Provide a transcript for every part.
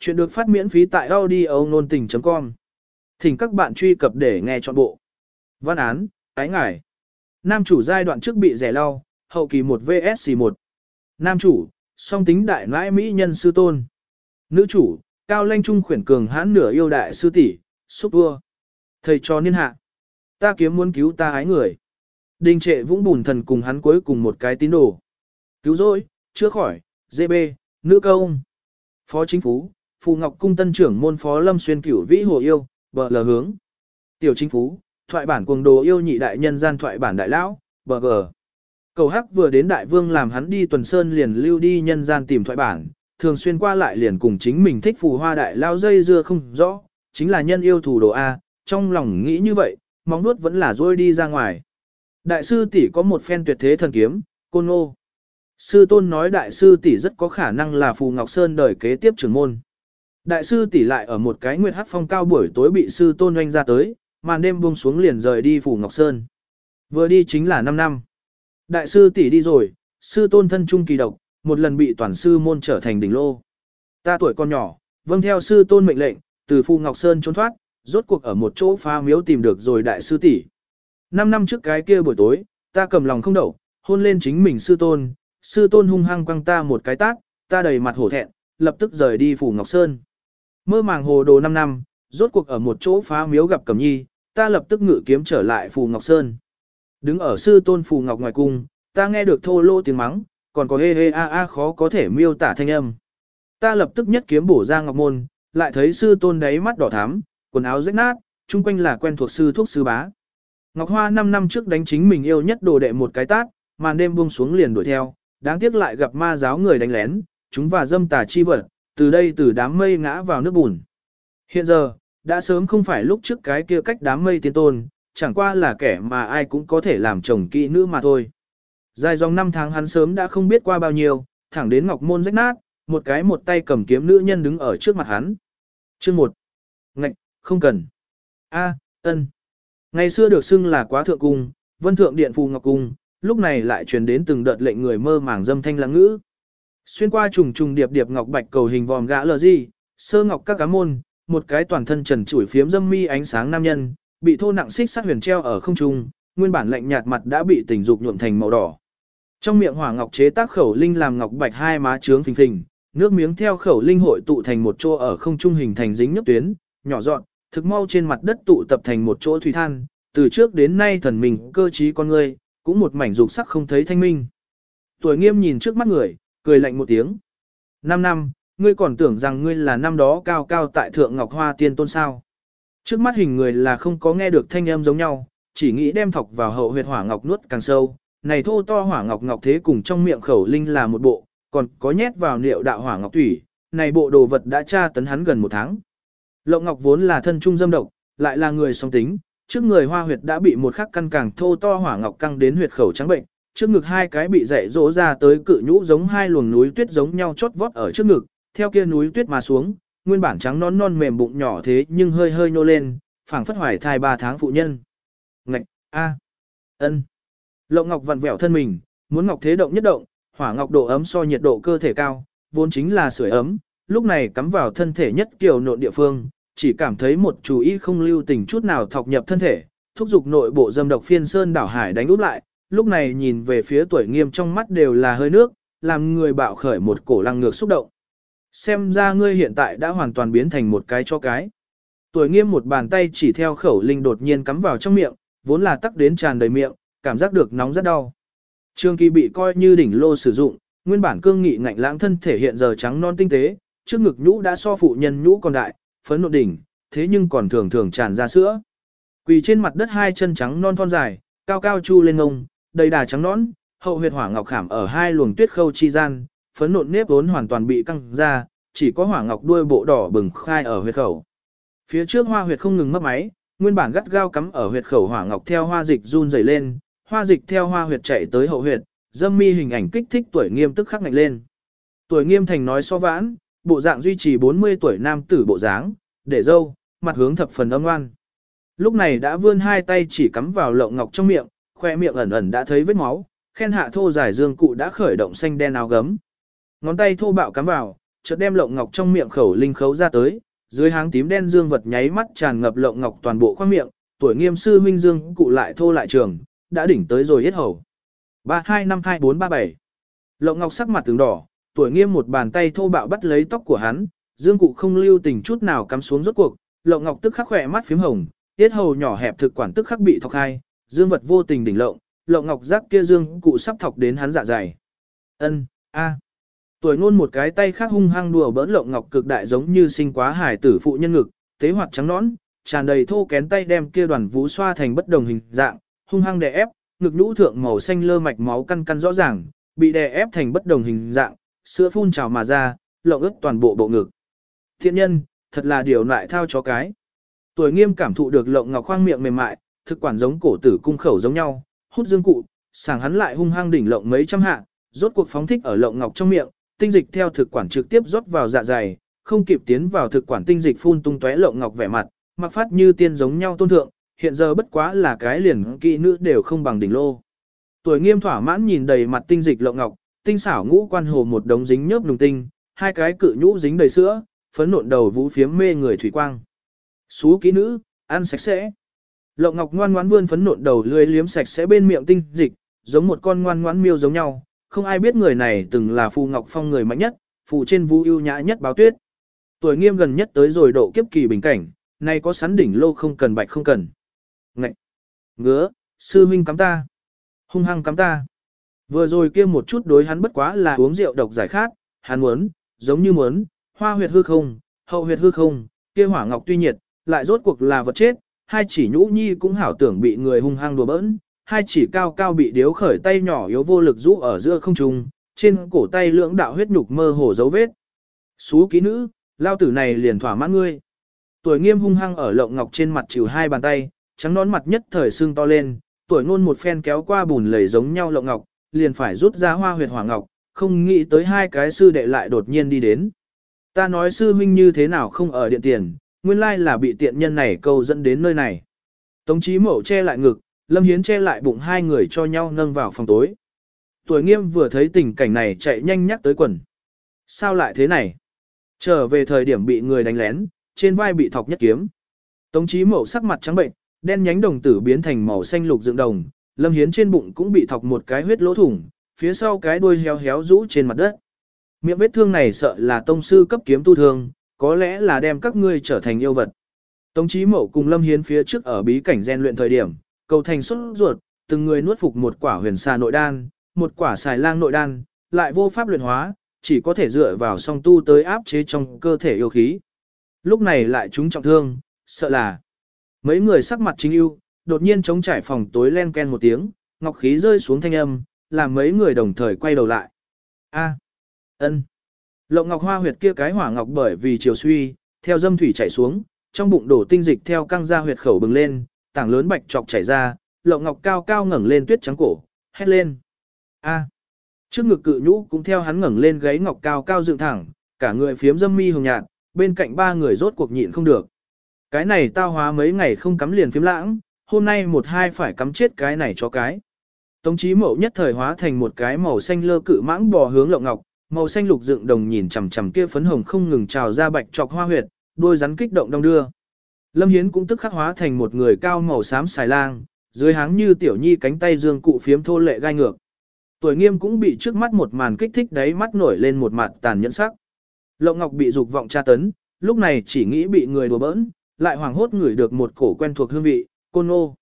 Chuyện được phát miễn phí tại audio nôn tình.com. Thỉnh các bạn truy cập để nghe trọn bộ. Văn án, ái ngải. Nam chủ giai đoạn trước bị rẻ lau, hậu kỳ 1 VSC 1. Nam chủ, song tính đại nãi mỹ nhân sư tôn. Nữ chủ, cao lanh trung khuyển cường hãn nửa yêu đại sư tỷ, xúc vua. Thầy cho niên hạ. Ta kiếm muốn cứu ta ái người. Đình trệ vũng bùn thần cùng hắn cuối cùng một cái tín đồ. Cứu rồi, chữa khỏi, GB, nữ công. Phó chính phủ, Phù Ngọc Cung tân trưởng môn phó Lâm Xuyên cửu vĩ hồ yêu, bờ lờ hướng. Tiểu chính Phú thoại bản cuồng đồ yêu nhị đại nhân gian thoại bản đại lão, bờ gờ. Cầu Hắc vừa đến đại vương làm hắn đi tuần sơn liền lưu đi nhân gian tìm thoại bản, thường xuyên qua lại liền cùng chính mình thích phù hoa đại lao dây dưa không rõ, chính là nhân yêu thủ đồ A, trong lòng nghĩ như vậy, mong nuốt vẫn là rôi đi ra ngoài. Đại sư tỷ có một phen tuyệt thế thần kiếm, côn ngô. Sư tôn nói đại sư tỷ rất có khả năng là Phù Ngọc Sơn đời kế tiếp trưởng môn. Đại sư tỷ lại ở một cái nguyệt hắc phong cao buổi tối bị sư tôn oanh ra tới, màn đêm buông xuống liền rời đi phủ Ngọc Sơn. Vừa đi chính là 5 năm. Đại sư tỷ đi rồi, sư tôn thân trung kỳ độc, một lần bị toàn sư môn trở thành đỉnh lô. Ta tuổi còn nhỏ, vâng theo sư tôn mệnh lệnh, từ Phù Ngọc Sơn trốn thoát, rốt cuộc ở một chỗ phá miếu tìm được rồi đại sư tỷ. Năm năm trước cái kia buổi tối, ta cầm lòng không đậu, hôn lên chính mình sư tôn, sư tôn hung hăng quăng ta một cái tát, ta đầy mặt hổ thẹn, lập tức rời đi phủ Ngọc Sơn. Mơ màng hồ đồ 5 năm, rốt cuộc ở một chỗ phá miếu gặp Cẩm Nhi, ta lập tức ngự kiếm trở lại phù Ngọc Sơn. Đứng ở sư tôn phù Ngọc ngoài cung, ta nghe được thô lô tiếng mắng, còn có hê hê a a khó có thể miêu tả thanh âm. Ta lập tức nhất kiếm bổ ra ngọc môn, lại thấy sư tôn đáy mắt đỏ thắm, quần áo rách nát, chung quanh là quen thuộc sư thuốc sư bá. Ngọc Hoa 5 năm trước đánh chính mình yêu nhất đồ đệ một cái tát, màn đêm buông xuống liền đuổi theo, đáng tiếc lại gặp ma giáo người đánh lén, chúng và dâm tà chi vật, từ đây từ đám mây ngã vào nước bùn. Hiện giờ, đã sớm không phải lúc trước cái kia cách đám mây tiên tôn, chẳng qua là kẻ mà ai cũng có thể làm chồng kỹ nữ mà thôi. Dài dòng năm tháng hắn sớm đã không biết qua bao nhiêu, thẳng đến ngọc môn rách nát, một cái một tay cầm kiếm nữ nhân đứng ở trước mặt hắn. Chương 1. Ngạch, không cần. A, ân. Ngày xưa được xưng là quá thượng cung, vân thượng điện phù ngọc cung, lúc này lại truyền đến từng đợt lệnh người mơ màng dâm thanh lãng ngữ. Xuyên qua trùng trùng điệp điệp ngọc bạch cầu hình vòm gã lờ gì, sơ ngọc các cá môn, một cái toàn thân trần trụi phiếm dâm mi ánh sáng nam nhân, bị thô nặng xích sắt huyền treo ở không trung, nguyên bản lạnh nhạt mặt đã bị tình dục nhuộm thành màu đỏ. Trong miệng hỏa ngọc chế tác khẩu linh làm ngọc bạch hai má trướng phình phình, nước miếng theo khẩu linh hội tụ thành một chỗ ở không trung hình thành dính nước tuyến, nhỏ dọn, thực mau trên mặt đất tụ tập thành một chỗ thủy than, từ trước đến nay thần mình cơ trí con người, cũng một mảnh dục sắc không thấy thanh minh. Tuổi nghiêm nhìn trước mắt người, cười lạnh một tiếng. Năm năm, ngươi còn tưởng rằng ngươi là năm đó cao cao tại thượng ngọc hoa tiên tôn sao. Trước mắt hình người là không có nghe được thanh âm giống nhau, chỉ nghĩ đem thọc vào hậu huyệt hỏa ngọc nuốt càng sâu. Này thô to hỏa ngọc ngọc thế cùng trong miệng khẩu linh là một bộ, còn có nhét vào liệu đạo hỏa ngọc thủy, này bộ đồ vật đã tra tấn hắn gần một tháng. Lộng ngọc vốn là thân trung dâm độc, lại là người song tính, trước người hoa huyệt đã bị một khắc căn càng thô to hỏa ngọc căng đến huyệt khẩu trắng bệnh, trước ngực hai cái bị dạy dỗ ra tới cự nhũ giống hai luồng núi tuyết giống nhau chót vót ở trước ngực, theo kia núi tuyết mà xuống, nguyên bản trắng non non mềm bụng nhỏ thế nhưng hơi hơi nô lên, phảng phất hoài thai ba tháng phụ nhân. Ngạch, a, ân. Lộng ngọc vặn vẹo thân mình, muốn ngọc thế động nhất động, hỏa ngọc độ ấm so nhiệt độ cơ thể cao, vốn chính là sưởi ấm, lúc này cắm vào thân thể nhất kiểu nộn địa phương, chỉ cảm thấy một chú ý không lưu tình chút nào thọc nhập thân thể, thúc giục nội bộ dâm độc phiên sơn đảo hải đánh úp lại, lúc này nhìn về phía tuổi nghiêm trong mắt đều là hơi nước, làm người bạo khởi một cổ lăng ngược xúc động. Xem ra ngươi hiện tại đã hoàn toàn biến thành một cái cho cái. Tuổi nghiêm một bàn tay chỉ theo khẩu linh đột nhiên cắm vào trong miệng, vốn là tắc đến tràn đầy miệng, cảm giác được nóng rất đau. Trương Kỳ bị coi như đỉnh lô sử dụng, nguyên bản cương nghị ngạnh lãng thân thể hiện giờ trắng non tinh tế, trước ngực nhũ đã so phụ nhân nhũ còn đại, phấn nộn đỉnh, thế nhưng còn thường thường tràn ra sữa. Quỳ trên mặt đất hai chân trắng non thon dài, cao cao chu lên ngông, đầy đà trắng nón, hậu huyệt hỏa ngọc khảm ở hai luồng tuyết khâu chi gian, phấn nộn nếp vốn hoàn toàn bị căng ra, chỉ có hỏa ngọc đuôi bộ đỏ bừng khai ở huyệt khẩu. Phía trước hoa huyệt không ngừng mất máy, nguyên bản gắt gao cắm ở huyệt khẩu hỏa ngọc theo hoa dịch run rẩy lên, hoa dịch theo hoa huyệt chạy tới hậu huyệt, dâm mi hình ảnh kích thích tuổi nghiêm tức khắc ngạch lên. Tuổi nghiêm thành nói so vãn, bộ dạng duy trì 40 tuổi nam tử bộ dáng, để dâu, mặt hướng thập phần âm ngoan. Lúc này đã vươn hai tay chỉ cắm vào lộng ngọc trong miệng, khoe miệng ẩn ẩn đã thấy vết máu, khen hạ thô giải dương cụ đã khởi động xanh đen áo gấm. Ngón tay thô bạo cắm vào, chợt đem lộng ngọc trong miệng khẩu linh khấu ra tới, dưới háng tím đen dương vật nháy mắt tràn ngập lộng ngọc toàn bộ khoang miệng, tuổi nghiêm sư huynh dương cụ lại thô lại trường, đã đỉnh tới rồi hết hầu. 325247 Lộng ngọc sắc mặt tướng đỏ, tuổi nghiêm một bàn tay thô bạo bắt lấy tóc của hắn, dương cụ không lưu tình chút nào cắm xuống rốt cuộc, lộng ngọc tức khắc khỏe mắt phím hồng, tiết hầu nhỏ hẹp thực quản tức khắc bị thọc hai, dương vật vô tình đỉnh lộng, lộng ngọc giác kia dương cụ sắp thọc đến hắn dạ dày. Ân, a. Tuổi ngôn một cái tay khác hung hăng đùa bỡn lộng ngọc cực đại giống như sinh quá hải tử phụ nhân ngực, tế hoạt trắng nõn, tràn đầy thô kén tay đem kia đoàn vũ xoa thành bất đồng hình dạng, hung hăng đè ép, ngực nhũ thượng màu xanh lơ mạch máu căn căn rõ ràng, bị đè ép thành bất đồng hình dạng, sữa phun trào mà ra, lộng ướt toàn bộ bộ ngực. Thiện nhân, thật là điều lại thao chó cái. Tuổi nghiêm cảm thụ được lộng ngọc khoang miệng mềm mại, thực quản giống cổ tử cung khẩu giống nhau, hút dương cụ, sàng hắn lại hung hăng đỉnh lộng mấy trăm hạ, rốt cuộc phóng thích ở lộng ngọc trong miệng, tinh dịch theo thực quản trực tiếp rót vào dạ dày, không kịp tiến vào thực quản tinh dịch phun tung tóe lộng ngọc vẻ mặt, mặc phát như tiên giống nhau tôn thượng, hiện giờ bất quá là cái liền kỹ nữ đều không bằng đỉnh lô. Tuổi nghiêm thỏa mãn nhìn đầy mặt tinh dịch lộng ngọc, tinh xảo ngũ quan hồ một đống dính nhớp nùng tinh, hai cái cự nhũ dính đầy sữa, phấn nộn đầu vũ phiếm mê người thủy quang. Xú kỹ nữ, ăn sạch sẽ. Lộng ngọc ngoan ngoãn vươn phấn nộn đầu lưỡi liếm sạch sẽ bên miệng tinh dịch, giống một con ngoan ngoãn miêu giống nhau, không ai biết người này từng là phù ngọc phong người mạnh nhất, phù trên vũ ưu nhã nhất báo tuyết. Tuổi nghiêm gần nhất tới rồi độ kiếp kỳ bình cảnh, nay có sắn đỉnh lô không cần bạch không cần. Ngậy! Ngứa! Sư huynh cắm ta! Hung hăng cắm ta! Vừa rồi kia một chút đối hắn bất quá là uống rượu độc giải khát, hắn muốn, giống như muốn, hoa huyệt hư không, hậu huyệt hư không, kia hỏa ngọc tuy nhiệt, lại rốt cuộc là vật chết, hai chỉ nhũ nhi cũng hảo tưởng bị người hung hăng đùa bỡn, hai chỉ cao cao bị điếu khởi tay nhỏ yếu vô lực rũ ở giữa không trung, trên cổ tay lưỡng đạo huyết nhục mơ hồ dấu vết. Xú ký nữ, lao tử này liền thỏa mãn ngươi. Tuổi nghiêm hung hăng ở lộng ngọc trên mặt chịu hai bàn tay, trắng nón mặt nhất thời xương to lên, tuổi ngôn một phen kéo qua bùn lầy giống nhau lộng ngọc, liền phải rút ra hoa huyệt hỏa ngọc, không nghĩ tới hai cái sư đệ lại đột nhiên đi đến. Ta nói sư huynh như thế nào không ở điện tiền, nguyên lai là bị tiện nhân này câu dẫn đến nơi này. Tống chí mẫu che lại ngực, Lâm Hiến che lại bụng hai người cho nhau nâng vào phòng tối. Tuổi nghiêm vừa thấy tình cảnh này chạy nhanh nhắc tới quần. Sao lại thế này? Trở về thời điểm bị người đánh lén, trên vai bị thọc nhất kiếm. Tống chí mẫu sắc mặt trắng bệnh, đen nhánh đồng tử biến thành màu xanh lục dựng đồng, Lâm Hiến trên bụng cũng bị thọc một cái huyết lỗ thủng, phía sau cái đuôi héo héo rũ trên mặt đất. Miệng vết thương này sợ là tông sư cấp kiếm tu thương, có lẽ là đem các ngươi trở thành yêu vật. Tống chí mẫu cùng Lâm Hiến phía trước ở bí cảnh gen luyện thời điểm, cầu thành xuất ruột, từng người nuốt phục một quả huyền xà nội đan, một quả xài lang nội đan, lại vô pháp luyện hóa, chỉ có thể dựa vào song tu tới áp chế trong cơ thể yêu khí. Lúc này lại chúng trọng thương, sợ là mấy người sắc mặt chính yêu, đột nhiên chống trải phòng tối len ken một tiếng, ngọc khí rơi xuống thanh âm, làm mấy người đồng thời quay đầu lại. A, ân. Lộng ngọc hoa huyệt kia cái hỏa ngọc bởi vì chiều suy, theo dâm thủy chảy xuống, trong bụng đổ tinh dịch theo căng ra huyệt khẩu bừng lên, tảng lớn bạch trọc chảy ra, lộng ngọc cao cao ngẩng lên tuyết trắng cổ, hét lên. A. Trước ngực cự nhũ cũng theo hắn ngẩng lên gáy ngọc cao cao dựng thẳng, cả người phiếm dâm mi hồng nhạt, bên cạnh ba người rốt cuộc nhịn không được. Cái này tao hóa mấy ngày không cắm liền phiếm lãng, hôm nay một hai phải cắm chết cái này cho cái. Tống chí mậu nhất thời hóa thành một cái màu xanh lơ cự mãng bò hướng lộng ngọc, màu xanh lục dựng đồng nhìn chằm chằm kia phấn hồng không ngừng trào ra bạch trọc hoa huyệt, đôi rắn kích động đông đưa. Lâm Hiến cũng tức khắc hóa thành một người cao màu xám xài lang, dưới háng như tiểu nhi cánh tay dương cụ phiếm thô lệ gai ngược. Tuổi nghiêm cũng bị trước mắt một màn kích thích đáy mắt nổi lên một mặt tàn nhẫn sắc. Lộng Ngọc bị dục vọng tra tấn, lúc này chỉ nghĩ bị người đùa bỡn, lại hoảng hốt ngửi được một cổ quen thuộc hương vị, côn ô.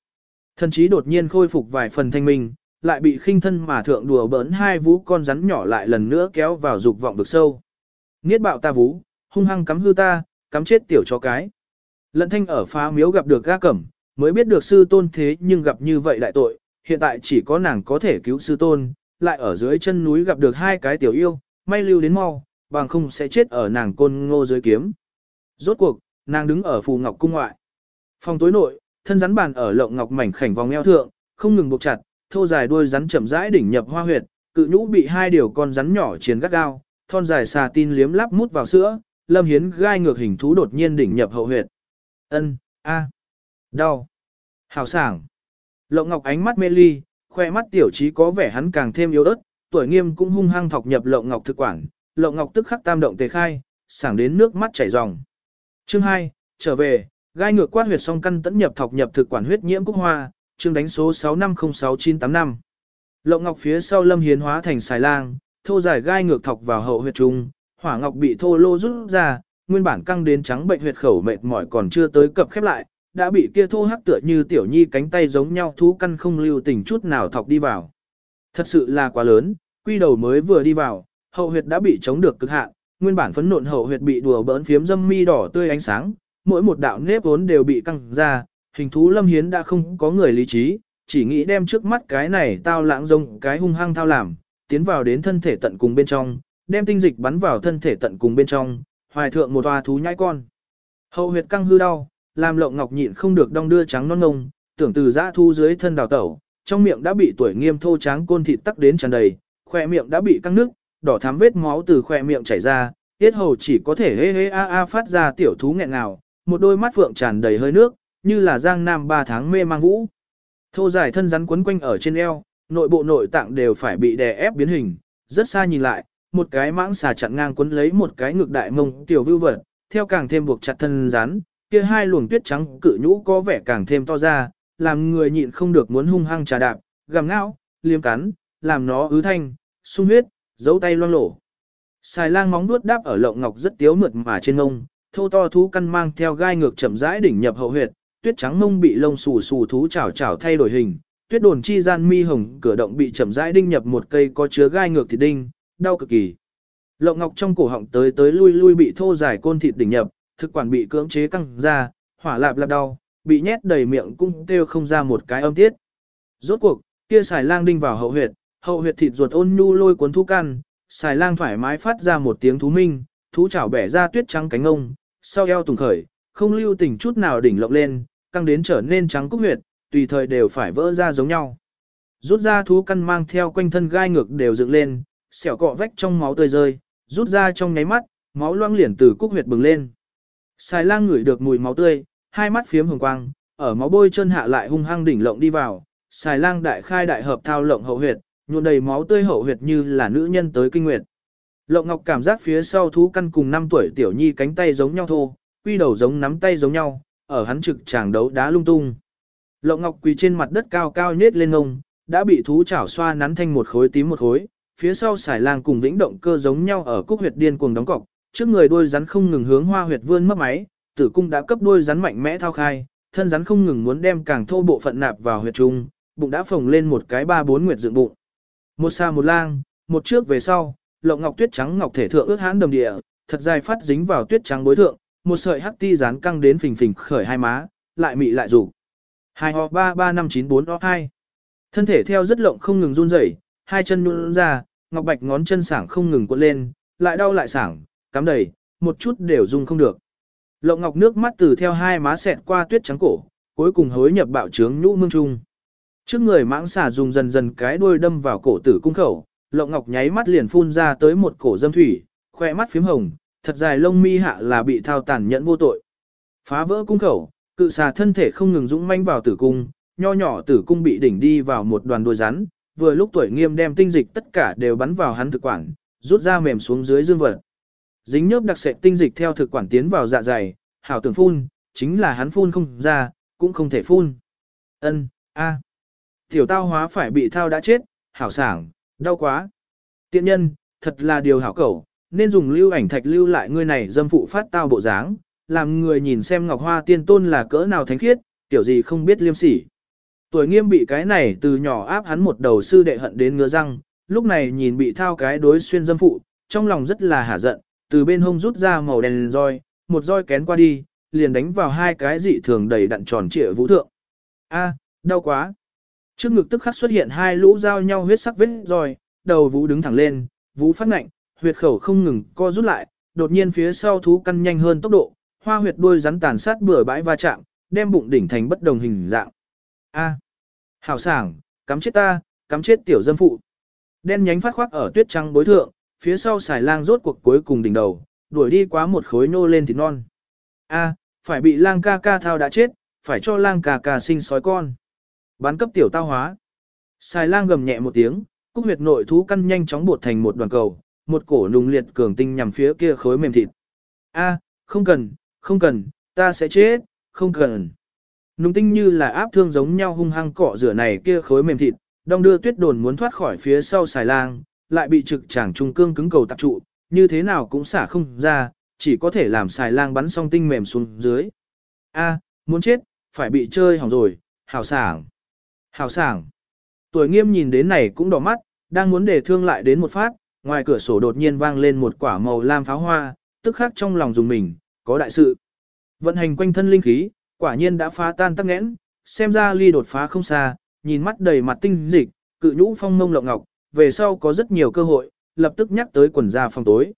Thần chí đột nhiên khôi phục vài phần thanh minh, lại bị khinh thân mà thượng đùa bỡn hai vũ con rắn nhỏ lại lần nữa kéo vào dục vọng vực sâu. Niết bạo ta vũ hung hăng cắm hư ta, cắm chết tiểu chó cái. Lận thanh ở phá miếu gặp được ga cẩm, mới biết được sư tôn thế nhưng gặp như vậy đại tội, hiện tại chỉ có nàng có thể cứu sư tôn, lại ở dưới chân núi gặp được hai cái tiểu yêu, may lưu đến mau, bằng không sẽ chết ở nàng côn ngô dưới kiếm. Rốt cuộc, nàng đứng ở phù ngọc cung ngoại. Phòng tối nội, thân rắn bàn ở lộng ngọc mảnh khảnh vòng eo thượng, không ngừng buộc chặt, thô dài đuôi rắn chậm rãi đỉnh nhập hoa huyệt, cự nhũ bị hai điều con rắn nhỏ chiến gắt gao, thon dài xà tin liếm lắp mút vào sữa, lâm hiến gai ngược hình thú đột nhiên đỉnh nhập hậu huyệt. Ân, a, đau, hào sảng. Lộng ngọc ánh mắt mê ly, khoe mắt tiểu trí có vẻ hắn càng thêm yếu ớt, tuổi nghiêm cũng hung hăng thọc nhập lộng ngọc thực quản, Lộng Ngọc tức khắc tam động tề khai, sảng đến nước mắt chảy ròng. Chương 2, trở về, gai ngược quát huyệt song căn tẫn nhập thọc nhập thực quản huyết nhiễm cúc hoa, chương đánh số 6506985. Lộng Ngọc phía sau Lâm Hiến hóa thành xài lang, thô giải gai ngược thọc vào hậu huyệt trung, hỏa ngọc bị thô lô rút ra, nguyên bản căng đến trắng bệnh huyệt khẩu mệt mỏi còn chưa tới cập khép lại, đã bị kia thô hắc tựa như tiểu nhi cánh tay giống nhau thú căn không lưu tình chút nào thọc đi vào. Thật sự là quá lớn, quy đầu mới vừa đi vào, hậu huyệt đã bị chống được cực hạn, nguyên bản phấn nộn hậu huyệt bị đùa bỡn phiếm dâm mi đỏ tươi ánh sáng, mỗi một đạo nếp vốn đều bị căng ra, hình thú lâm hiến đã không có người lý trí, chỉ nghĩ đem trước mắt cái này tao lãng rông cái hung hăng thao làm, tiến vào đến thân thể tận cùng bên trong, đem tinh dịch bắn vào thân thể tận cùng bên trong, hoài thượng một toa thú nhãi con. Hậu huyệt căng hư đau, làm lộng ngọc nhịn không được đong đưa trắng non ngông, tưởng từ dã thu dưới thân đào tẩu, trong miệng đã bị tuổi nghiêm thô trắng côn thịt tắc đến tràn đầy, khoe miệng đã bị căng nước, đỏ thắm vết máu từ khoe miệng chảy ra, tiết hầu chỉ có thể hê hê a a phát ra tiểu thú nghẹn ngào, một đôi mắt phượng tràn đầy hơi nước, như là giang nam ba tháng mê mang vũ. Thô dài thân rắn quấn quanh ở trên eo, nội bộ nội tạng đều phải bị đè ép biến hình, rất xa nhìn lại, một cái mãng xà chặn ngang quấn lấy một cái ngực đại mông tiểu vưu vật, theo càng thêm buộc chặt thân rắn, kia hai luồng tuyết trắng cự nhũ có vẻ càng thêm to ra, làm người nhịn không được muốn hung hăng trà đạp, gầm ngao, liếm cắn, làm nó ứ thanh, sung huyết, giấu tay loang lổ. Xài lang móng nuốt đáp ở lộng ngọc rất tiếu mượt mà trên ngông, thô to thú căn mang theo gai ngược chậm rãi đỉnh nhập hậu huyệt, tuyết trắng mông bị lông xù xù thú chảo chảo thay đổi hình, tuyết đồn chi gian mi hồng cửa động bị chậm rãi đinh nhập một cây có chứa gai ngược thịt đinh, đau cực kỳ. Lộng ngọc trong cổ họng tới tới lui lui bị thô dài côn thịt đỉnh nhập, thực quản bị cưỡng chế căng ra, hỏa lạp lạp đau, bị nhét đầy miệng cũng kêu không ra một cái âm tiết. Rốt cuộc, kia xài lang đinh vào hậu huyệt, hậu huyệt thịt ruột ôn nhu lôi cuốn thú căn, xài lang thoải mái phát ra một tiếng thú minh, thú chảo bẻ ra tuyết trắng cánh ông, sau eo tùng khởi, không lưu tình chút nào đỉnh lộng lên, căng đến trở nên trắng cúc huyệt, tùy thời đều phải vỡ ra giống nhau. Rút ra thú căn mang theo quanh thân gai ngược đều dựng lên, xẻo cọ vách trong máu tươi rơi, rút ra trong nháy mắt, máu loang liền từ cúc huyệt bừng lên. Xài lang ngửi được mùi máu tươi, hai mắt phiếm hồng quang, ở máu bôi chân hạ lại hung hăng đỉnh lộng đi vào, xài lang đại khai đại hợp thao lộng hậu huyệt, nhuộn đầy máu tươi hậu huyệt như là nữ nhân tới kinh nguyệt. Lộng Ngọc cảm giác phía sau thú căn cùng 5 tuổi tiểu nhi cánh tay giống nhau thô, quy đầu giống nắm tay giống nhau, ở hắn trực chàng đấu đá lung tung. Lộng Ngọc quỳ trên mặt đất cao cao nhết lên ngông, đã bị thú chảo xoa nắn thành một khối tím một khối, phía sau xài lang cùng vĩnh động cơ giống nhau ở cúc huyệt điên cuồng đóng cọc, trước người đôi rắn không ngừng hướng hoa huyệt vươn mất máy, tử cung đã cấp đôi rắn mạnh mẽ thao khai, thân rắn không ngừng muốn đem càng thô bộ phận nạp vào huyệt trung, bụng đã phồng lên một cái ba bốn nguyệt dựng bụng. Một xa một lang, một trước về sau, lộng ngọc tuyết trắng ngọc thể thượng ước hãn đầm địa, thật dài phát dính vào tuyết trắng bối thượng, một sợi hắc ti dán căng đến phình phình khởi hai má, lại mị lại rủ. Hai ho ba ba năm chín bốn ho hai. Thân thể theo rất lộng không ngừng run rẩy, hai chân nhún ra, ngọc bạch ngón chân sảng không ngừng cuộn lên, lại đau lại sảng, cắm đầy, một chút đều dùng không được. Lộng ngọc nước mắt từ theo hai má xẹt qua tuyết trắng cổ, cuối cùng hối nhập bạo trướng nhũ mương trung. Trước người mãng xà dùng dần dần cái đuôi đâm vào cổ tử cung khẩu, lộng ngọc nháy mắt liền phun ra tới một cổ dâm thủy, khoe mắt phím hồng, thật dài lông mi hạ là bị thao tàn nhẫn vô tội. Phá vỡ cung khẩu, cự xà thân thể không ngừng dũng manh vào tử cung, nho nhỏ tử cung bị đỉnh đi vào một đoàn đuôi rắn, vừa lúc tuổi nghiêm đem tinh dịch tất cả đều bắn vào hắn thực quản, rút ra mềm xuống dưới dương vật. Dính nhớp đặc sệt tinh dịch theo thực quản tiến vào dạ dày, hảo tưởng phun, chính là hắn phun không ra, cũng không thể phun. Ân, a, tiểu tao hóa phải bị thao đã chết, hảo sảng, đau quá. Tiện nhân, thật là điều hảo cẩu, nên dùng lưu ảnh thạch lưu lại ngươi này dâm phụ phát tao bộ dáng, làm người nhìn xem ngọc hoa tiên tôn là cỡ nào thánh khiết, tiểu gì không biết liêm sỉ. Tuổi nghiêm bị cái này từ nhỏ áp hắn một đầu sư đệ hận đến ngứa răng, lúc này nhìn bị thao cái đối xuyên dâm phụ, trong lòng rất là hả giận, từ bên hông rút ra màu đen roi, một roi kén qua đi, liền đánh vào hai cái dị thường đầy đặn tròn trịa vũ thượng. A, đau quá. Trước ngực tức khắc xuất hiện hai lũ giao nhau huyết sắc vết roi, đầu vũ đứng thẳng lên, vũ phát ngạnh, huyệt khẩu không ngừng co rút lại, đột nhiên phía sau thú căn nhanh hơn tốc độ, hoa huyệt đuôi rắn tàn sát bừa bãi va chạm, đem bụng đỉnh thành bất đồng hình dạng. A, hảo sảng, cắm chết ta, cắm chết tiểu dân phụ. Đen nhánh phát khoác ở tuyết trắng bối thượng, phía sau xài lang rốt cuộc cuối cùng đỉnh đầu, đuổi đi quá một khối nô lên thịt non. A, phải bị lang ca ca thao đã chết, phải cho lang ca ca sinh sói con. Bán cấp tiểu tao hóa. Xài lang gầm nhẹ một tiếng, cúc huyệt nội thú căn nhanh chóng bột thành một đoàn cầu, một cổ nùng liệt cường tinh nhằm phía kia khối mềm thịt. A, không cần, không cần, ta sẽ chết, không cần. Nùng tinh như là áp thương giống nhau hung hăng cọ rửa này kia khối mềm thịt, đong đưa tuyết đồn muốn thoát khỏi phía sau xài lang, lại bị trực tràng trung cương cứng cầu tập trụ, như thế nào cũng xả không ra, chỉ có thể làm xài lang bắn song tinh mềm xuống dưới. A, muốn chết, phải bị chơi hỏng rồi, hào sảng. Hào sảng. Tuổi nghiêm nhìn đến này cũng đỏ mắt, đang muốn để thương lại đến một phát, ngoài cửa sổ đột nhiên vang lên một quả màu lam pháo hoa, tức khắc trong lòng dùng mình, có đại sự. Vận hành quanh thân linh khí, quả nhiên đã phá tan tắc nghẽn, xem ra ly đột phá không xa, nhìn mắt đầy mặt tinh dịch, cự nhũ phong mông lộng ngọc, về sau có rất nhiều cơ hội, lập tức nhắc tới quần gia phòng tối.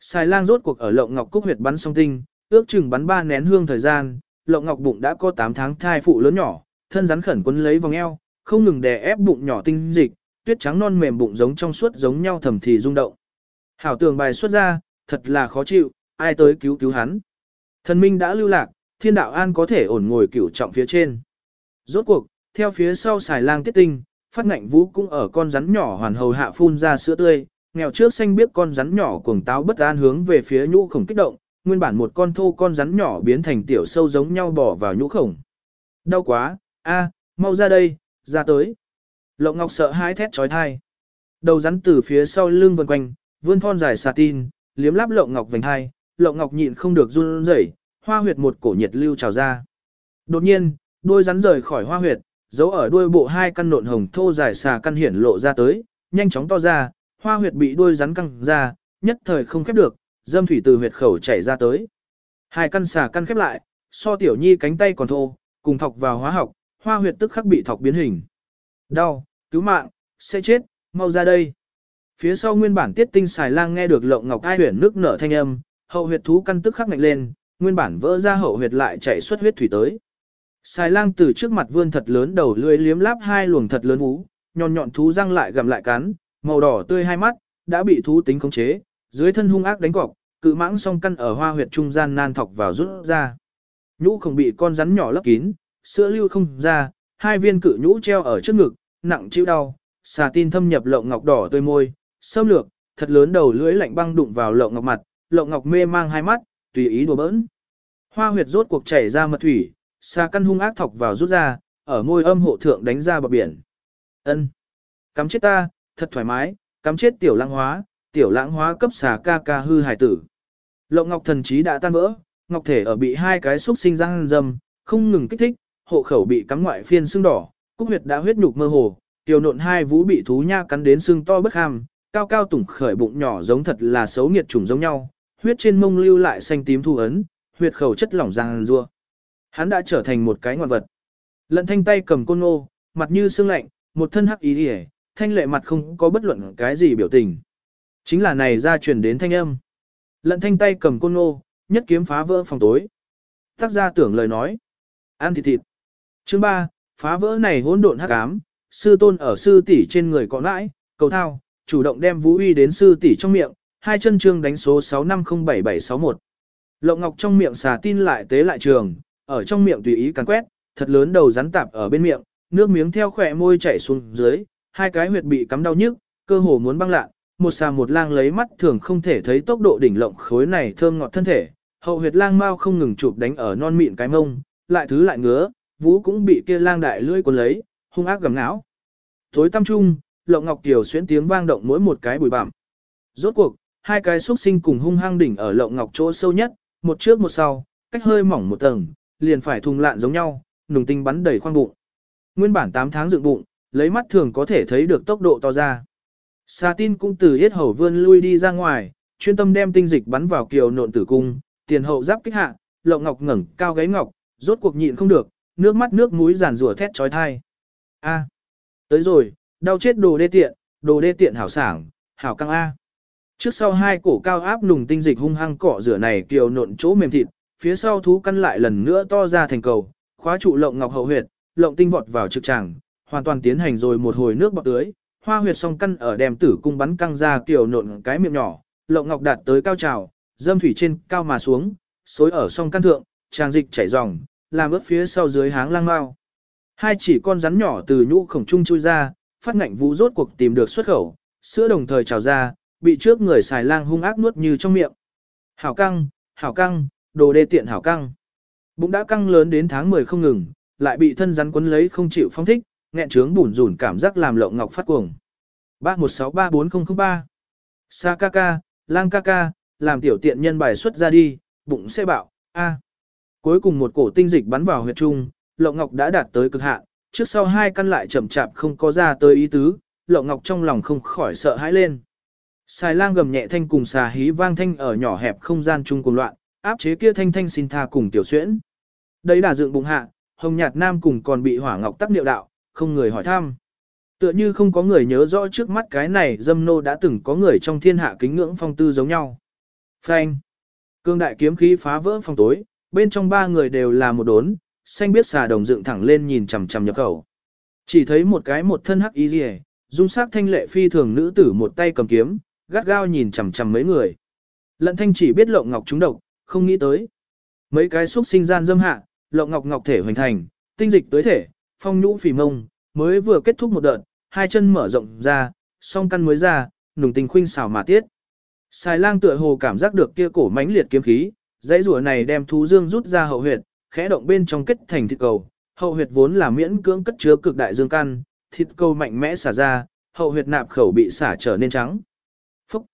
Xài lang rốt cuộc ở lộng ngọc cúc huyệt bắn song tinh, ước chừng bắn ba nén hương thời gian, lộng ngọc bụng đã có 8 tháng thai phụ lớn nhỏ, thân rắn khẩn quấn lấy vòng eo, không ngừng đè ép bụng nhỏ tinh dịch, tuyết trắng non mềm bụng giống trong suốt giống nhau thầm thì rung động. Hảo tường bài xuất ra, thật là khó chịu, ai tới cứu cứu hắn. Thần minh đã lưu lạc, thiên đạo an có thể ổn ngồi cửu trọng phía trên. Rốt cuộc, theo phía sau xài lang tiết tinh, phát ngạnh vũ cũng ở con rắn nhỏ hoàn hầu hạ phun ra sữa tươi, nghèo trước xanh biết con rắn nhỏ cuồng táo bất an hướng về phía nhũ khổng kích động, nguyên bản một con thô con rắn nhỏ biến thành tiểu sâu giống nhau bỏ vào nhũ khổng. Đau quá, a, mau ra đây, ra tới. Lộng Ngọc sợ hãi thét chói tai. Đầu rắn từ phía sau lưng vần quanh, vươn thon dài xà tin, liếm láp Lộng Ngọc vành hai, Lộng Ngọc nhịn không được run rẩy, hoa huyệt một cổ nhiệt lưu trào ra. Đột nhiên, đuôi rắn rời khỏi hoa huyệt, giấu ở đuôi bộ hai căn nộn hồng thô dài xà căn hiển lộ ra tới, nhanh chóng to ra, hoa huyệt bị đuôi rắn căng ra, nhất thời không khép được, dâm thủy từ huyệt khẩu chảy ra tới. Hai căn xà căn khép lại, so tiểu nhi cánh tay còn thô, cùng thọc vào hóa học, hoa huyệt tức khắc bị thọc biến hình. Đau, cứu mạng, sẽ chết, mau ra đây. Phía sau nguyên bản tiết tinh xài lang nghe được lộng ngọc ai huyền nước nở thanh âm, hậu huyệt thú căn tức khắc ngạnh lên, nguyên bản vỡ ra hậu huyệt lại chảy xuất huyết thủy tới. Xài lang từ trước mặt vươn thật lớn đầu lưỡi liếm láp hai luồng thật lớn vú, nhọn nhọn thú răng lại gặm lại cắn, màu đỏ tươi hai mắt, đã bị thú tính khống chế, dưới thân hung ác đánh cọc, cự mãng song căn ở hoa huyệt trung gian nan thọc vào rút ra. Nhũ không bị con rắn nhỏ lấp kín, sữa lưu không ra, hai viên cự nhũ treo ở trước ngực, nặng chịu đau, xà tin thâm nhập lộng ngọc đỏ tươi môi, xâm lược, thật lớn đầu lưỡi lạnh băng đụng vào lộng ngọc mặt, lộng ngọc mê mang hai mắt, tùy ý đùa bỡn. Hoa huyệt rốt cuộc chảy ra mật thủy, xà căn hung ác thọc vào rút ra, ở môi âm hộ thượng đánh ra bờ biển. Ân, Cắm chết ta, thật thoải mái, cắm chết tiểu lãng hóa, tiểu lãng hóa cấp xà ca ca hư hải tử. Lộng ngọc thần trí đã tan vỡ, ngọc thể ở bị hai cái xúc sinh răng dâm, không ngừng kích thích, hộ khẩu bị cắm ngoại phiên sưng đỏ, cúc huyệt đã huyết nhục mơ hồ, tiểu nộn hai vũ bị thú nha cắn đến sưng to bất ham, cao cao tủng khởi bụng nhỏ giống thật là xấu nghiệt trùng giống nhau, huyết trên mông lưu lại xanh tím thu ấn, huyệt khẩu chất lỏng răng rua. Hắn đã trở thành một cái ngoạn vật. Lận thanh tay cầm côn ngô, mặt như xương lạnh, một thân hắc ý đi thanh lệ mặt không có bất luận cái gì biểu tình. Chính là này ra truyền đến thanh âm. Lận thanh tay cầm côn ngô, nhất kiếm phá vỡ phòng tối. Tác gia tưởng lời nói. Ăn thịt thịt. Chương 3, phá vỡ này hỗn độn hắc ám, sư tôn ở sư tỷ trên người có nãi, cầu thao, chủ động đem vũ uy đến sư tỷ trong miệng, hai chân trương đánh số 650771. Lộng ngọc trong miệng xà tin lại tế lại trường, ở trong miệng tùy ý cắn quét, thật lớn đầu rắn tạp ở bên miệng, nước miếng theo khỏe môi chảy xuống dưới, hai cái huyệt bị cắm đau nhức, cơ hồ muốn băng lạ, một xà một lang lấy mắt thường không thể thấy tốc độ đỉnh lộng khối này thơm ngọt thân thể, hậu huyệt lang mau không ngừng chụp đánh ở non mịn cái mông, lại thứ lại ngứa, vũ cũng bị kia lang đại lưỡi cuốn lấy, hung ác gầm não. Thối tâm trung, lộng ngọc kiều xuyến tiếng vang động mỗi một cái bùi bặm. Rốt cuộc, hai cái xúc sinh cùng hung hăng đỉnh ở lộng ngọc chỗ sâu nhất, một trước một sau, cách hơi mỏng một tầng, liền phải thùng lạn giống nhau, nùng tinh bắn đầy khoang bụng. Nguyên bản 8 tháng dựng bụng, lấy mắt thường có thể thấy được tốc độ to ra. Sa tin cũng từ yết hầu vươn lui đi ra ngoài, chuyên tâm đem tinh dịch bắn vào kiều nộn tử cung, tiền hậu giáp kích hạ, lộng ngọc ngẩng cao gáy ngọc, rốt cuộc nhịn không được, nước mắt nước mũi giàn rủa thét trói thai. A, tới rồi, đau chết đồ đê tiện, đồ đê tiện hảo sảng, hảo căng A. Trước sau hai cổ cao áp nùng tinh dịch hung hăng cọ rửa này kiều nộn chỗ mềm thịt, phía sau thú căn lại lần nữa to ra thành cầu, khóa trụ lộng ngọc hậu huyệt, lộng tinh vọt vào trực tràng, hoàn toàn tiến hành rồi một hồi nước bọt tưới, hoa huyệt song căn ở đèm tử cung bắn căng ra kiều nộn cái miệng nhỏ, lộng ngọc đạt tới cao trào, dâm thủy trên cao mà xuống, xối ở song căn thượng, tràng dịch chảy ròng, làm ướt phía sau dưới háng lang mao. Hai chỉ con rắn nhỏ từ nhũ khổng trung chui ra, phát ngạnh vũ rốt cuộc tìm được xuất khẩu, sữa đồng thời trào ra, bị trước người xài lang hung ác nuốt như trong miệng. Hảo căng, hảo căng, đồ đê tiện hảo căng. Bụng đã căng lớn đến tháng 10 không ngừng, lại bị thân rắn quấn lấy không chịu phong thích, nghẹn trướng bủn rủn cảm giác làm lộng ngọc phát cuồng. 31634003 Sa ca ca, lang ca ca, làm tiểu tiện nhân bài xuất ra đi, bụng sẽ bạo, a. Cuối cùng một cổ tinh dịch bắn vào huyệt trung, lộng ngọc đã đạt tới cực hạn, trước sau hai căn lại chậm chạp không có ra tới ý tứ, lộng ngọc trong lòng không khỏi sợ hãi lên. Xài lang gầm nhẹ thanh cùng xà hí vang thanh ở nhỏ hẹp không gian chung cùng loạn, áp chế kia thanh thanh xin tha cùng tiểu xuyễn. Đấy đã dựng bụng hạ, hồng nhạt nam cùng còn bị hỏa ngọc tắc niệu đạo, không người hỏi thăm. Tựa như không có người nhớ rõ trước mắt cái này dâm nô đã từng có người trong thiên hạ kính ngưỡng phong tư giống nhau. Phanh. Cương đại kiếm khí phá vỡ phòng tối, bên trong ba người đều là một đốn, xanh biết xà đồng dựng thẳng lên nhìn chằm chằm nhập khẩu. Chỉ thấy một cái một thân hắc y rìa, dung sắc thanh lệ phi thường nữ tử một tay cầm kiếm, gắt gao nhìn chằm chằm mấy người. Lận thanh chỉ biết lộng ngọc trúng độc, không nghĩ tới. Mấy cái xúc sinh gian dâm hạ, lộng ngọc ngọc thể hoành thành, tinh dịch tới thể, phong nhũ phì mông, mới vừa kết thúc một đợt, hai chân mở rộng ra, song căn mới ra, nùng tình khuynh xảo mà tiết. Xài lang tựa hồ cảm giác được kia cổ mãnh liệt kiếm khí, dãy rùa này đem thú dương rút ra hậu huyệt, khẽ động bên trong kết thành thịt cầu, hậu huyệt vốn là miễn cưỡng cất chứa cực đại dương căn, thịt cầu mạnh mẽ xả ra, hậu huyệt nạp khẩu bị xả trở nên trắng. Phúc!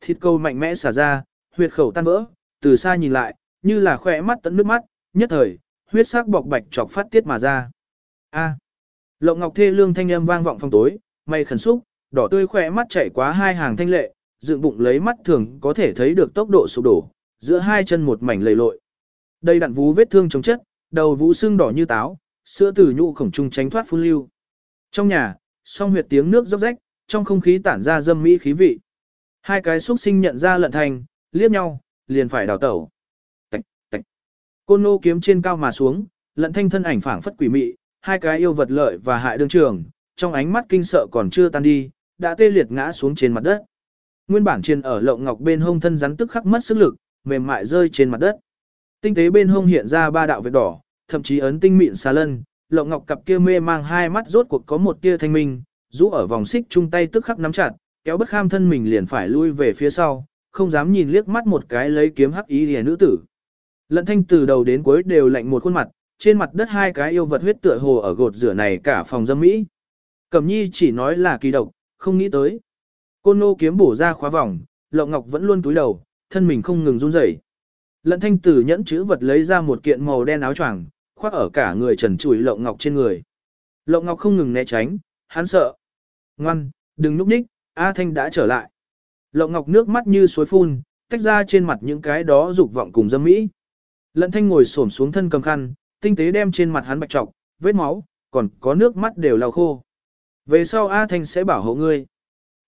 Thịt cầu mạnh mẽ xả ra, huyệt khẩu tan vỡ, từ xa nhìn lại, như là khỏe mắt tận nước mắt, nhất thời, huyết sắc bọc bạch chọc phát tiết mà ra. A. Lộng Ngọc Thê lương thanh âm vang vọng phòng tối, mây khẩn xúc, đỏ tươi khỏe mắt chảy quá hai hàng thanh lệ, dựng bụng lấy mắt thường có thể thấy được tốc độ sụp đổ, giữa hai chân một mảnh lầy lội. Đây đặn vú vết thương chống chất, đầu vũ sưng đỏ như táo, sữa tử nhũ khổng trung tránh thoát phun lưu. Trong nhà, song huyệt tiếng nước róc rách, trong không khí tản ra dâm mỹ khí vị. Hai cái xúc sinh nhận ra lận thành, liếc nhau, liền phải đào tẩu. Tạch, tạch. Côn nô kiếm trên cao mà xuống, lận thanh thân ảnh phảng phất quỷ mị, hai cái yêu vật lợi và hại đương trường, trong ánh mắt kinh sợ còn chưa tan đi, đã tê liệt ngã xuống trên mặt đất. Nguyên bản trên ở lộng ngọc bên hông thân rắn tức khắc mất sức lực, mềm mại rơi trên mặt đất. Tinh tế bên hông hiện ra ba đạo vết đỏ, thậm chí ấn tinh mịn xà lân, lộng ngọc cặp kia mê mang hai mắt rốt cuộc có một tia thanh minh, rũ ở vòng xích chung tay tức khắc nắm chặt, kéo bất kham thân mình liền phải lui về phía sau, không dám nhìn liếc mắt một cái lấy kiếm hắc ý liễu nữ tử. Lận thanh từ đầu đến cuối đều lạnh một khuôn mặt, trên mặt đất hai cái yêu vật huyết tựa hồ ở gột rửa này cả phòng dâm mỹ. Cẩm nhi chỉ nói là kỳ độc, không nghĩ tới. Côn nô kiếm bổ ra khóa vòng, lộng ngọc vẫn luôn túi đầu, thân mình không ngừng run rẩy. Lận thanh tử nhẫn chữ vật lấy ra một kiện màu đen áo choàng, khoác ở cả người trần trụi lộng ngọc trên người. Lộng ngọc không ngừng né tránh, hắn sợ. Ngoan, đừng núp ních, A Thanh đã trở lại. Lộng ngọc nước mắt như suối phun, tách ra trên mặt những cái đó dục vọng cùng dâm mỹ. Lận thanh ngồi xổm xuống thân cầm khăn, tinh tế đem trên mặt hắn bạch trọc, vết máu, còn có nước mắt đều lau khô. Về sau A Thanh sẽ bảo hộ ngươi.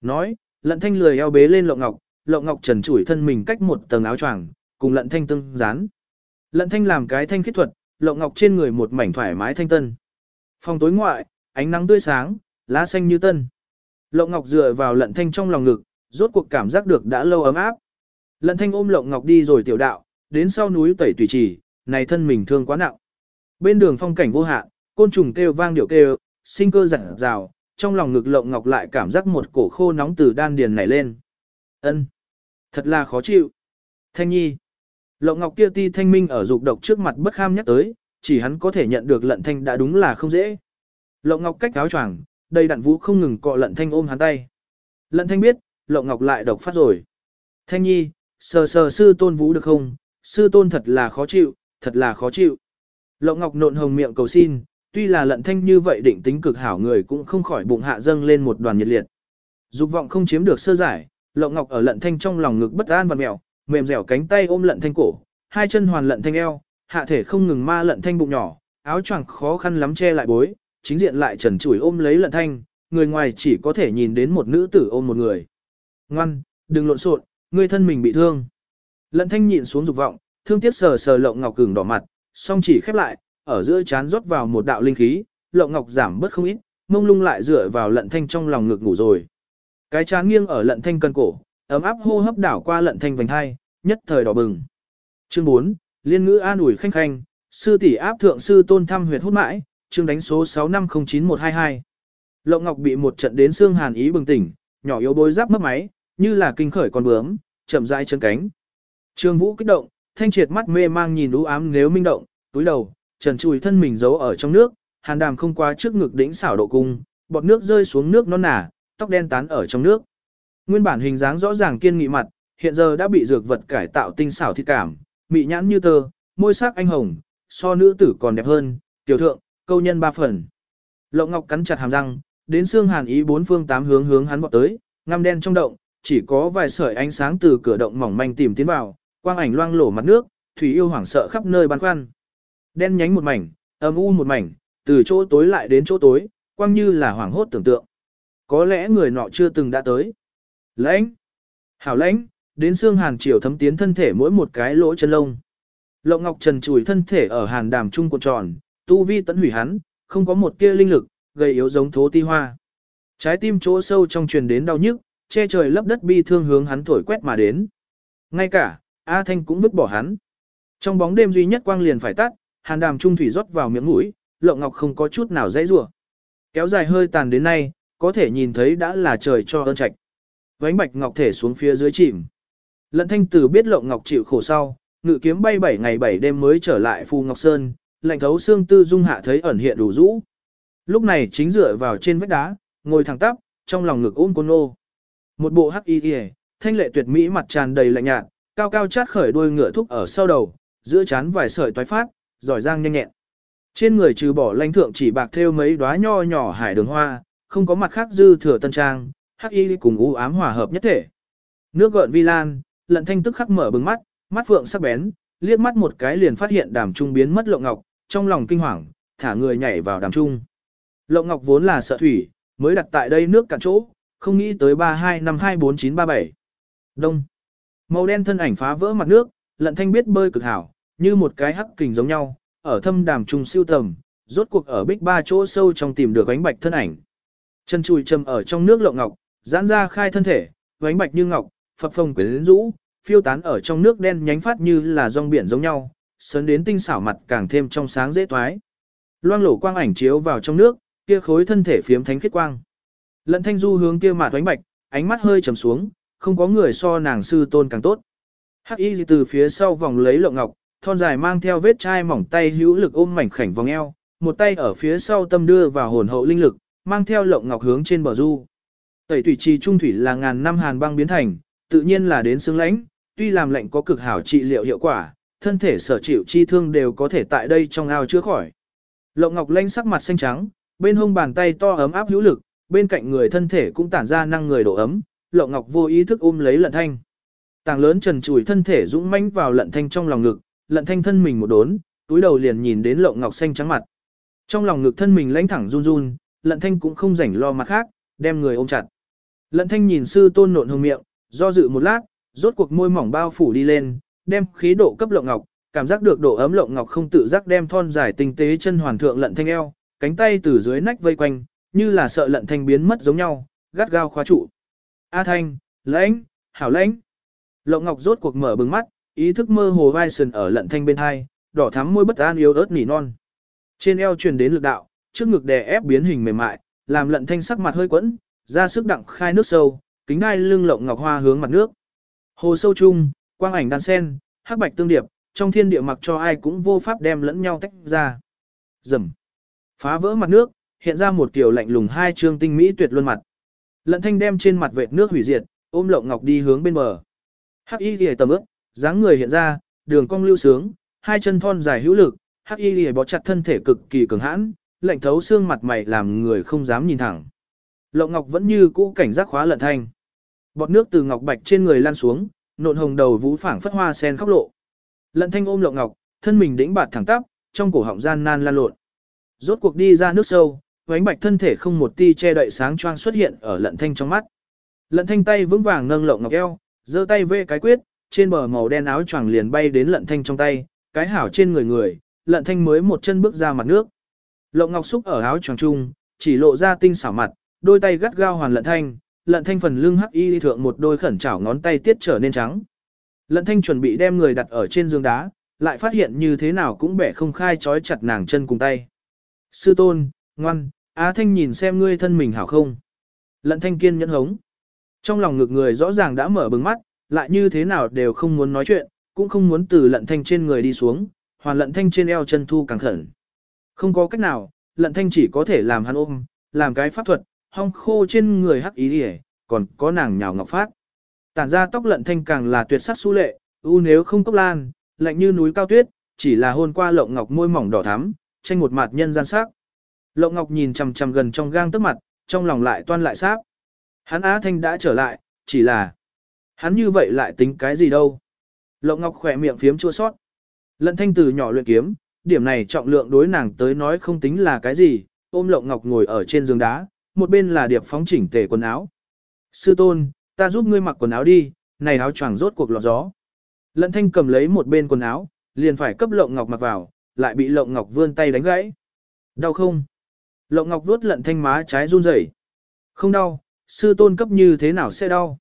Nói, lận thanh lười eo bế lên lộng ngọc, lộng ngọc trần trụi thân mình cách một tầng áo choàng, cùng lận thanh tương dán. Lận thanh làm cái thanh kết thuật, lộng ngọc trên người một mảnh thoải mái thanh tân. Phòng tối ngoại, ánh nắng tươi sáng, lá xanh như tân. Lộng ngọc dựa vào lận thanh trong lòng ngực, rốt cuộc cảm giác được đã lâu ấm áp. Lận thanh ôm lộng ngọc đi rồi tiểu đạo, đến sau núi tẩy tùy trì, này thân mình thương quá nặng. Bên đường phong cảnh vô hạn, côn trùng kêu vang điệu kêu, sinh cơ giản rào, trong lòng ngực lộng ngọc lại cảm giác một cổ khô nóng từ đan điền nảy lên. Ân, Thật là khó chịu. Thanh nhi. Lộng ngọc kia ti thanh minh ở dục độc trước mặt bất kham nhắc tới, chỉ hắn có thể nhận được lận thanh đã đúng là không dễ. Lộng ngọc cách áo choàng, đầy đặn vũ không ngừng cọ lận thanh ôm hắn tay. Lận thanh biết, lộng ngọc lại độc phát rồi. Thanh nhi, sờ sờ sư tôn vũ được không? Sư tôn thật là khó chịu, thật là khó chịu. Lộng ngọc nộn hồng miệng cầu xin, tuy là lận thanh như vậy định tính cực hảo người cũng không khỏi bụng hạ dâng lên một đoàn nhiệt liệt. Dục vọng không chiếm được sơ giải, lộng ngọc ở lận thanh trong lòng ngực bất an và mèo, mềm dẻo cánh tay ôm lận thanh cổ, hai chân hoàn lận thanh eo, hạ thể không ngừng ma lận thanh bụng nhỏ, áo choàng khó khăn lắm che lại bối, chính diện lại trần trụi ôm lấy lận thanh, người ngoài chỉ có thể nhìn đến một nữ tử ôm một người. Ngoan, đừng lộn xộn, người thân mình bị thương. Lận thanh nhịn xuống dục vọng, thương tiếc sờ sờ lộng ngọc cứng đỏ mặt, song chỉ khép lại, ở giữa chán rót vào một đạo linh khí, lộng ngọc giảm bớt không ít, mông lung lại dựa vào lận thanh trong lòng ngực ngủ rồi. Cái chán nghiêng ở lận thanh cân cổ, ấm áp hô hấp đảo qua lận thanh vành hai, nhất thời đỏ bừng. Chương 4, liên ngữ an ủi khanh khanh, sư tỷ áp thượng sư tôn thăm huyệt hút mãi, chương đánh số 65091122. Lộng Ngọc bị một trận đến xương hàn ý bừng tỉnh, nhỏ yếu bối giáp mất máy, như là kinh khởi con bướm, chậm rãi chân cánh. Trương Vũ kích động, thanh triệt mắt mê mang nhìn u ám nếu minh động, túi đầu, trần chùi thân mình giấu ở trong nước, hàn đàm không qua trước ngực đỉnh xảo độ cung, bọt nước rơi xuống nước non nả, tóc đen tán ở trong nước. Nguyên bản hình dáng rõ ràng kiên nghị mặt, hiện giờ đã bị dược vật cải tạo tinh xảo thịt cảm, mị nhãn như tơ, môi sắc anh hồng, so nữ tử còn đẹp hơn, tiểu thượng, câu nhân ba phần. Lộng Ngọc cắn chặt hàm răng, đến xương hàn ý bốn phương tám hướng hướng hắn vọt tới, ngăm đen trong động, chỉ có vài sợi ánh sáng từ cửa động mỏng manh tìm tiến vào, quang ảnh loang lổ mặt nước, thủy yêu hoảng sợ khắp nơi băn khoăn. Đen nhánh một mảnh, âm u một mảnh, từ chỗ tối lại đến chỗ tối, quang như là hoảng hốt tưởng tượng. Có lẽ người nọ chưa từng đã tới. Lãnh, hảo lãnh, đến xương hàn chiều thấm tiến thân thể mỗi một cái lỗ chân lông. Lộng Ngọc Trần chùi thân thể ở hàn đàm trung cuộn tròn, tu vi tận hủy hắn, không có một tia linh lực, gây yếu giống thố ti hoa. Trái tim chỗ sâu trong truyền đến đau nhức, che trời lấp đất bi thương hướng hắn thổi quét mà đến. Ngay cả, A Thanh cũng vứt bỏ hắn. Trong bóng đêm duy nhất quang liền phải tắt, hàn đàm trung thủy rót vào miệng mũi, Lộng Ngọc không có chút nào dãy rủa. Kéo dài hơi tàn đến nay, có thể nhìn thấy đã là trời cho ơn trạch. Vánh bạch ngọc thể xuống phía dưới chìm. Lận thanh tử biết Lộng Ngọc chịu khổ sau, ngự kiếm bay 7 ngày 7 đêm mới trở lại Phù Ngọc Sơn, lạnh thấu xương tư dung hạ thấy ẩn hiện đủ rũ. Lúc này chính dựa vào trên vách đá, ngồi thẳng tắp, trong lòng ngực ôm côn nô. Một bộ hắc y y, thanh lệ tuyệt mỹ mặt tràn đầy lạnh nhạt, cao cao chát khởi đuôi ngựa thúc ở sau đầu, giữa chán vài sợi toái phát, giỏi giang nhanh nhẹn. Trên người trừ bỏ lãnh thượng chỉ bạc thêu mấy đóa nho nhỏ hải đường hoa, không có mặt khác dư thừa tân trang, hắc y cùng u ám hòa hợp nhất thể. Nước gợn vi lan, lận thanh tức khắc mở bừng mắt, mắt phượng sắc bén, liếc mắt một cái liền phát hiện đàm trung biến mất lộng ngọc, trong lòng kinh hoàng, thả người nhảy vào đàm trung. Lộng ngọc vốn là sợ thủy, mới đặt tại đây nước cạn chỗ, không nghĩ tới 32 năm 24937. Đông. Màu đen thân ảnh phá vỡ mặt nước, lận thanh biết bơi cực hảo, như một cái hắc kình giống nhau, ở thâm đàm trung siêu tầm, rốt cuộc ở bích ba chỗ sâu trong tìm được ánh bạch thân ảnh. Chân chùi trầm ở trong nước lộng ngọc, giãn ra khai thân thể, ánh bạch như ngọc, phập phồng quyến rũ, phiêu tán ở trong nước đen nhánh phát như là rong biển giống nhau, sấn đến tinh xảo mặt càng thêm trong sáng dễ toái. Loang lổ quang ảnh chiếu vào trong nước, kia khối thân thể phiếm thánh khiết quang. Lận thanh du hướng kia mạt ánh bạch, ánh mắt hơi trầm xuống, không có người so nàng sư tôn càng tốt. Hắc y từ phía sau vòng lấy lộng ngọc, thon dài mang theo vết chai mỏng tay hữu lực ôm mảnh khảnh vòng eo, một tay ở phía sau tâm đưa vào hồn hậu linh lực, mang theo lộng ngọc hướng trên bờ du. Tẩy thủy trì trung thủy là ngàn năm hàn băng biến thành, tự nhiên là đến xương lãnh, tuy làm lệnh có cực hảo trị liệu hiệu quả, thân thể sở chịu chi thương đều có thể tại đây trong ao chữa khỏi. Lộng Ngọc Lanh sắc mặt xanh trắng, bên hông bàn tay to ấm áp hữu lực, bên cạnh người thân thể cũng tản ra năng người độ ấm, Lộng Ngọc vô ý thức ôm lấy Lận Thanh. Tàng lớn trần trùi thân thể dũng mãnh vào Lận Thanh trong lòng ngực, Lận Thanh thân mình một đốn, túi đầu liền nhìn đến Lộng Ngọc xanh trắng mặt. Trong lòng ngực thân mình lãnh thẳng run run, Lận Thanh cũng không rảnh lo mặt khác, đem người ôm chặt. Lận Thanh nhìn sư tôn nộn hương miệng, do dự một lát, rốt cuộc môi mỏng bao phủ đi lên, đem khí độ cấp lộng ngọc, cảm giác được độ ấm lộng ngọc không tự giác đem thon dài tinh tế chân hoàn thượng lận thanh eo, cánh tay từ dưới nách vây quanh, như là sợ lận thanh biến mất giống nhau, gắt gao khóa trụ. A thanh, lãnh, hảo lãnh. Lộng ngọc rốt cuộc mở bừng mắt, ý thức mơ hồ vai sườn ở lận thanh bên hai, đỏ thắm môi bất an yếu ớt nỉ non. Trên eo truyền đến lực đạo, trước ngực đè ép biến hình mềm mại, làm lận thanh sắc mặt hơi quẫn, ra sức đặng khai nước sâu, kính đai lưng lộng ngọc hoa hướng mặt nước. Hồ sâu chung, quang ảnh đan sen, hắc bạch tương điệp, trong thiên địa mặc cho ai cũng vô pháp đem lẫn nhau tách ra. Rầm. Phá vỡ mặt nước, hiện ra một kiểu lạnh lùng hai trương tinh mỹ tuyệt luân mặt. Lận thanh đem trên mặt vệt nước hủy diệt, ôm lộng ngọc đi hướng bên bờ. Hắc y liễu tầm ước, dáng người hiện ra, đường cong lưu sướng, hai chân thon dài hữu lực, hắc y liễu bó chặt thân thể cực kỳ cường hãn, lạnh thấu xương mặt mày làm người không dám nhìn thẳng. Lộng ngọc vẫn như cũ cảnh giác khóa lận thanh. Bọt nước từ ngọc bạch trên người lan xuống, nộn hồng đầu vũ phảng phất hoa sen khóc lộ. Lận thanh ôm lộng ngọc, thân mình đĩnh bạt thẳng tắp, trong cổ họng gian nan lan lộn. Rốt cuộc đi ra nước sâu, vánh bạch thân thể không một ti che đậy sáng choang xuất hiện ở lận thanh trong mắt. Lận thanh tay vững vàng nâng lộng ngọc eo, giơ tay vê cái quyết, trên bờ màu đen áo choàng liền bay đến lận thanh trong tay, cái hảo trên người người, lận thanh mới một chân bước ra mặt nước. Lộng ngọc xúc ở áo choàng trung, chỉ lộ ra tinh xảo mặt, đôi tay gắt gao hoàn lận thanh, lận thanh phần lưng hắc y thượng một đôi khẩn chảo ngón tay tiết trở nên trắng. Lận thanh chuẩn bị đem người đặt ở trên giường đá, lại phát hiện như thế nào cũng bẻ không khai trói chặt nàng chân cùng tay. Sư tôn, ngoan, Á thanh nhìn xem ngươi thân mình hảo không. Lận thanh kiên nhẫn hống. Trong lòng ngực người rõ ràng đã mở bừng mắt, lại như thế nào đều không muốn nói chuyện, cũng không muốn từ lận thanh trên người đi xuống, hoàn lận thanh trên eo chân thu càng khẩn. Không có cách nào, lận thanh chỉ có thể làm hắn ôm, làm cái pháp thuật, hong khô trên người hắc ý hề, còn có nàng nhào ngọc phát. Tản ra tóc lận thanh càng là tuyệt sắc su lệ, ưu nếu không cốc lan, lạnh như núi cao tuyết, chỉ là hôn qua lộng ngọc môi mỏng đỏ thắm, tranh một mặt nhân gian sắc. Lộng ngọc nhìn chằm chằm gần trong gang tức mặt, trong lòng lại toan lại sáp. Hắn Á Thanh đã trở lại, chỉ là hắn như vậy lại tính cái gì đâu. Lộng ngọc khỏe miệng phiếm chua sót. Lận thanh từ nhỏ luyện kiếm, điểm này trọng lượng đối nàng tới nói không tính là cái gì, ôm lộng ngọc ngồi ở trên giường đá, một bên là điệp phóng chỉnh tề quần áo. Sư tôn, ta giúp ngươi mặc quần áo đi, này áo choàng rốt cuộc lọt gió. Lận thanh cầm lấy một bên quần áo, liền phải cấp lộng ngọc mặc vào, lại bị lộng ngọc vươn tay đánh gãy. Đau không? Lộng ngọc vuốt lận thanh má trái run rẩy. Không đau, sư tôn cấp như thế nào sẽ đau?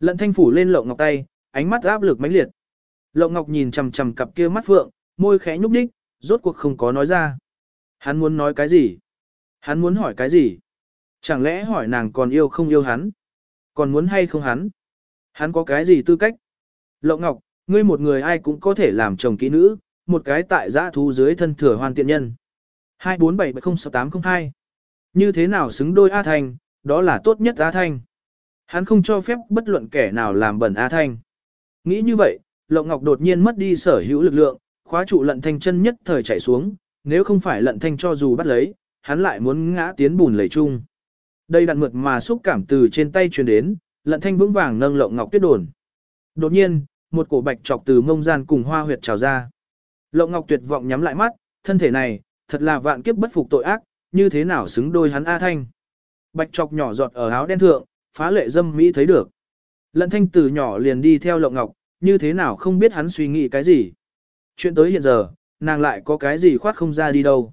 Lận thanh phủ lên lộng ngọc tay, ánh mắt áp lực mãnh liệt. Lộng ngọc nhìn chằm chằm cặp kia mắt phượng, môi khẽ nhúc nhích, rốt cuộc không có nói ra. Hắn muốn nói cái gì? Hắn muốn hỏi cái gì? Chẳng lẽ hỏi nàng còn yêu không yêu hắn? Còn muốn hay không hắn? Hắn có cái gì tư cách? Lộng Ngọc, ngươi một người ai cũng có thể làm chồng kỹ nữ, một cái tại giã thú dưới thân thừa hoàn tiện nhân. 247706802 Như thế nào xứng đôi A Thanh, đó là tốt nhất A Thanh. Hắn không cho phép bất luận kẻ nào làm bẩn A Thanh. Nghĩ như vậy, Lộng Ngọc đột nhiên mất đi sở hữu lực lượng, khóa trụ lận thanh chân nhất thời chạy xuống, nếu không phải lận thanh cho dù bắt lấy, hắn lại muốn ngã tiến bùn lầy chung. Đây đặn mượt mà xúc cảm từ trên tay truyền đến, lận thanh vững vàng nâng lộng ngọc tuyết đồn. Đột nhiên, một cổ bạch trọc từ mông gian cùng hoa huyệt trào ra. Lộng ngọc tuyệt vọng nhắm lại mắt, thân thể này, thật là vạn kiếp bất phục tội ác, như thế nào xứng đôi hắn A Thanh. Bạch trọc nhỏ giọt ở áo đen thượng, phá lệ dâm mỹ thấy được. Lận thanh từ nhỏ liền đi theo lộng ngọc, như thế nào không biết hắn suy nghĩ cái gì. Chuyện tới hiện giờ, nàng lại có cái gì khoát không ra đi đâu.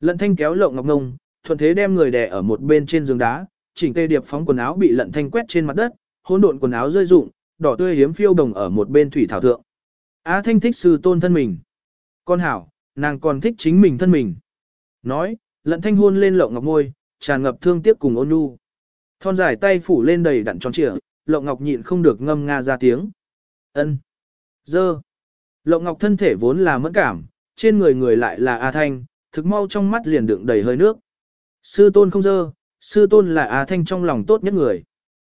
Lận thanh kéo lộng ngọc ngông, thuận thế đem người đè ở một bên trên giường đá, chỉnh tê điệp phóng quần áo bị lận thanh quét trên mặt đất, hỗn độn quần áo rơi rụng, đỏ tươi hiếm phiêu đồng ở một bên thủy thảo thượng. Á thanh thích sư tôn thân mình. Con hảo, nàng còn thích chính mình thân mình. Nói, lận thanh hôn lên lộng ngọc ngôi, tràn ngập thương tiếc cùng ôn nhu. Thon dài tay phủ lên đầy đặn tròn trịa, lộng ngọc nhịn không được ngâm nga ra tiếng. ân Dơ. Lộng ngọc thân thể vốn là mẫn cảm, trên người người lại là A Thanh, thực mau trong mắt liền đựng đầy hơi nước. Sư tôn không dơ, sư tôn là A Thanh trong lòng tốt nhất người.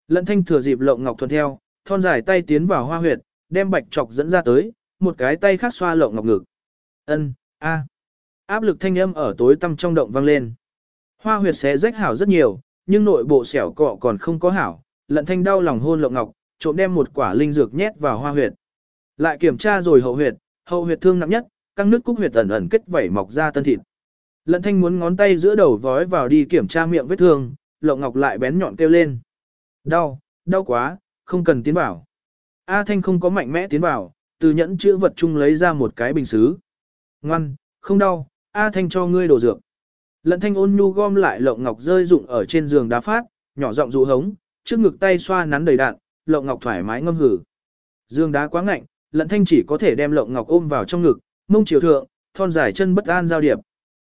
Lận Thanh thừa dịp lộng ngọc thuận theo, thon dài tay tiến vào hoa huyệt, đem bạch trọc dẫn ra tới, một cái tay khác xoa lộng ngọc ngực. Ân, a. Áp lực thanh âm ở tối tăm trong động vang lên. Hoa huyệt sẽ rách hảo rất nhiều, nhưng nội bộ xẻo cọ còn không có hảo. Lận Thanh đau lòng hôn lộng ngọc, trộm đem một quả linh dược nhét vào hoa huyệt. Lại kiểm tra rồi hậu huyệt, hậu huyệt thương nặng nhất, căng nước cúc huyệt ẩn ẩn kết vảy mọc ra tân thịt. Lận thanh muốn ngón tay giữa đầu vói vào đi kiểm tra miệng vết thương, lộng ngọc lại bén nhọn kêu lên. Đau, đau quá, không cần tiến vào. A thanh không có mạnh mẽ tiến vào, từ nhẫn chữa vật chung lấy ra một cái bình xứ. Ngoan, không đau, A thanh cho ngươi đổ dược. Lận thanh ôn nhu gom lại lộng ngọc rơi rụng ở trên giường đá phát, nhỏ giọng dụ hống, trước ngực tay xoa nắn đầy đạn, lộng ngọc thoải mái ngâm hử. Dương đá quá ngạnh, lận thanh chỉ có thể đem lộng ngọc ôm vào trong ngực, mông chiều thượng, thon dài chân bất an giao điệp.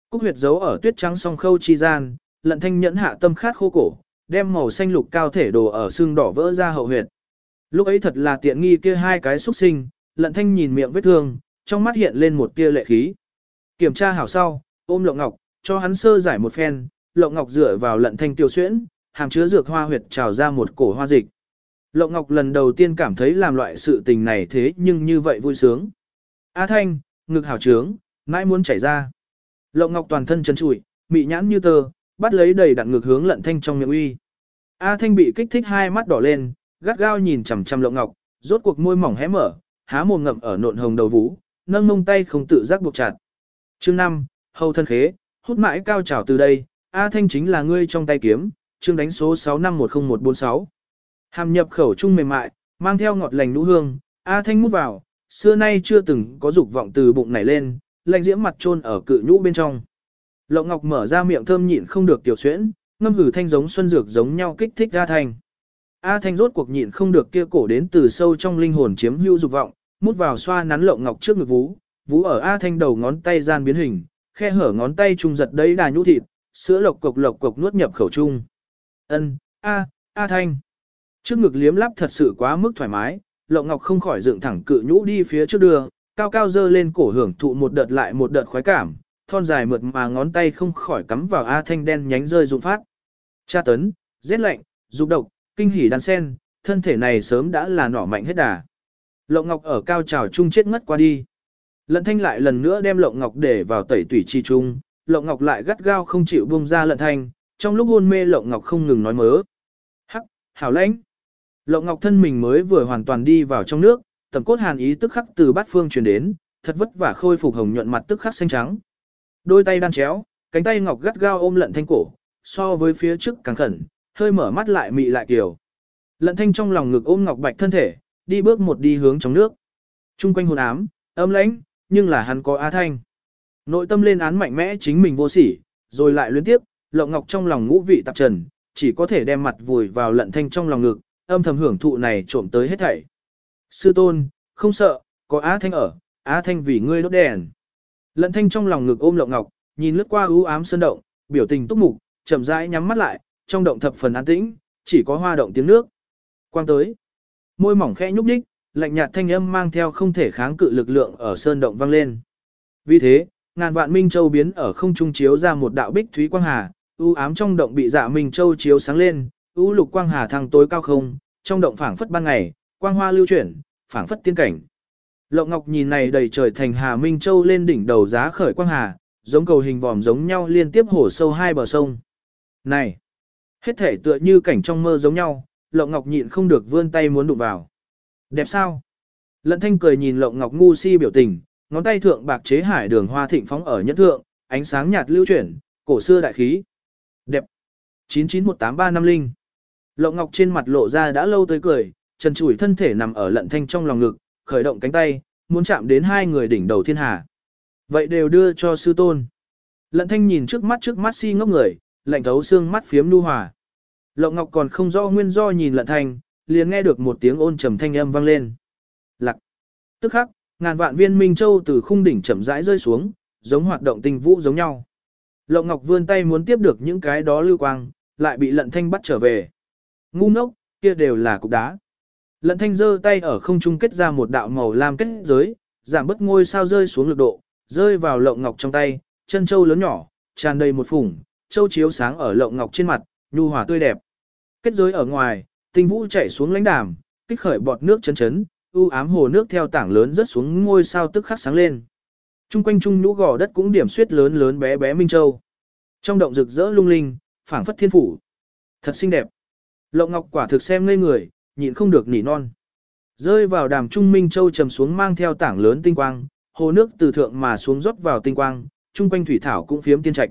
Cúc huyệt giấu ở tuyết trắng song khâu chi gian, lận thanh nhẫn hạ tâm khát khô cổ, đem màu xanh lục cao thể đồ ở xương đỏ vỡ ra hậu huyệt. Lúc ấy thật là tiện nghi kia hai cái xuất sinh, lận thanh nhìn miệng vết thương, trong mắt hiện lên một tia lệ khí. Kiểm tra hảo sau, ôm lộng ngọc, cho hắn sơ giải một phen, lộng ngọc dựa vào lận thanh tiêu xuyễn, hàm chứa dược hoa huyệt trào ra một cổ hoa dịch. Lộng Ngọc lần đầu tiên cảm thấy làm loại sự tình này thế nhưng như vậy vui sướng. A Thanh, ngực hảo trướng, mãi muốn chảy ra. Lộng Ngọc toàn thân chân trụi, mị nhãn như tơ, bắt lấy đầy đặn ngực hướng lận thanh trong miệng uy. A Thanh bị kích thích hai mắt đỏ lên, gắt gao nhìn chằm chằm Lộng Ngọc, rốt cuộc môi mỏng hé mở, há mồm ngậm ở nộn hồng đầu vú, nâng mông tay không tự giác buộc chặt. Chương 5, hầu thân khế, hút mãi cao trào từ đây, A Thanh chính là ngươi trong tay kiếm, chương đánh số 651046. Hàm nhập khẩu trung mềm mại, mang theo ngọt lành nũ hương, A Thanh mút vào, xưa nay chưa từng có dục vọng từ bụng này lên, lạnh diễm mặt trôn ở cự nhũ bên trong. Lộng Ngọc mở ra miệng thơm nhịn không được tiểu xuyễn, ngâm hử thanh giống xuân dược giống nhau kích thích A Thanh. A Thanh rốt cuộc nhịn không được kia cổ đến từ sâu trong linh hồn chiếm hữu dục vọng, mút vào xoa nắn Lộng Ngọc trước ngực vú, vú ở A Thanh đầu ngón tay gian biến hình, khe hở ngón tay trung giật đấy đà nhũ thịt, sữa lộc cục lộc cục nuốt nhập khẩu trung. Ân, A, A Thanh. Trước ngực liếm lắp thật sự quá mức thoải mái, Lộng Ngọc không khỏi dựng thẳng cự nhũ đi phía trước đường, cao cao dơ lên cổ hưởng thụ một đợt lại một đợt khoái cảm, thon dài mượt mà ngón tay không khỏi cắm vào A Thanh đen nhánh rơi rụng phát. Cha tấn, giết lạnh, dục độc, kinh hỉ đan sen, thân thể này sớm đã là nỏ mạnh hết đà. Lộng Ngọc ở cao trào trung chết ngất qua đi. Lận Thanh lại lần nữa đem Lộng Ngọc để vào tẩy tủy chi trung, Lộng Ngọc lại gắt gao không chịu buông ra Lận Thanh, trong lúc hôn mê Lộng Ngọc không ngừng nói mớ. Hắc, hảo lãnh. Lộng Ngọc thân mình mới vừa hoàn toàn đi vào trong nước, tầm cốt hàn ý tức khắc từ bát phương truyền đến, thật vất vả khôi phục hồng nhuận mặt tức khắc xanh trắng. Đôi tay đan chéo, cánh tay ngọc gắt gao ôm lận thanh cổ, so với phía trước càng khẩn, hơi mở mắt lại mị lại kiều. Lận thanh trong lòng ngực ôm ngọc bạch thân thể, đi bước một đi hướng trong nước. Trung quanh hồn ám, âm lãnh, nhưng là hắn có A Thanh. Nội tâm lên án mạnh mẽ chính mình vô sỉ, rồi lại luyến tiếp, lộng ngọc trong lòng ngũ vị tạp trần, chỉ có thể đem mặt vùi vào lận thanh trong lòng ngực, âm thầm hưởng thụ này trộm tới hết thảy. Sư tôn, không sợ, có Á Thanh ở, Á Thanh vì ngươi đốt đèn. Lận thanh trong lòng ngực ôm lộng ngọc, nhìn lướt qua ưu ám sơn động, biểu tình túc mục, chậm rãi nhắm mắt lại, trong động thập phần an tĩnh, chỉ có hoa động tiếng nước. Quang tới, môi mỏng khẽ nhúc nhích, lạnh nhạt thanh âm mang theo không thể kháng cự lực lượng ở sơn động vang lên. Vì thế, ngàn vạn minh châu biến ở không trung chiếu ra một đạo bích thúy quang hà, u ám trong động bị dạ minh châu chiếu sáng lên, u lục quang hà thăng tối cao không, trong động phảng phất ban ngày, quang hoa lưu chuyển, phảng phất tiên cảnh. Lộng Ngọc nhìn này đầy trời thành Hà Minh Châu lên đỉnh đầu giá khởi quang hà, giống cầu hình vòm giống nhau liên tiếp hổ sâu hai bờ sông. Này, hết thể tựa như cảnh trong mơ giống nhau, Lộng Ngọc nhịn không được vươn tay muốn đụng vào. Đẹp sao? Lận Thanh cười nhìn Lộng Ngọc ngu si biểu tình, ngón tay thượng bạc chế hải đường hoa thịnh phóng ở nhất thượng, ánh sáng nhạt lưu chuyển, cổ xưa đại khí. Đẹp. 9918350 Lộng Ngọc trên mặt lộ ra đã lâu tới cười, trần trụi thân thể nằm ở lận thanh trong lòng ngực, khởi động cánh tay, muốn chạm đến hai người đỉnh đầu thiên hà. Vậy đều đưa cho sư tôn. Lận thanh nhìn trước mắt trước mắt si ngốc người, lạnh thấu xương mắt phiếm nu hòa. Lộng Ngọc còn không rõ nguyên do nhìn lận thanh, liền nghe được một tiếng ôn trầm thanh âm vang lên. Lặc. Tức khắc, ngàn vạn viên minh châu từ khung đỉnh chậm rãi rơi xuống, giống hoạt động tình vũ giống nhau. Lộng Ngọc vươn tay muốn tiếp được những cái đó lưu quang, lại bị lận thanh bắt trở về. Ngu ngốc, kia đều là cục đá. Lận thanh giơ tay ở không trung kết ra một đạo màu lam kết giới, giảm bất ngôi sao rơi xuống lực độ, rơi vào lộng ngọc trong tay, chân châu lớn nhỏ, tràn đầy một phủng, châu chiếu sáng ở lộng ngọc trên mặt, nhu hòa tươi đẹp. Kết giới ở ngoài, tinh vũ chảy xuống lãnh đàm, kích khởi bọt nước chấn chấn, u ám hồ nước theo tảng lớn rớt xuống ngôi sao tức khắc sáng lên. Trung quanh trung nhũ gò đất cũng điểm suyết lớn lớn bé bé minh châu. Trong động rực rỡ lung linh, phảng phất thiên phủ. Thật xinh đẹp. Lộng Ngọc quả thực xem ngây người, nhịn không được nỉ non. Rơi vào đàm trung minh châu trầm xuống mang theo tảng lớn tinh quang, hồ nước từ thượng mà xuống rót vào tinh quang, trung quanh thủy thảo cũng phiếm tiên trạch.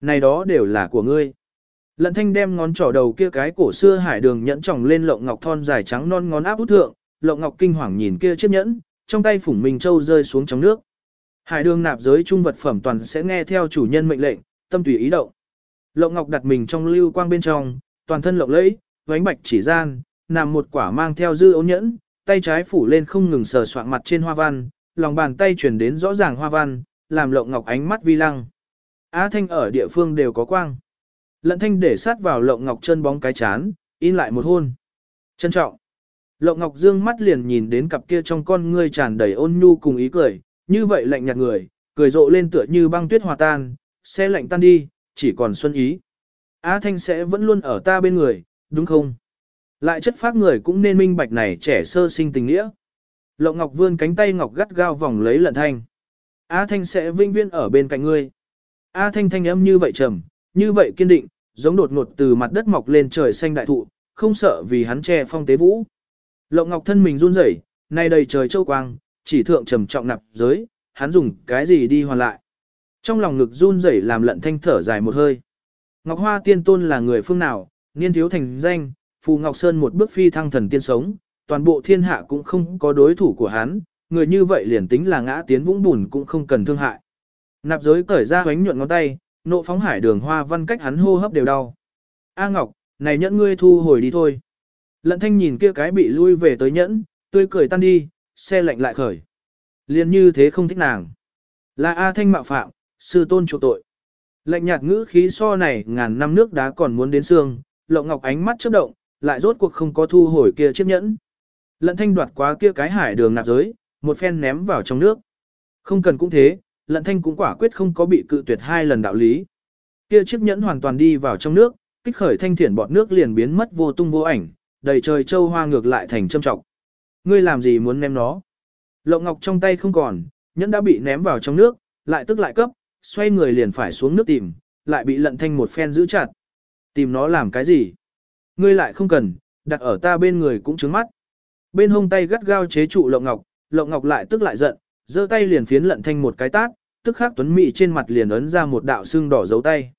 Này đó đều là của ngươi. Lận thanh đem ngón trỏ đầu kia cái cổ xưa hải đường nhẫn tròng lên lộng ngọc thon dài trắng non ngón áp út thượng, lộng ngọc kinh hoàng nhìn kia chiếc nhẫn, trong tay phủng minh châu rơi xuống trong nước. Hải đường nạp giới trung vật phẩm toàn sẽ nghe theo chủ nhân mệnh lệnh, tâm tùy ý động. Lộng ngọc đặt mình trong lưu quang bên trong, toàn thân lộng lẫy, vánh bạch chỉ gian, nằm một quả mang theo dư ấu nhẫn, tay trái phủ lên không ngừng sờ soạn mặt trên hoa văn, lòng bàn tay chuyển đến rõ ràng hoa văn, làm lộng ngọc ánh mắt vi lăng. Á thanh ở địa phương đều có quang. Lận thanh để sát vào lộng ngọc chân bóng cái chán, in lại một hôn. Trân trọng. Lộng ngọc dương mắt liền nhìn đến cặp kia trong con ngươi tràn đầy ôn nhu cùng ý cười, như vậy lạnh nhạt người, cười rộ lên tựa như băng tuyết hòa tan, xe lạnh tan đi, chỉ còn xuân ý. Á Thanh sẽ vẫn luôn ở ta bên người, đúng không? Lại chất phác người cũng nên minh bạch này trẻ sơ sinh tình nghĩa. Lộng Ngọc vươn cánh tay Ngọc gắt gao vòng lấy lận thanh. A Thanh sẽ vinh viên ở bên cạnh ngươi. A Thanh thanh âm như vậy trầm, như vậy kiên định, giống đột ngột từ mặt đất mọc lên trời xanh đại thụ, không sợ vì hắn che phong tế vũ. Lộng Ngọc thân mình run rẩy, nay đầy trời châu quang, chỉ thượng trầm trọng nạp giới, hắn dùng cái gì đi hoàn lại. Trong lòng ngực run rẩy làm lận thanh thở dài một hơi. Ngọc Hoa Tiên Tôn là người phương nào, niên thiếu thành danh, Phù Ngọc Sơn một bước phi thăng thần tiên sống, toàn bộ thiên hạ cũng không có đối thủ của hắn, người như vậy liền tính là ngã tiến vũng bùn cũng không cần thương hại. Nạp giới cởi ra hoánh nhuận ngón tay, nộ phóng hải đường hoa văn cách hắn hô hấp đều đau. A Ngọc, này nhẫn ngươi thu hồi đi thôi. Lận thanh nhìn kia cái bị lui về tới nhẫn, tươi cười tan đi, xe lạnh lại khởi. Liền như thế không thích nàng. Là A Thanh mạo phạm, sư tôn chủ tội. Lạnh nhạt ngữ khí so này ngàn năm nước đá còn muốn đến xương, lộng ngọc ánh mắt chớp động, lại rốt cuộc không có thu hồi kia chiếc nhẫn. Lận thanh đoạt quá kia cái hải đường nạp giới, một phen ném vào trong nước. Không cần cũng thế, lận thanh cũng quả quyết không có bị cự tuyệt hai lần đạo lý. Kia chiếc nhẫn hoàn toàn đi vào trong nước, kích khởi thanh thiển bọt nước liền biến mất vô tung vô ảnh, đầy trời châu hoa ngược lại thành châm trọng. Ngươi làm gì muốn ném nó? Lộng ngọc trong tay không còn, nhẫn đã bị ném vào trong nước, lại tức lại cấp, xoay người liền phải xuống nước tìm, lại bị lận thanh một phen giữ chặt. Tìm nó làm cái gì? Ngươi lại không cần, đặt ở ta bên người cũng trứng mắt. Bên hông tay gắt gao chế trụ lộng ngọc, lộng ngọc lại tức lại giận, giơ tay liền phiến lận thanh một cái tát, tức khắc tuấn mị trên mặt liền ấn ra một đạo xương đỏ dấu tay.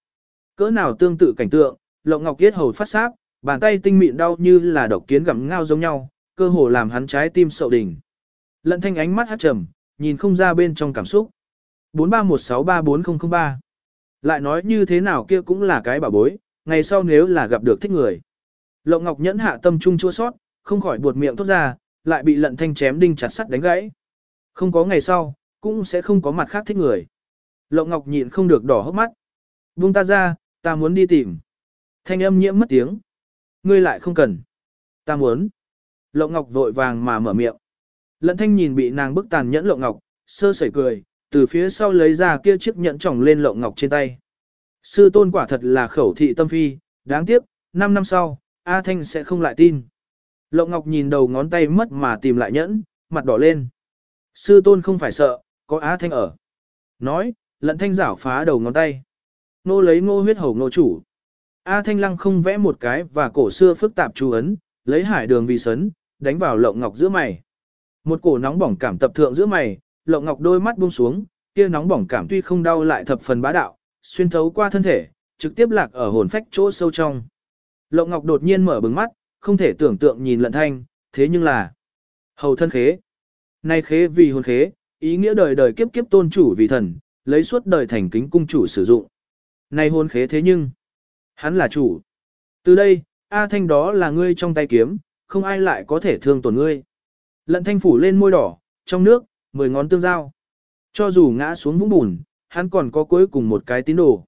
Cỡ nào tương tự cảnh tượng, lộng ngọc kiết hầu phát sáp, bàn tay tinh mịn đau như là độc kiến gặm ngao giống nhau, cơ hồ làm hắn trái tim sậu đỉnh. Lận thanh ánh mắt hát trầm, nhìn không ra bên trong cảm xúc. 4316340003 Lại nói như thế nào kia cũng là cái bảo bối, ngày sau nếu là gặp được thích người. Lộng Ngọc nhẫn hạ tâm trung chua sót, không khỏi buột miệng tốt ra, lại bị lận thanh chém đinh chặt sắt đánh gãy. Không có ngày sau, cũng sẽ không có mặt khác thích người. Lộng Ngọc nhịn không được đỏ hốc mắt. Buông ta ra, ta muốn đi tìm. Thanh âm nhiễm mất tiếng. Ngươi lại không cần. Ta muốn. Lộng Ngọc vội vàng mà mở miệng. Lận thanh nhìn bị nàng bức tàn nhẫn Lộng Ngọc, sơ sẩy cười, từ phía sau lấy ra kia chiếc nhẫn tròng lên Lộng Ngọc trên tay. Sư tôn quả thật là khẩu thị tâm phi, đáng tiếc, 5 năm sau, A Thanh sẽ không lại tin. Lộng Ngọc nhìn đầu ngón tay mất mà tìm lại nhẫn, mặt đỏ lên. Sư tôn không phải sợ, có A Thanh ở. Nói, lận thanh giảo phá đầu ngón tay. Nô lấy ngô huyết hầu ngô chủ. A Thanh lăng không vẽ một cái và cổ xưa phức tạp chú ấn, lấy hải đường vì sấn, đánh vào lộng ngọc giữa mày. Một cổ nóng bỏng cảm tập thượng giữa mày, lộng ngọc đôi mắt buông xuống, kia nóng bỏng cảm tuy không đau lại thập phần bá đạo, xuyên thấu qua thân thể, trực tiếp lạc ở hồn phách chỗ sâu trong. Lộng ngọc đột nhiên mở bừng mắt, không thể tưởng tượng nhìn lận thanh, thế nhưng là hầu thân khế. Nay khế vì hồn khế, ý nghĩa đời đời kiếp kiếp tôn chủ vì thần, lấy suốt đời thành kính cung chủ sử dụng. Nay hồn khế thế nhưng, hắn là chủ. Từ đây, A Thanh đó là ngươi trong tay kiếm, không ai lại có thể thương tổn ngươi. Lận thanh phủ lên môi đỏ, trong nước, mười ngón tương giao. Cho dù ngã xuống vũng bùn, hắn còn có cuối cùng một cái tín đồ.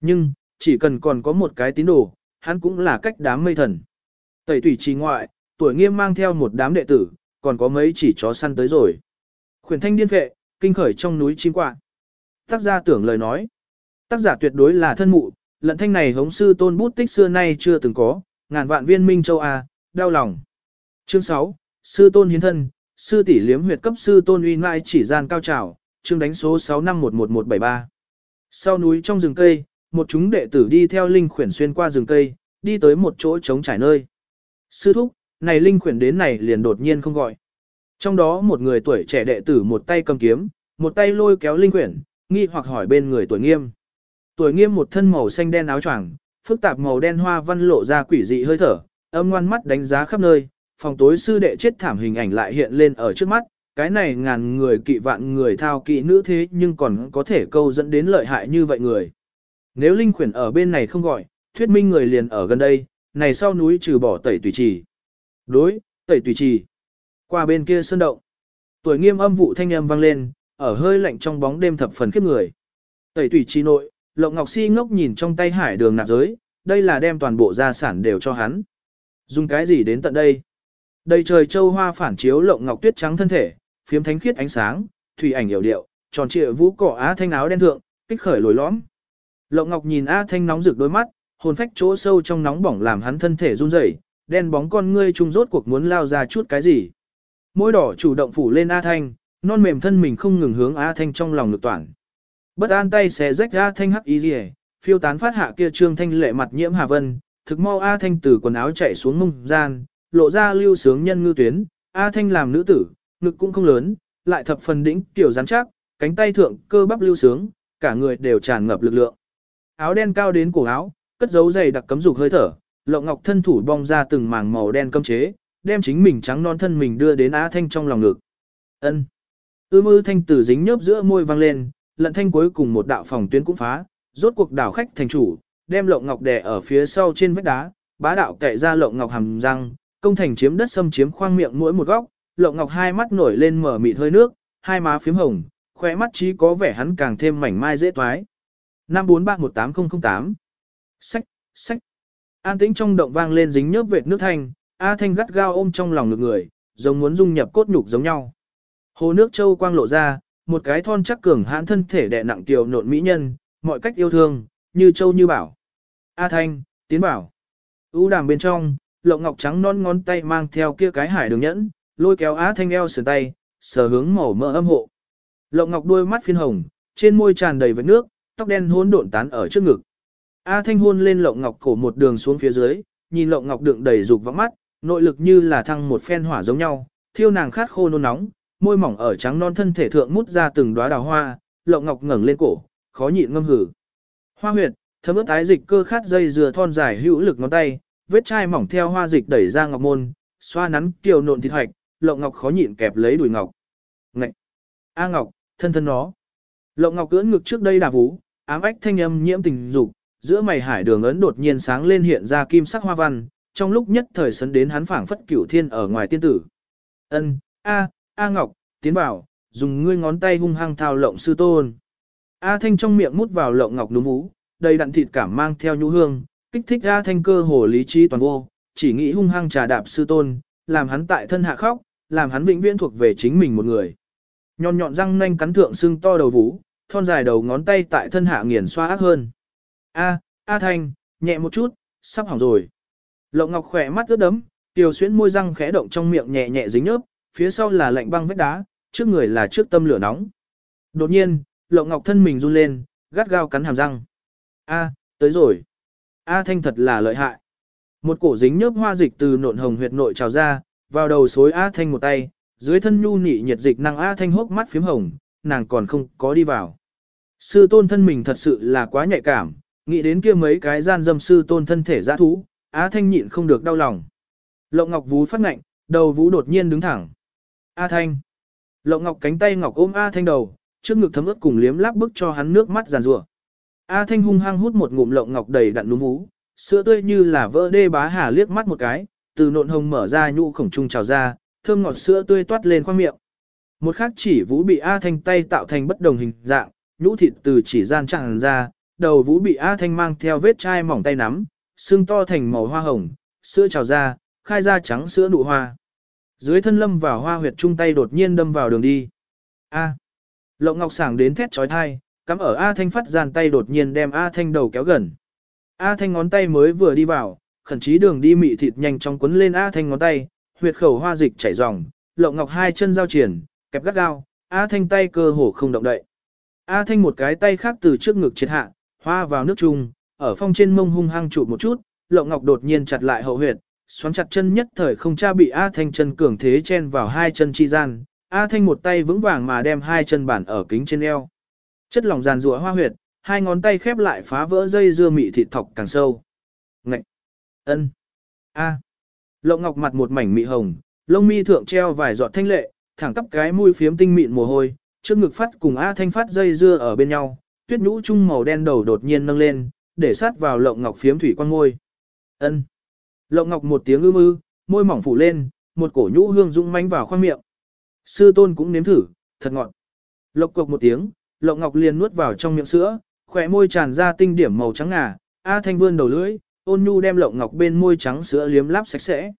Nhưng, chỉ cần còn có một cái tín đồ, hắn cũng là cách đám mây thần. Tẩy tủy trì ngoại, tuổi nghiêm mang theo một đám đệ tử, còn có mấy chỉ chó săn tới rồi. Khuyển thanh điên vệ, kinh khởi trong núi chim quạ. Tác gia tưởng lời nói. Tác giả tuyệt đối là thân mụ, lận thanh này hống sư tôn bút tích xưa nay chưa từng có, ngàn vạn viên minh châu A, đau lòng. Chương 6, sư tôn hiến thân, sư tỷ liếm huyệt cấp sư tôn uy mãi chỉ gian cao trào, chương đánh số 65111173. Sau núi trong rừng cây, một chúng đệ tử đi theo linh khuyển xuyên qua rừng cây, đi tới một chỗ trống trải nơi. Sư thúc, này linh khuyển đến này liền đột nhiên không gọi. Trong đó một người tuổi trẻ đệ tử một tay cầm kiếm, một tay lôi kéo linh khuyển, nghi hoặc hỏi bên người tuổi nghiêm. Tuổi nghiêm một thân màu xanh đen áo choàng, phức tạp màu đen hoa văn lộ ra quỷ dị hơi thở, âm ngoan mắt đánh giá khắp nơi, phòng tối sư đệ chết thảm hình ảnh lại hiện lên ở trước mắt, cái này ngàn người kỵ vạn người thao kỵ nữ thế nhưng còn có thể câu dẫn đến lợi hại như vậy người. Nếu linh khuyển ở bên này không gọi, thuyết minh người liền ở gần đây, này sau núi trừ bỏ tẩy tùy trì. Đối, tẩy tùy trì. Qua bên kia sơn động. Tuổi nghiêm âm vụ thanh âm vang lên, ở hơi lạnh trong bóng đêm thập phần khiếp người. Tẩy tùy trì nội, Lộng Ngọc Si ngốc nhìn trong tay hải đường nạp giới, đây là đem toàn bộ gia sản đều cho hắn. Dùng cái gì đến tận đây? Đầy trời châu hoa phản chiếu Lộng Ngọc tuyết trắng thân thể, phiếm thánh khiết ánh sáng, thủy ảnh hiểu điệu, tròn trịa vũ cỏ á thanh áo đen thượng, kích khởi lồi lõm. Lộng Ngọc nhìn A Thanh nóng rực đôi mắt, hồn phách chỗ sâu trong nóng bỏng làm hắn thân thể run rẩy, đen bóng con ngươi trung rốt cuộc muốn lao ra chút cái gì. Môi đỏ chủ động phủ lên A Thanh, non mềm thân mình không ngừng hướng A Thanh trong lòng lực toàn. Bất an tay xé rách A Thanh hắc ý rìa, phiêu tán phát hạ kia trương thanh lệ mặt nhiễm hà vân, thực mau A Thanh từ quần áo chạy xuống mông gian, lộ ra lưu sướng nhân ngư tuyến, A Thanh làm nữ tử, ngực cũng không lớn, lại thập phần đỉnh tiểu rắn chắc, cánh tay thượng cơ bắp lưu sướng, cả người đều tràn ngập lực lượng. Áo đen cao đến cổ áo, cất dấu dày đặc cấm dục hơi thở, Lộng Ngọc thân thủ bong ra từng màng màu đen cấm chế, đem chính mình trắng non thân mình đưa đến Á Thanh trong lòng ngực. Ân. Ưm ư thanh tử dính nhớp giữa môi vang lên, lận thanh cuối cùng một đạo phòng tuyến cũng phá, rốt cuộc đảo khách thành chủ, đem Lộng Ngọc đè ở phía sau trên vách đá, bá đạo kệ ra Lộng Ngọc hầm răng, công thành chiếm đất xâm chiếm khoang miệng mỗi một góc, Lộng Ngọc hai mắt nổi lên mở mịt hơi nước, hai má phím hồng, khóe mắt trí có vẻ hắn càng thêm mảnh mai dễ toái. 5431808 Sách, sách. An tĩnh trong động vang lên dính nhớp vệt nước thanh, A Thanh gắt gao ôm trong lòng ngực người, giống muốn dung nhập cốt nhục giống nhau. Hồ nước châu quang lộ ra, một cái thon chắc cường hãn thân thể đè nặng tiểu nộn mỹ nhân, mọi cách yêu thương, như châu như bảo. A Thanh, tiến bảo. U đàm bên trong, lộng ngọc trắng non ngón tay mang theo kia cái hải đường nhẫn, lôi kéo Á Thanh eo sườn tay, sờ hướng màu mỡ âm hộ. Lộng ngọc đôi mắt phiên hồng, trên môi tràn đầy vết nước, tóc đen hỗn độn tán ở trước ngực. A Thanh hôn lên lộng ngọc cổ một đường xuống phía dưới, nhìn lộng ngọc đựng đầy dục vắng mắt, nội lực như là thăng một phen hỏa giống nhau, thiêu nàng khát khô nôn nóng, môi mỏng ở trắng non thân thể thượng mút ra từng đóa đào hoa, lộng ngọc ngẩng lên cổ, khó nhịn ngâm hử. Hoa huyệt, thấm ướt tái dịch cơ khát dây dừa thon dài hữu lực ngón tay, vết chai mỏng theo hoa dịch đẩy ra ngọc môn, xoa nắn kiều nộn thịt hoạch, lộng ngọc khó nhịn kẹp lấy đùi ngọc. Ngậy! A ngọc, thân thân nó. Lộng ngọc cưỡn ngực trước đây đà vú, ám ách thanh âm nhiễm tình dục, giữa mày hải đường ấn đột nhiên sáng lên hiện ra kim sắc hoa văn, trong lúc nhất thời sấn đến hắn phảng phất cửu thiên ở ngoài tiên tử. Ân, a, a ngọc, tiến vào, dùng ngươi ngón tay hung hăng thao lộng sư tôn. A thanh trong miệng mút vào lộng ngọc núm vú, đầy đặn thịt cảm mang theo nhũ hương, kích thích A thanh cơ hồ lý trí toàn vô, chỉ nghĩ hung hăng trà đạp sư tôn, làm hắn tại thân hạ khóc, làm hắn vĩnh viễn thuộc về chính mình một người. Nhọn nhọn răng nanh cắn thượng xương to đầu vũ, thon dài đầu ngón tay tại thân hạ nghiền xoa ác hơn. A, A Thanh, nhẹ một chút, sắp hỏng rồi. Lộng Ngọc khỏe mắt ướt đấm, tiểu xuyến môi răng khẽ động trong miệng nhẹ nhẹ dính nhớp, phía sau là lạnh băng vết đá, trước người là trước tâm lửa nóng. Đột nhiên, Lộng Ngọc thân mình run lên, gắt gao cắn hàm răng. A, tới rồi. A Thanh thật là lợi hại. Một cổ dính nhớp hoa dịch từ nộn hồng huyệt nội trào ra, vào đầu xối A Thanh một tay, dưới thân nhu nị nhiệt dịch năng A Thanh hốc mắt phím hồng, nàng còn không có đi vào. Sư tôn thân mình thật sự là quá nhạy cảm, nghĩ đến kia mấy cái gian dâm sư tôn thân thể giã thú, Á Thanh nhịn không được đau lòng. Lộng Ngọc vú phát ngạnh, đầu vú đột nhiên đứng thẳng. A Thanh. Lộng Ngọc cánh tay Ngọc ôm A Thanh đầu, trước ngực thấm ướt cùng liếm láp bức cho hắn nước mắt giàn rủa. A Thanh hung hăng hút một ngụm Lộng Ngọc đầy đặn núm vú, sữa tươi như là vỡ đê bá hà liếc mắt một cái, từ nộn hồng mở ra nhũ khổng trung trào ra, thơm ngọt sữa tươi toát lên khoang miệng. Một khắc chỉ vũ bị A Thanh tay tạo thành bất đồng hình dạng, nhũ thịt từ chỉ gian tràn ra, đầu vũ bị A Thanh mang theo vết chai mỏng tay nắm, xương to thành màu hoa hồng, sữa trào ra, khai ra trắng sữa nụ hoa. Dưới thân lâm vào hoa huyệt trung tay đột nhiên đâm vào đường đi. A. Lộng ngọc sảng đến thét trói thai, cắm ở A Thanh phát gian tay đột nhiên đem A Thanh đầu kéo gần. A Thanh ngón tay mới vừa đi vào, khẩn chí đường đi mị thịt nhanh chóng quấn lên A Thanh ngón tay, huyệt khẩu hoa dịch chảy ròng, lộng ngọc hai chân giao triển, kẹp gắt gao, A Thanh tay cơ hồ không động đậy. A Thanh một cái tay khác từ trước ngực triệt hạ, hoa vào nước chung, ở phong trên mông hung hăng trụ một chút, lộng ngọc đột nhiên chặt lại hậu huyệt, xoắn chặt chân nhất thời không cha bị A Thanh chân cường thế chen vào hai chân chi gian, A Thanh một tay vững vàng mà đem hai chân bản ở kính trên eo. Chất lỏng giàn rủa hoa huyệt, hai ngón tay khép lại phá vỡ dây dưa mị thịt thọc càng sâu. Ngậy! Ân, A! Lộng ngọc mặt một mảnh mị hồng, lông mi thượng treo vài giọt thanh lệ, thẳng tắp cái mũi phiếm tinh mịn mồ hôi, trước ngực phát cùng A Thanh phát dây dưa ở bên nhau, tuyết nhũ trung màu đen đầu đột nhiên nâng lên, để sát vào lộng ngọc phiếm thủy quan ngôi. Ân. Lộng ngọc một tiếng ư mư, môi mỏng phủ lên, một cổ nhũ hương dũng manh vào khoang miệng. Sư tôn cũng nếm thử, thật ngọt. Lộc cộc một tiếng, lộng ngọc liền nuốt vào trong miệng sữa, khỏe môi tràn ra tinh điểm màu trắng ngà, A Thanh vươn đầu lưỡi, ôn nhu đem lộng ngọc bên môi trắng sữa liếm láp sạch sẽ.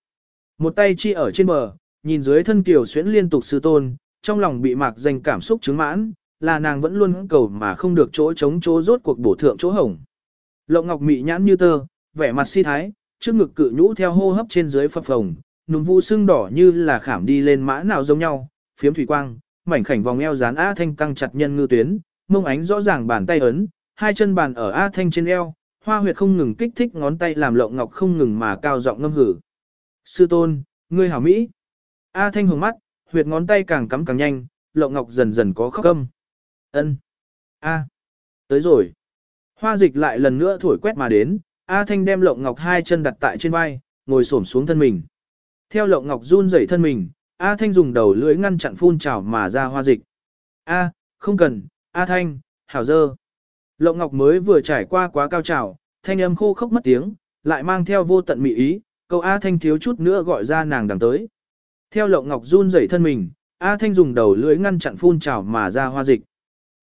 Một tay chi ở trên bờ, nhìn dưới thân kiều xuyến liên tục sư tôn, trong lòng bị mạc danh cảm xúc chứng mãn, là nàng vẫn luôn cầu mà không được chỗ chống chỗ rốt cuộc bổ thượng chỗ hổng. Lộng ngọc mị nhãn như tơ, vẻ mặt si thái, trước ngực cự nhũ theo hô hấp trên dưới phập phồng, núm vu sưng đỏ như là khảm đi lên mã nào giống nhau, phiếm thủy quang, mảnh khảnh vòng eo dán A Thanh căng chặt nhân ngư tuyến, mông ánh rõ ràng bàn tay ấn, hai chân bàn ở A Thanh trên eo, hoa huyệt không ngừng kích thích ngón tay làm lộng ngọc không ngừng mà cao giọng ngâm hử. Sư tôn, ngươi hảo Mỹ. A Thanh hồng mắt, huyệt ngón tay càng cắm càng nhanh, lộng ngọc dần dần có khóc âm. Ân, A. Tới rồi. Hoa dịch lại lần nữa thổi quét mà đến, A Thanh đem lộng ngọc hai chân đặt tại trên vai, ngồi xổm xuống thân mình. Theo lộng ngọc run rẩy thân mình, A Thanh dùng đầu lưỡi ngăn chặn phun trào mà ra hoa dịch. A, không cần, A Thanh, hảo dơ. Lộng ngọc mới vừa trải qua quá cao trào, thanh âm khô khốc mất tiếng, lại mang theo vô tận mị ý, câu A Thanh thiếu chút nữa gọi ra nàng đằng tới. Theo lộng ngọc run rẩy thân mình, A Thanh dùng đầu lưỡi ngăn chặn phun trào mà ra hoa dịch.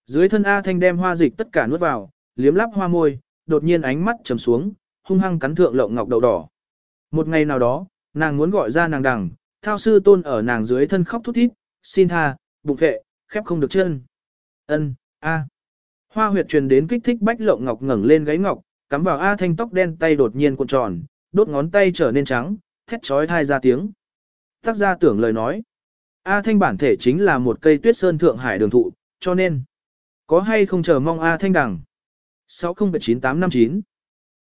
Dưới thân A Thanh đem hoa dịch tất cả nuốt vào, liếm lắp hoa môi, đột nhiên ánh mắt trầm xuống, hung hăng cắn thượng lộng ngọc đầu đỏ. Một ngày nào đó, nàng muốn gọi ra nàng đằng, thao sư tôn ở nàng dưới thân khóc thút thít, xin tha, bụng vệ, khép không được chân. Ân, a. Hoa huyệt truyền đến kích thích bách lộng ngọc ngẩng lên gáy ngọc, cắm vào A Thanh tóc đen tay đột nhiên cuộn tròn, đốt ngón tay trở nên trắng, thét chói thai ra tiếng. Tác gia tưởng lời nói. A Thanh bản thể chính là một cây tuyết sơn thượng hải đường thụ, cho nên có hay không chờ mong A Thanh đằng. 609859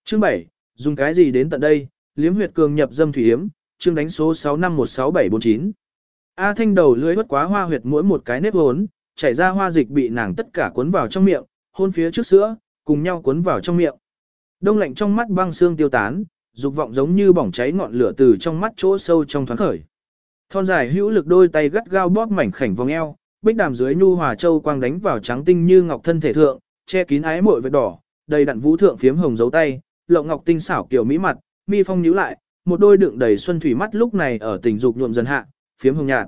Chương 7, dùng cái gì đến tận đây, liếm huyệt cường nhập dâm thủy hiếm, chương đánh số 6516749. A Thanh đầu lưỡi bất quá hoa huyệt mỗi một cái nếp hốn, chảy ra hoa dịch bị nàng tất cả cuốn vào trong miệng, hôn phía trước sữa, cùng nhau cuốn vào trong miệng. Đông lạnh trong mắt băng xương tiêu tán, dục vọng giống như bỏng cháy ngọn lửa từ trong mắt chỗ sâu trong thoáng khởi. Thon dài hữu lực đôi tay gắt gao bóp mảnh khảnh vòng eo, bích đàm dưới nhu hòa châu quang đánh vào trắng tinh như ngọc thân thể thượng, che kín ái muội vết đỏ, đầy đặn vũ thượng phiếm hồng dấu tay, lộng ngọc tinh xảo kiểu mỹ mặt, mi phong nhíu lại, một đôi đựng đầy xuân thủy mắt lúc này ở tình dục nhuộm dần hạ, phiếm hồng nhạt.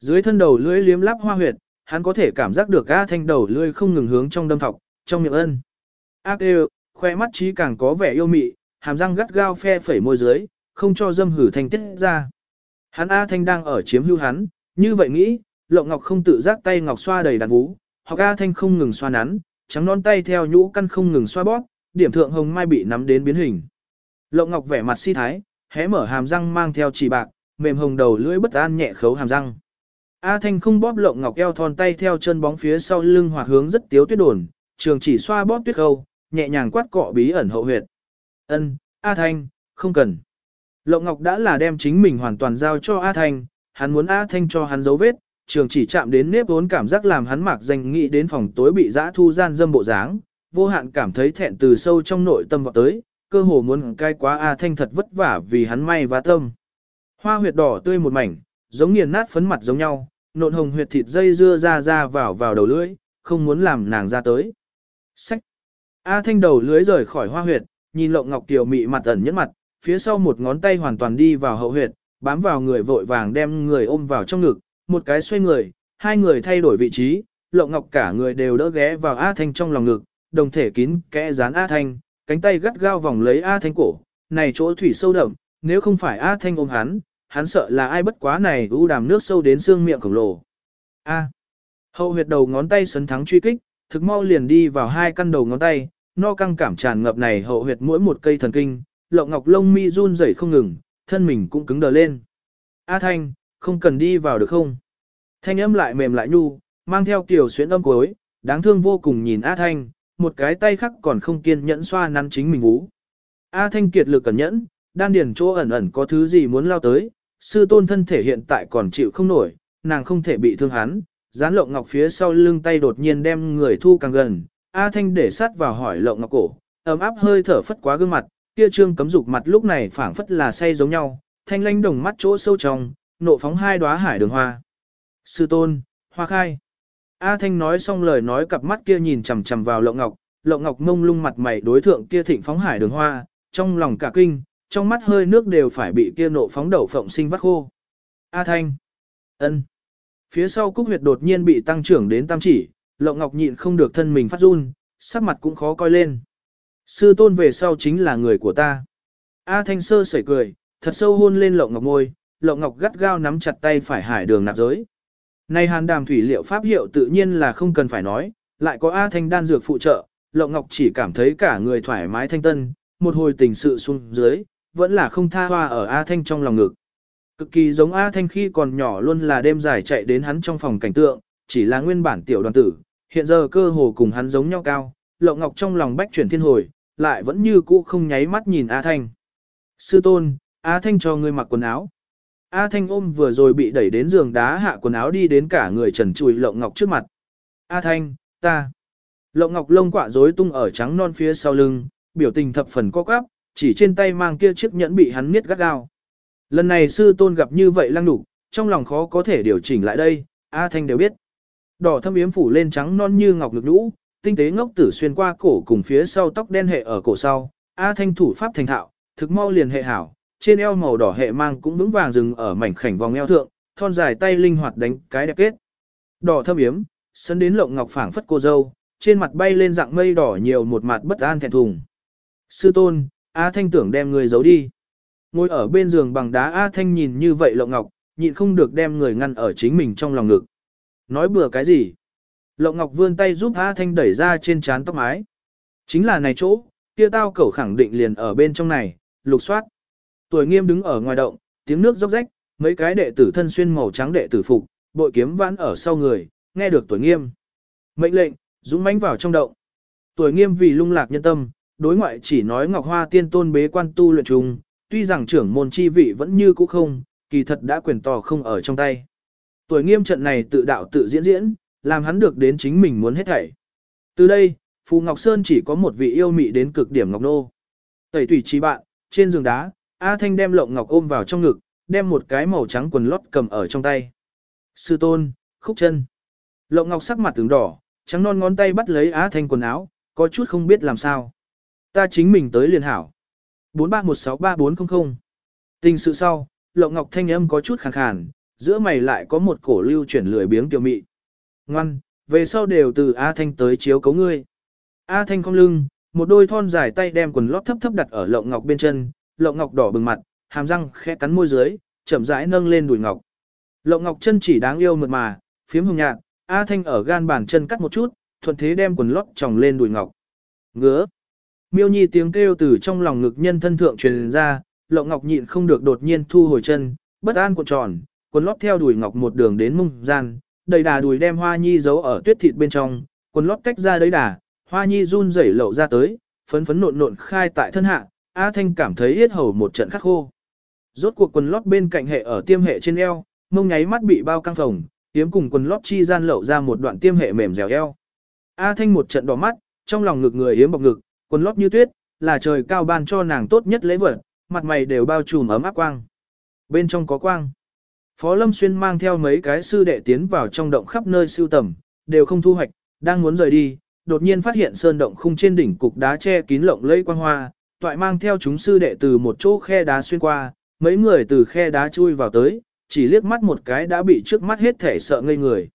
Dưới thân đầu lưỡi liếm láp hoa huyệt, hắn có thể cảm giác được A Thanh đầu lưỡi không ngừng hướng trong đâm thọc, trong miệng ân. A kêu, khoe mắt trí càng có vẻ yêu mị, hàm răng gắt gao phe phẩy môi dưới, không cho dâm hử thanh tiết ra. Hắn A Thanh đang ở chiếm hưu hắn, như vậy nghĩ, Lộng Ngọc không tự giác tay ngọc xoa đầy đàn vú, hoặc A Thanh không ngừng xoa nắn, trắng non tay theo nhũ căn không ngừng xoa bóp, điểm thượng hồng mai bị nắm đến biến hình. Lộng Ngọc vẻ mặt si thái, hé mở hàm răng mang theo chỉ bạc, mềm hồng đầu lưỡi bất an nhẹ khấu hàm răng. A Thanh không bóp Lộng Ngọc eo thon tay theo chân bóng phía sau lưng hoặc hướng rất tiếu tuyết đồn, trường chỉ xoa bóp tuyết khâu, nhẹ nhàng quát cọ bí ẩn hậu huyệt. Ân, A Thanh, không cần. Lộng Ngọc đã là đem chính mình hoàn toàn giao cho A Thanh, hắn muốn A Thanh cho hắn dấu vết, trường chỉ chạm đến nếp vốn cảm giác làm hắn mạc danh nghĩ đến phòng tối bị dã thu gian dâm bộ dáng, vô hạn cảm thấy thẹn từ sâu trong nội tâm vọt tới, cơ hồ muốn cai quá A Thanh thật vất vả vì hắn may và tâm. Hoa huyệt đỏ tươi một mảnh, giống nghiền nát phấn mặt giống nhau, nộn hồng huyệt thịt dây dưa ra ra vào vào đầu lưỡi, không muốn làm nàng ra tới. Sách! A Thanh đầu lưới rời khỏi hoa huyệt, nhìn lộng ngọc tiểu mị mặt ẩn nhất mặt, phía sau một ngón tay hoàn toàn đi vào hậu huyệt, bám vào người vội vàng đem người ôm vào trong ngực, một cái xoay người, hai người thay đổi vị trí, lộng ngọc cả người đều đỡ ghé vào A Thanh trong lòng ngực, đồng thể kín kẽ dán A Thanh, cánh tay gắt gao vòng lấy A Thanh cổ, này chỗ thủy sâu đậm, nếu không phải A Thanh ôm hắn, hắn sợ là ai bất quá này u đàm nước sâu đến xương miệng khổng lồ. A. Hậu huyệt đầu ngón tay sấn thắng truy kích, thực mau liền đi vào hai căn đầu ngón tay, no căng cảm tràn ngập này hậu huyệt mỗi một cây thần kinh, lộng ngọc lông mi run rẩy không ngừng, thân mình cũng cứng đờ lên. A Thanh, không cần đi vào được không? Thanh âm lại mềm lại nhu, mang theo kiểu xuyến âm cuối, đáng thương vô cùng nhìn A Thanh, một cái tay khác còn không kiên nhẫn xoa nắn chính mình vú. A Thanh kiệt lực cẩn nhẫn, đan điền chỗ ẩn ẩn có thứ gì muốn lao tới, sư tôn thân thể hiện tại còn chịu không nổi, nàng không thể bị thương hắn, dán lộng ngọc phía sau lưng tay đột nhiên đem người thu càng gần, A Thanh để sát vào hỏi lộng ngọc cổ, ấm áp hơi thở phất quá gương mặt, kia trương cấm dục mặt lúc này phảng phất là say giống nhau, thanh lanh đồng mắt chỗ sâu trong, nộ phóng hai đóa hải đường hoa. Sư tôn, hoa khai. A Thanh nói xong lời nói cặp mắt kia nhìn chằm chằm vào lộng ngọc, lộng ngọc mông lung mặt mày đối thượng kia thịnh phóng hải đường hoa, trong lòng cả kinh, trong mắt hơi nước đều phải bị kia nộ phóng đầu phộng sinh vắt khô. A Thanh. ân. Phía sau cúc huyệt đột nhiên bị tăng trưởng đến tam chỉ, lộng ngọc nhịn không được thân mình phát run, sắc mặt cũng khó coi lên. Sư tôn về sau chính là người của ta. A Thanh sơ sẩy cười, thật sâu hôn lên lộng ngọc môi, lộng ngọc gắt gao nắm chặt tay phải hải đường nạp giới. Này hàn đàm thủy liệu pháp hiệu tự nhiên là không cần phải nói, lại có A Thanh đan dược phụ trợ, lộng ngọc chỉ cảm thấy cả người thoải mái thanh tân, một hồi tình sự xuống dưới, vẫn là không tha hoa ở A Thanh trong lòng ngực. Cực kỳ giống A Thanh khi còn nhỏ luôn là đêm dài chạy đến hắn trong phòng cảnh tượng, chỉ là nguyên bản tiểu đoàn tử, hiện giờ cơ hồ cùng hắn giống nhau cao, lộng ngọc trong lòng bách chuyển thiên hồi, lại vẫn như cũ không nháy mắt nhìn A Thanh. Sư tôn, A Thanh cho ngươi mặc quần áo. A Thanh ôm vừa rồi bị đẩy đến giường đá hạ quần áo đi đến cả người trần trùi lộng ngọc trước mặt. A Thanh, ta. Lộng ngọc lông quạ rối tung ở trắng non phía sau lưng, biểu tình thập phần co quắp, chỉ trên tay mang kia chiếc nhẫn bị hắn miết gắt gao. Lần này sư tôn gặp như vậy lăng đủ, trong lòng khó có thể điều chỉnh lại đây, A Thanh đều biết. Đỏ thâm yếm phủ lên trắng non như ngọc lực lũ, tinh tế ngốc tử xuyên qua cổ cùng phía sau tóc đen hệ ở cổ sau, A Thanh thủ pháp thành thạo, thực mau liền hệ hảo, trên eo màu đỏ hệ mang cũng vững vàng dừng ở mảnh khảnh vòng eo thượng, thon dài tay linh hoạt đánh cái đẹp kết. Đỏ thâm yếm, sân đến lộng ngọc phảng phất cô dâu, trên mặt bay lên dạng mây đỏ nhiều một mặt bất an thẹn thùng. Sư tôn, A Thanh tưởng đem người giấu đi. Ngồi ở bên giường bằng đá A Thanh nhìn như vậy Lộng Ngọc, nhịn không được đem người ngăn ở chính mình trong lòng ngực. Nói bừa cái gì? Lộng Ngọc vươn tay giúp A Thanh đẩy ra trên trán tóc mái. Chính là này chỗ, kia tao cẩu khẳng định liền ở bên trong này, lục soát. Tuổi nghiêm đứng ở ngoài động, tiếng nước róc rách, mấy cái đệ tử thân xuyên màu trắng đệ tử phục, bội kiếm vãn ở sau người, nghe được tuổi nghiêm. Mệnh lệnh, dũng mãnh vào trong động. Tuổi nghiêm vì lung lạc nhân tâm, đối ngoại chỉ nói Ngọc Hoa tiên tôn bế quan tu luyện trùng, tuy rằng trưởng môn chi vị vẫn như cũ không, kỳ thật đã quyền tò không ở trong tay. Tuổi nghiêm trận này tự đạo tự diễn diễn, làm hắn được đến chính mình muốn hết thảy. Từ đây, Phù Ngọc Sơn chỉ có một vị yêu mị đến cực điểm Ngọc Nô. Tẩy tủy trí bạn, trên giường đá, A Thanh đem lộng Ngọc ôm vào trong ngực, đem một cái màu trắng quần lót cầm ở trong tay. Sư tôn, khúc chân. Lộng Ngọc sắc mặt tướng đỏ, trắng non ngón tay bắt lấy A Thanh quần áo, có chút không biết làm sao. Ta chính mình tới liền hảo. 43163400 Tình sự sau, Lộng Ngọc thanh âm có chút khàn khàn, giữa mày lại có một cổ lưu chuyển lười biếng tiểu mị. Ngoan, về sau đều từ A Thanh tới chiếu cấu ngươi. A Thanh cong lưng, một đôi thon dài tay đem quần lót thấp thấp đặt ở Lộng Ngọc bên chân, Lộng Ngọc đỏ bừng mặt, hàm răng khẽ cắn môi dưới, chậm rãi nâng lên đùi ngọc. Lộng Ngọc chân chỉ đáng yêu mượt mà, phiếm hồng nhạt, A Thanh ở gan bàn chân cắt một chút, thuận thế đem quần lót tròng lên đùi ngọc. Ngứa. Miêu Nhi tiếng kêu từ trong lòng ngực nhân thân thượng truyền ra, Lộng Ngọc nhịn không được đột nhiên thu hồi chân, bất an cuộn tròn, quần lót theo đùi ngọc một đường đến mông gian, đầy đà đùi đem Hoa Nhi giấu ở tuyết thịt bên trong, quần lót tách ra đấy đà, Hoa Nhi run rẩy lậu ra tới, phấn phấn nộn nộn khai tại thân hạ, A Thanh cảm thấy yết hầu một trận khắc khô. Rốt cuộc quần lót bên cạnh hệ ở tiêm hệ trên eo, mông nháy mắt bị bao căng phồng, tiếm cùng quần lót chi gian lậu ra một đoạn tiêm hệ mềm dẻo eo. A Thanh một trận đỏ mắt, trong lòng ngực người yếm bọc ngực, quần lót như tuyết, là trời cao ban cho nàng tốt nhất lễ vật, mặt mày đều bao trùm ấm áp quang. Bên trong có quang. Phó Lâm Xuyên mang theo mấy cái sư đệ tiến vào trong động khắp nơi sưu tầm, đều không thu hoạch, đang muốn rời đi, đột nhiên phát hiện sơn động khung trên đỉnh cục đá che kín lộng lẫy quang hoa, toại mang theo chúng sư đệ từ một chỗ khe đá xuyên qua, mấy người từ khe đá chui vào tới, chỉ liếc mắt một cái đã bị trước mắt hết thể sợ ngây người.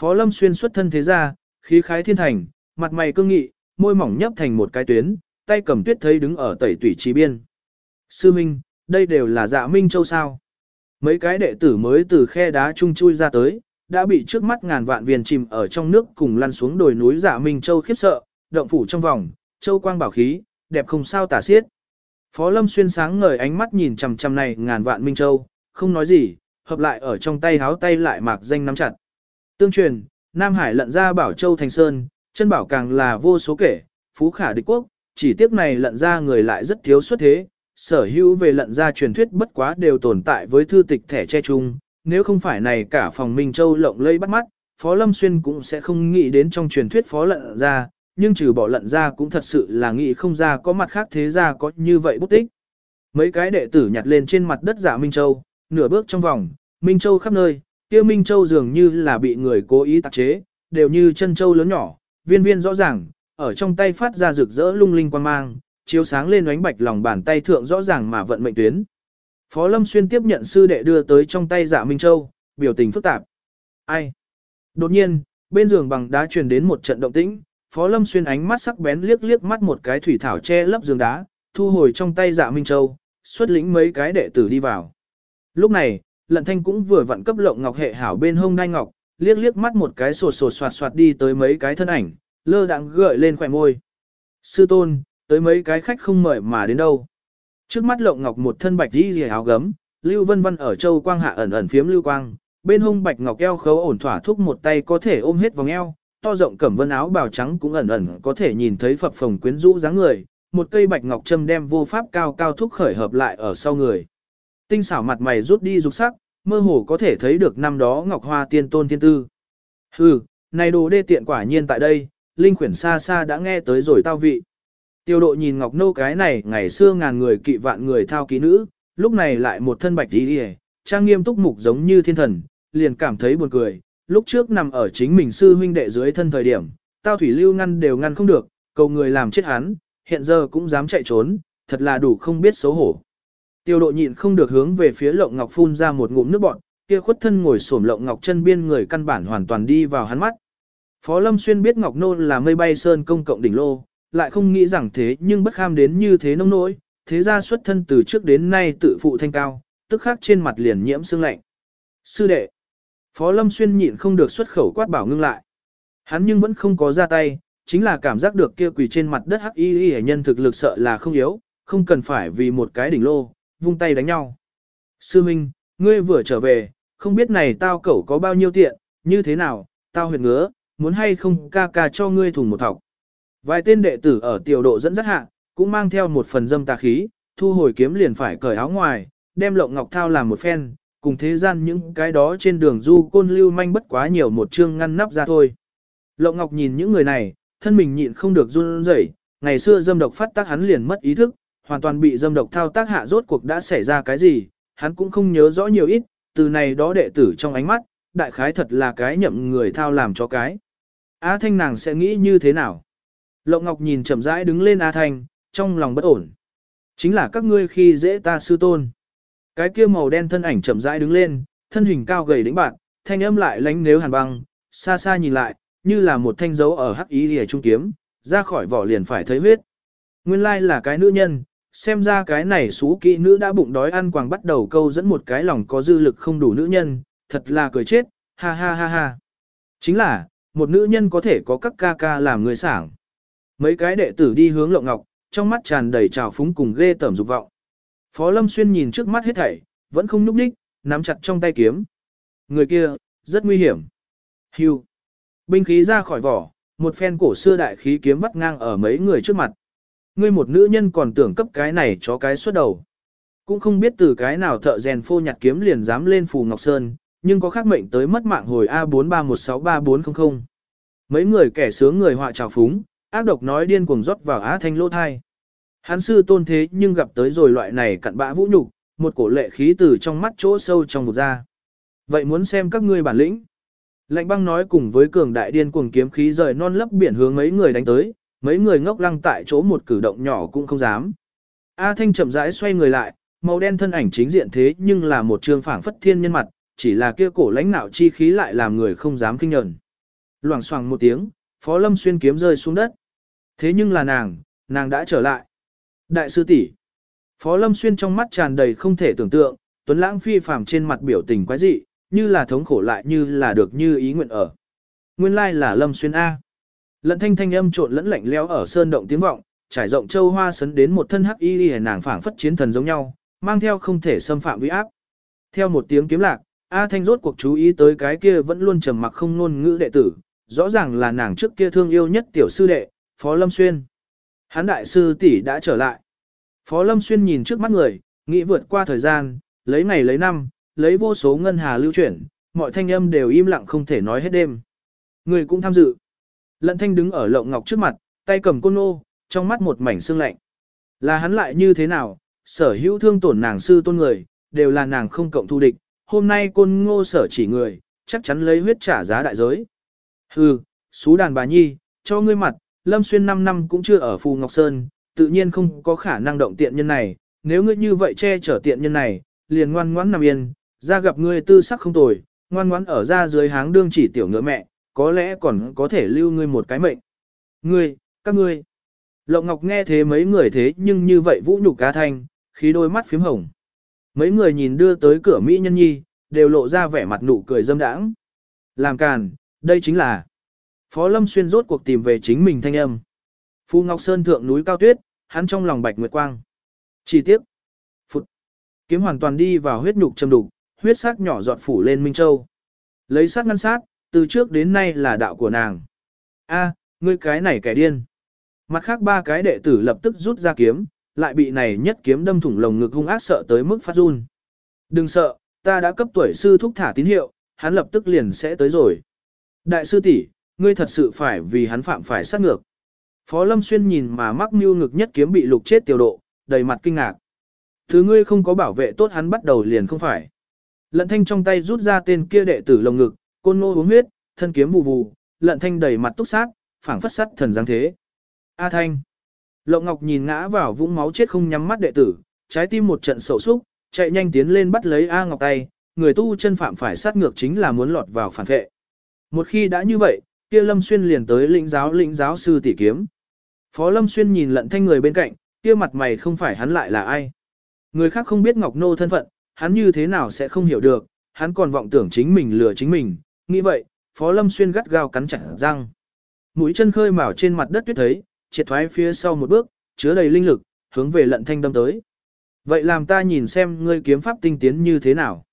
Phó Lâm Xuyên xuất thân thế ra, khí khái thiên thành, mặt mày cương nghị, môi mỏng nhấp thành một cái tuyến, tay cầm tuyết thấy đứng ở tẩy tủy trí biên. Sư Minh, đây đều là dạ Minh Châu sao. Mấy cái đệ tử mới từ khe đá chung chui ra tới, đã bị trước mắt ngàn vạn viên chìm ở trong nước cùng lăn xuống đồi núi dạ Minh Châu khiếp sợ, động phủ trong vòng, châu quang bảo khí, đẹp không sao tả xiết. Phó Lâm xuyên sáng ngời ánh mắt nhìn chằm chằm này ngàn vạn Minh Châu, không nói gì, hợp lại ở trong tay háo tay lại mạc danh nắm chặt. Tương truyền, Nam Hải lận ra bảo Châu Thành Sơn, chân bảo càng là vô số kể, phú khả địch quốc, chỉ tiếc này lận ra người lại rất thiếu xuất thế, sở hữu về lận ra truyền thuyết bất quá đều tồn tại với thư tịch thẻ che chung, nếu không phải này cả phòng Minh Châu lộng lây bắt mắt, Phó Lâm Xuyên cũng sẽ không nghĩ đến trong truyền thuyết Phó lận ra, nhưng trừ bỏ lận ra cũng thật sự là nghĩ không ra có mặt khác thế ra có như vậy bút tích. Mấy cái đệ tử nhặt lên trên mặt đất giả Minh Châu, nửa bước trong vòng, Minh Châu khắp nơi, kia Minh Châu dường như là bị người cố ý tạc chế, đều như chân châu lớn nhỏ, viên viên rõ ràng, ở trong tay phát ra rực rỡ lung linh quang mang, chiếu sáng lên ánh bạch lòng bàn tay thượng rõ ràng mà vận mệnh tuyến. Phó Lâm Xuyên tiếp nhận sư đệ đưa tới trong tay dạ Minh Châu, biểu tình phức tạp. Ai? Đột nhiên, bên giường bằng đá truyền đến một trận động tĩnh, Phó Lâm Xuyên ánh mắt sắc bén liếc liếc mắt một cái thủy thảo che lấp giường đá, thu hồi trong tay dạ Minh Châu, xuất lĩnh mấy cái đệ tử đi vào. Lúc này, Lận Thanh cũng vừa vặn cấp lộng ngọc hệ hảo bên hông đai ngọc, liếc liếc mắt một cái sột sột soạt soạt đi tới mấy cái thân ảnh, lơ đãng gợi lên khỏe môi. Sư tôn, tới mấy cái khách không mời mà đến đâu. Trước mắt lộng ngọc một thân bạch đi rìa áo gấm, Lưu Vân Vân ở châu quang hạ ẩn ẩn phiếm lưu quang, bên hông bạch ngọc eo khấu ổn thỏa thúc một tay có thể ôm hết vòng eo, to rộng cẩm vân áo bào trắng cũng ẩn ẩn có thể nhìn thấy phập phồng quyến rũ dáng người, một cây bạch ngọc châm đem vô pháp cao cao thúc khởi hợp lại ở sau người. Tinh xảo mặt mày rút đi dục sắc, mơ hồ có thể thấy được năm đó ngọc hoa tiên tôn thiên tư. Hừ, này đồ đê tiện quả nhiên tại đây, linh khuyển xa xa đã nghe tới rồi tao vị. Tiêu độ nhìn ngọc nô cái này ngày xưa ngàn người kỵ vạn người thao ký nữ, lúc này lại một thân bạch đi đi trang nghiêm túc mục giống như thiên thần, liền cảm thấy buồn cười. Lúc trước nằm ở chính mình sư huynh đệ dưới thân thời điểm, tao thủy lưu ngăn đều ngăn không được, cầu người làm chết hắn, hiện giờ cũng dám chạy trốn, thật là đủ không biết xấu hổ. Tiêu độ nhịn không được hướng về phía lộng ngọc phun ra một ngụm nước bọn, kia khuất thân ngồi xổm lộng ngọc chân biên người căn bản hoàn toàn đi vào hắn mắt. Phó Lâm Xuyên biết Ngọc Nô là mây bay sơn công cộng đỉnh lô, lại không nghĩ rằng thế nhưng bất kham đến như thế nông nỗi, thế ra xuất thân từ trước đến nay tự phụ thanh cao, tức khắc trên mặt liền nhiễm sương lạnh. Sư đệ, Phó Lâm Xuyên nhịn không được xuất khẩu quát bảo ngưng lại. Hắn nhưng vẫn không có ra tay, chính là cảm giác được kia quỳ trên mặt đất hắc y y nhân thực lực sợ là không yếu, không cần phải vì một cái đỉnh lô, vung tay đánh nhau. Sư Minh, ngươi vừa trở về, không biết này tao cẩu có bao nhiêu tiện, như thế nào, tao huyệt ngứa, muốn hay không ca ca cho ngươi thùng một thọc. Vài tên đệ tử ở tiểu độ dẫn dắt hạ, cũng mang theo một phần dâm tà khí, thu hồi kiếm liền phải cởi áo ngoài, đem lộng ngọc thao làm một phen, cùng thế gian những cái đó trên đường du côn lưu manh bất quá nhiều một chương ngăn nắp ra thôi. Lộng ngọc nhìn những người này, thân mình nhịn không được run rẩy, ngày xưa dâm độc phát tác hắn liền mất ý thức, hoàn toàn bị dâm độc thao tác hạ rốt cuộc đã xảy ra cái gì, hắn cũng không nhớ rõ nhiều ít, từ này đó đệ tử trong ánh mắt, đại khái thật là cái nhậm người thao làm cho cái. Á Thanh nàng sẽ nghĩ như thế nào? Lộng Ngọc nhìn chậm rãi đứng lên Á Thanh, trong lòng bất ổn. Chính là các ngươi khi dễ ta sư tôn. Cái kia màu đen thân ảnh chậm rãi đứng lên, thân hình cao gầy đĩnh bạn, thanh âm lại lánh nếu hàn băng, xa xa nhìn lại, như là một thanh dấu ở hắc ý lìa trung kiếm, ra khỏi vỏ liền phải thấy huyết. Nguyên lai là cái nữ nhân, xem ra cái này xú kỹ nữ đã bụng đói ăn quàng bắt đầu câu dẫn một cái lòng có dư lực không đủ nữ nhân, thật là cười chết, ha ha ha ha. Chính là, một nữ nhân có thể có các ca ca làm người sảng. Mấy cái đệ tử đi hướng lộng ngọc, trong mắt tràn đầy trào phúng cùng ghê tởm dục vọng. Phó Lâm Xuyên nhìn trước mắt hết thảy, vẫn không núp đích, nắm chặt trong tay kiếm. Người kia, rất nguy hiểm. Hưu. Binh khí ra khỏi vỏ, một phen cổ xưa đại khí kiếm vắt ngang ở mấy người trước mặt. Ngươi một nữ nhân còn tưởng cấp cái này cho cái xuất đầu. Cũng không biết từ cái nào thợ rèn phô nhặt kiếm liền dám lên phù Ngọc Sơn, nhưng có khác mệnh tới mất mạng hồi A43163400. Mấy người kẻ sướng người họa trào phúng, ác độc nói điên cuồng rót vào Á Thanh lỗ thai. Hắn sư tôn thế nhưng gặp tới rồi loại này cặn bã vũ nhục, một cổ lệ khí từ trong mắt chỗ sâu trong vụt ra. Vậy muốn xem các ngươi bản lĩnh. Lạnh băng nói cùng với cường đại điên cuồng kiếm khí rời non lấp biển hướng mấy người đánh tới, mấy người ngốc lăng tại chỗ một cử động nhỏ cũng không dám. A Thanh chậm rãi xoay người lại, màu đen thân ảnh chính diện thế nhưng là một trương phảng phất thiên nhân mặt, chỉ là kia cổ lãnh nạo chi khí lại làm người không dám kinh nhẫn. Loảng xoảng một tiếng, Phó Lâm xuyên kiếm rơi xuống đất. Thế nhưng là nàng, nàng đã trở lại. Đại sư tỷ. Phó Lâm xuyên trong mắt tràn đầy không thể tưởng tượng, tuấn lãng phi phàm trên mặt biểu tình quái dị, như là thống khổ lại như là được như ý nguyện ở. Nguyên lai là Lâm xuyên A. Lận thanh thanh âm trộn lẫn lạnh lẽo ở sơn động tiếng vọng, trải rộng châu hoa sấn đến một thân hắc y y nàng phảng phất chiến thần giống nhau, mang theo không thể xâm phạm uy áp. Theo một tiếng kiếm lạc, A Thanh rốt cuộc chú ý tới cái kia vẫn luôn trầm mặc không ngôn ngữ đệ tử, rõ ràng là nàng trước kia thương yêu nhất tiểu sư đệ, Phó Lâm Xuyên. Hán đại sư tỷ đã trở lại. Phó Lâm Xuyên nhìn trước mắt người, nghĩ vượt qua thời gian, lấy ngày lấy năm, lấy vô số ngân hà lưu chuyển, mọi thanh âm đều im lặng không thể nói hết đêm. Người cũng tham dự. Lận thanh đứng ở lộng ngọc trước mặt, tay cầm côn nô, trong mắt một mảnh sương lạnh. Là hắn lại như thế nào, sở hữu thương tổn nàng sư tôn người, đều là nàng không cộng thu địch, hôm nay côn ngô sở chỉ người, chắc chắn lấy huyết trả giá đại giới. Hừ, xú đàn bà nhi, cho ngươi mặt, Lâm Xuyên 5 năm cũng chưa ở Phù Ngọc Sơn, tự nhiên không có khả năng động tiện nhân này, nếu ngươi như vậy che chở tiện nhân này, liền ngoan ngoãn nằm yên, ra gặp ngươi tư sắc không tồi, ngoan ngoãn ở ra dưới háng đương chỉ tiểu ngựa mẹ, có lẽ còn có thể lưu ngươi một cái mệnh. Ngươi, các ngươi. Lộng Ngọc nghe thế mấy người thế nhưng như vậy vũ nhục cá thanh, khí đôi mắt phím hồng. Mấy người nhìn đưa tới cửa Mỹ nhân nhi, đều lộ ra vẻ mặt nụ cười dâm đãng. Làm càn, đây chính là Phó Lâm Xuyên rốt cuộc tìm về chính mình thanh âm. Phu Ngọc Sơn thượng núi cao tuyết, hắn trong lòng bạch nguyệt quang. Chỉ tiếc. Phụt. Kiếm hoàn toàn đi vào huyết nhục châm đục, huyết sắc nhỏ giọt phủ lên Minh Châu. Lấy sát ngăn sát, từ trước đến nay là đạo của nàng. A, ngươi cái này kẻ điên. Mặt khác ba cái đệ tử lập tức rút ra kiếm, lại bị này nhất kiếm đâm thủng lồng ngực hung ác sợ tới mức phát run. Đừng sợ, ta đã cấp tuổi sư thúc thả tín hiệu, hắn lập tức liền sẽ tới rồi. Đại sư tỷ, ngươi thật sự phải vì hắn phạm phải sát ngược. Phó Lâm Xuyên nhìn mà mắc mưu ngực nhất kiếm bị lục chết tiểu độ, đầy mặt kinh ngạc. Thứ ngươi không có bảo vệ tốt hắn bắt đầu liền không phải. Lận thanh trong tay rút ra tên kia đệ tử lồng ngực, côn nô uống huyết, thân kiếm vù vù, lận thanh đầy mặt túc sát, phảng phất sắt thần giáng thế. A thanh. Lộng Ngọc nhìn ngã vào vũng máu chết không nhắm mắt đệ tử, trái tim một trận sầu xúc, chạy nhanh tiến lên bắt lấy A Ngọc tay, người tu chân phạm phải sát ngược chính là muốn lọt vào phản vệ. Một khi đã như vậy, kia Lâm Xuyên liền tới lĩnh giáo lĩnh giáo sư tỷ kiếm. Phó Lâm Xuyên nhìn lận thanh người bên cạnh, kia mặt mày không phải hắn lại là ai. Người khác không biết Ngọc Nô thân phận, hắn như thế nào sẽ không hiểu được, hắn còn vọng tưởng chính mình lừa chính mình, nghĩ vậy, Phó Lâm Xuyên gắt gao cắn chặt răng. Mũi chân khơi mào trên mặt đất tuyết thấy, triệt thoái phía sau một bước, chứa đầy linh lực, hướng về lận thanh đâm tới. Vậy làm ta nhìn xem ngươi kiếm pháp tinh tiến như thế nào.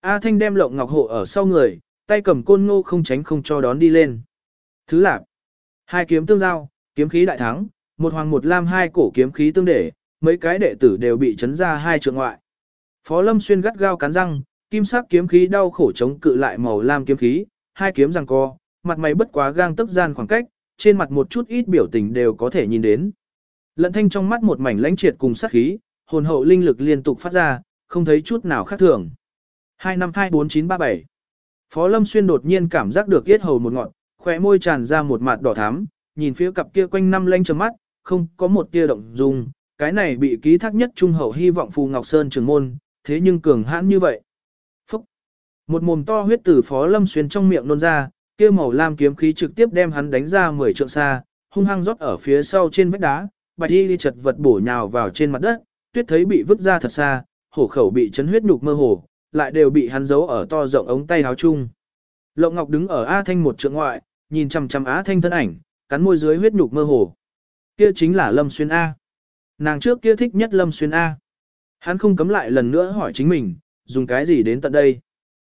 A Thanh đem lộng ngọc hộ ở sau người, tay cầm côn ngô không tránh không cho đón đi lên. Thứ lạp. Hai kiếm tương giao, kiếm khí đại thắng, một hoàng một lam hai cổ kiếm khí tương để, mấy cái đệ tử đều bị chấn ra hai trường ngoại. Phó Lâm xuyên gắt gao cắn răng, kim sắc kiếm khí đau khổ chống cự lại màu lam kiếm khí, hai kiếm giằng co, mặt mày bất quá gang tức gian khoảng cách, trên mặt một chút ít biểu tình đều có thể nhìn đến. Lận thanh trong mắt một mảnh lãnh triệt cùng sát khí, hồn hậu linh lực liên tục phát ra, không thấy chút nào khác thường. 2524937 Phó Lâm Xuyên đột nhiên cảm giác được yết hầu một ngọn, khóe môi tràn ra một mặt đỏ thắm, nhìn phía cặp kia quanh năm lanh trầm mắt, không có một tia động dung, cái này bị ký thác nhất trung hậu hy vọng Phù Ngọc Sơn trường môn, thế nhưng cường hãn như vậy. Một mồm to huyết từ Phó Lâm Xuyên trong miệng nôn ra, kia màu lam kiếm khí trực tiếp đem hắn đánh ra 10 trượng xa, hung hăng rót ở phía sau trên vách đá, bạch y chật vật bổ nhào vào trên mặt đất, tuyết thấy bị vứt ra thật xa, hổ khẩu bị chấn huyết nhục mơ hồ, lại đều bị hắn giấu ở to rộng ống tay áo chung. Lộng Ngọc đứng ở A Thanh một trượng ngoại, nhìn chằm chằm Á Thanh thân ảnh, cắn môi dưới huyết nhục mơ hồ. Kia chính là Lâm Xuyên A. Nàng trước kia thích nhất Lâm Xuyên A. Hắn không cấm lại lần nữa hỏi chính mình, dùng cái gì đến tận đây.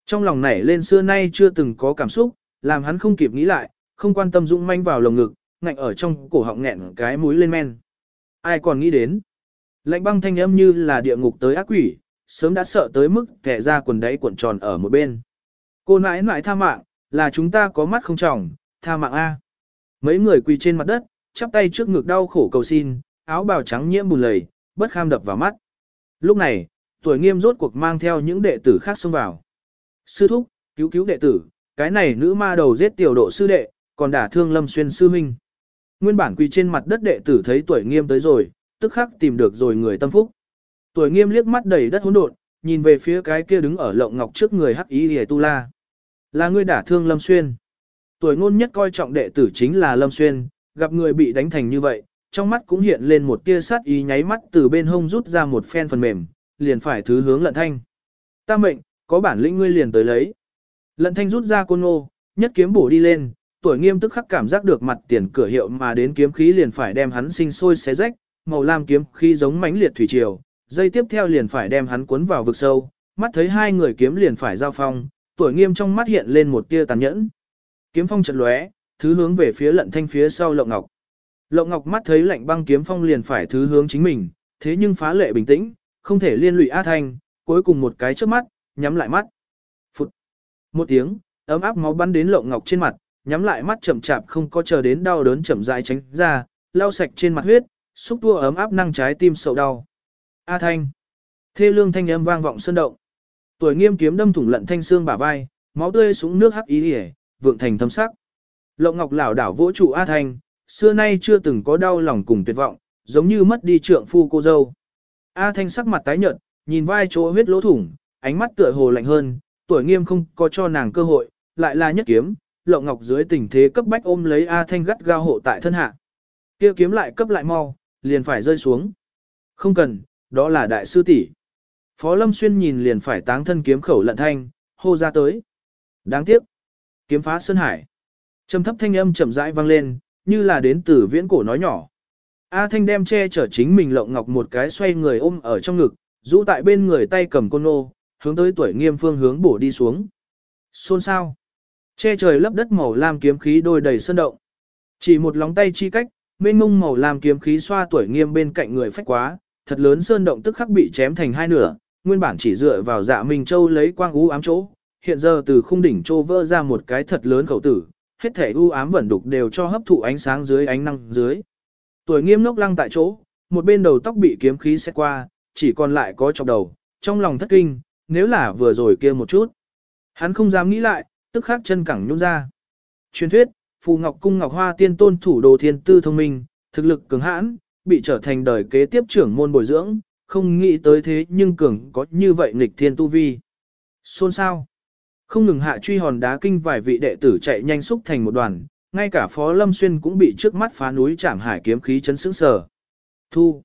Trong lòng nảy lên xưa nay chưa từng có cảm xúc, làm hắn không kịp nghĩ lại, không quan tâm dũng manh vào lồng ngực, ngạnh ở trong cổ họng nghẹn cái mũi lên men. Ai còn nghĩ đến? Lạnh băng thanh âm như là địa ngục tới ác quỷ, sớm đã sợ tới mức kẻ ra quần đáy cuộn tròn ở một bên. Cô nãi nãi tha mạng, là chúng ta có mắt không trọng, tha mạng A. Mấy người quỳ trên mặt đất, chắp tay trước ngực đau khổ cầu xin, áo bào trắng nhiễm bùn lầy, bất kham đập vào mắt. Lúc này, tuổi nghiêm rốt cuộc mang theo những đệ tử khác xông vào. Sư thúc, cứu cứu đệ tử, cái này nữ ma đầu giết tiểu độ sư đệ, còn đả thương lâm xuyên sư minh. Nguyên bản quỳ trên mặt đất đệ tử thấy tuổi nghiêm tới rồi, tức khắc tìm được rồi người tâm phúc. Tuổi nghiêm liếc mắt đầy đất hỗn độn, nhìn về phía cái kia đứng ở lộng ngọc trước người hắc ý hề tu la. Là người đả thương lâm xuyên. Tuổi ngôn nhất coi trọng đệ tử chính là lâm xuyên, gặp người bị đánh thành như vậy, trong mắt cũng hiện lên một tia sát ý nháy mắt từ bên hông rút ra một phen phần mềm, liền phải thứ hướng lận thanh. Ta mệnh, có bản lĩnh ngươi liền tới lấy. Lận thanh rút ra côn ngô, nhất kiếm bổ đi lên, tuổi nghiêm tức khắc cảm giác được mặt tiền cửa hiệu mà đến kiếm khí liền phải đem hắn sinh sôi xé rách, màu lam kiếm khí giống mãnh liệt thủy triều, dây tiếp theo liền phải đem hắn cuốn vào vực sâu, mắt thấy hai người kiếm liền phải giao phong, tuổi nghiêm trong mắt hiện lên một tia tàn nhẫn. Kiếm phong chợt lóe, thứ hướng về phía lận thanh phía sau lộng ngọc. Lộng ngọc mắt thấy lạnh băng kiếm phong liền phải thứ hướng chính mình, thế nhưng phá lệ bình tĩnh, không thể liên lụy A Thanh, cuối cùng một cái trước mắt, nhắm lại mắt. Phụt. Một tiếng, ấm áp máu bắn đến lộng ngọc trên mặt, nhắm lại mắt chậm chạp không có chờ đến đau đớn chậm rãi tránh ra, lau sạch trên mặt huyết, xúc tua ấm áp năng trái tim sầu đau. A Thanh. Thê lương thanh âm vang vọng sơn động. Tuổi nghiêm kiếm đâm thủng lận thanh xương bả vai, máu tươi súng nước hắc ý hề, vượng thành thâm sắc. Lộng ngọc lảo đảo vỗ trụ A Thanh, xưa nay chưa từng có đau lòng cùng tuyệt vọng, giống như mất đi trượng phu cô dâu. A Thanh sắc mặt tái nhợt, nhìn vai chỗ huyết lỗ thủng, ánh mắt tựa hồ lạnh hơn, tuổi nghiêm không có cho nàng cơ hội, lại là nhất kiếm, lộng ngọc dưới tình thế cấp bách ôm lấy A Thanh gắt gao hộ tại thân hạ. Kia kiếm lại cấp lại mau, liền phải rơi xuống. Không cần, đó là đại sư tỷ. Phó Lâm Xuyên nhìn liền phải táng thân kiếm khẩu lận thanh, hô ra tới. Đáng tiếc. Kiếm phá sơn hải. Trầm thấp thanh âm chậm rãi vang lên, như là đến từ viễn cổ nói nhỏ. A Thanh đem che chở chính mình lộng ngọc một cái xoay người ôm ở trong ngực, rũ tại bên người tay cầm côn nô, hướng tới tuổi nghiêm phương hướng bổ đi xuống. Xôn sao. Che trời lấp đất màu lam kiếm khí đôi đầy sơn động. Chỉ một lóng tay chi cách, mênh mông màu lam kiếm khí xoa tuổi nghiêm bên cạnh người phách quá, thật lớn sơn động tức khắc bị chém thành hai nửa, nguyên bản chỉ dựa vào dạ Minh Châu lấy quang ú ám chỗ, hiện giờ từ khung đỉnh trô vỡ ra một cái thật lớn khẩu tử, hết thể u ám vẩn đục đều cho hấp thụ ánh sáng dưới ánh năng dưới. Tuổi nghiêm ngốc lăng tại chỗ, một bên đầu tóc bị kiếm khí xét qua, chỉ còn lại có chọc đầu, trong lòng thất kinh, nếu là vừa rồi kia một chút. Hắn không dám nghĩ lại, tức khắc chân cẳng nhún ra. Truyền thuyết, Phù Ngọc Cung Ngọc Hoa tiên tôn thủ đồ thiên tư thông minh, thực lực cường hãn, bị trở thành đời kế tiếp trưởng môn bồi dưỡng, không nghĩ tới thế nhưng cường có như vậy nghịch thiên tu vi. Xôn sao? Không ngừng hạ truy hòn đá kinh vài vị đệ tử chạy nhanh xúc thành một đoàn, ngay cả Phó Lâm Xuyên cũng bị trước mắt phá núi chạm hải kiếm khí chấn sững sờ. Thu.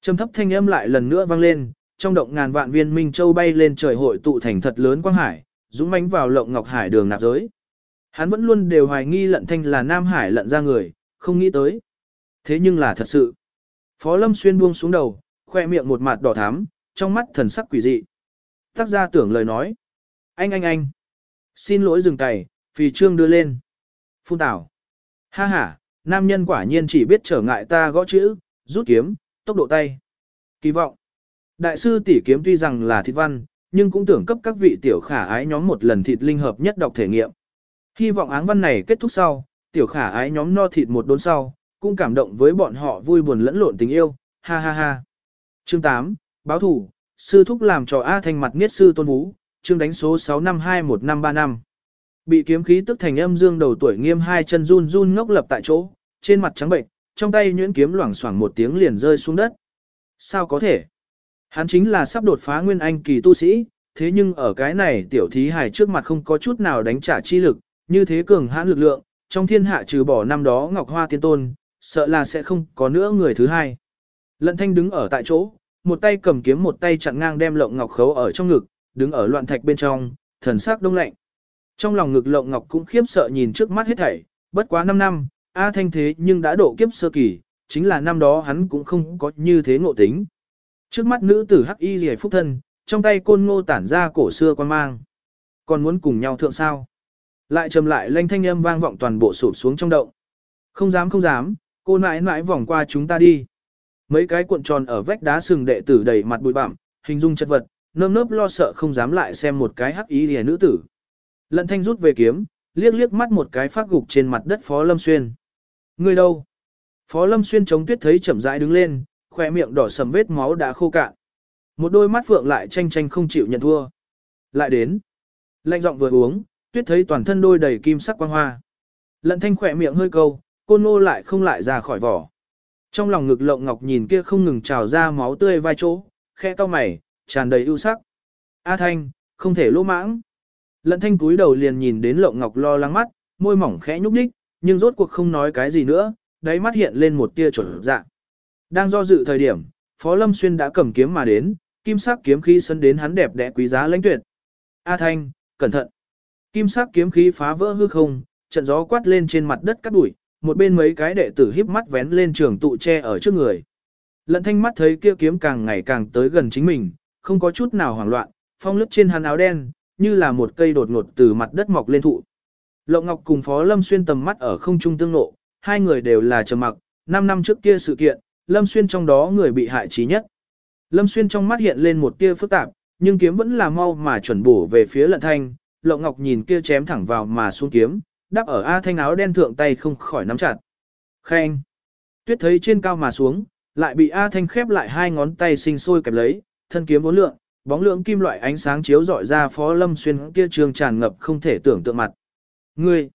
Trầm thấp thanh âm lại lần nữa vang lên, trong động ngàn vạn viên minh châu bay lên trời hội tụ thành thật lớn quang hải, dũng mãnh vào lộng ngọc hải đường nạp giới. Hắn vẫn luôn đều hoài nghi lận thanh là Nam Hải lận ra người, không nghĩ tới. Thế nhưng là thật sự. Phó Lâm Xuyên buông xuống đầu, khoe miệng một mặt đỏ thắm, trong mắt thần sắc quỷ dị. Tác gia tưởng lời nói. Anh anh anh. Xin lỗi dừng tay phì trương đưa lên. Phun tảo. Ha ha, nam nhân quả nhiên chỉ biết trở ngại ta gõ chữ, rút kiếm, tốc độ tay. Kỳ vọng. Đại sư tỷ kiếm tuy rằng là thịt văn, nhưng cũng tưởng cấp các vị tiểu khả ái nhóm một lần thịt linh hợp nhất đọc thể nghiệm. Hy vọng áng văn này kết thúc sau, tiểu khả ái nhóm no thịt một đốn sau, cũng cảm động với bọn họ vui buồn lẫn lộn tình yêu, ha ha ha. Chương 8, báo thủ, sư thúc làm trò A thành mặt nghiết sư tôn vũ, chương đánh số 6521535. Bị kiếm khí tức thành âm dương đầu tuổi nghiêm hai chân run run ngốc lập tại chỗ, trên mặt trắng bệnh, trong tay nhuyễn kiếm loảng xoảng một tiếng liền rơi xuống đất. Sao có thể? Hắn chính là sắp đột phá nguyên anh kỳ tu sĩ, thế nhưng ở cái này tiểu thí hài trước mặt không có chút nào đánh trả chi lực, như thế cường hãn lực lượng, trong thiên hạ trừ bỏ năm đó Ngọc Hoa Tiên Tôn, sợ là sẽ không có nữa người thứ hai. Lận thanh đứng ở tại chỗ, một tay cầm kiếm một tay chặn ngang đem lộng ngọc khấu ở trong ngực, đứng ở loạn thạch bên trong, thần sắc đông lạnh. Trong lòng ngực lộng ngọc cũng khiếp sợ nhìn trước mắt hết thảy, bất quá 5 năm, A thanh thế nhưng đã độ kiếp sơ kỳ, chính là năm đó hắn cũng không có như thế ngộ tính. Trước mắt nữ tử hắc y rìa phúc thân, trong tay côn ngô tản ra cổ xưa quan mang. Còn muốn cùng nhau thượng sao? Lại trầm lại lanh thanh âm vang vọng toàn bộ sụp xuống trong động. Không dám không dám, cô nãi nãi vòng qua chúng ta đi. Mấy cái cuộn tròn ở vách đá sừng đệ tử đầy mặt bụi bặm, hình dung chất vật, nơm nớp lo sợ không dám lại xem một cái hắc y lìa nữ tử. Lận thanh rút về kiếm, liếc liếc mắt một cái phát gục trên mặt đất Phó Lâm Xuyên. Người đâu? Phó Lâm Xuyên chống tuyết thấy chậm rãi đứng lên, khoe miệng đỏ sầm vết máu đã khô cạn. Một đôi mắt phượng lại tranh tranh không chịu nhận thua. Lại đến. Lạnh giọng vừa uống, tuyết thấy toàn thân đôi đầy kim sắc quang hoa. Lận thanh khỏe miệng hơi câu, côn ngô lại không lại ra khỏi vỏ. Trong lòng ngực lộng ngọc nhìn kia không ngừng trào ra máu tươi vai chỗ, khe cau mày, tràn đầy ưu sắc. A thanh, không thể lỗ mãng. Lận thanh túi đầu liền nhìn đến lộng ngọc lo lắng mắt, môi mỏng khẽ nhúc nhích, nhưng rốt cuộc không nói cái gì nữa, đáy mắt hiện lên một tia chuẩn dạng. Đang do dự thời điểm, Phó Lâm Xuyên đã cầm kiếm mà đến, kim sắc kiếm khí sân đến hắn đẹp đẽ quý giá lãnh tuyệt. A thanh, cẩn thận. Kim sắc kiếm khí phá vỡ hư không, trận gió quát lên trên mặt đất cắt bụi, một bên mấy cái đệ tử híp mắt vén lên trường tụ che ở trước người. Lận thanh mắt thấy kia kiếm càng ngày càng tới gần chính mình, không có chút nào hoảng loạn, phong lướt trên hắn áo đen, như là một cây đột ngột từ mặt đất mọc lên thụ. Lộng Ngọc cùng Phó Lâm Xuyên tầm mắt ở không trung tương nộ, hai người đều là trầm mặc, 5 năm trước kia sự kiện, Lâm Xuyên trong đó người bị hại trí nhất. Lâm Xuyên trong mắt hiện lên một tia phức tạp, nhưng kiếm vẫn là mau mà chuẩn bổ về phía lận thanh, Lộng Ngọc nhìn kia chém thẳng vào mà xuống kiếm, đắp ở A Thanh áo đen thượng tay không khỏi nắm chặt. Khen! Tuyết thấy trên cao mà xuống, lại bị A Thanh khép lại hai ngón tay sinh sôi kẹp lấy, thân kiếm bốn lượng, bóng lượng kim loại ánh sáng chiếu rọi ra Phó Lâm Xuyên kia trường tràn ngập không thể tưởng tượng mặt. Ngươi!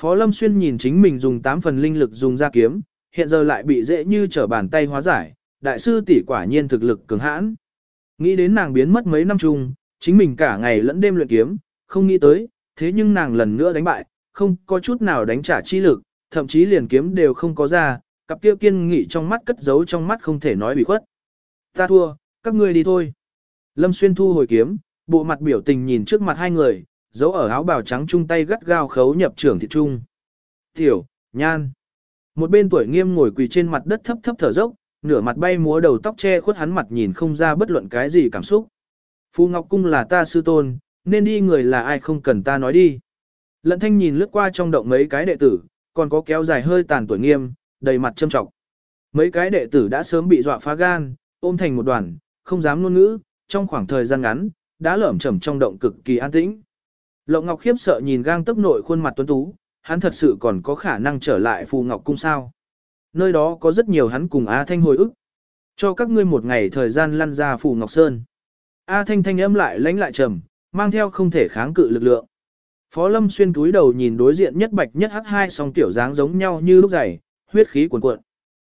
Phó Lâm Xuyên nhìn chính mình dùng 8 phần linh lực dùng ra kiếm, hiện giờ lại bị dễ như trở bàn tay hóa giải, đại sư tỷ quả nhiên thực lực cường hãn. Nghĩ đến nàng biến mất mấy năm chung, chính mình cả ngày lẫn đêm luyện kiếm, không nghĩ tới, thế nhưng nàng lần nữa đánh bại, không có chút nào đánh trả chi lực, thậm chí liền kiếm đều không có ra, cặp kia kiên nghị trong mắt cất giấu trong mắt không thể nói bị khuất. Ta thua, các ngươi đi thôi. Lâm Xuyên thu hồi kiếm, bộ mặt biểu tình nhìn trước mặt hai người, giấu ở áo bào trắng chung tay gắt gao khấu nhập trưởng thị trung. Tiểu, nhan. Một bên tuổi nghiêm ngồi quỳ trên mặt đất thấp thấp thở dốc, nửa mặt bay múa đầu tóc che khuất hắn mặt nhìn không ra bất luận cái gì cảm xúc. phù Ngọc Cung là ta sư tôn, nên đi người là ai không cần ta nói đi. Lận thanh nhìn lướt qua trong động mấy cái đệ tử, còn có kéo dài hơi tàn tuổi nghiêm, đầy mặt châm trọng. Mấy cái đệ tử đã sớm bị dọa phá gan, ôm thành một đoàn, không dám ngôn ngữ, trong khoảng thời gian ngắn, đã lởm chởm trong động cực kỳ an tĩnh. Lộng Ngọc khiếp sợ nhìn gang tức nội khuôn mặt tuấn tú, hắn thật sự còn có khả năng trở lại Phù Ngọc cung sao? Nơi đó có rất nhiều hắn cùng A Thanh hồi ức. Cho các ngươi một ngày thời gian lăn ra Phù Ngọc Sơn. A Thanh thanh âm lại lãnh lại trầm, mang theo không thể kháng cự lực lượng. Phó Lâm xuyên túi đầu nhìn đối diện nhất bạch nhất hắc hai song tiểu dáng giống nhau như lúc giày, huyết khí cuồn cuộn.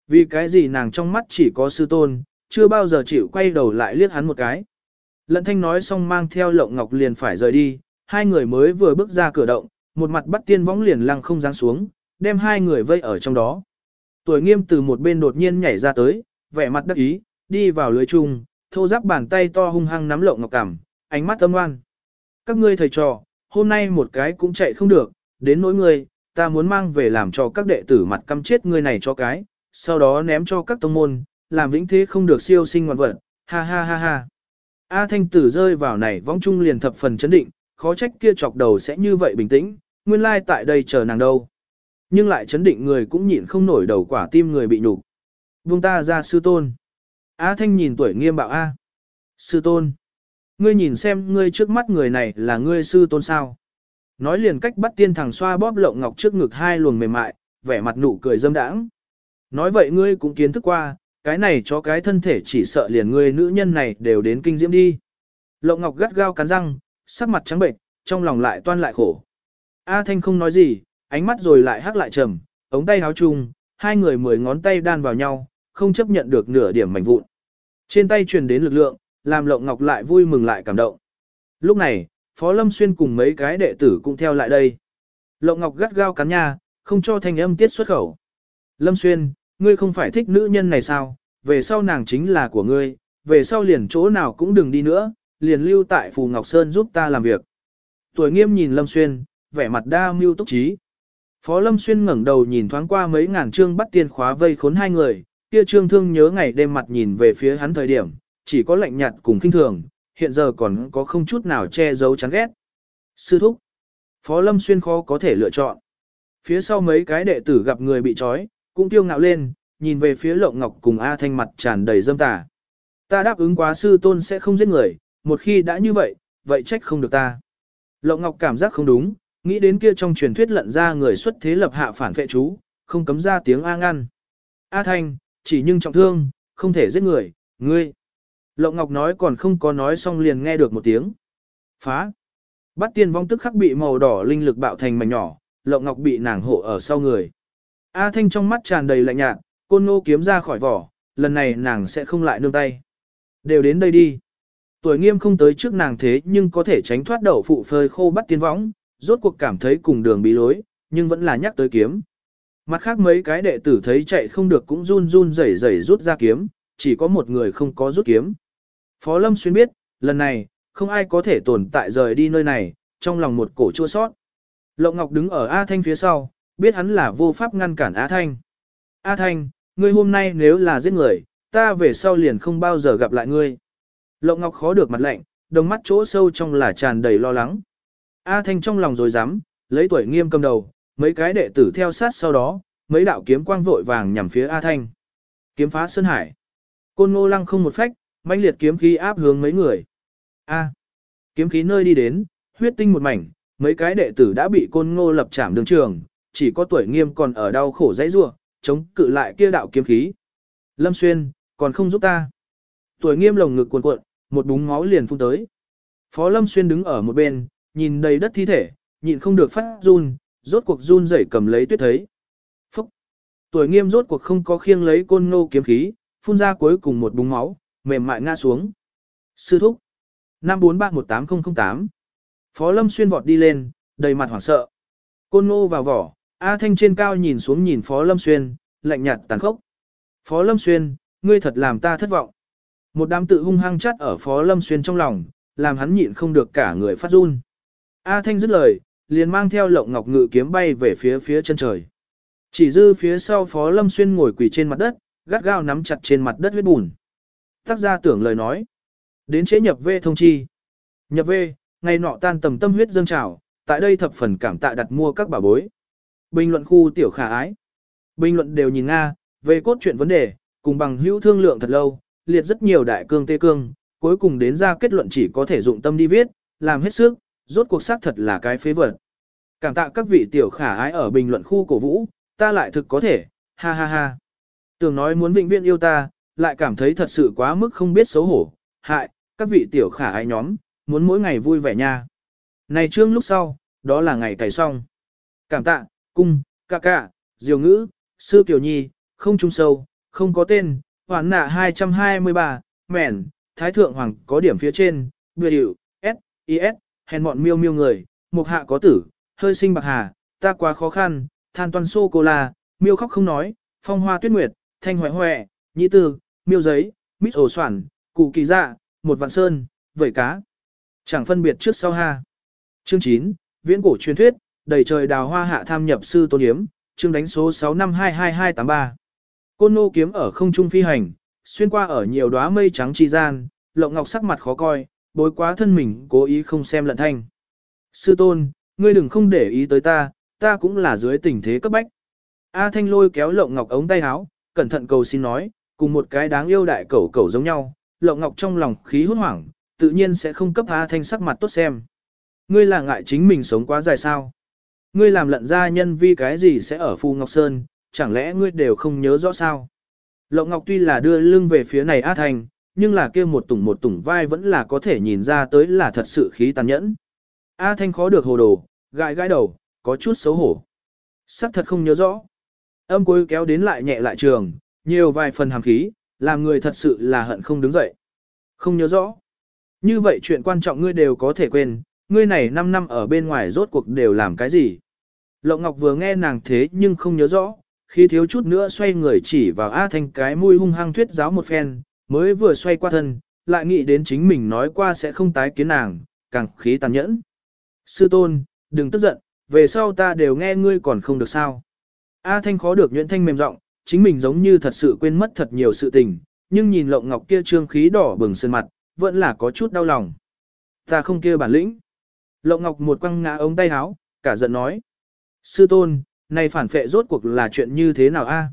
Vì cái gì nàng trong mắt chỉ có sư tôn, chưa bao giờ chịu quay đầu lại liếc hắn một cái. Lận thanh nói xong mang theo lộng ngọc liền phải rời đi, hai người mới vừa bước ra cửa động, một mặt bắt tiên võng liền lăng không giáng xuống, đem hai người vây ở trong đó. Tuổi nghiêm từ một bên đột nhiên nhảy ra tới, vẻ mặt đắc ý, đi vào lưới chung, thô giáp bàn tay to hung hăng nắm lộng ngọc cảm, ánh mắt âm ngoan. Các ngươi thầy trò, hôm nay một cái cũng chạy không được, đến nỗi ngươi, ta muốn mang về làm cho các đệ tử mặt căm chết ngươi này cho cái, sau đó ném cho các tông môn, làm vĩnh thế không được siêu sinh ngoạn vật, ha ha ha ha. A thanh tử rơi vào này vong trung liền thập phần chấn định, khó trách kia chọc đầu sẽ như vậy bình tĩnh, nguyên lai tại đây chờ nàng đâu. Nhưng lại chấn định người cũng nhịn không nổi đầu quả tim người bị nhục. Vung ta ra sư tôn. A thanh nhìn tuổi nghiêm bạo A. Sư tôn. Ngươi nhìn xem ngươi trước mắt người này là ngươi sư tôn sao. Nói liền cách bắt tiên thằng xoa bóp lộng ngọc trước ngực hai luồng mềm mại, vẻ mặt nụ cười dâm đãng. Nói vậy ngươi cũng kiến thức qua, cái này cho cái thân thể chỉ sợ liền ngươi nữ nhân này đều đến kinh diễm đi. Lộng ngọc gắt gao cắn răng, sắc mặt trắng bệnh, trong lòng lại toan lại khổ. A Thanh không nói gì, ánh mắt rồi lại hắc lại trầm, ống tay háo chung, hai người mười ngón tay đan vào nhau, không chấp nhận được nửa điểm mảnh vụn. Trên tay truyền đến lực lượng, làm Lộng Ngọc lại vui mừng lại cảm động. Lúc này, Phó Lâm Xuyên cùng mấy cái đệ tử cũng theo lại đây. Lộng Ngọc gắt gao cắn nha, không cho thanh âm tiết xuất khẩu. Lâm Xuyên, ngươi không phải thích nữ nhân này sao, về sau nàng chính là của ngươi, về sau liền chỗ nào cũng đừng đi nữa, liền lưu tại Phù Ngọc Sơn giúp ta làm việc. Tuổi nghiêm nhìn Lâm Xuyên, vẻ mặt đa mưu túc trí. Phó Lâm Xuyên ngẩng đầu nhìn thoáng qua mấy ngàn trương bắt tiên khóa vây khốn hai người, kia trương thương nhớ ngày đêm mặt nhìn về phía hắn thời điểm, chỉ có lạnh nhạt cùng kinh thường, hiện giờ còn có không chút nào che giấu chán ghét. Sư thúc. Phó Lâm Xuyên khó có thể lựa chọn. Phía sau mấy cái đệ tử gặp người bị trói, cũng tiêu ngạo lên, nhìn về phía Lộng Ngọc cùng A Thanh mặt tràn đầy dâm tà. Ta đáp ứng quá sư tôn sẽ không giết người, một khi đã như vậy, vậy trách không được ta. Lộng Ngọc cảm giác không đúng, nghĩ đến kia trong truyền thuyết lận ra người xuất thế lập hạ phản vệ chú, không cấm ra tiếng A ngăn. A Thanh, chỉ nhưng trọng thương, không thể giết người, ngươi. Lộng Ngọc nói còn không có nói xong liền nghe được một tiếng. Phá. Bắt tiên vong tức khắc bị màu đỏ linh lực bạo thành mảnh nhỏ, Lộng Ngọc bị nàng hộ ở sau người. A Thanh trong mắt tràn đầy lạnh nhạt, côn ngô kiếm ra khỏi vỏ, lần này nàng sẽ không lại nương tay. Đều đến đây đi. Tuổi nghiêm không tới trước nàng thế nhưng có thể tránh thoát đậu phụ phơi khô bắt tiên võng, rốt cuộc cảm thấy cùng đường bị lối, nhưng vẫn là nhắc tới kiếm. Mặt khác mấy cái đệ tử thấy chạy không được cũng run run rẩy rẩy rút ra kiếm, chỉ có một người không có rút kiếm. Phó Lâm Xuyên biết, lần này, không ai có thể tồn tại rời đi nơi này, trong lòng một cổ chua sót. Lộng Ngọc đứng ở A Thanh phía sau, biết hắn là vô pháp ngăn cản A Thanh. A Thanh, ngươi hôm nay nếu là giết người, ta về sau liền không bao giờ gặp lại ngươi. Lộng Ngọc khó được mặt lạnh, đồng mắt chỗ sâu trong là tràn đầy lo lắng. A Thanh trong lòng rồi dám, lấy tuổi nghiêm cầm đầu, mấy cái đệ tử theo sát sau đó, mấy đạo kiếm quang vội vàng nhằm phía A Thanh. Kiếm phá sơn hải. Côn Ngô Lăng không một phách, mãnh liệt kiếm khí áp hướng mấy người. A. Kiếm khí nơi đi đến, huyết tinh một mảnh, mấy cái đệ tử đã bị Côn Ngô lập trảm đường trường, chỉ có tuổi nghiêm còn ở đau khổ dãy rua, chống cự lại kia đạo kiếm khí. Lâm Xuyên, còn không giúp ta. Tuổi nghiêm lồng ngực cuộn cuộn, một búng máu liền phun tới. Phó Lâm Xuyên đứng ở một bên, nhìn đầy đất thi thể, nhịn không được phát run, rốt cuộc run rẩy cầm lấy tuyết thấy. Phúc! Tuổi nghiêm rốt cuộc không có khiêng lấy côn ngô kiếm khí, phun ra cuối cùng một búng máu, mềm mại ngã xuống. Sư thúc! 5431808 Phó Lâm Xuyên vọt đi lên, đầy mặt hoảng sợ. Côn ngô vào vỏ, A Thanh trên cao nhìn xuống nhìn Phó Lâm Xuyên, lạnh nhạt tàn khốc. Phó Lâm Xuyên, ngươi thật làm ta thất vọng. Một đám tự hung hăng chắt ở Phó Lâm Xuyên trong lòng, làm hắn nhịn không được cả người phát run. A Thanh dứt lời, liền mang theo lộng ngọc ngự kiếm bay về phía phía chân trời. Chỉ dư phía sau Phó Lâm Xuyên ngồi quỳ trên mặt đất, gắt gao nắm chặt trên mặt đất huyết bùn. Tác gia tưởng lời nói. Đến chế nhập về thông chi. Nhập về, ngày nọ tan tầm tâm huyết dâng trào, tại đây thập phần cảm tạ đặt mua các bảo bối. Bình luận khu tiểu khả ái. Bình luận đều nhìn Nga, về cốt truyện vấn đề, cùng bằng hữu thương lượng thật lâu, liệt rất nhiều đại cương tê cương, cuối cùng đến ra kết luận chỉ có thể dụng tâm đi viết, làm hết sức, rốt cuộc xác thật là cái phế vật. Cảm tạ các vị tiểu khả ái ở bình luận khu cổ vũ, ta lại thực có thể, ha ha ha. Tưởng nói muốn vĩnh viễn yêu ta, lại cảm thấy thật sự quá mức không biết xấu hổ, hại, các vị tiểu khả ái nhóm, muốn mỗi ngày vui vẻ nha. Này trương lúc sau, đó là ngày cày xong. Cảm tạ, cung, ca ca, diều ngữ, sư kiều nhi, không trung sâu, không có tên, hoàn nạ 223, mẻn, thái thượng hoàng có điểm phía trên, bừa hiệu, S, IS, hèn mọn miêu miêu người, mục hạ có tử, hơi sinh bạc hà, ta quá khó khăn, than toan sô cô la, miêu khóc không nói, phong hoa tuyết nguyệt, thanh hoẹ hoẹ, nhị tư, miêu giấy, mít ổ soản, cụ kỳ dạ, một vạn sơn, vẩy cá. Chẳng phân biệt trước sau ha. Chương 9, viễn cổ truyền thuyết, đầy trời đào hoa hạ tham nhập sư tôn yếm, chương đánh số 6522283 Côn nô kiếm ở không trung phi hành, xuyên qua ở nhiều đóa mây trắng chi gian, lộng ngọc sắc mặt khó coi, bối quá thân mình cố ý không xem lận thanh. Sư tôn, ngươi đừng không để ý tới ta, ta cũng là dưới tình thế cấp bách. A thanh lôi kéo lộng ngọc ống tay áo, cẩn thận cầu xin nói, cùng một cái đáng yêu đại cẩu cẩu giống nhau, lộng ngọc trong lòng khí hốt hoảng, tự nhiên sẽ không cấp A thanh sắc mặt tốt xem. Ngươi là ngại chính mình sống quá dài sao? Ngươi làm lận gia nhân vi cái gì sẽ ở Phù Ngọc Sơn, chẳng lẽ ngươi đều không nhớ rõ sao? Lộng Ngọc tuy là đưa lưng về phía này A Thanh, nhưng là kia một tủng một tủng vai vẫn là có thể nhìn ra tới là thật sự khí tàn nhẫn. A Thanh khó được hồ đồ, gãi gãi đầu, có chút xấu hổ. Sắc thật không nhớ rõ. Âm cuối kéo đến lại nhẹ lại trường, nhiều vài phần hàm khí, làm người thật sự là hận không đứng dậy. Không nhớ rõ. Như vậy chuyện quan trọng ngươi đều có thể quên, ngươi này 5 năm ở bên ngoài rốt cuộc đều làm cái gì. Lộng Ngọc vừa nghe nàng thế nhưng không nhớ rõ, khi thiếu chút nữa xoay người chỉ vào A Thanh cái mũi hung hăng thuyết giáo một phen, mới vừa xoay qua thân, lại nghĩ đến chính mình nói qua sẽ không tái kiến nàng, càng khí tàn nhẫn. Sư tôn, đừng tức giận, về sau ta đều nghe ngươi còn không được sao. A Thanh khó được nhuyễn thanh mềm giọng, chính mình giống như thật sự quên mất thật nhiều sự tình, nhưng nhìn lộng ngọc kia trương khí đỏ bừng sơn mặt, vẫn là có chút đau lòng. Ta không kia bản lĩnh. Lộng ngọc một quăng ngã ống tay áo, cả giận nói. Sư tôn, này phản phệ rốt cuộc là chuyện như thế nào a?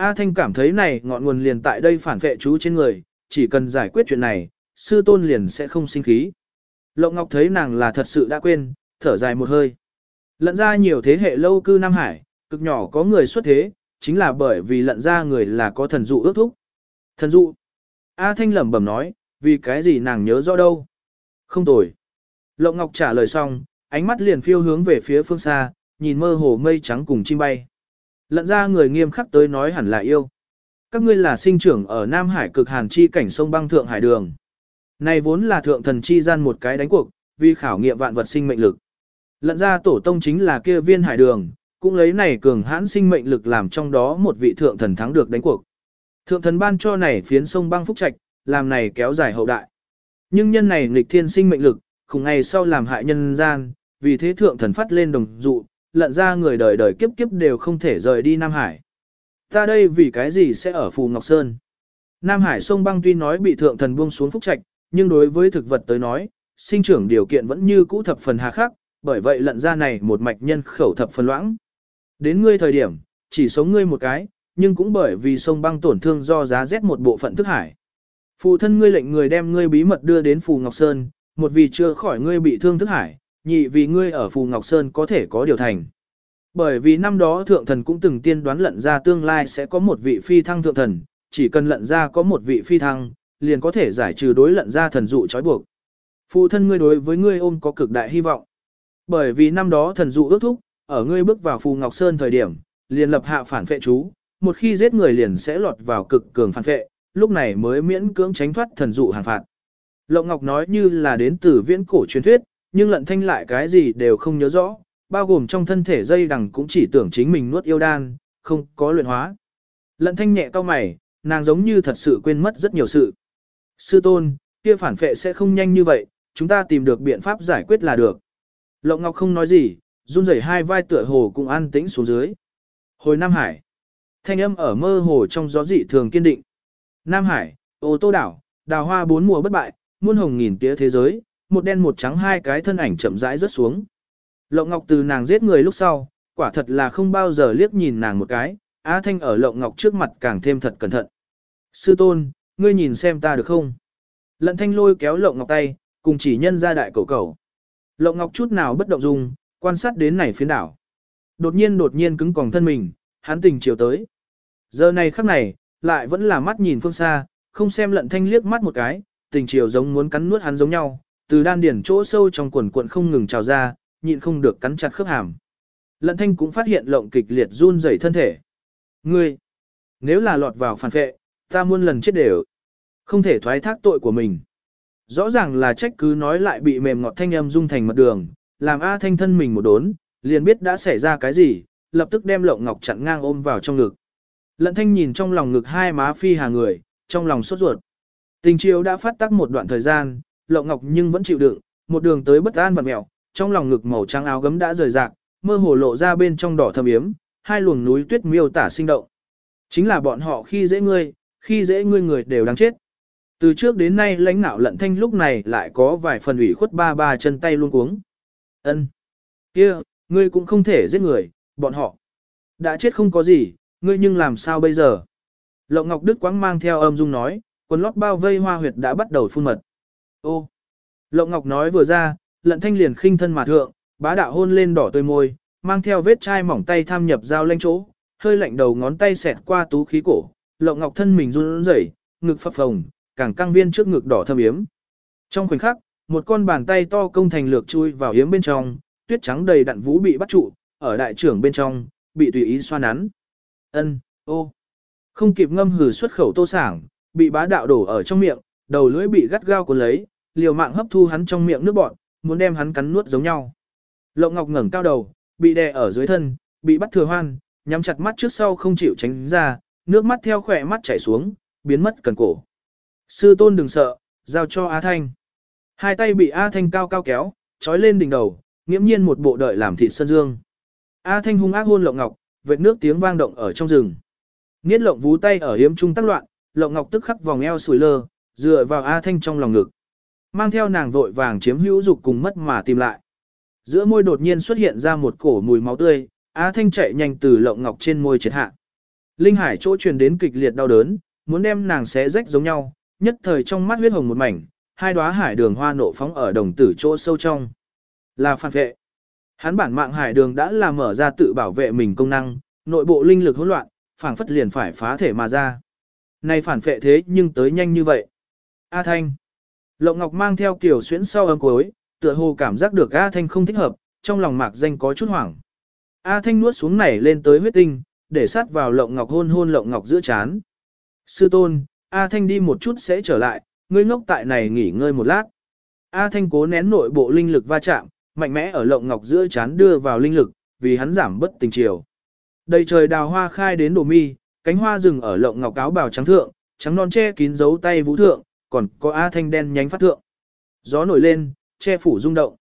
A Thanh cảm thấy này ngọn nguồn liền tại đây phản vệ chú trên người, chỉ cần giải quyết chuyện này, sư tôn liền sẽ không sinh khí. Lộng Ngọc thấy nàng là thật sự đã quên, thở dài một hơi. Lận ra nhiều thế hệ lâu cư Nam Hải, cực nhỏ có người xuất thế, chính là bởi vì lận ra người là có thần dụ ước thúc. Thần dụ. A Thanh lẩm bẩm nói, vì cái gì nàng nhớ rõ đâu. Không tồi. Lộng Ngọc trả lời xong, ánh mắt liền phiêu hướng về phía phương xa, nhìn mơ hồ mây trắng cùng chim bay. Lận ra người nghiêm khắc tới nói hẳn là yêu. Các ngươi là sinh trưởng ở Nam Hải cực hàn chi cảnh sông băng thượng hải đường. Này vốn là thượng thần chi gian một cái đánh cuộc, vì khảo nghiệm vạn vật sinh mệnh lực. Lận ra tổ tông chính là kia viên hải đường, cũng lấy này cường hãn sinh mệnh lực làm trong đó một vị thượng thần thắng được đánh cuộc. Thượng thần ban cho này phiến sông băng phúc trạch, làm này kéo dài hậu đại. Nhưng nhân này nghịch thiên sinh mệnh lực, khủng ngày sau làm hại nhân gian, vì thế thượng thần phát lên đồng dụ, lận ra người đời đời kiếp kiếp đều không thể rời đi Nam Hải. Ta đây vì cái gì sẽ ở Phù Ngọc Sơn? Nam Hải sông băng tuy nói bị thượng thần buông xuống phúc trạch, nhưng đối với thực vật tới nói, sinh trưởng điều kiện vẫn như cũ thập phần hà khắc, bởi vậy lận ra này một mạch nhân khẩu thập phần loãng. Đến ngươi thời điểm, chỉ sống ngươi một cái, nhưng cũng bởi vì sông băng tổn thương do giá rét một bộ phận thức hải. Phụ thân ngươi lệnh người đem ngươi bí mật đưa đến Phù Ngọc Sơn, một vì chưa khỏi ngươi bị thương thức hải, nhị vì ngươi ở Phù Ngọc Sơn có thể có điều thành. Bởi vì năm đó thượng thần cũng từng tiên đoán lận ra tương lai sẽ có một vị phi thăng thượng thần, chỉ cần lận ra có một vị phi thăng, liền có thể giải trừ đối lận ra thần dụ trói buộc. Phụ thân ngươi đối với ngươi ôm có cực đại hy vọng. Bởi vì năm đó thần dụ ước thúc, ở ngươi bước vào Phù Ngọc Sơn thời điểm, liền lập hạ phản phệ chú, một khi giết người liền sẽ lọt vào cực cường phản phệ, lúc này mới miễn cưỡng tránh thoát thần dụ hàng phạt. Lộng Ngọc nói như là đến từ viễn cổ truyền thuyết, nhưng lận thanh lại cái gì đều không nhớ rõ, bao gồm trong thân thể dây đằng cũng chỉ tưởng chính mình nuốt yêu đan, không có luyện hóa. Lận thanh nhẹ cao mày, nàng giống như thật sự quên mất rất nhiều sự. Sư tôn, kia phản phệ sẽ không nhanh như vậy, chúng ta tìm được biện pháp giải quyết là được. Lộng Ngọc không nói gì, run rẩy hai vai tựa hồ cũng an tĩnh xuống dưới. Hồi Nam Hải. Thanh âm ở mơ hồ trong gió dị thường kiên định. Nam Hải, ô tô đảo, đào hoa bốn mùa bất bại, muôn hồng nghìn tía thế giới, một đen một trắng hai cái thân ảnh chậm rãi rớt xuống. Lộng Ngọc từ nàng giết người lúc sau, quả thật là không bao giờ liếc nhìn nàng một cái, Á Thanh ở Lộng Ngọc trước mặt càng thêm thật cẩn thận. Sư tôn, ngươi nhìn xem ta được không? Lận Thanh lôi kéo Lộng Ngọc tay, cùng chỉ nhân ra đại cầu cầu. Lộng Ngọc chút nào bất động dung, quan sát đến này phiến đảo. Đột nhiên đột nhiên cứng còng thân mình, hắn tình chiều tới. Giờ này khắc này, lại vẫn là mắt nhìn phương xa, không xem lận thanh liếc mắt một cái, tình chiều giống muốn cắn nuốt hắn giống nhau, từ đan điển chỗ sâu trong quần cuộn không ngừng trào ra, nhịn không được cắn chặt khớp hàm. Lận thanh cũng phát hiện lộng kịch liệt run rẩy thân thể. Ngươi, nếu là lọt vào phản phệ, ta muôn lần chết đều. Không thể thoái thác tội của mình. Rõ ràng là trách cứ nói lại bị mềm ngọt thanh âm dung thành mật đường, làm A thanh thân mình một đốn, liền biết đã xảy ra cái gì, lập tức đem lộng ngọc chặn ngang ôm vào trong ngực. Lận thanh nhìn trong lòng ngực hai má phi hà người, trong lòng sốt ruột. Tình chiều đã phát tác một đoạn thời gian, Lộng Ngọc nhưng vẫn chịu đựng, một đường tới bất an vật mèo, trong lòng ngực màu trắng áo gấm đã rời rạc, mơ hồ lộ ra bên trong đỏ thâm yếm, hai luồng núi tuyết miêu tả sinh động. Chính là bọn họ khi dễ ngươi, khi dễ ngươi người đều đáng chết. Từ trước đến nay lãnh nạo lận thanh lúc này lại có vài phần ủy khuất ba ba chân tay luôn cuống. ân kia, ngươi cũng không thể giết người, bọn họ. Đã chết không có gì, ngươi nhưng làm sao bây giờ? Lộng Ngọc Đức quáng mang theo âm dung nói, quần lót bao vây hoa huyệt đã bắt đầu phun mật. Ô! Lộng Ngọc nói vừa ra, lận thanh liền khinh thân mà thượng, bá đạo hôn lên đỏ tươi môi, mang theo vết chai mỏng tay tham nhập dao lanh chỗ, hơi lạnh đầu ngón tay xẹt qua tú khí cổ, Lộng Ngọc thân mình run rẩy, ngực phập phồng, càng căng viên trước ngực đỏ thâm yếm. Trong khoảnh khắc, một con bàn tay to công thành lược chui vào yếm bên trong, tuyết trắng đầy đặn vũ bị bắt trụ, ở đại trưởng bên trong, bị tùy ý xoa nắn. Ân, ô. Không kịp ngâm hừ xuất khẩu tô sảng, bị bá đạo đổ ở trong miệng, đầu lưỡi bị gắt gao cuốn lấy, liều mạng hấp thu hắn trong miệng nước bọt, muốn đem hắn cắn nuốt giống nhau. Lộng Ngọc ngẩng cao đầu, bị đè ở dưới thân, bị bắt thừa hoan, nhắm chặt mắt trước sau không chịu tránh ra, nước mắt theo khỏe mắt chảy xuống, biến mất cần cổ. Sư tôn đừng sợ, giao cho A Thanh. Hai tay bị A Thanh cao cao kéo, trói lên đỉnh đầu, nghiễm nhiên một bộ đợi làm thịt sân dương. A Thanh hung ác hôn Lộng Ngọc, vệt nước tiếng vang động ở trong rừng. Niết Lộng vú tay ở hiếm trung tác loạn, Lộng Ngọc tức khắc vòng eo sùi lơ, dựa vào A Thanh trong lòng ngực. Mang theo nàng vội vàng chiếm hữu dục cùng mất mà tìm lại. Giữa môi đột nhiên xuất hiện ra một cổ mùi máu tươi, A Thanh chạy nhanh từ Lộng Ngọc trên môi triệt hạ. Linh Hải chỗ truyền đến kịch liệt đau đớn, muốn đem nàng xé rách giống nhau, nhất thời trong mắt huyết hồng một mảnh, hai đóa hải đường hoa nộ phóng ở đồng tử chỗ sâu trong. Là phản vệ. Hắn bản mạng hải đường đã làm mở ra tự bảo vệ mình công năng, nội bộ linh lực hỗn loạn, phảng phất liền phải phá thể mà ra. Này phản vệ thế nhưng tới nhanh như vậy. A Thanh. Lộng Ngọc mang theo kiểu xuyễn sau âm cuối, tựa hồ cảm giác được A Thanh không thích hợp, trong lòng mạc danh có chút hoảng. A Thanh nuốt xuống nảy lên tới huyết tinh, để sát vào Lộng Ngọc hôn hôn Lộng Ngọc giữa chán. Sư tôn, A Thanh đi một chút sẽ trở lại, ngươi ngốc tại này nghỉ ngơi một lát. A Thanh cố nén nội bộ linh lực va chạm, mạnh mẽ ở lộng ngọc giữa chán đưa vào linh lực, vì hắn giảm bất tình chiều. Đầy trời đào hoa khai đến đồ mi, cánh hoa rừng ở lộng ngọc áo bào trắng thượng, trắng non che kín dấu tay vũ thượng, còn có A Thanh đen nhánh phát thượng. Gió nổi lên, che phủ rung động.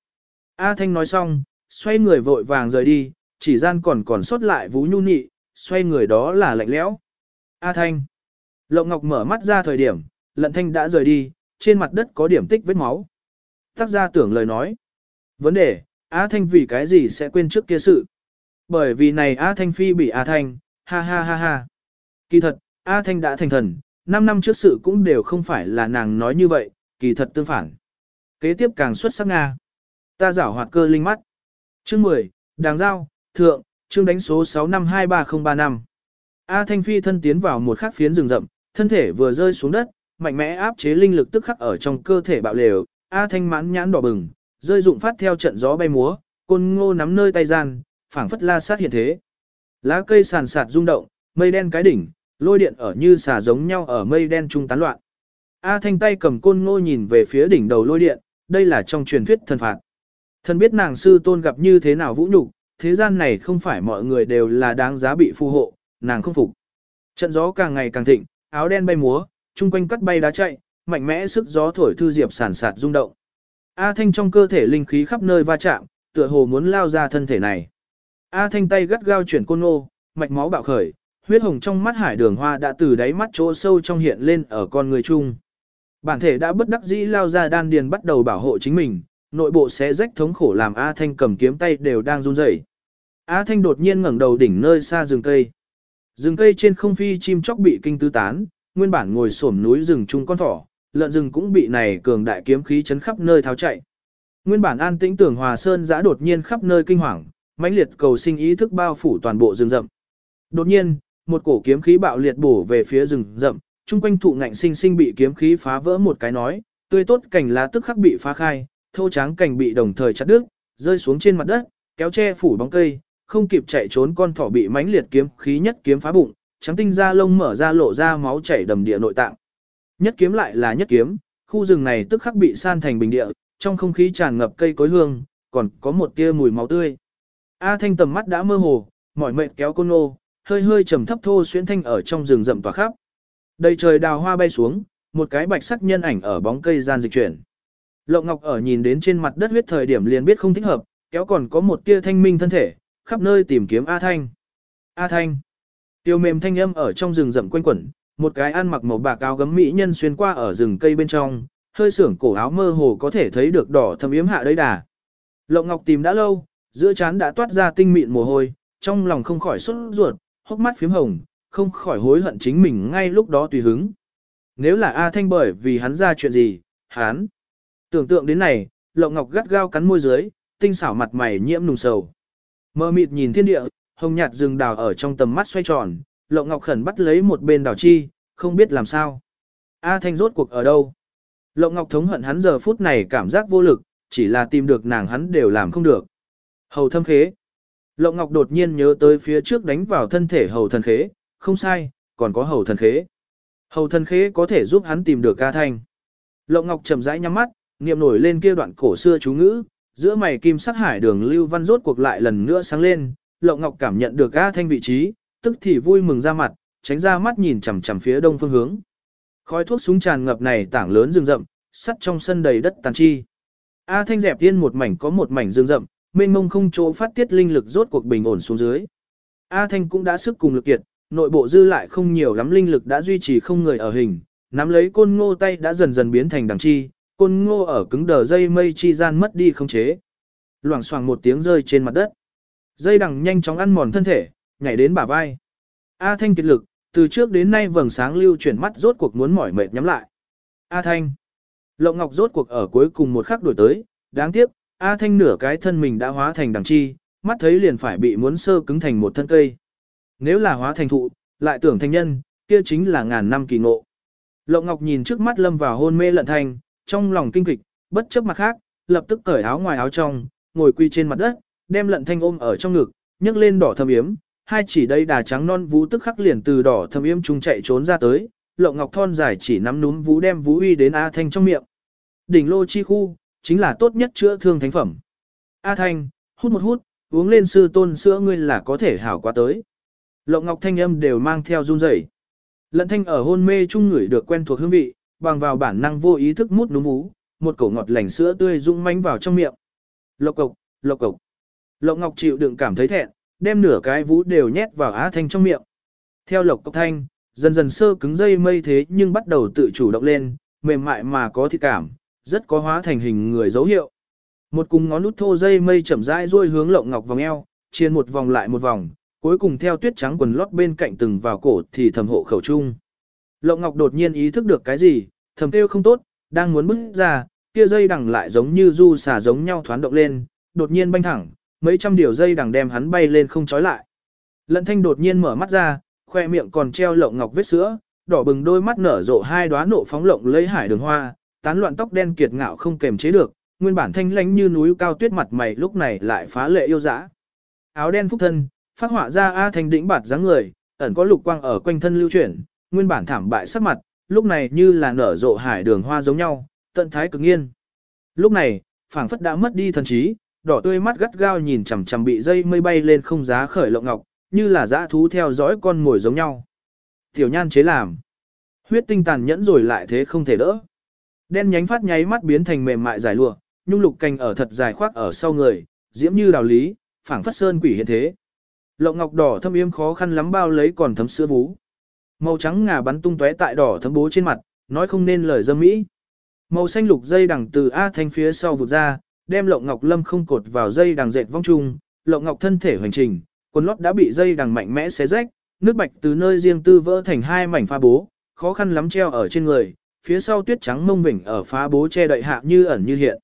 A Thanh nói xong, xoay người vội vàng rời đi, chỉ gian còn còn sót lại vũ nhu nị, xoay người đó là lạnh lẽo. A Thanh. Lộng Ngọc mở mắt ra thời điểm, lận thanh đã rời đi, trên mặt đất có điểm tích vết máu. Tác gia tưởng lời nói. Vấn đề, A Thanh vì cái gì sẽ quên trước kia sự? Bởi vì này A Thanh phi bị A Thanh, ha ha ha ha. Kỳ thật, A Thanh đã thành thần, 5 năm trước sự cũng đều không phải là nàng nói như vậy, kỳ thật tương phản. Kế tiếp càng xuất sắc Nga. Ta giảo hoạt cơ linh mắt. Chương 10, Đàng Giao, Thượng, chương đánh số 652335. A Thanh phi thân tiến vào một khắc phiến rừng rậm, thân thể vừa rơi xuống đất, mạnh mẽ áp chế linh lực tức khắc ở trong cơ thể bạo lều, A Thanh mãn nhãn đỏ bừng, rơi dụng phát theo trận gió bay múa, côn ngô nắm nơi tay gian, phảng phất la sát hiện thế. Lá cây sàn sạt rung động, mây đen cái đỉnh, lôi điện ở như xà giống nhau ở mây đen trung tán loạn. A Thanh tay cầm côn ngô nhìn về phía đỉnh đầu lôi điện, đây là trong truyền thuyết thần phạt. Thần biết nàng sư tôn gặp như thế nào vũ nhục, thế gian này không phải mọi người đều là đáng giá bị phù hộ, nàng không phục. Trận gió càng ngày càng thịnh, áo đen bay múa, chung quanh cắt bay đá chạy, mạnh mẽ sức gió thổi thư diệp sản sạt rung động. A Thanh trong cơ thể linh khí khắp nơi va chạm, tựa hồ muốn lao ra thân thể này. A Thanh tay gắt gao chuyển côn ngô, mạch máu bạo khởi, huyết hồng trong mắt hải đường hoa đã từ đáy mắt chỗ sâu trong hiện lên ở con người chung. Bản thể đã bất đắc dĩ lao ra đan điền bắt đầu bảo hộ chính mình, nội bộ sẽ rách thống khổ làm A Thanh cầm kiếm tay đều đang run rẩy. A Thanh đột nhiên ngẩng đầu đỉnh nơi xa rừng cây. Rừng cây trên không phi chim chóc bị kinh tứ tán, nguyên bản ngồi xổm núi rừng chung con thỏ, lợn rừng cũng bị này cường đại kiếm khí chấn khắp nơi tháo chạy. Nguyên bản an tĩnh tưởng Hòa Sơn giã đột nhiên khắp nơi kinh hoàng, mãnh liệt cầu sinh ý thức bao phủ toàn bộ rừng rậm. Đột nhiên, một cổ kiếm khí bạo liệt bổ về phía rừng rậm, chung quanh thụ ngạnh sinh sinh bị kiếm khí phá vỡ một cái nói, tươi tốt cảnh lá tức khắc bị phá khai, thô tráng cảnh bị đồng thời chặt đứt, rơi xuống trên mặt đất, kéo che phủ bóng cây, không kịp chạy trốn con thỏ bị mãnh liệt kiếm khí nhất kiếm phá bụng, trắng tinh da lông mở ra lộ ra máu chảy đầm địa nội tạng. Nhất kiếm lại là nhất kiếm, khu rừng này tức khắc bị san thành bình địa, trong không khí tràn ngập cây cối hương, còn có một tia mùi máu tươi. A Thanh tầm mắt đã mơ hồ, mỏi mệt kéo côn nô, hơi hơi trầm thấp thô xuyên thanh ở trong rừng rậm tỏa khắp. Đầy trời đào hoa bay xuống, một cái bạch sắc nhân ảnh ở bóng cây gian dịch chuyển. Lộng Ngọc ở nhìn đến trên mặt đất huyết thời điểm liền biết không thích hợp, kéo còn có một tia thanh minh thân thể, khắp nơi tìm kiếm A Thanh. A Thanh. Tiêu mềm thanh âm ở trong rừng rậm quanh quẩn, một cái ăn mặc màu bạc áo gấm mỹ nhân xuyên qua ở rừng cây bên trong, hơi sưởng cổ áo mơ hồ có thể thấy được đỏ thâm yếm hạ đấy đà. Lộng Ngọc tìm đã lâu, giữa trán đã toát ra tinh mịn mồ hôi, trong lòng không khỏi sốt ruột, hốc mắt phím hồng, không khỏi hối hận chính mình ngay lúc đó tùy hứng. Nếu là A Thanh bởi vì hắn ra chuyện gì, hắn. Tưởng tượng đến này, Lộng Ngọc gắt gao cắn môi dưới, tinh xảo mặt mày nhiễm nùng sầu. Mơ mịt nhìn thiên địa, hồng nhạt rừng đào ở trong tầm mắt xoay tròn, Lộng Ngọc khẩn bắt lấy một bên đào chi, không biết làm sao. A Thanh rốt cuộc ở đâu? Lộng Ngọc thống hận hắn giờ phút này cảm giác vô lực, chỉ là tìm được nàng hắn đều làm không được. Hầu thâm khế. Lộng Ngọc đột nhiên nhớ tới phía trước đánh vào thân thể hầu thần khế, không sai, còn có hầu thần khế. Hầu thần khế có thể giúp hắn tìm được ca thanh. Lộng Ngọc chậm rãi nhắm mắt, niệm nổi lên kia đoạn cổ xưa chú ngữ, giữa mày kim sắc hải đường lưu văn rốt cuộc lại lần nữa sáng lên, Lộng Ngọc cảm nhận được ca thanh vị trí, tức thì vui mừng ra mặt, tránh ra mắt nhìn chằm chằm phía đông phương hướng. Khói thuốc súng tràn ngập này tảng lớn rừng rậm, sắt trong sân đầy đất tàn chi. A Thanh dẹp tiên một mảnh có một mảnh rừng rậm, mênh mông không chỗ phát tiết linh lực rốt cuộc bình ổn xuống dưới. A Thanh cũng đã sức cùng lực kiệt, nội bộ dư lại không nhiều lắm linh lực đã duy trì không người ở hình, nắm lấy côn ngô tay đã dần dần biến thành đằng chi, côn ngô ở cứng đờ dây mây chi gian mất đi không chế. Loảng xoảng một tiếng rơi trên mặt đất. Dây đằng nhanh chóng ăn mòn thân thể, nhảy đến bả vai. A Thanh kiệt lực, từ trước đến nay vầng sáng lưu chuyển mắt rốt cuộc muốn mỏi mệt nhắm lại. A Thanh. Lộng Ngọc rốt cuộc ở cuối cùng một khắc đổi tới, đáng tiếc, A Thanh nửa cái thân mình đã hóa thành đằng chi, mắt thấy liền phải bị muốn sơ cứng thành một thân cây. Nếu là hóa thành thụ, lại tưởng thành nhân, kia chính là ngàn năm kỳ ngộ. Lộng Ngọc nhìn trước mắt lâm vào hôn mê lận thanh, trong lòng kinh kịch, bất chấp mặt khác, lập tức cởi áo ngoài áo trong, ngồi quy trên mặt đất, đem lận thanh ôm ở trong ngực, nhấc lên đỏ thâm yếm, hai chỉ đây đà trắng non vú tức khắc liền từ đỏ thâm yếm trung chạy trốn ra tới, Lộng Ngọc thon dài chỉ nắm núm vú đem vú uy đến A Thanh trong miệng. Đỉnh lô chi khu, chính là tốt nhất chữa thương thánh phẩm. A Thanh, hút một hút, uống lên sư tôn sữa ngươi là có thể hảo quá tới. Lộng ngọc thanh âm đều mang theo run rẩy. Lận thanh ở hôn mê chung ngửi được quen thuộc hương vị, bằng vào bản năng vô ý thức mút núm vú, một cổ ngọt lành sữa tươi rung mánh vào trong miệng. Lộc cộc, lộc cộc. Lộng ngọc chịu đựng cảm thấy thẹn, đem nửa cái vú đều nhét vào á thanh trong miệng. Theo lộc cộc thanh, dần dần sơ cứng dây mây thế nhưng bắt đầu tự chủ động lên, mềm mại mà có thịt cảm, rất có hóa thành hình người dấu hiệu. Một cùng ngón nút thô dây mây chậm rãi duỗi hướng lộng ngọc vòng eo, chiên một vòng lại một vòng, cuối cùng theo tuyết trắng quần lót bên cạnh từng vào cổ thì thầm hộ khẩu trung. Lộng ngọc đột nhiên ý thức được cái gì, thầm kêu không tốt, đang muốn bước ra, kia dây đằng lại giống như du xả giống nhau thoán động lên, đột nhiên banh thẳng, mấy trăm điều dây đằng đem hắn bay lên không trói lại. Lận thanh đột nhiên mở mắt ra, khoe miệng còn treo lộng ngọc vết sữa, đỏ bừng đôi mắt nở rộ hai đóa nộ phóng lộng lấy hải đường hoa, tán loạn tóc đen kiệt ngạo không kềm chế được, nguyên bản thanh lãnh như núi cao tuyết mặt mày lúc này lại phá lệ yêu dã. Áo đen phúc thân, phát họa ra A thành đỉnh bạt dáng người, ẩn có lục quang ở quanh thân lưu chuyển, nguyên bản thảm bại sắc mặt, lúc này như là nở rộ hải đường hoa giống nhau, tận thái cực nghiên. Lúc này, phảng phất đã mất đi thần trí, đỏ tươi mắt gắt gao nhìn chằm chằm bị dây mây bay lên không giá khởi lộng ngọc, như là dã thú theo dõi con mồi giống nhau. Tiểu nhan chế làm. Huyết tinh tàn nhẫn rồi lại thế không thể đỡ. Đen nhánh phát nháy mắt biến thành mềm mại dài lụa, nhung lục cành ở thật dài khoác ở sau người, diễm như đào lý, phảng phất sơn quỷ hiện thế. Lộng ngọc đỏ thâm yếm khó khăn lắm bao lấy còn thấm sữa vú. Màu trắng ngà bắn tung tóe tại đỏ thấm bố trên mặt, nói không nên lời dâm mỹ. Màu xanh lục dây đằng từ A thanh phía sau vụt ra, đem lộng ngọc lâm không cột vào dây đằng dệt vong trung, lộng ngọc thân thể hoành trình, quần lót đã bị dây đằng mạnh mẽ xé rách, nước bạch từ nơi riêng tư vỡ thành hai mảnh pha bố, khó khăn lắm treo ở trên người, phía sau tuyết trắng mông vỉnh ở phá bố che đậy hạ như ẩn như hiện.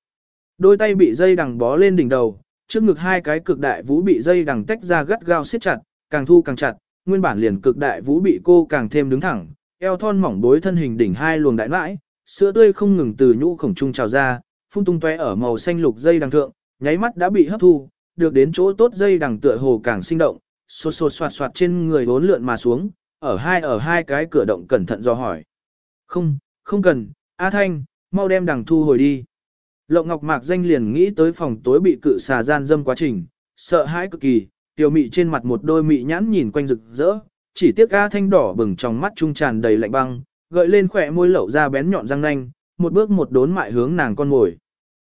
Đôi tay bị dây đằng bó lên đỉnh đầu, trước ngực hai cái cực đại vũ bị dây đằng tách ra gắt gao siết chặt, càng thu càng chặt, nguyên bản liền cực đại vũ bị cô càng thêm đứng thẳng, eo thon mỏng bối thân hình đỉnh hai luồng đại mãi, sữa tươi không ngừng từ nhũ khổng trung trào ra, phun tung tóe ở màu xanh lục dây đằng thượng, nháy mắt đã bị hấp thu, được đến chỗ tốt dây đằng tựa hồ càng sinh động, xô xô xoạt xoạt trên người bốn lượn mà xuống, ở hai ở hai cái cửa động cẩn thận do hỏi. Không, không cần, A Thanh, mau đem đằng thu hồi đi. Lộng Ngọc Mạc danh liền nghĩ tới phòng tối bị cự xà gian dâm quá trình, sợ hãi cực kỳ, tiểu mị trên mặt một đôi mị nhãn nhìn quanh rực rỡ, chỉ tiếc A Thanh đỏ bừng trong mắt trung tràn đầy lạnh băng, gợi lên khỏe môi lẩu ra bén nhọn răng nanh, một bước một đốn mại hướng nàng con ngồi.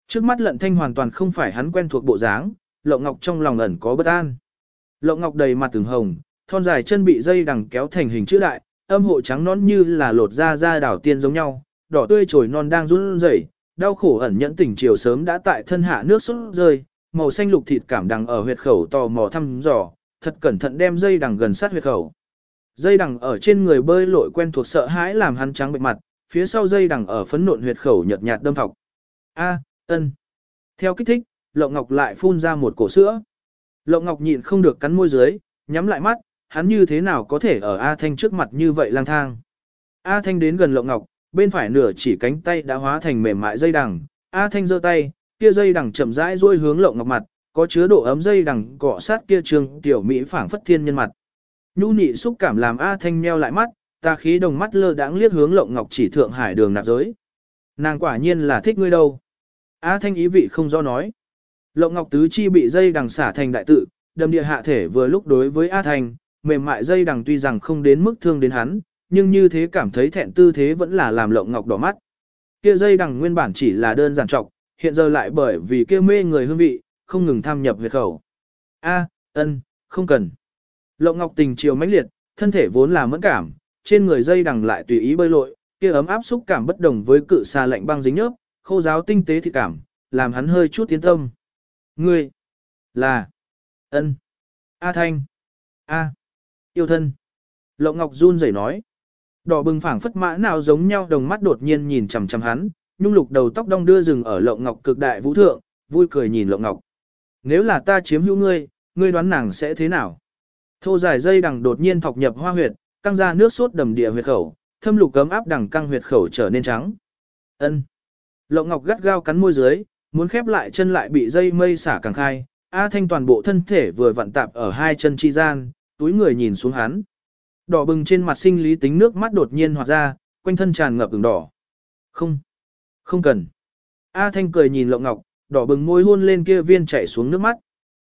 Trước mắt lận thanh hoàn toàn không phải hắn quen thuộc bộ dáng, lộng ngọc trong lòng ẩn có bất an. Lộng ngọc đầy mặt từng hồng, thon dài chân bị dây đằng kéo thành hình chữ đại, âm hộ trắng nón như là lột da da đảo tiên giống nhau, đỏ tươi trồi non đang run rẩy, đau khổ ẩn nhẫn tỉnh chiều sớm đã tại thân hạ nước xuất rơi, màu xanh lục thịt cảm đằng ở huyệt khẩu tò mò thăm dò, thật cẩn thận đem dây đằng gần sát huyệt khẩu. Dây đằng ở trên người bơi lội quen thuộc sợ hãi làm hắn trắng bệnh mặt, phía sau dây đằng ở phấn nộn huyệt khẩu nhợt nhạt đâm thọc. A, ân. Theo kích thích, Lộng Ngọc lại phun ra một cổ sữa. Lộng Ngọc nhịn không được cắn môi dưới, nhắm lại mắt, hắn như thế nào có thể ở A Thanh trước mặt như vậy lang thang. A Thanh đến gần Lộng Ngọc, bên phải nửa chỉ cánh tay đã hóa thành mềm mại dây đằng. A Thanh giơ tay, kia dây đằng chậm rãi duỗi hướng Lộng Ngọc mặt, có chứa độ ấm dây đằng cọ sát kia trường tiểu mỹ phảng phất thiên nhân mặt. Nhu nhị xúc cảm làm A Thanh meo lại mắt, ta khí đồng mắt lơ đãng liếc hướng Lộng Ngọc chỉ thượng hải đường nạp giới. Nàng quả nhiên là thích ngươi đâu. A Thanh ý vị không do nói. Lộng Ngọc tứ chi bị dây đằng xả thành đại tự, đâm địa hạ thể vừa lúc đối với A Thanh, mềm mại dây đằng tuy rằng không đến mức thương đến hắn, nhưng như thế cảm thấy thẹn tư thế vẫn là làm Lộng Ngọc đỏ mắt. Kia dây đằng nguyên bản chỉ là đơn giản trọc, hiện giờ lại bởi vì kia mê người hương vị, không ngừng tham nhập huyệt khẩu. A, ân, không cần. Lộng Ngọc tình chiều mãnh liệt, thân thể vốn là mẫn cảm, trên người dây đằng lại tùy ý bơi lội, kia ấm áp xúc cảm bất đồng với cự xa lạnh băng dính nhớp, khô giáo tinh tế thì cảm, làm hắn hơi chút tiến tâm. Ngươi, là, ân, A Thanh, A, yêu thân. Lộng Ngọc run rẩy nói. Đỏ bừng phảng phất mã nào giống nhau đồng mắt đột nhiên nhìn chằm chằm hắn, nhung lục đầu tóc đong đưa rừng ở Lộng Ngọc cực đại vũ thượng, vui cười nhìn Lộng Ngọc. Nếu là ta chiếm hữu ngươi, ngươi đoán nàng sẽ thế nào? Thô dài dây đằng đột nhiên thọc nhập hoa huyệt, căng ra nước sốt đầm địa huyệt khẩu, thâm lục cấm áp đằng căng huyệt khẩu trở nên trắng. Ân. Lộng Ngọc gắt gao cắn môi dưới, muốn khép lại chân lại bị dây mây xả càng khai, A Thanh toàn bộ thân thể vừa vặn tạp ở hai chân chi gian, túi người nhìn xuống hắn. Đỏ bừng trên mặt sinh lý tính nước mắt đột nhiên hoạt ra, quanh thân tràn ngập ửng đỏ. Không, không cần. A Thanh cười nhìn Lộng Ngọc, đỏ bừng môi hôn lên kia viên chảy xuống nước mắt.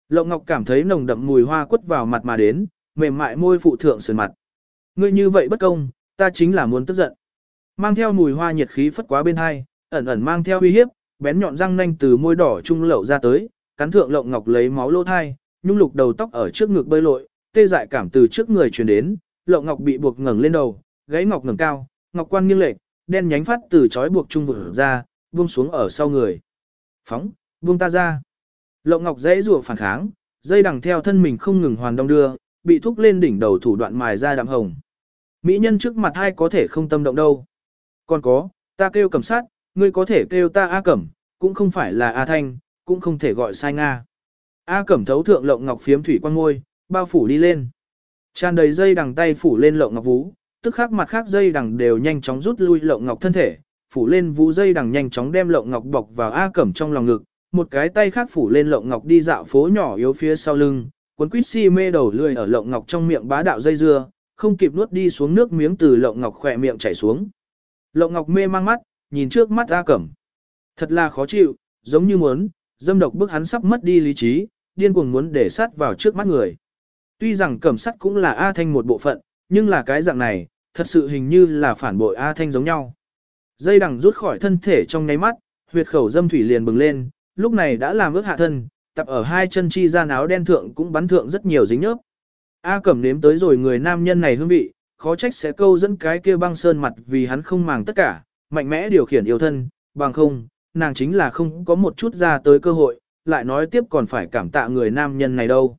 Lộng Ngọc cảm thấy nồng đậm mùi hoa quất vào mặt mà đến, mềm mại môi phụ thượng sườn mặt. Ngươi như vậy bất công, ta chính là muốn tức giận. Mang theo mùi hoa nhiệt khí phất quá bên hai, ẩn ẩn mang theo uy hiếp, bén nhọn răng nanh từ môi đỏ trung lậu ra tới, cắn thượng lộng ngọc lấy máu lô thai, nhung lục đầu tóc ở trước ngực bơi lội, tê dại cảm từ trước người truyền đến, lộng ngọc bị buộc ngẩng lên đầu, gáy ngọc ngẩng cao, ngọc quan nghiêng lệch, đen nhánh phát từ chói buộc trung vừa ra, buông xuống ở sau người. Phóng, buông ta ra. Lộng ngọc dãy rủa phản kháng, dây đằng theo thân mình không ngừng hoàn đông đưa, bị thúc lên đỉnh đầu thủ đoạn mài ra đạm hồng. Mỹ nhân trước mặt ai có thể không tâm động đâu. Còn có, ta kêu cầm sát, ngươi có thể kêu ta A Cẩm, cũng không phải là A Thanh, cũng không thể gọi sai Nga. A Cẩm thấu thượng lộng ngọc phiếm thủy quan ngôi, bao phủ đi lên. Tràn đầy dây đằng tay phủ lên lộng ngọc vú, tức khắc mặt khác dây đằng đều nhanh chóng rút lui lộng ngọc thân thể, phủ lên vú dây đằng nhanh chóng đem lộng ngọc bọc vào A Cẩm trong lòng ngực, một cái tay khác phủ lên lộng ngọc đi dạo phố nhỏ yếu phía sau lưng, cuốn quýt si mê đầu lười ở lộng ngọc trong miệng bá đạo dây dưa, không kịp nuốt đi xuống nước miếng từ lộng ngọc khỏe miệng chảy xuống. Lộng ngọc mê mang mắt, nhìn trước mắt A Cẩm. Thật là khó chịu, giống như muốn, dâm độc bức hắn sắp mất đi lý trí, điên cuồng muốn để sát vào trước mắt người. Tuy rằng Cẩm sắt cũng là A Thanh một bộ phận, nhưng là cái dạng này, thật sự hình như là phản bội A Thanh giống nhau. Dây đằng rút khỏi thân thể trong nháy mắt, huyệt khẩu dâm thủy liền bừng lên, lúc này đã làm ước hạ thân, tập ở hai chân chi ra áo đen thượng cũng bắn thượng rất nhiều dính nhớp. A Cẩm nếm tới rồi người nam nhân này hương vị, khó trách sẽ câu dẫn cái kia băng sơn mặt vì hắn không màng tất cả, mạnh mẽ điều khiển yêu thân, bằng không, nàng chính là không có một chút ra tới cơ hội, lại nói tiếp còn phải cảm tạ người nam nhân này đâu.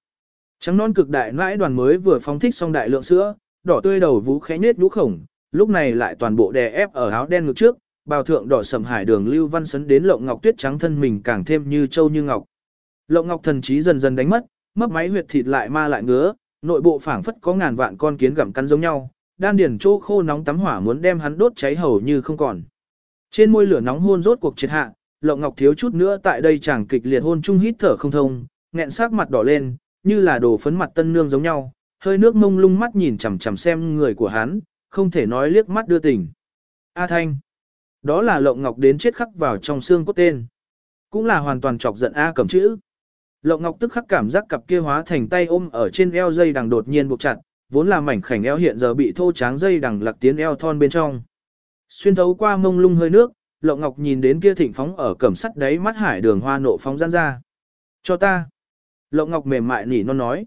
Trắng non cực đại nãi đoàn mới vừa phóng thích xong đại lượng sữa, đỏ tươi đầu vũ khẽ nết nhũ khổng, lúc này lại toàn bộ đè ép ở áo đen ngực trước, bào thượng đỏ sầm hải đường lưu văn sấn đến lộng ngọc tuyết trắng thân mình càng thêm như châu như ngọc. Lộng ngọc thần trí dần dần đánh mất, mấp máy huyệt thịt lại ma lại ngứa, nội bộ phảng phất có ngàn vạn con kiến gặm cắn giống nhau, đan điền chỗ khô nóng tắm hỏa muốn đem hắn đốt cháy hầu như không còn. Trên môi lửa nóng hôn rốt cuộc triệt hạ, Lộng Ngọc thiếu chút nữa tại đây chẳng kịch liệt hôn chung hít thở không thông, nghẹn sắc mặt đỏ lên, như là đồ phấn mặt tân nương giống nhau, hơi nước mông lung mắt nhìn chằm chằm xem người của hắn, không thể nói liếc mắt đưa tình. A Thanh. Đó là Lộng Ngọc đến chết khắc vào trong xương cốt tên. Cũng là hoàn toàn chọc giận A Cẩm chữ. Lộng Ngọc tức khắc cảm giác cặp kia hóa thành tay ôm ở trên eo dây đằng đột nhiên buộc chặt, vốn là mảnh khảnh eo hiện giờ bị thô tráng dây đằng lặc tiến eo thon bên trong. Xuyên thấu qua mông lung hơi nước, Lộng Ngọc nhìn đến kia thịnh phóng ở cẩm sắt đấy mắt hải đường hoa nộ phóng gian ra. Cho ta. Lộng Ngọc mềm mại nỉ non nói.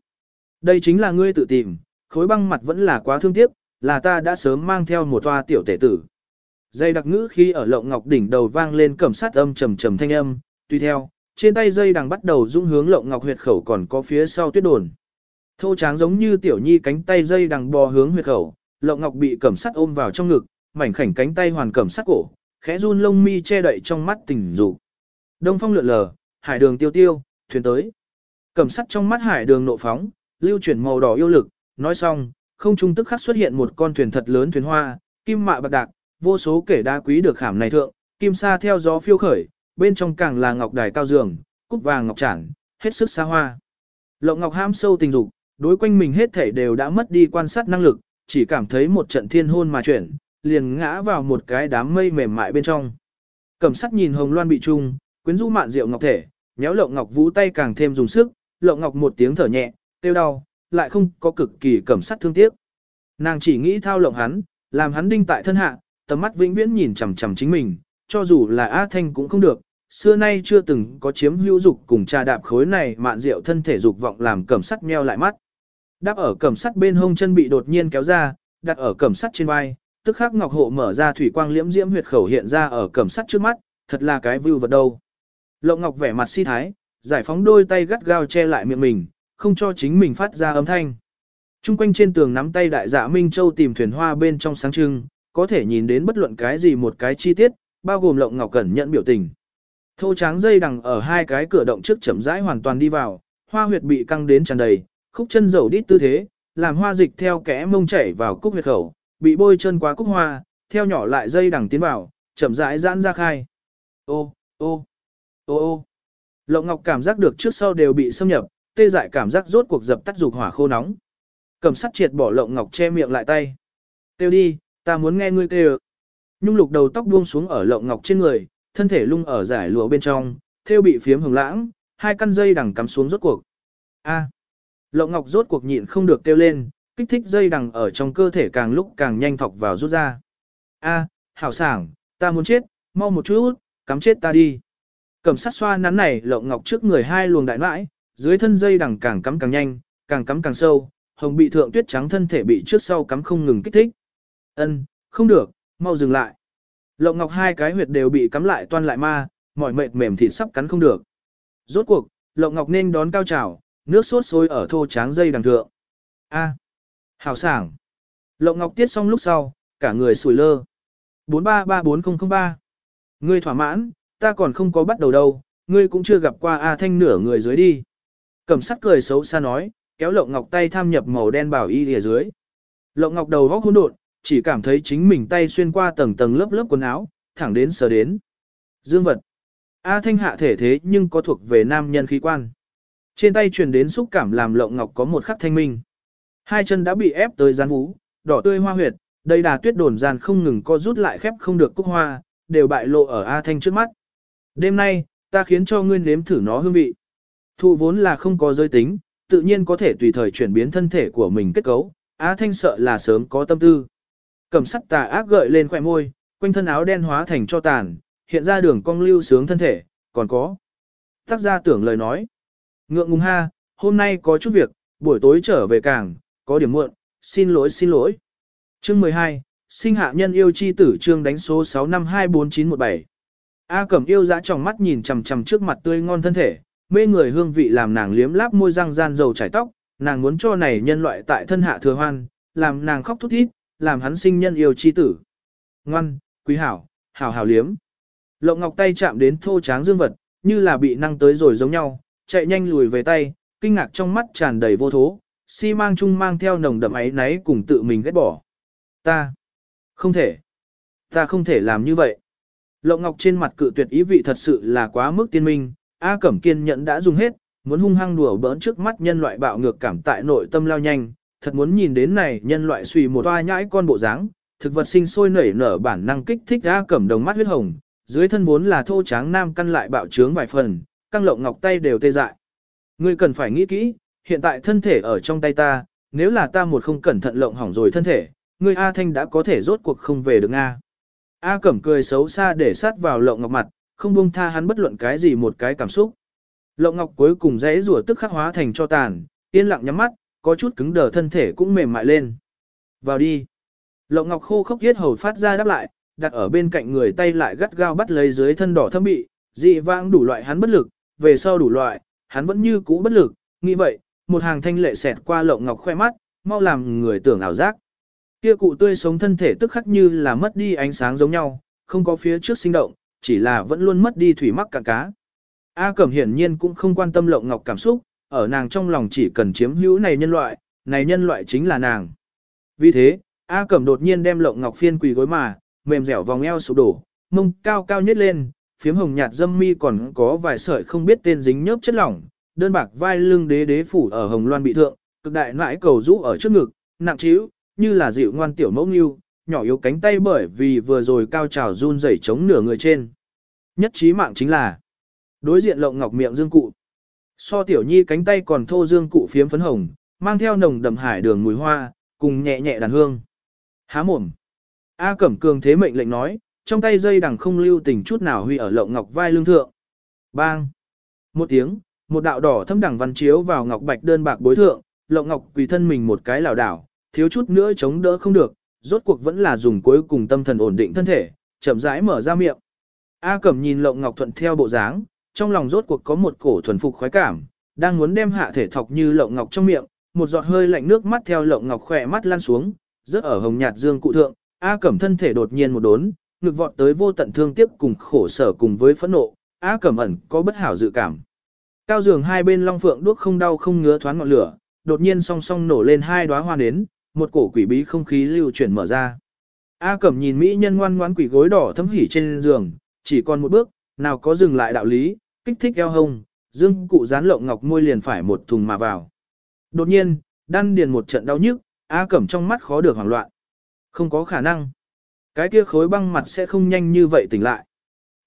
Đây chính là ngươi tự tìm, khối băng mặt vẫn là quá thương tiếc, là ta đã sớm mang theo một toa tiểu tể tử. Dây đặc ngữ khi ở Lộng Ngọc đỉnh đầu vang lên cẩm sát âm trầm trầm thanh âm, Tuy theo, trên tay dây đằng bắt đầu dung hướng Lộng Ngọc huyệt khẩu còn có phía sau tuyết đồn. Thô tráng giống như tiểu nhi cánh tay dây đằng bò hướng huyệt khẩu, Lộng Ngọc bị cẩm sắt ôm vào trong ngực, mảnh khảnh cánh tay hoàn cẩm sắt cổ, khẽ run lông mi che đậy trong mắt tình dục. Đông phong lượn lờ, hải đường tiêu tiêu, thuyền tới. Cẩm sắt trong mắt hải đường nộ phóng, lưu chuyển màu đỏ yêu lực, nói xong, không trung tức khắc xuất hiện một con thuyền thật lớn thuyền hoa, kim mạ bạc đạc, vô số kể đá quý được khảm này thượng, kim sa theo gió phiêu khởi, bên trong càng là ngọc đài cao giường, cúc vàng ngọc trản, hết sức xa hoa. Lộng ngọc ham sâu tình dục, đối quanh mình hết thể đều đã mất đi quan sát năng lực, chỉ cảm thấy một trận thiên hôn mà chuyển, liền ngã vào một cái đám mây mềm mại bên trong. Cẩm sắt nhìn hồng loan bị trung, quyến rũ mạn rượu ngọc thể, nhéo lộng ngọc vũ tay càng thêm dùng sức, lộng ngọc một tiếng thở nhẹ, tiêu đau, lại không có cực kỳ cẩm sắt thương tiếc. Nàng chỉ nghĩ thao lộng hắn, làm hắn đinh tại thân hạ, tầm mắt vĩnh viễn nhìn chằm chằm chính mình, cho dù là A Thanh cũng không được, xưa nay chưa từng có chiếm hữu dục cùng trà đạp khối này mạn rượu thân thể dục vọng làm cẩm sắt meo lại mắt. Đáp ở cẩm sắt bên hông chân bị đột nhiên kéo ra, đặt ở cẩm sắt trên vai, tức khắc ngọc hộ mở ra thủy quang liễm diễm huyệt khẩu hiện ra ở cẩm sắt trước mắt, thật là cái view vật đâu. Lộng ngọc vẻ mặt si thái, giải phóng đôi tay gắt gao che lại miệng mình, không cho chính mình phát ra âm thanh. Trung quanh trên tường nắm tay đại dạ Minh Châu tìm thuyền hoa bên trong sáng trưng, có thể nhìn đến bất luận cái gì một cái chi tiết, bao gồm lộng ngọc cẩn nhận biểu tình. Thô tráng dây đằng ở hai cái cửa động trước chậm rãi hoàn toàn đi vào, hoa huyệt bị căng đến tràn đầy, khúc chân dầu đít tư thế, làm hoa dịch theo kẽ mông chảy vào cúc huyệt khẩu, bị bôi chân quá cúc hoa, theo nhỏ lại dây đằng tiến vào, chậm rãi giãn ra khai. Ô, ô, ô ô. Lộng Ngọc cảm giác được trước sau đều bị xâm nhập, tê dại cảm giác rốt cuộc dập tắt dục hỏa khô nóng. Cầm sắt triệt bỏ Lộng Ngọc che miệng lại tay. Tiêu đi, ta muốn nghe ngươi kêu. Nhung lục đầu tóc buông xuống ở Lộng Ngọc trên người, thân thể lung ở giải lụa bên trong, theo bị phiếm hồng lãng, hai căn dây đằng cắm xuống rốt cuộc. A. Lộng Ngọc rốt cuộc nhịn không được kêu lên, kích thích dây đằng ở trong cơ thể càng lúc càng nhanh thọc vào rút ra. A, hảo sảng, ta muốn chết, mau một chút, cắm chết ta đi. Cầm sát xoa nắn này lộng ngọc trước người hai luồng đại mãi, dưới thân dây đằng càng cắm càng nhanh, càng cắm càng sâu, hồng bị thượng tuyết trắng thân thể bị trước sau cắm không ngừng kích thích. Ân, không được, mau dừng lại. Lộng ngọc hai cái huyệt đều bị cắm lại toan lại ma, mỏi mệt mềm thịt sắp cắn không được. Rốt cuộc, lộng ngọc nên đón cao trào, nước sốt sôi ở thô tráng dây đằng thượng. A, hảo sảng. Lộng ngọc tiết xong lúc sau, cả người sủi lơ. 4334003. Ngươi thỏa mãn, ta còn không có bắt đầu đâu, ngươi cũng chưa gặp qua A Thanh nửa người dưới đi. Cẩm sắt cười xấu xa nói, kéo lộng ngọc tay tham nhập màu đen bảo y lìa dưới. Lộng ngọc đầu góc hỗn độn, chỉ cảm thấy chính mình tay xuyên qua tầng tầng lớp lớp quần áo, thẳng đến sờ đến. Dương vật. A Thanh hạ thể thế nhưng có thuộc về nam nhân khí quan. Trên tay truyền đến xúc cảm làm lộng ngọc có một khắc thanh minh. Hai chân đã bị ép tới rán vú, đỏ tươi hoa huyệt, đây đà tuyết đồn gian không ngừng co rút lại khép không được cúc hoa, đều bại lộ ở A Thanh trước mắt. Đêm nay, ta khiến cho ngươi nếm thử nó hương vị. Thụ vốn là không có giới tính, tự nhiên có thể tùy thời chuyển biến thân thể của mình kết cấu, Á Thanh sợ là sớm có tâm tư. Cầm sắt tà ác gợi lên khỏe môi, quanh thân áo đen hóa thành cho tàn, hiện ra đường cong lưu sướng thân thể, còn có. Tác gia tưởng lời nói. Ngượng ngùng ha, hôm nay có chút việc, buổi tối trở về cảng, có điểm muộn, xin lỗi xin lỗi. Chương 12, sinh hạ nhân yêu chi tử chương đánh số 6524917. A Cẩm yêu dã trong mắt nhìn chằm chằm trước mặt tươi ngon thân thể, mê người hương vị làm nàng liếm láp môi răng gian dầu chảy tóc, nàng muốn cho này nhân loại tại thân hạ thừa hoan, làm nàng khóc thút thít, làm hắn sinh nhân yêu chi tử. Ngoan, quý hảo, hảo hảo liếm. Lộng ngọc tay chạm đến thô tráng dương vật, như là bị năng tới rồi giống nhau, chạy nhanh lùi về tay, kinh ngạc trong mắt tràn đầy vô thố, si mang chung mang theo nồng đậm ấy náy cùng tự mình ghét bỏ. Ta, không thể, ta không thể làm như vậy. Lộng Ngọc trên mặt cự tuyệt ý vị thật sự là quá mức tiên minh, A Cẩm kiên nhẫn đã dùng hết, muốn hung hăng đùa bỡn trước mắt nhân loại bạo ngược cảm tại nội tâm lao nhanh, thật muốn nhìn đến này nhân loại suy một toa nhãi con bộ dáng, thực vật sinh sôi nảy nở bản năng kích thích A Cẩm đồng mắt huyết hồng, dưới thân vốn là thô tráng nam căn lại bạo trướng vài phần, căng lộng ngọc tay đều tê dại. Ngươi cần phải nghĩ kỹ, hiện tại thân thể ở trong tay ta, nếu là ta một không cẩn thận lộng hỏng rồi thân thể, ngươi A Thanh đã có thể rốt cuộc không về được Nga. A Cẩm cười xấu xa để sát vào Lộng Ngọc mặt, không buông tha hắn bất luận cái gì một cái cảm xúc. Lộng Ngọc cuối cùng dễ rủa tức khắc hóa thành cho tàn, yên lặng nhắm mắt, có chút cứng đờ thân thể cũng mềm mại lên. Vào đi. Lộng Ngọc khô khốc giết hầu phát ra đáp lại, đặt ở bên cạnh người tay lại gắt gao bắt lấy dưới thân đỏ thâm bị, dị vãng đủ loại hắn bất lực, về sau đủ loại, hắn vẫn như cũ bất lực, nghĩ vậy, một hàng thanh lệ xẹt qua Lộng Ngọc khoe mắt, mau làm người tưởng ảo giác. Kia cụ tươi sống thân thể tức khắc như là mất đi ánh sáng giống nhau, không có phía trước sinh động, chỉ là vẫn luôn mất đi thủy mắc cả cá. A Cẩm hiển nhiên cũng không quan tâm Lộng Ngọc cảm xúc, ở nàng trong lòng chỉ cần chiếm hữu này nhân loại, này nhân loại chính là nàng. Vì thế, A Cẩm đột nhiên đem Lộng Ngọc phiên quỳ gối mà, mềm dẻo vòng eo sụp đổ, mông cao cao nhất lên, phiếm hồng nhạt dâm mi còn có vài sợi không biết tên dính nhớp chất lỏng, đơn bạc vai lưng đế đế phủ ở hồng loan bị thượng, cực đại nãi cầu rũ ở trước ngực, nặng trĩu, như là dịu ngoan tiểu mẫu nghiêu, nhỏ yếu cánh tay bởi vì vừa rồi cao trào run rẩy chống nửa người trên. Nhất trí mạng chính là đối diện lộng ngọc miệng dương cụ. So tiểu nhi cánh tay còn thô dương cụ phiếm phấn hồng, mang theo nồng đậm hải đường mùi hoa, cùng nhẹ nhẹ đàn hương. Há mồm. A Cẩm Cường thế mệnh lệnh nói, trong tay dây đằng không lưu tình chút nào huy ở lộng ngọc vai lưng thượng. Bang! Một tiếng, một đạo đỏ thâm đẳng văn chiếu vào ngọc bạch đơn bạc bối thượng, lộng ngọc quỳ thân mình một cái lảo đảo, thiếu chút nữa chống đỡ không được, rốt cuộc vẫn là dùng cuối cùng tâm thần ổn định thân thể, chậm rãi mở ra miệng. A Cẩm nhìn lộng ngọc thuận theo bộ dáng, trong lòng rốt cuộc có một cổ thuần phục khoái cảm, đang muốn đem hạ thể thọc như lộng ngọc trong miệng, một giọt hơi lạnh nước mắt theo lộng ngọc khỏe mắt lan xuống, rớt ở hồng nhạt dương cụ thượng, A Cẩm thân thể đột nhiên một đốn, ngực vọt tới vô tận thương tiếc cùng khổ sở cùng với phẫn nộ, A Cẩm ẩn có bất hảo dự cảm. Cao giường hai bên long phượng đuốc không đau không ngứa thoáng ngọn lửa, đột nhiên song song nổ lên hai đóa hoa nến, một cổ quỷ bí không khí lưu chuyển mở ra. A Cẩm nhìn mỹ nhân ngoan ngoãn quỷ gối đỏ thấm hỉ trên giường, chỉ còn một bước, nào có dừng lại đạo lý, kích thích eo hông, dương cụ dán lộng ngọc môi liền phải một thùng mà vào. Đột nhiên, đan điền một trận đau nhức, A Cẩm trong mắt khó được hoảng loạn. Không có khả năng. Cái kia khối băng mặt sẽ không nhanh như vậy tỉnh lại.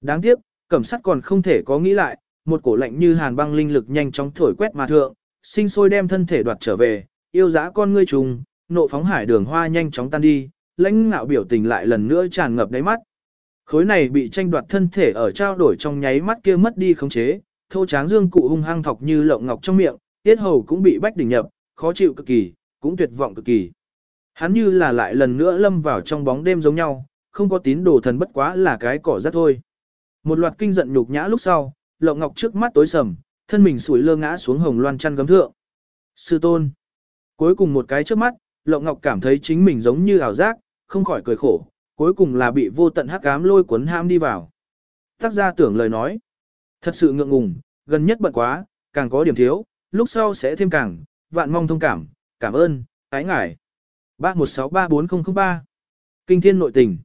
Đáng tiếc, Cẩm sắt còn không thể có nghĩ lại, một cổ lạnh như hàn băng linh lực nhanh chóng thổi quét mà thượng, sinh sôi đem thân thể đoạt trở về, yêu giá con ngươi trùng, nộ phóng hải đường hoa nhanh chóng tan đi, lãnh ngạo biểu tình lại lần nữa tràn ngập đáy mắt. Khối này bị tranh đoạt thân thể ở trao đổi trong nháy mắt kia mất đi khống chế, thô tráng dương cụ hung hăng thọc như lộng ngọc trong miệng, tiết hầu cũng bị bách đỉnh nhập, khó chịu cực kỳ, cũng tuyệt vọng cực kỳ. Hắn như là lại lần nữa lâm vào trong bóng đêm giống nhau, không có tín đồ thần bất quá là cái cỏ rác thôi. Một loạt kinh giận nhục nhã lúc sau, lộng ngọc trước mắt tối sầm, thân mình sủi lơ ngã xuống hồng loan chăn gấm thượng. Sư tôn. Cuối cùng một cái trước mắt, lộng ngọc cảm thấy chính mình giống như ảo giác, không khỏi cười khổ, cuối cùng là bị vô tận hắc ám lôi cuốn ham đi vào. Tác gia tưởng lời nói. Thật sự ngượng ngùng, gần nhất bận quá, càng có điểm thiếu, lúc sau sẽ thêm càng, vạn mong thông cảm, cảm ơn, ái ngải. 31634003 Kinh thiên nội tình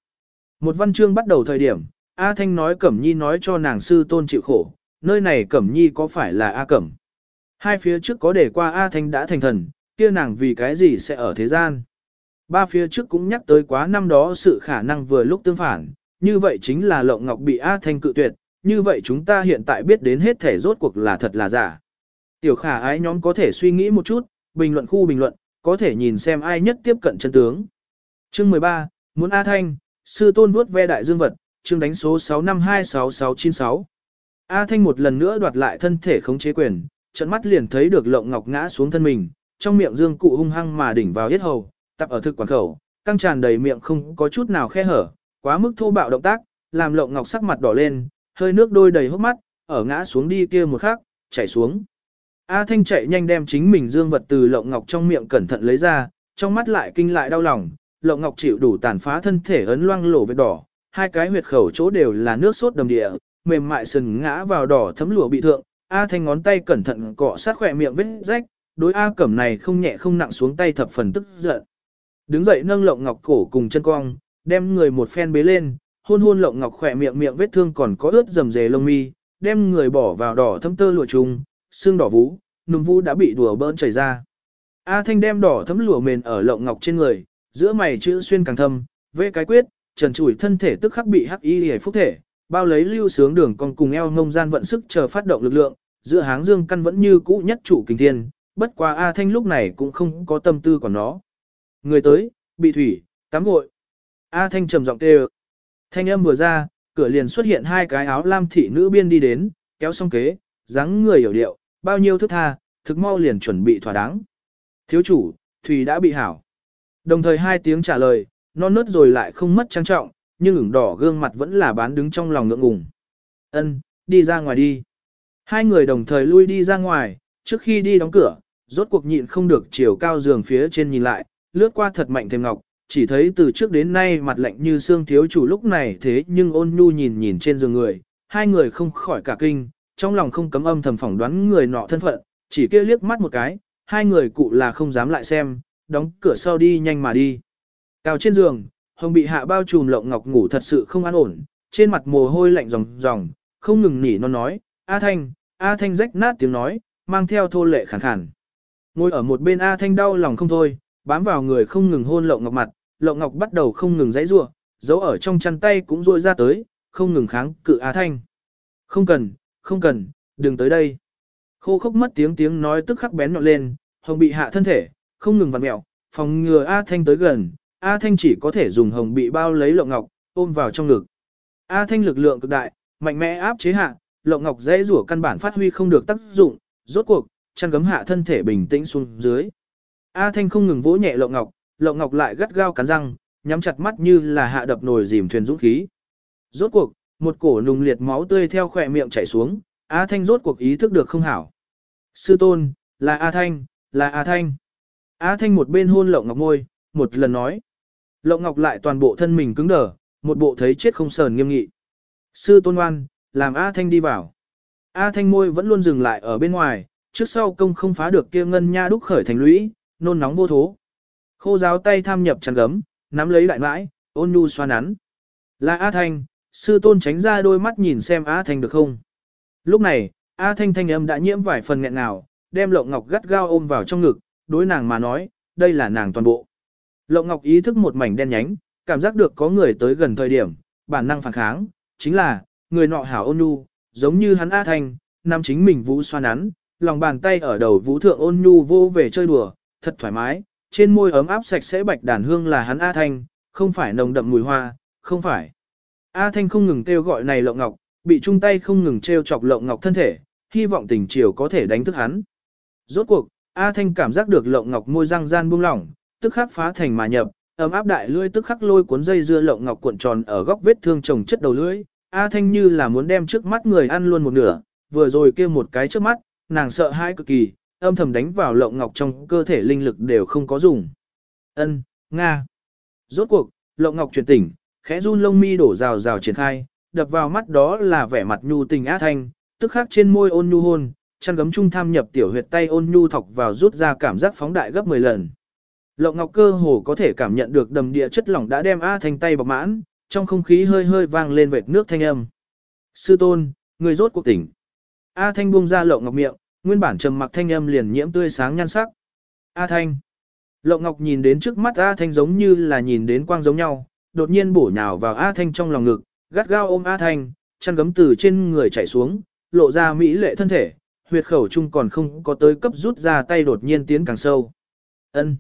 Một văn chương bắt đầu thời điểm, A Thanh nói Cẩm Nhi nói cho nàng sư tôn chịu khổ, nơi này Cẩm Nhi có phải là A Cẩm? Hai phía trước có để qua A Thanh đã thành thần, kia nàng vì cái gì sẽ ở thế gian? Ba phía trước cũng nhắc tới quá năm đó sự khả năng vừa lúc tương phản, như vậy chính là Lộng Ngọc bị A Thanh cự tuyệt, như vậy chúng ta hiện tại biết đến hết thể rốt cuộc là thật là giả. Tiểu khả ái nhóm có thể suy nghĩ một chút, bình luận khu bình luận, có thể nhìn xem ai nhất tiếp cận chân tướng. Chương 13, muốn A Thanh, sư tôn vuốt ve đại dương vật, chương đánh số 65266696. A Thanh một lần nữa đoạt lại thân thể khống chế quyền, trận mắt liền thấy được lộng ngọc ngã xuống thân mình, trong miệng dương cụ hung hăng mà đỉnh vào yết hầu, tập ở thực quản khẩu, căng tràn đầy miệng không có chút nào khe hở, quá mức thô bạo động tác, làm lộng ngọc sắc mặt đỏ lên, hơi nước đôi đầy hốc mắt, ở ngã xuống đi kia một khắc, chảy xuống. A Thanh chạy nhanh đem chính mình dương vật từ lộng ngọc trong miệng cẩn thận lấy ra, trong mắt lại kinh lại đau lòng, lộng ngọc chịu đủ tàn phá thân thể ấn loang lổ vết đỏ, hai cái huyệt khẩu chỗ đều là nước sốt đầm địa, mềm mại sần ngã vào đỏ thấm lụa bị thượng, A Thanh ngón tay cẩn thận cọ sát khỏe miệng vết rách, đối A Cẩm này không nhẹ không nặng xuống tay thập phần tức giận. Đứng dậy nâng lộng ngọc cổ cùng chân cong, đem người một phen bế lên, hôn hôn lộng ngọc khỏe miệng miệng vết thương còn có ướt rầm rề lông mi, đem người bỏ vào đỏ thâm tơ lụa trùng, xương đỏ vú, nùng vũ đã bị đùa bỡn chảy ra. A Thanh đem đỏ thấm lụa mền ở lộng ngọc trên người, giữa mày chữ xuyên càng thâm, vê cái quyết, trần trụi thân thể tức khắc bị hắc y hề phúc thể, bao lấy lưu sướng đường còn cùng eo ngông gian vận sức chờ phát động lực lượng, giữa háng dương căn vẫn như cũ nhất chủ kinh thiên, bất quá A Thanh lúc này cũng không có tâm tư của nó. Người tới, bị thủy, tắm gội. A Thanh trầm giọng kêu. Thanh âm vừa ra, cửa liền xuất hiện hai cái áo lam thị nữ biên đi đến, kéo xong kế, dáng người hiểu điệu, bao nhiêu thức tha, thực mau liền chuẩn bị thỏa đáng. Thiếu chủ, Thủy đã bị hảo. Đồng thời hai tiếng trả lời, non nớt rồi lại không mất trang trọng, nhưng ửng đỏ gương mặt vẫn là bán đứng trong lòng ngượng ngùng. Ân, đi ra ngoài đi. Hai người đồng thời lui đi ra ngoài, trước khi đi đóng cửa, rốt cuộc nhịn không được chiều cao giường phía trên nhìn lại, lướt qua thật mạnh thêm ngọc, chỉ thấy từ trước đến nay mặt lạnh như xương thiếu chủ lúc này thế nhưng ôn nhu nhìn nhìn trên giường người, hai người không khỏi cả kinh, trong lòng không cấm âm thầm phỏng đoán người nọ thân phận, chỉ kia liếc mắt một cái, hai người cụ là không dám lại xem, đóng cửa sau đi nhanh mà đi. Cao trên giường, hồng bị hạ bao trùm lộng ngọc ngủ thật sự không an ổn, trên mặt mồ hôi lạnh ròng ròng, không ngừng nỉ non nói, A Thanh, A Thanh rách nát tiếng nói, mang theo thô lệ khàn khàn. Ngồi ở một bên A Thanh đau lòng không thôi, bám vào người không ngừng hôn lộng ngọc mặt, lộng ngọc bắt đầu không ngừng dãy rủa, giấu ở trong chăn tay cũng rôi ra tới, không ngừng kháng cự A Thanh. Không cần, không cần, đừng tới đây. Khô khốc mất tiếng tiếng nói tức khắc bén nhọn lên, hồng bị hạ thân thể, không ngừng vặn mẹo, phòng ngừa A Thanh tới gần, A Thanh chỉ có thể dùng hồng bị bao lấy lộng ngọc, ôm vào trong ngực. A Thanh lực lượng cực đại, mạnh mẽ áp chế hạ, lộng ngọc dễ rủa căn bản phát huy không được tác dụng, rốt cuộc, chăn gấm hạ thân thể bình tĩnh xuống dưới. A Thanh không ngừng vỗ nhẹ lộng ngọc, lộng ngọc lại gắt gao cắn răng, nhắm chặt mắt như là hạ đập nồi dìm thuyền dũng khí. Rốt cuộc, một cổ nùng liệt máu tươi theo khỏe miệng chảy xuống, A Thanh rốt cuộc ý thức được không hảo. Sư tôn, là A Thanh, là A Thanh. A Thanh một bên hôn lộng ngọc môi, một lần nói. Lộng ngọc lại toàn bộ thân mình cứng đờ, một bộ thấy chết không sờn nghiêm nghị. Sư tôn ngoan, làm A Thanh đi vào. A Thanh môi vẫn luôn dừng lại ở bên ngoài, trước sau công không phá được kia ngân nha đúc khởi thành lũy, nôn nóng vô thố. Khô giáo tay tham nhập chăn gấm, nắm lấy đại mãi, ôn nhu xoa nắn. Là A Thanh, sư tôn tránh ra đôi mắt nhìn xem A Thanh được không. Lúc này, A Thanh thanh âm đã nhiễm vài phần nghẹn nào, đem Lộng Ngọc gắt gao ôm vào trong ngực, đối nàng mà nói, đây là nàng toàn bộ. Lộng Ngọc ý thức một mảnh đen nhánh, cảm giác được có người tới gần thời điểm, bản năng phản kháng, chính là, người nọ hảo ôn nhu, giống như hắn A Thanh, nam chính mình vũ xoa nắn, lòng bàn tay ở đầu vũ thượng ôn nhu vô về chơi đùa, thật thoải mái, trên môi ấm áp sạch sẽ bạch đàn hương là hắn A Thanh, không phải nồng đậm mùi hoa, không phải. A Thanh không ngừng kêu gọi này Lộng Ngọc, bị chung tay không ngừng treo chọc Lộng Ngọc thân thể, hy vọng tình chiều có thể đánh thức hắn. Rốt cuộc, A Thanh cảm giác được Lộng Ngọc môi răng gian buông lỏng, tức khắc phá thành mà nhập, ấm áp đại lưỡi tức khắc lôi cuốn dây dưa Lộng Ngọc cuộn tròn ở góc vết thương chồng chất đầu lưỡi. A Thanh như là muốn đem trước mắt người ăn luôn một nửa, vừa rồi kêu một cái trước mắt, nàng sợ hãi cực kỳ, âm thầm đánh vào Lộng Ngọc trong cơ thể linh lực đều không có dùng. Ân, Nga. Rốt cuộc, Lộng Ngọc chuyển tỉnh, khẽ run lông mi đổ rào rào triển khai, đập vào mắt đó là vẻ mặt nhu tình á thanh, tức khắc trên môi ôn nhu hôn, chăn gấm trung tham nhập tiểu huyệt tay ôn nhu thọc vào rút ra cảm giác phóng đại gấp 10 lần. Lộng Ngọc cơ hồ có thể cảm nhận được đầm địa chất lỏng đã đem A Thanh tay bọc mãn, trong không khí hơi hơi vang lên vệt nước thanh âm. Sư tôn, người rốt cuộc tỉnh. A Thanh buông ra Lộng Ngọc miệng, nguyên bản trầm mặc thanh âm liền nhiễm tươi sáng nhan sắc. A Thanh. Lộng Ngọc nhìn đến trước mắt A Thanh giống như là nhìn đến quang giống nhau, đột nhiên bổ nhào vào A Thanh trong lòng ngực, gắt gao ôm A Thanh, chăn gấm từ trên người chảy xuống, lộ ra mỹ lệ thân thể, huyệt khẩu chung còn không có tới cấp rút ra tay đột nhiên tiến càng sâu. Ân.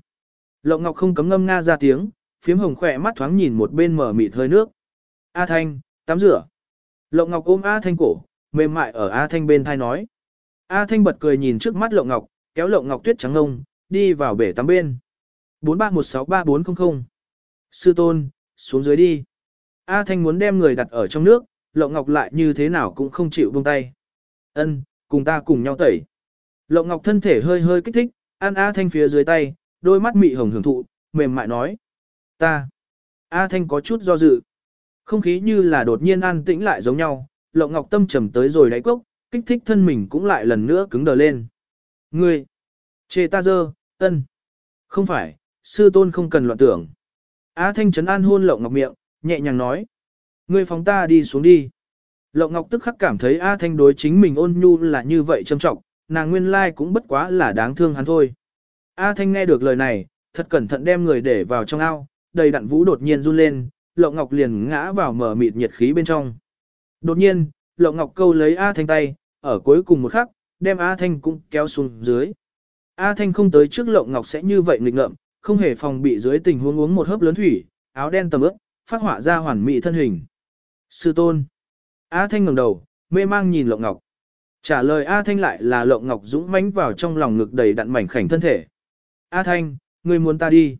Lộng Ngọc không cấm ngâm nga ra tiếng, phiếm hồng khỏe mắt thoáng nhìn một bên mở mịt hơi nước. A Thanh, tắm rửa. Lộng Ngọc ôm A Thanh cổ, mềm mại ở A Thanh bên thai nói. A Thanh bật cười nhìn trước mắt Lộng Ngọc, kéo Lộng Ngọc tuyết trắng ngông, đi vào bể tắm bên. 43163400 Sư tôn, xuống dưới đi. A Thanh muốn đem người đặt ở trong nước, Lộng Ngọc lại như thế nào cũng không chịu buông tay. Ân, cùng ta cùng nhau tẩy. Lộng Ngọc thân thể hơi hơi kích thích, ăn A Thanh phía dưới tay, đôi mắt mị hồng hưởng thụ, mềm mại nói. Ta. A Thanh có chút do dự. Không khí như là đột nhiên an tĩnh lại giống nhau, Lộng Ngọc tâm trầm tới rồi đáy cốc, kích thích thân mình cũng lại lần nữa cứng đờ lên. Ngươi. Chê ta dơ, ân. Không phải, sư tôn không cần loạn tưởng. Á Thanh trấn an hôn Lộng Ngọc miệng, nhẹ nhàng nói. Ngươi phóng ta đi xuống đi. Lộng Ngọc tức khắc cảm thấy A Thanh đối chính mình ôn nhu là như vậy trầm trọng, nàng nguyên lai cũng bất quá là đáng thương hắn thôi. A Thanh nghe được lời này, thật cẩn thận đem người để vào trong ao, đầy đặn vũ đột nhiên run lên, Lộng Ngọc liền ngã vào mở mịt nhiệt khí bên trong. Đột nhiên, Lộng Ngọc câu lấy A Thanh tay, ở cuối cùng một khắc, đem A Thanh cũng kéo xuống dưới. A Thanh không tới trước Lộng Ngọc sẽ như vậy nghịch ngợm, không hề phòng bị dưới tình huống uống một hớp lớn thủy, áo đen tầm ướt, phát họa ra hoàn mỹ thân hình, Sư tôn. A Thanh ngẩng đầu, mê mang nhìn Lộng Ngọc. Trả lời A Thanh lại là Lộng Ngọc dũng mãnh vào trong lòng ngực đầy đặn mảnh khảnh thân thể. A Thanh, ngươi muốn ta đi.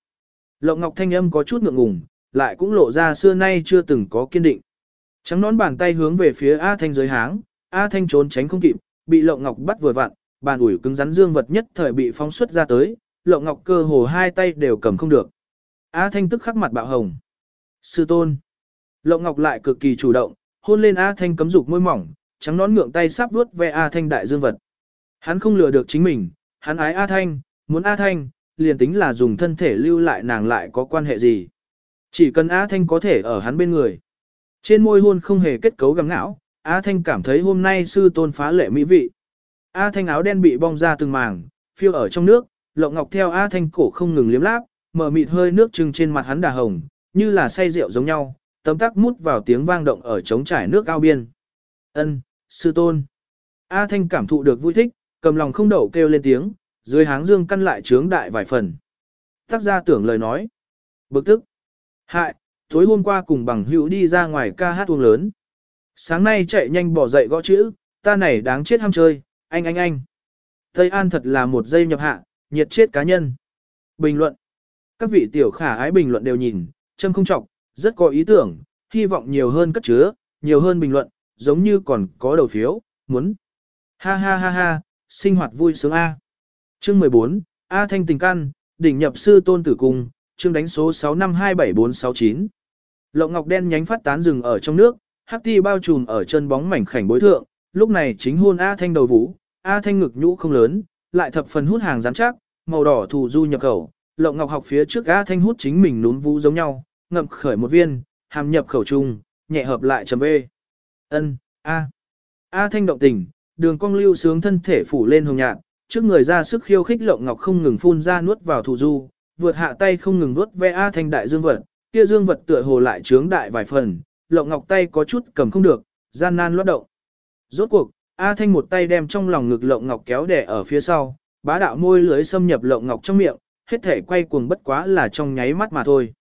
Lộng Ngọc thanh âm có chút ngượng ngùng, lại cũng lộ ra xưa nay chưa từng có kiên định. Trắng nón bàn tay hướng về phía A Thanh dưới háng, A Thanh trốn tránh không kịp, bị Lộng Ngọc bắt vừa vặn, bàn ủi cứng rắn dương vật nhất thời bị phóng xuất ra tới, Lộng Ngọc cơ hồ hai tay đều cầm không được. A Thanh tức khắc mặt bạo hồng. Sư tôn. Lộng Ngọc lại cực kỳ chủ động, hôn lên A Thanh cấm dục môi mỏng, trắng nón ngượng tay sắp vuốt ve A Thanh đại dương vật. Hắn không lừa được chính mình, hắn ái A Thanh, muốn A Thanh, liền tính là dùng thân thể lưu lại nàng lại có quan hệ gì. Chỉ cần A Thanh có thể ở hắn bên người. Trên môi hôn không hề kết cấu gầm ngão, A Thanh cảm thấy hôm nay sư tôn phá lệ mỹ vị. A Thanh áo đen bị bong ra từng màng, phiêu ở trong nước, lộng ngọc theo A Thanh cổ không ngừng liếm láp, mở mịt hơi nước trưng trên mặt hắn đà hồng, như là say rượu giống nhau, tấm tắc mút vào tiếng vang động ở trống trải nước ao biên. Ân, sư tôn. A Thanh cảm thụ được vui thích, cầm lòng không đậu kêu lên tiếng, dưới háng dương căn lại trướng đại vài phần. Tác gia tưởng lời nói. Bực tức. Hại, tối hôm qua cùng bằng hữu đi ra ngoài ca hát uống lớn. Sáng nay chạy nhanh bỏ dậy gõ chữ, ta này đáng chết ham chơi, anh anh anh. Tây An thật là một giây nhập hạ, nhiệt chết cá nhân. Bình luận. Các vị tiểu khả ái bình luận đều nhìn, châm không trọng, rất có ý tưởng, hy vọng nhiều hơn cất chứa, nhiều hơn bình luận, giống như còn có đầu phiếu, muốn. Ha ha ha ha, sinh hoạt vui sướng A. Chương 14, A Thanh tình căn, đỉnh nhập sư tôn tử cung, chương đánh số 65277469. Lộng ngọc đen nhánh phát tán rừng ở trong nước, hắc ti bao trùm ở chân bóng mảnh khảnh bối thượng, lúc này chính hôn A Thanh đầu vũ, A Thanh ngực nhũ không lớn, lại thập phần hút hàng rắn chắc, màu đỏ thủ du nhập khẩu, lộng ngọc học phía trước A Thanh hút chính mình núm vũ giống nhau, ngậm khởi một viên, hàm nhập khẩu trung, nhẹ hợp lại chấm bê. Ân, A. A Thanh động tình, đường cong lưu sướng thân thể phủ lên hồng nhạt, trước người ra sức khiêu khích lộng ngọc không ngừng phun ra nuốt vào thủ du, vượt hạ tay không ngừng nuốt ve A Thanh đại dương vật, kia dương vật tựa hồ lại trướng đại vài phần, lộng ngọc tay có chút cầm không được, gian nan loát động. Rốt cuộc, A Thanh một tay đem trong lòng ngực lộng ngọc kéo đè ở phía sau, bá đạo môi lưới xâm nhập lộng ngọc trong miệng, hết thể quay cuồng bất quá là trong nháy mắt mà thôi.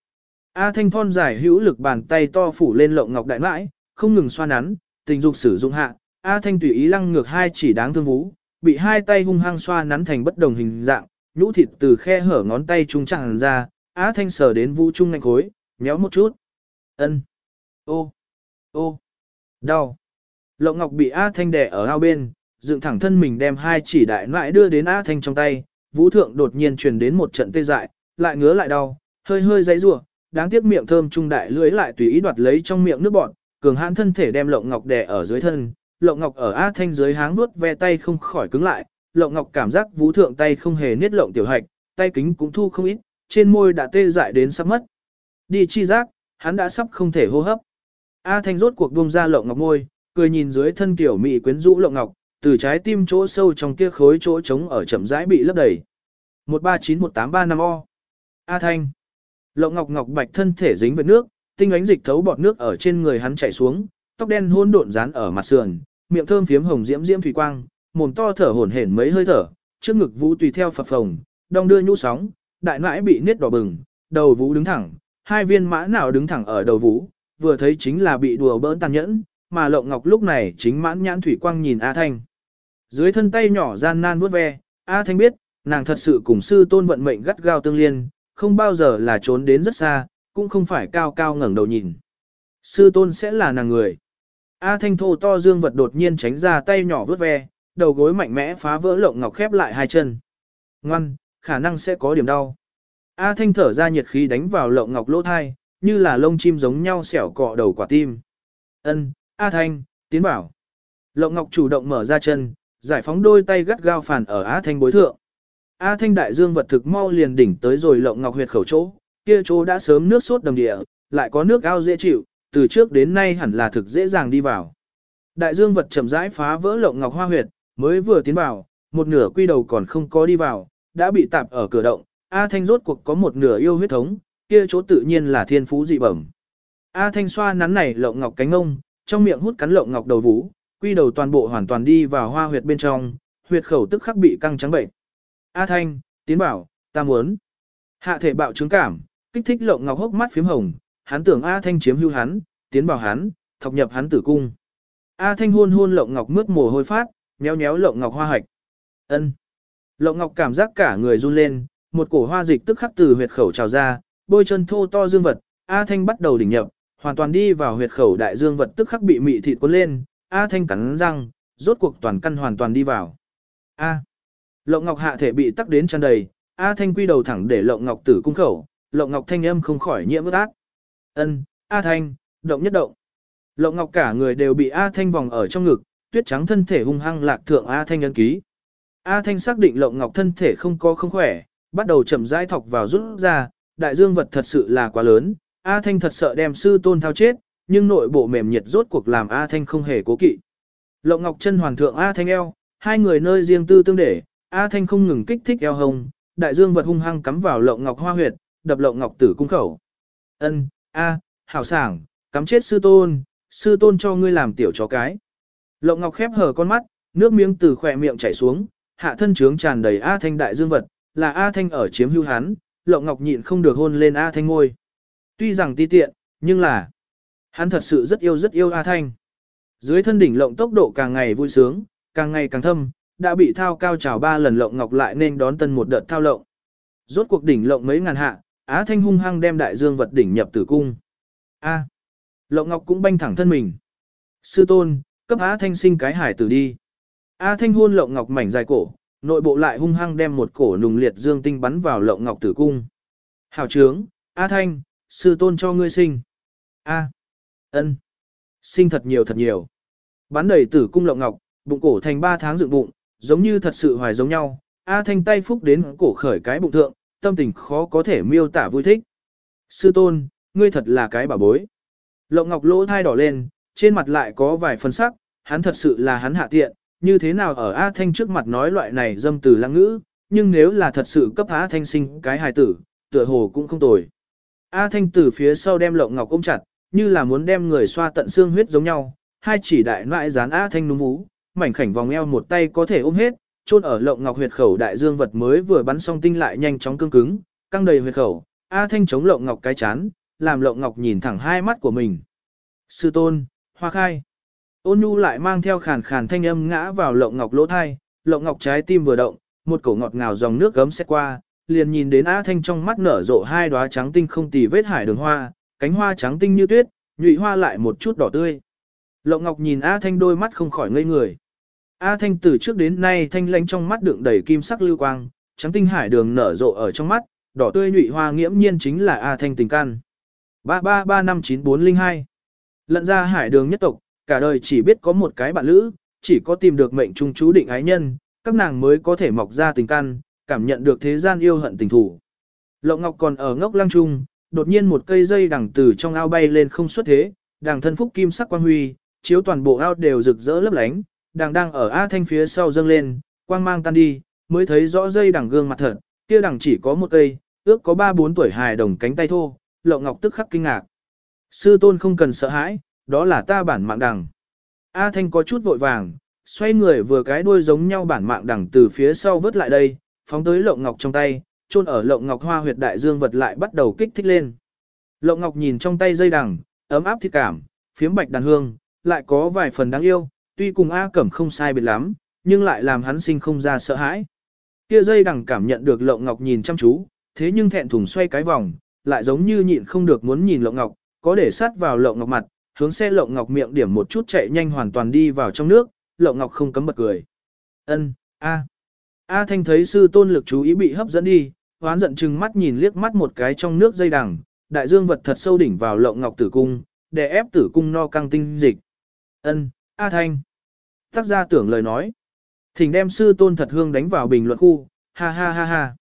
A Thanh thon dài hữu lực bàn tay to phủ lên lộng ngọc đại mãi, không ngừng xoa nắn, tình dục sử dụng hạ, A Thanh tùy ý lăng ngược hai chỉ đáng thương vú, bị hai tay hung hăng xoa nắn thành bất đồng hình dạng, nhũ thịt từ khe hở ngón tay trung tràn ra, A Thanh sờ đến vũ trung ngạnh khối, nhéo một chút. Ân. Ô. Ô. Đau. Lộng Ngọc bị A Thanh đè ở ao bên, dựng thẳng thân mình đem hai chỉ đại nãi đưa đến A Thanh trong tay, vũ thượng đột nhiên truyền đến một trận tê dại, lại ngứa lại đau, hơi hơi giãy giụa, đáng tiếc miệng thơm trung đại lưỡi lại tùy ý đoạt lấy trong miệng nước bọt, cường hãn thân thể đem Lộng Ngọc đè ở dưới thân, Lộng Ngọc ở A Thanh dưới háng nuốt ve tay không khỏi cứng lại, Lộng Ngọc cảm giác vũ thượng tay không hề niết lộng tiểu hạch, tay kính cũng thu không ít, trên môi đã tê dại đến sắp mất. Đi chi giác, hắn đã sắp không thể hô hấp. A Thanh rốt cuộc buông ra Lộng Ngọc môi, cười nhìn dưới thân tiểu mỹ quyến rũ Lộng Ngọc, từ trái tim chỗ sâu trong kia khối chỗ trống ở chậm rãi bị lấp đầy. 1391835O. A Thanh. Lộng Ngọc Ngọc bạch thân thể dính với nước, tinh ánh dịch thấu bọt nước ở trên người hắn chảy xuống, tóc đen hỗn độn dán ở mặt sườn, miệng thơm phiếm hồng diễm diễm thủy quang, mồm to thở hổn hển mấy hơi thở, trước ngực vũ tùy theo phập phồng, đong đưa nhũ sóng, đại nãi bị niết đỏ bừng, đầu vũ đứng thẳng, hai viên mã nào đứng thẳng ở đầu vũ, vừa thấy chính là bị đùa bỡn tàn nhẫn, mà Lộng Ngọc lúc này chính mãn nhãn thủy quang nhìn A Thanh. Dưới thân tay nhỏ gian nan vuốt ve, A Thanh biết, nàng thật sự cùng sư tôn vận mệnh gắt gao tương liên, không bao giờ là trốn đến rất xa, cũng không phải cao cao ngẩng đầu nhìn. Sư tôn sẽ là nàng người. A Thanh thô to dương vật đột nhiên tránh ra tay nhỏ vớt ve, đầu gối mạnh mẽ phá vỡ lộng ngọc khép lại hai chân. Ngoan, khả năng sẽ có điểm đau. A Thanh thở ra nhiệt khí đánh vào lộng ngọc lỗ thai, như là lông chim giống nhau xẻo cọ đầu quả tim. Ân, A Thanh, tiến bảo. Lộng ngọc chủ động mở ra chân, giải phóng đôi tay gắt gao phản ở A Thanh bối thượng. A Thanh đại dương vật thực mau liền đỉnh tới rồi lộng ngọc huyệt khẩu chỗ, kia chỗ đã sớm nước sốt đầm địa, lại có nước ao dễ chịu, từ trước đến nay hẳn là thực dễ dàng đi vào. Đại dương vật chậm rãi phá vỡ lộng ngọc hoa huyệt, mới vừa tiến vào, một nửa quy đầu còn không có đi vào, đã bị tạp ở cửa động, A Thanh rốt cuộc có một nửa yêu huyết thống, kia chỗ tự nhiên là thiên phú dị bẩm. A Thanh xoa nắn này lộng ngọc cánh ông, trong miệng hút cắn lộng ngọc đầu vú, quy đầu toàn bộ hoàn toàn đi vào hoa huyệt bên trong, huyệt khẩu tức khắc bị căng trắng bệnh. A Thanh, tiến bảo, ta muốn. Hạ thể bạo trướng cảm, kích thích lộng ngọc hốc mắt phím hồng, hắn tưởng A Thanh chiếm hưu hắn, tiến bảo hắn, thọc nhập hắn tử cung. A Thanh hôn hôn Lộng Ngọc mướt mồ hôi phát, nhéo nhéo Lộng Ngọc hoa hạch. Ân. Lộng Ngọc cảm giác cả người run lên, một cổ hoa dịch tức khắc từ huyệt khẩu trào ra, bôi chân thô to dương vật, A Thanh bắt đầu đỉnh nhập, hoàn toàn đi vào huyệt khẩu đại dương vật tức khắc bị mị thịt cuốn lên, A Thanh cắn răng, rốt cuộc toàn căn hoàn toàn đi vào. A. Lộng Ngọc hạ thể bị tắc đến tràn đầy, A Thanh quy đầu thẳng để Lộng Ngọc tử cung khẩu, Lộng Ngọc thanh âm không khỏi nhiễm ướt ác. Ân, A Thanh, động nhất động. Lộng Ngọc cả người đều bị A Thanh vòng ở trong ngực, tuyết trắng thân thể hung hăng lạc thượng A Thanh ấn ký. A Thanh xác định Lộng Ngọc thân thể không có không khỏe, bắt đầu chậm rãi thọc vào rút ra, đại dương vật thật sự là quá lớn, A Thanh thật sợ đem sư tôn thao chết, nhưng nội bộ mềm nhiệt rốt cuộc làm A Thanh không hề cố kỵ. Lộng Ngọc chân hoàn thượng A Thanh eo, hai người nơi riêng tư tương để, A Thanh không ngừng kích thích eo hồng, đại dương vật hung hăng cắm vào Lộng Ngọc hoa huyệt, đập Lộng Ngọc tử cung khẩu. Ân, A, hảo sảng, cắm chết sư tôn, sư tôn cho ngươi làm tiểu chó cái. Lộng Ngọc khép hờ con mắt, nước miếng từ khỏe miệng chảy xuống, hạ thân trướng tràn đầy A Thanh đại dương vật, là A Thanh ở chiếm hưu hắn, Lộng Ngọc nhịn không được hôn lên A Thanh ngôi. Tuy rằng ti tiện, nhưng là hắn thật sự rất yêu rất yêu A Thanh. Dưới thân đỉnh lộng tốc độ càng ngày vui sướng, càng ngày càng thâm, đã bị thao cao trào ba lần lộng ngọc lại nên đón tân một đợt thao lộng. Rốt cuộc đỉnh lộng mấy ngàn hạ, Á Thanh hung hăng đem đại dương vật đỉnh nhập tử cung. A. Lộng ngọc cũng banh thẳng thân mình. Sư tôn, cấp Á Thanh sinh cái hải tử đi. A Thanh hôn lộng ngọc mảnh dài cổ, nội bộ lại hung hăng đem một cổ nùng liệt dương tinh bắn vào lộng ngọc tử cung. Hảo trướng, A Thanh, sư tôn cho ngươi sinh. A. ân, Sinh thật nhiều thật nhiều. Bắn đầy tử cung lộng ngọc, bụng cổ thành ba tháng dựng bụng, giống như thật sự hoài giống nhau. A Thanh tay phúc đến cổ khởi cái bụng thượng, tâm tình khó có thể miêu tả vui thích. Sư tôn, ngươi thật là cái bà bối. Lộng ngọc lỗ thai đỏ lên, trên mặt lại có vài phần sắc, hắn thật sự là hắn hạ tiện, như thế nào ở A Thanh trước mặt nói loại này dâm từ lăng ngữ, nhưng nếu là thật sự cấp A Thanh sinh cái hài tử, tựa hồ cũng không tồi. A Thanh từ phía sau đem lộng ngọc ôm chặt, như là muốn đem người xoa tận xương huyết giống nhau, hai chỉ đại loại dán A Thanh núm vú, mảnh khảnh vòng eo một tay có thể ôm hết, chôn ở lộng ngọc huyệt khẩu đại dương vật mới vừa bắn xong tinh lại nhanh chóng cương cứng, căng đầy huyệt khẩu, A Thanh chống lộng ngọc cái chán, làm lộng ngọc nhìn thẳng hai mắt của mình. Sư tôn, hoa khai. Ôn nhu lại mang theo khàn khàn thanh âm ngã vào lộng ngọc lỗ thai, lộng ngọc trái tim vừa động, một cổ ngọt ngào dòng nước gấm xét qua, liền nhìn đến A Thanh trong mắt nở rộ hai đóa trắng tinh không tì vết hải đường hoa, cánh hoa trắng tinh như tuyết, nhụy hoa lại một chút đỏ tươi. Lộng Ngọc nhìn A Thanh đôi mắt không khỏi ngây người. A Thanh từ trước đến nay thanh lãnh trong mắt đựng đầy kim sắc lưu quang, trắng tinh hải đường nở rộ ở trong mắt, đỏ tươi nhụy hoa nghiễm nhiên chính là A Thanh tình căn. 3335402 Lận ra hải đường nhất tộc, cả đời chỉ biết có một cái bạn lữ, chỉ có tìm được mệnh trung chú định ái nhân, các nàng mới có thể mọc ra tình căn, cảm nhận được thế gian yêu hận tình thủ. Lộng Ngọc còn ở ngốc lăng trung, đột nhiên một cây dây đằng từ trong ao bay lên không xuất thế, đằng thân phúc kim sắc quang huy, chiếu toàn bộ ao đều rực rỡ lấp lánh, đằng đang ở A Thanh phía sau dâng lên, quang mang tan đi, mới thấy rõ dây đằng gương mặt thật, kia đằng chỉ có một cây, ước có 3-4 tuổi hài đồng cánh tay thô, Lộng Ngọc tức khắc kinh ngạc. Sư tôn không cần sợ hãi, đó là ta bản mạng đằng. A Thanh có chút vội vàng, xoay người vừa cái đuôi giống nhau bản mạng đằng từ phía sau vớt lại đây, phóng tới Lộng Ngọc trong tay, chôn ở Lộng Ngọc hoa huyệt đại dương vật lại bắt đầu kích thích lên. Lộng Ngọc nhìn trong tay dây đằng, ấm áp thiết cảm, phiếm bạch đàn hương, lại có vài phần đáng yêu, tuy cùng A Cẩm không sai biệt lắm, nhưng lại làm hắn sinh không ra sợ hãi. Kia dây đằng cảm nhận được Lộng Ngọc nhìn chăm chú, thế nhưng thẹn thùng xoay cái vòng, lại giống như nhịn không được muốn nhìn Lộng Ngọc, có để sát vào Lộng Ngọc mặt, hướng xe Lộng Ngọc miệng điểm một chút chạy nhanh hoàn toàn đi vào trong nước, Lộng Ngọc không cấm bật cười. Ân, a. A Thanh thấy sư tôn lực chú ý bị hấp dẫn đi, hoán giận chừng mắt nhìn liếc mắt một cái trong nước dây đằng, đại dương vật thật sâu đỉnh vào Lộng Ngọc tử cung, để ép tử cung no căng tinh dịch. Ân, A Thanh. Tác gia tưởng lời nói. Thỉnh đem sư tôn thật hương đánh vào bình luận khu, ha ha ha ha.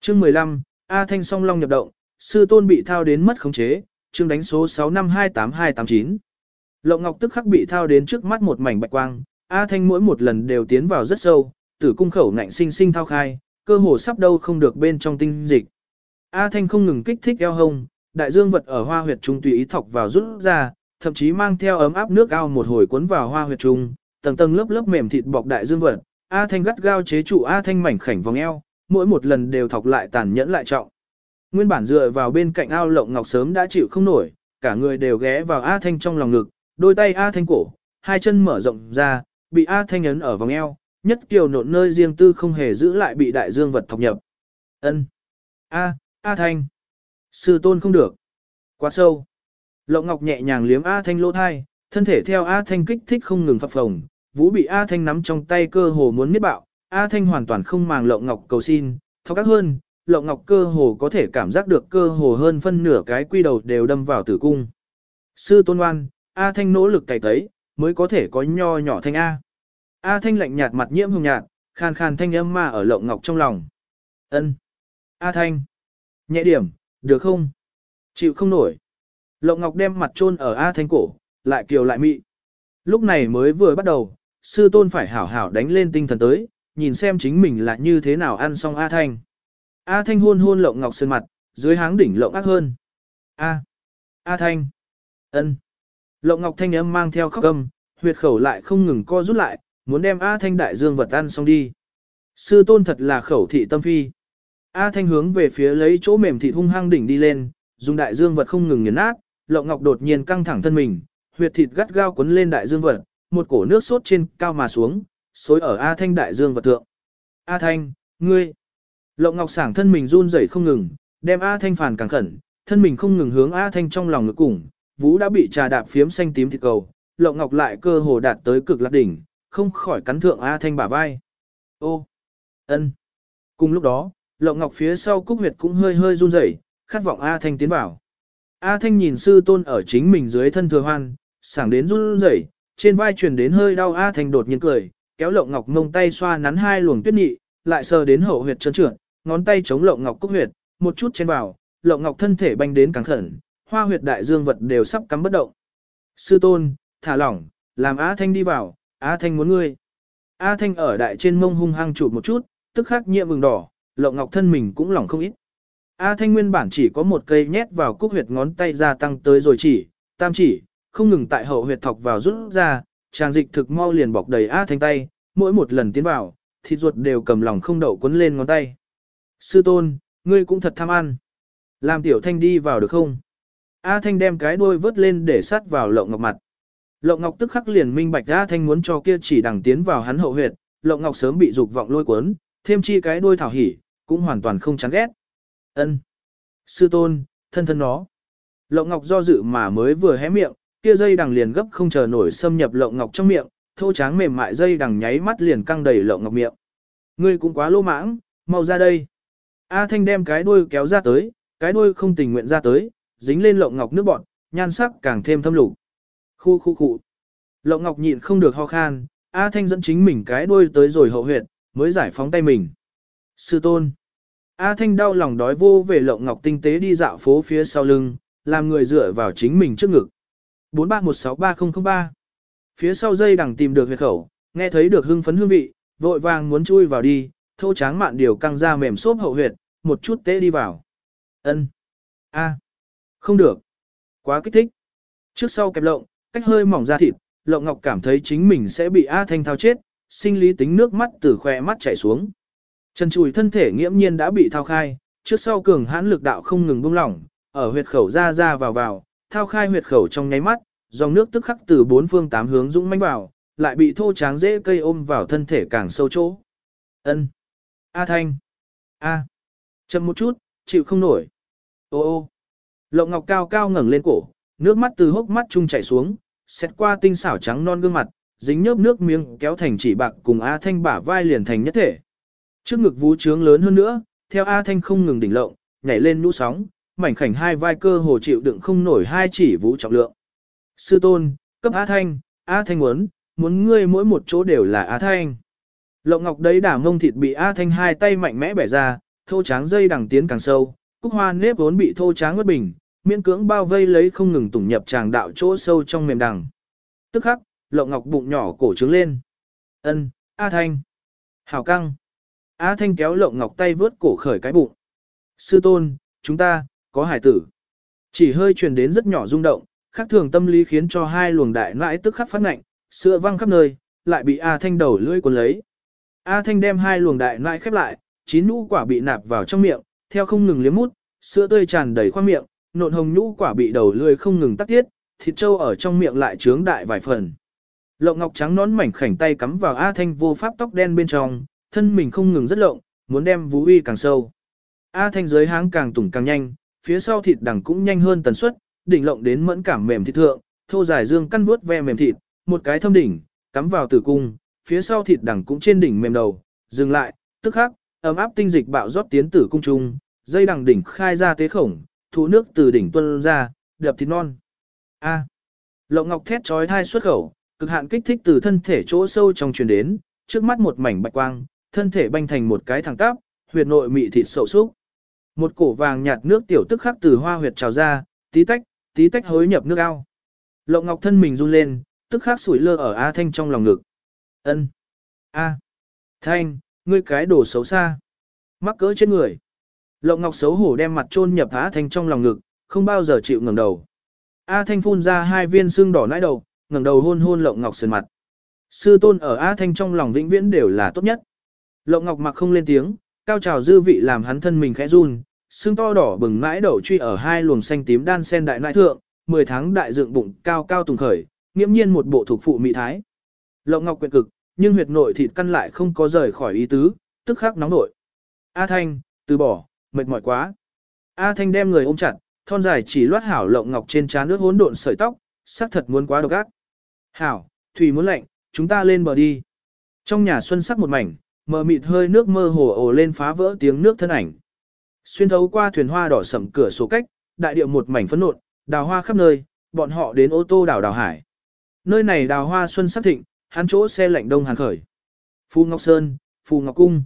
Chương 15, A Thanh song long nhập động, sư tôn bị thao đến mất khống chế, chương đánh số 6528289. Lộng Ngọc tức khắc bị thao đến trước mắt một mảnh bạch quang, A Thanh mỗi một lần đều tiến vào rất sâu, tử cung khẩu ngạnh sinh sinh thao khai, cơ hồ sắp đâu không được bên trong tinh dịch. A Thanh không ngừng kích thích eo hông, đại dương vật ở hoa huyệt trung tùy ý thọc vào rút ra, thậm chí mang theo ấm áp nước ao một hồi cuốn vào hoa huyệt trung, tầng tầng lớp lớp mềm thịt bọc đại dương vật, A Thanh gắt gao chế trụ A Thanh mảnh khảnh vòng eo, mỗi một lần đều thọc lại tàn nhẫn lại trọng. Nguyên bản dựa vào bên cạnh ao lộng ngọc sớm đã chịu không nổi, cả người đều ghé vào A Thanh trong lòng ngực, đôi tay A Thanh cổ, hai chân mở rộng ra, bị A Thanh ấn ở vòng eo, nhất kiều nộn nơi riêng tư không hề giữ lại bị đại dương vật thọc nhập. Ân, A, A Thanh. Sư tôn không được. Quá sâu. Lộng Ngọc nhẹ nhàng liếm A Thanh lỗ thai, thân thể theo A Thanh kích thích không ngừng phập phồng, Vũ bị A Thanh nắm trong tay cơ hồ muốn miết bạo, A Thanh hoàn toàn không màng Lộng Ngọc cầu xin, thao các hơn, Lộng Ngọc cơ hồ có thể cảm giác được cơ hồ hơn phân nửa cái quy đầu đều đâm vào tử cung. Sư tôn oan, A Thanh nỗ lực cày tấy, mới có thể có nho nhỏ thanh A. A Thanh lạnh nhạt mặt nhiễm hồng nhạt, khàn khàn thanh âm ma ở Lộng Ngọc trong lòng. Ân. A Thanh. Nhẹ điểm, được không? Chịu không nổi. Lộng Ngọc đem mặt chôn ở A Thanh cổ, lại kiều lại mị. Lúc này mới vừa bắt đầu, sư tôn phải hảo hảo đánh lên tinh thần tới, nhìn xem chính mình là như thế nào ăn xong A Thanh. A Thanh hôn hôn Lộng Ngọc sơn mặt, dưới háng đỉnh Lộng ác hơn. A. A Thanh. ân. Lộng Ngọc Thanh âm mang theo khóc âm, huyệt khẩu lại không ngừng co rút lại, muốn đem A Thanh đại dương vật ăn xong đi. Sư tôn thật là khẩu thị tâm phi. A Thanh hướng về phía lấy chỗ mềm thịt hung hăng đỉnh đi lên, dùng đại dương vật không ngừng nghiền nát, Lộng Ngọc đột nhiên căng thẳng thân mình, huyệt thịt gắt gao quấn lên đại dương vật, một cổ nước sốt trên cao mà xuống, xối ở A Thanh đại dương vật thượng. A Thanh, ngươi. Lộng Ngọc sảng thân mình run rẩy không ngừng, đem A Thanh phản càng khẩn, thân mình không ngừng hướng A Thanh trong lòng ngực cùng, Vũ đã bị trà đạp phiếm xanh tím thịt cầu, Lộng Ngọc lại cơ hồ đạt tới cực lạc đỉnh, không khỏi cắn thượng A Thanh bả vai. Ô, ân. Cùng lúc đó, Lộng Ngọc phía sau Cúc Huyệt cũng hơi hơi run rẩy, khát vọng A Thanh tiến vào. A Thanh nhìn sư tôn ở chính mình dưới thân thừa hoan, sảng đến run rẩy, trên vai truyền đến hơi đau A Thanh đột nhiên cười, kéo Lộng Ngọc ngông tay xoa nắn hai luồng tuyết nhị, lại sờ đến hậu huyệt trơn trượt, ngón tay chống Lộng Ngọc Cúc Huyệt, một chút trên vào, Lộng Ngọc thân thể banh đến càng khẩn, hoa huyệt đại dương vật đều sắp cắm bất động. Sư tôn, thả lỏng, làm A Thanh đi vào, A Thanh muốn ngươi. A Thanh ở đại trên mông hung hăng chụp một chút, tức khắc nhiệm vừng đỏ, lộng ngọc thân mình cũng lỏng không ít. A Thanh nguyên bản chỉ có một cây nhét vào cúc huyệt ngón tay ra tăng tới rồi chỉ, tam chỉ, không ngừng tại hậu huyệt thọc vào rút ra, tràng dịch thực mau liền bọc đầy A Thanh tay, mỗi một lần tiến vào, thịt ruột đều cầm lòng không đậu quấn lên ngón tay. Sư tôn, ngươi cũng thật tham ăn. Làm tiểu thanh đi vào được không? A Thanh đem cái đuôi vớt lên để sát vào lộng ngọc mặt. Lộng ngọc tức khắc liền minh bạch A Thanh muốn cho kia chỉ đằng tiến vào hắn hậu huyệt, lộng ngọc sớm bị dục vọng lôi cuốn, thêm chi cái đuôi thảo hỉ, cũng hoàn toàn không chán ghét. Ân, Sư tôn, thân thân nó. Lộng ngọc do dự mà mới vừa hé miệng, kia dây đằng liền gấp không chờ nổi xâm nhập lộng ngọc trong miệng, thô tráng mềm mại dây đằng nháy mắt liền căng đầy lộng ngọc miệng. Ngươi cũng quá lô mãng, mau ra đây. A Thanh đem cái đuôi kéo ra tới, cái đuôi không tình nguyện ra tới, dính lên lộng ngọc nước bọn, nhan sắc càng thêm thâm lục. Khu khu khu. Lộng ngọc nhịn không được ho khan, A Thanh dẫn chính mình cái đuôi tới rồi hậu huyệt, mới giải phóng tay mình. Sư tôn. A Thanh đau lòng đói vô về lộng ngọc tinh tế đi dạo phố phía sau lưng, làm người dựa vào chính mình trước ngực. 43163003 Phía sau dây đằng tìm được huyệt khẩu, nghe thấy được hưng phấn hương vị, vội vàng muốn chui vào đi, thô tráng mạn điều căng ra mềm xốp hậu huyệt, một chút tế đi vào. Ân. A. Không được. Quá kích thích. Trước sau kẹp lộng, cách hơi mỏng ra thịt, lộng ngọc cảm thấy chính mình sẽ bị A Thanh thao chết, sinh lý tính nước mắt từ khỏe mắt chảy xuống. Trần chùi thân thể nghiễm nhiên đã bị thao khai, trước sau cường hãn lực đạo không ngừng buông lỏng, ở huyệt khẩu ra ra vào vào, thao khai huyệt khẩu trong nháy mắt, dòng nước tức khắc từ bốn phương tám hướng dũng mãnh vào, lại bị thô tráng dễ cây ôm vào thân thể càng sâu chỗ. Ân, A Thanh. A. Chậm một chút, chịu không nổi. Ô ô. Lộng Ngọc cao cao ngẩng lên cổ, nước mắt từ hốc mắt trung chảy xuống, xét qua tinh xảo trắng non gương mặt, dính nhớp nước miếng kéo thành chỉ bạc cùng A Thanh bả vai liền thành nhất thể. Trước ngực vú trướng lớn hơn nữa, theo A Thanh không ngừng đỉnh lộng, nhảy lên nhũ sóng, mảnh khảnh hai vai cơ hồ chịu đựng không nổi hai chỉ vũ trọng lượng. Sư tôn, cấp A Thanh, A Thanh muốn, muốn ngươi mỗi một chỗ đều là A Thanh. Lộng ngọc đấy đả mông thịt bị A Thanh hai tay mạnh mẽ bẻ ra, thô tráng dây đằng tiến càng sâu, cúc hoa nếp vốn bị thô tráng mất bình, miễn cưỡng bao vây lấy không ngừng tủng nhập tràng đạo chỗ sâu trong mềm đằng. Tức khắc, lộng ngọc bụng nhỏ cổ trướng lên. Ân, A Thanh. Hảo căng. A Thanh kéo lộng ngọc tay vướt cổ khởi cái bụng. Sư tôn, chúng ta, có hải tử. Chỉ hơi truyền đến rất nhỏ rung động, khác thường tâm lý khiến cho hai luồng đại nãi tức khắc phát ngạnh, sữa văng khắp nơi, lại bị A Thanh đầu lưỡi cuốn lấy. A Thanh đem hai luồng đại nãi khép lại, chín nhũ quả bị nạp vào trong miệng, theo không ngừng liếm mút, sữa tươi tràn đầy khoang miệng, nộn hồng nhũ quả bị đầu lưỡi không ngừng tắc tiết, thịt trâu ở trong miệng lại trướng đại vài phần. Lộng ngọc trắng nón mảnh khảnh tay cắm vào A Thanh vô pháp tóc đen bên trong, thân mình không ngừng rất lộng, muốn đem vũ uy càng sâu. A Thanh dưới háng càng tủng càng nhanh, phía sau thịt đằng cũng nhanh hơn tần suất, đỉnh lộng đến mẫn cảm mềm thịt thượng, thô dài dương căn vuốt ve mềm thịt, một cái thâm đỉnh, cắm vào tử cung, phía sau thịt đằng cũng trên đỉnh mềm đầu, dừng lại, tức khắc, ấm áp tinh dịch bạo rót tiến tử cung trung, dây đằng đỉnh khai ra tế khổng, thu nước từ đỉnh tuôn ra, đập thịt non. A. Lộng ngọc thét chói thai xuất khẩu, cực hạn kích thích từ thân thể chỗ sâu trong truyền đến, trước mắt một mảnh bạch quang, thân thể banh thành một cái thẳng tắp, huyệt nội mị thịt sậu súc. Một cổ vàng nhạt nước tiểu tức khắc từ hoa huyệt trào ra, tí tách, tí tách hối nhập nước ao. Lộng ngọc thân mình run lên, tức khắc sủi lơ ở A Thanh trong lòng ngực. Ân, A. Thanh, ngươi cái đồ xấu xa. Mắc cỡ trên người. Lộng ngọc xấu hổ đem mặt chôn nhập A Thanh trong lòng ngực, không bao giờ chịu ngẩng đầu. A Thanh phun ra hai viên xương đỏ nãi đầu, ngẩng đầu hôn hôn Lộng Ngọc sườn mặt. Sư tôn ở A Thanh trong lòng vĩnh viễn đều là tốt nhất. Lộng Ngọc mặc không lên tiếng, cao trào dư vị làm hắn thân mình khẽ run, xương to đỏ bừng mãi đầu truy ở hai luồng xanh tím đan sen đại nãi thượng, 10 tháng đại dựng bụng cao cao tùng khởi, nghiễm nhiên một bộ thuộc phụ mỹ thái. Lộng Ngọc quyện cực, nhưng huyệt nội thịt căn lại không có rời khỏi ý tứ, tức khắc nóng nội. A Thanh, từ bỏ, mệt mỏi quá. A Thanh đem người ôm chặt, thon dài chỉ loát hảo lộng ngọc trên trán nước hỗn độn sợi tóc, sắc thật muốn quá độc ác. Hảo, thủy muốn lạnh, chúng ta lên bờ đi. Trong nhà xuân sắc một mảnh, mờ mịt hơi nước mơ hồ ồ lên phá vỡ tiếng nước thân ảnh. Xuyên thấu qua thuyền hoa đỏ sầm cửa sổ cách, đại điệu một mảnh phấn nộn, đào hoa khắp nơi, bọn họ đến ô tô đảo đào hải. Nơi này đào hoa xuân sắc thịnh, hắn chỗ xe lạnh đông hàn khởi. Phu Ngọc Sơn, Phu Ngọc Cung.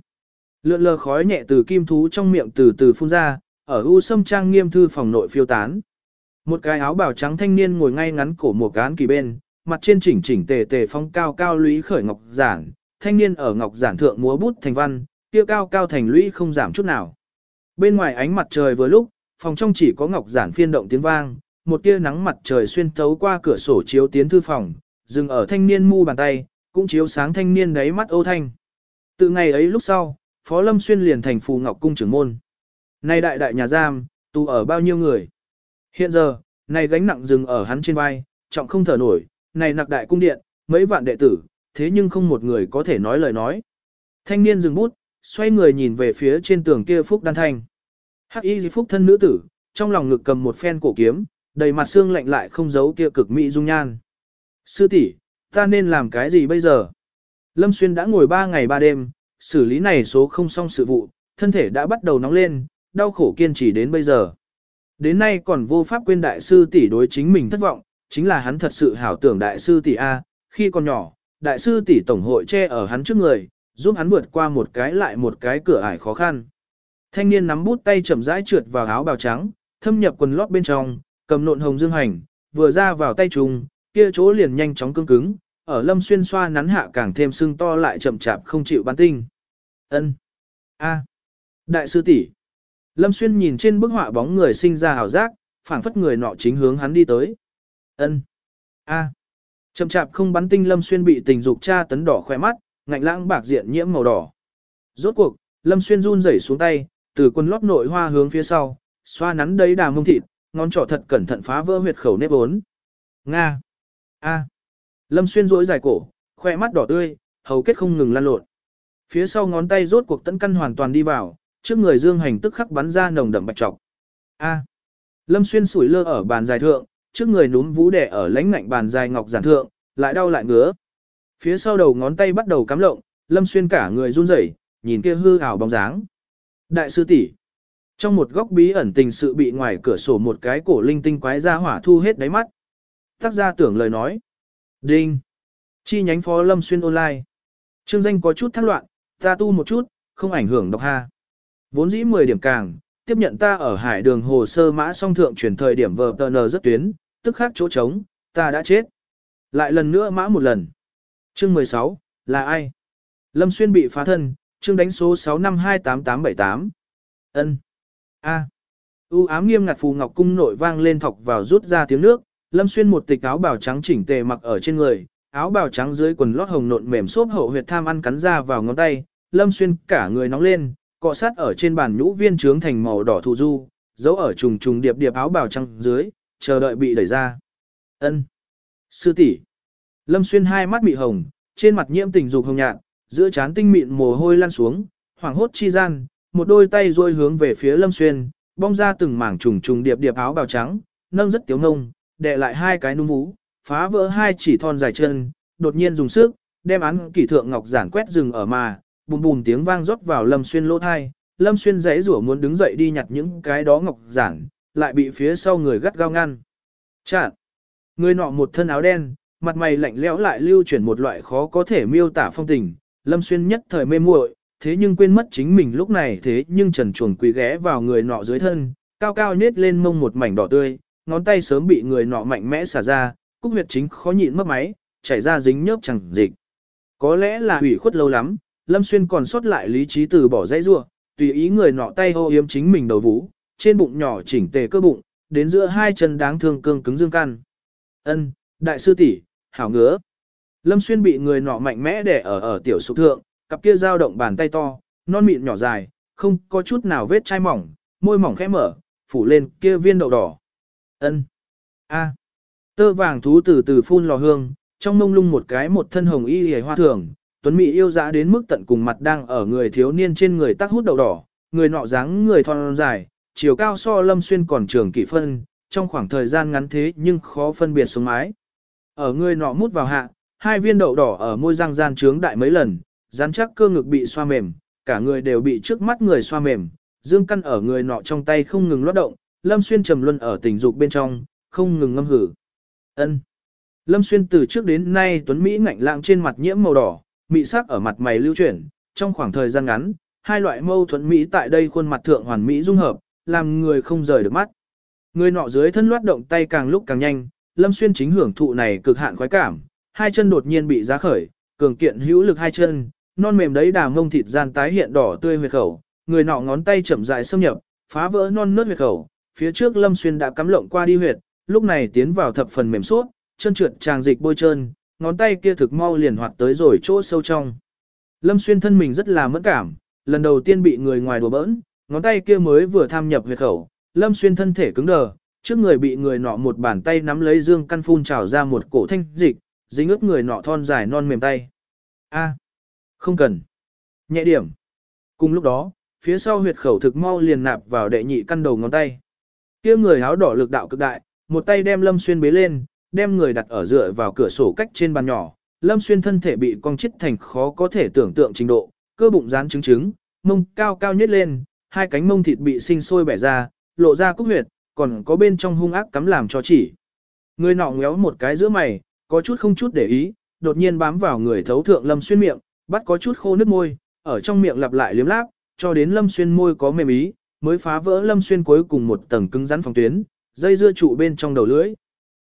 Lượn lờ khói nhẹ từ kim thú trong miệng từ từ phun ra, ở u sâm trang nghiêm thư phòng nội phiêu tán. Một cái áo bào trắng thanh niên ngồi ngay ngắn cổ một cán kỳ bên, mặt trên chỉnh chỉnh tề tề phong cao cao lũy khởi ngọc giản, thanh niên ở ngọc giản thượng múa bút thành văn, kia cao cao thành lũy không giảm chút nào. Bên ngoài ánh mặt trời vừa lúc, phòng trong chỉ có ngọc giản phiên động tiếng vang, một tia nắng mặt trời xuyên thấu qua cửa sổ chiếu tiến thư phòng, dừng ở thanh niên mu bàn tay, cũng chiếu sáng thanh niên đáy mắt ô thanh. Từ ngày ấy lúc sau, Phó Lâm Xuyên liền thành phù ngọc cung trưởng môn. Nay đại đại nhà giam, tù ở bao nhiêu người? Hiện giờ, này gánh nặng dừng ở hắn trên vai, trọng không thở nổi, này nặc đại cung điện, mấy vạn đệ tử, thế nhưng không một người có thể nói lời nói. Thanh niên dừng bút, xoay người nhìn về phía trên tường kia Phúc Đan Thanh. Hắc y Phúc thân nữ tử, trong lòng ngực cầm một phen cổ kiếm, đầy mặt xương lạnh lại không giấu kia cực mỹ dung nhan. Sư tỷ, ta nên làm cái gì bây giờ? Lâm Xuyên đã ngồi ba ngày ba đêm, xử lý này số không xong sự vụ, thân thể đã bắt đầu nóng lên, đau khổ kiên trì đến bây giờ. Đến nay còn vô pháp quên đại sư tỷ đối chính mình thất vọng, chính là hắn thật sự hảo tưởng đại sư tỷ A, khi còn nhỏ, đại sư tỷ tổng hội che ở hắn trước người, giúp hắn vượt qua một cái lại một cái cửa ải khó khăn. Thanh niên nắm bút tay chậm rãi trượt vào áo bào trắng, thâm nhập quần lót bên trong, cầm nộn hồng dương hành, vừa ra vào tay trùng, kia chỗ liền nhanh chóng cứng cứng, ở lâm xuyên xoa nắn hạ càng thêm sưng to lại chậm chạp không chịu bán tinh. Ân, A. Đại sư tỷ. Lâm Xuyên nhìn trên bức họa bóng người sinh ra hào giác, phảng phất người nọ chính hướng hắn đi tới. Ân, A. Chậm chạp không bắn tinh Lâm Xuyên bị tình dục tra tấn đỏ khoe mắt, ngạnh lãng bạc diện nhiễm màu đỏ. Rốt cuộc, Lâm Xuyên run rẩy xuống tay, từ quần lót nội hoa hướng phía sau, xoa nắn đấy đà mông thịt, ngón trỏ thật cẩn thận phá vỡ huyệt khẩu nếp ốn. Nga. A. Lâm Xuyên rỗi dài cổ, khoe mắt đỏ tươi, hầu kết không ngừng lan lộn. Phía sau ngón tay rốt cuộc tấn căn hoàn toàn đi vào, trước người Dương Hành tức khắc bắn ra nồng đậm bạch trọc. A. Lâm Xuyên sủi lơ ở bàn dài thượng, trước người núm vũ đẻ ở lãnh ngạnh bàn dài ngọc giản thượng, lại đau lại ngứa. Phía sau đầu ngón tay bắt đầu cắm lộng, Lâm Xuyên cả người run rẩy, nhìn kia hư ảo bóng dáng. Đại sư tỷ. Trong một góc bí ẩn tình sự bị ngoài cửa sổ một cái cổ linh tinh quái ra hỏa thu hết đáy mắt. Tác gia tưởng lời nói. Đinh. Chi nhánh phó Lâm Xuyên online. Trương danh có chút thắc loạn, ta tu một chút, không ảnh hưởng độc ha. Vốn dĩ 10 điểm càng, tiếp nhận ta ở hải đường hồ sơ mã song thượng chuyển thời điểm vờ tờ nờ rất tuyến, tức khác chỗ trống, ta đã chết. Lại lần nữa mã một lần. Chương 16, là ai? Lâm Xuyên bị phá thân, chương đánh số 6528878. Ân. A. U ám nghiêm ngặt phù ngọc cung nội vang lên thọc vào rút ra tiếng nước, Lâm Xuyên một tịch áo bào trắng chỉnh tề mặc ở trên người, áo bào trắng dưới quần lót hồng nộn mềm xốp hậu huyệt tham ăn cắn ra vào ngón tay, Lâm Xuyên cả người nóng lên, cọ sát ở trên bàn nhũ viên trướng thành màu đỏ thụ du, giấu ở trùng trùng điệp điệp áo bào trắng dưới, chờ đợi bị đẩy ra. Ân, Sư tỷ. Lâm Xuyên hai mắt bị hồng, trên mặt nhiễm tình dục hồng nhạt, giữa trán tinh mịn mồ hôi lăn xuống, hoảng hốt chi gian, một đôi tay duỗi hướng về phía Lâm Xuyên, bong ra từng mảng trùng trùng điệp điệp áo bào trắng, nâng rất tiếu ngông, đè lại hai cái núm vú, phá vỡ hai chỉ thon dài chân, đột nhiên dùng sức, đem án kỷ thượng ngọc giản quét rừng ở mà, bùm bùm tiếng vang rót vào Lâm Xuyên lỗ thai, Lâm Xuyên giãy rủa muốn đứng dậy đi nhặt những cái đó ngọc giản, lại bị phía sau người gắt gao ngăn. Chạn! Người nọ một thân áo đen, mặt mày lạnh lẽo lại lưu chuyển một loại khó có thể miêu tả phong tình, Lâm Xuyên nhất thời mê muội, thế nhưng quên mất chính mình lúc này thế nhưng trần chuồng quỳ ghé vào người nọ dưới thân, cao cao nết lên mông một mảnh đỏ tươi, ngón tay sớm bị người nọ mạnh mẽ xả ra, cúc huyệt chính khó nhịn mất máy, chảy ra dính nhớp chẳng dịch. Có lẽ là hủy khuất lâu lắm, Lâm Xuyên còn sót lại lý trí từ bỏ dãy rua, tùy ý người nọ tay hô yếm chính mình đầu vũ, trên bụng nhỏ chỉnh tề cơ bụng, đến giữa hai chân đáng thương cương cứng dương căn. Ân, đại sư tỷ, hảo ngứa. Lâm Xuyên bị người nọ mạnh mẽ đè ở ở tiểu sụp thượng, cặp kia dao động bàn tay to, non mịn nhỏ dài, không có chút nào vết chai mỏng, môi mỏng khẽ mở, phủ lên kia viên đậu đỏ. Ân. A. Tơ vàng thú từ từ phun lò hương, trong mông lung một cái một thân hồng y hề hoa thường, tuấn mỹ yêu dã đến mức tận cùng mặt đang ở người thiếu niên trên người tác hút đậu đỏ, người nọ dáng người thon dài, chiều cao so lâm xuyên còn trường kỷ phân, trong khoảng thời gian ngắn thế nhưng khó phân biệt sống mái. Ở người nọ mút vào hạ, hai viên đậu đỏ ở môi răng gian trướng đại mấy lần, rắn chắc cơ ngực bị xoa mềm, cả người đều bị trước mắt người xoa mềm, dương căn ở người nọ trong tay không ngừng lót động, Lâm Xuyên trầm luân ở tình dục bên trong, không ngừng ngâm hử. Ân. Lâm Xuyên từ trước đến nay tuấn Mỹ ngạnh lãng trên mặt nhiễm màu đỏ, mị sắc ở mặt mày lưu chuyển, trong khoảng thời gian ngắn, hai loại mâu thuẫn Mỹ tại đây khuôn mặt thượng hoàn Mỹ dung hợp, làm người không rời được mắt. Người nọ dưới thân loát động tay càng lúc càng nhanh, Lâm Xuyên chính hưởng thụ này cực hạn khoái cảm, hai chân đột nhiên bị giá khởi, cường kiện hữu lực hai chân, non mềm đấy đà ngông thịt gian tái hiện đỏ tươi huyệt khẩu, người nọ ngón tay chậm rãi xâm nhập, phá vỡ non nớt huyệt khẩu, phía trước Lâm Xuyên đã cắm lộng qua đi huyệt, lúc này tiến vào thập phần mềm suốt, chân trượt tràng dịch bôi trơn, ngón tay kia thực mau liền hoạt tới rồi chỗ sâu trong. Lâm Xuyên thân mình rất là mẫn cảm, lần đầu tiên bị người ngoài đùa bỡn, ngón tay kia mới vừa tham nhập huyệt khẩu, Lâm Xuyên thân thể cứng đờ, trước người bị người nọ một bàn tay nắm lấy dương căn phun trào ra một cổ thanh dịch, dính ướt người nọ thon dài non mềm tay. A, không cần. Nhẹ điểm. Cùng lúc đó, phía sau huyệt khẩu thực mau liền nạp vào đệ nhị căn đầu ngón tay. Kia người áo đỏ lực đạo cực đại, một tay đem Lâm Xuyên bế lên, đem người đặt ở dựa vào cửa sổ cách trên bàn nhỏ. Lâm Xuyên thân thể bị cong chít thành khó có thể tưởng tượng trình độ, cơ bụng dán trứng trứng, mông cao cao nhất lên, hai cánh mông thịt bị sinh sôi bẻ ra, lộ ra cúc huyệt, còn có bên trong hung ác cắm làm cho chỉ. Người nọ ngéo một cái giữa mày, có chút không chút để ý, đột nhiên bám vào người thấu thượng Lâm Xuyên miệng, bắt có chút khô nước môi, ở trong miệng lặp lại liếm láp, cho đến Lâm Xuyên môi có mềm ý, mới phá vỡ Lâm Xuyên cuối cùng một tầng cứng rắn phòng tuyến, dây dưa trụ bên trong đầu lưỡi.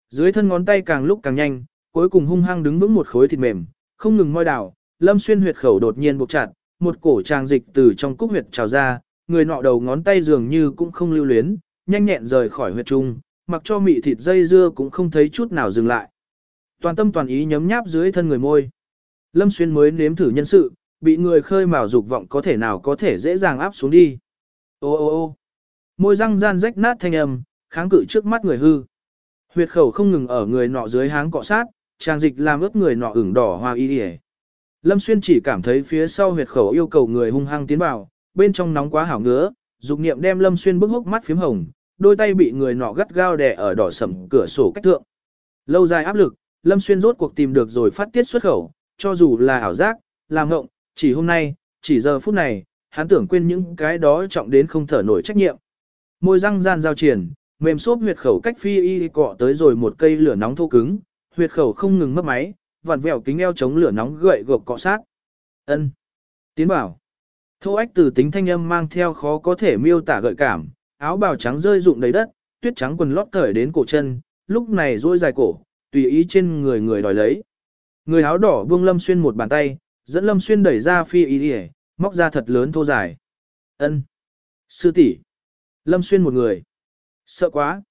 Dưới thân ngón tay càng lúc càng nhanh, cuối cùng hung hăng đứng vững một khối thịt mềm, không ngừng môi đảo, Lâm Xuyên huyệt khẩu đột nhiên buộc chặt, một cổ tràng dịch từ trong cúc huyệt trào ra, người nọ đầu ngón tay dường như cũng không lưu luyến, nhanh nhẹn rời khỏi huyệt trung, mặc cho mị thịt dây dưa cũng không thấy chút nào dừng lại. Toàn tâm toàn ý nhấm nháp dưới thân người môi. Lâm Xuyên mới nếm thử nhân sự, bị người khơi mào dục vọng có thể nào có thể dễ dàng áp xuống đi. Ô ô ô môi răng gian rách nát thanh âm, kháng cự trước mắt người hư. Huyệt khẩu không ngừng ở người nọ dưới háng cọ sát, trang dịch làm ướt người nọ ửng đỏ hoa y đi Lâm Xuyên chỉ cảm thấy phía sau huyệt khẩu yêu cầu người hung hăng tiến vào, bên trong nóng quá hảo ngứa, dục niệm đem Lâm Xuyên bức hốc mắt phím hồng, đôi tay bị người nọ gắt gao đè ở đỏ sầm cửa sổ cách thượng. Lâu dài áp lực, Lâm Xuyên rốt cuộc tìm được rồi phát tiết xuất khẩu, cho dù là ảo giác, làm ngộng, chỉ hôm nay, chỉ giờ phút này, hắn tưởng quên những cái đó trọng đến không thở nổi trách nhiệm. Môi răng gian giao triển, mềm xốp huyệt khẩu cách phi y cọ tới rồi một cây lửa nóng thô cứng, huyệt khẩu không ngừng mất máy, vặn vẹo kính eo chống lửa nóng gậy gộc cọ sát. Ân. Tiến bảo. Thô ách từ tính thanh âm mang theo khó có thể miêu tả gợi cảm, áo bào trắng rơi rụng đầy đất, tuyết trắng quần lót cởi đến cổ chân, lúc này duỗi dài cổ, tùy ý trên người người đòi lấy. Người áo đỏ buông Lâm Xuyên một bàn tay, dẫn Lâm Xuyên đẩy ra phi y móc ra thật lớn thô dài. Ân, Sư tỷ, Lâm Xuyên một người. Sợ quá.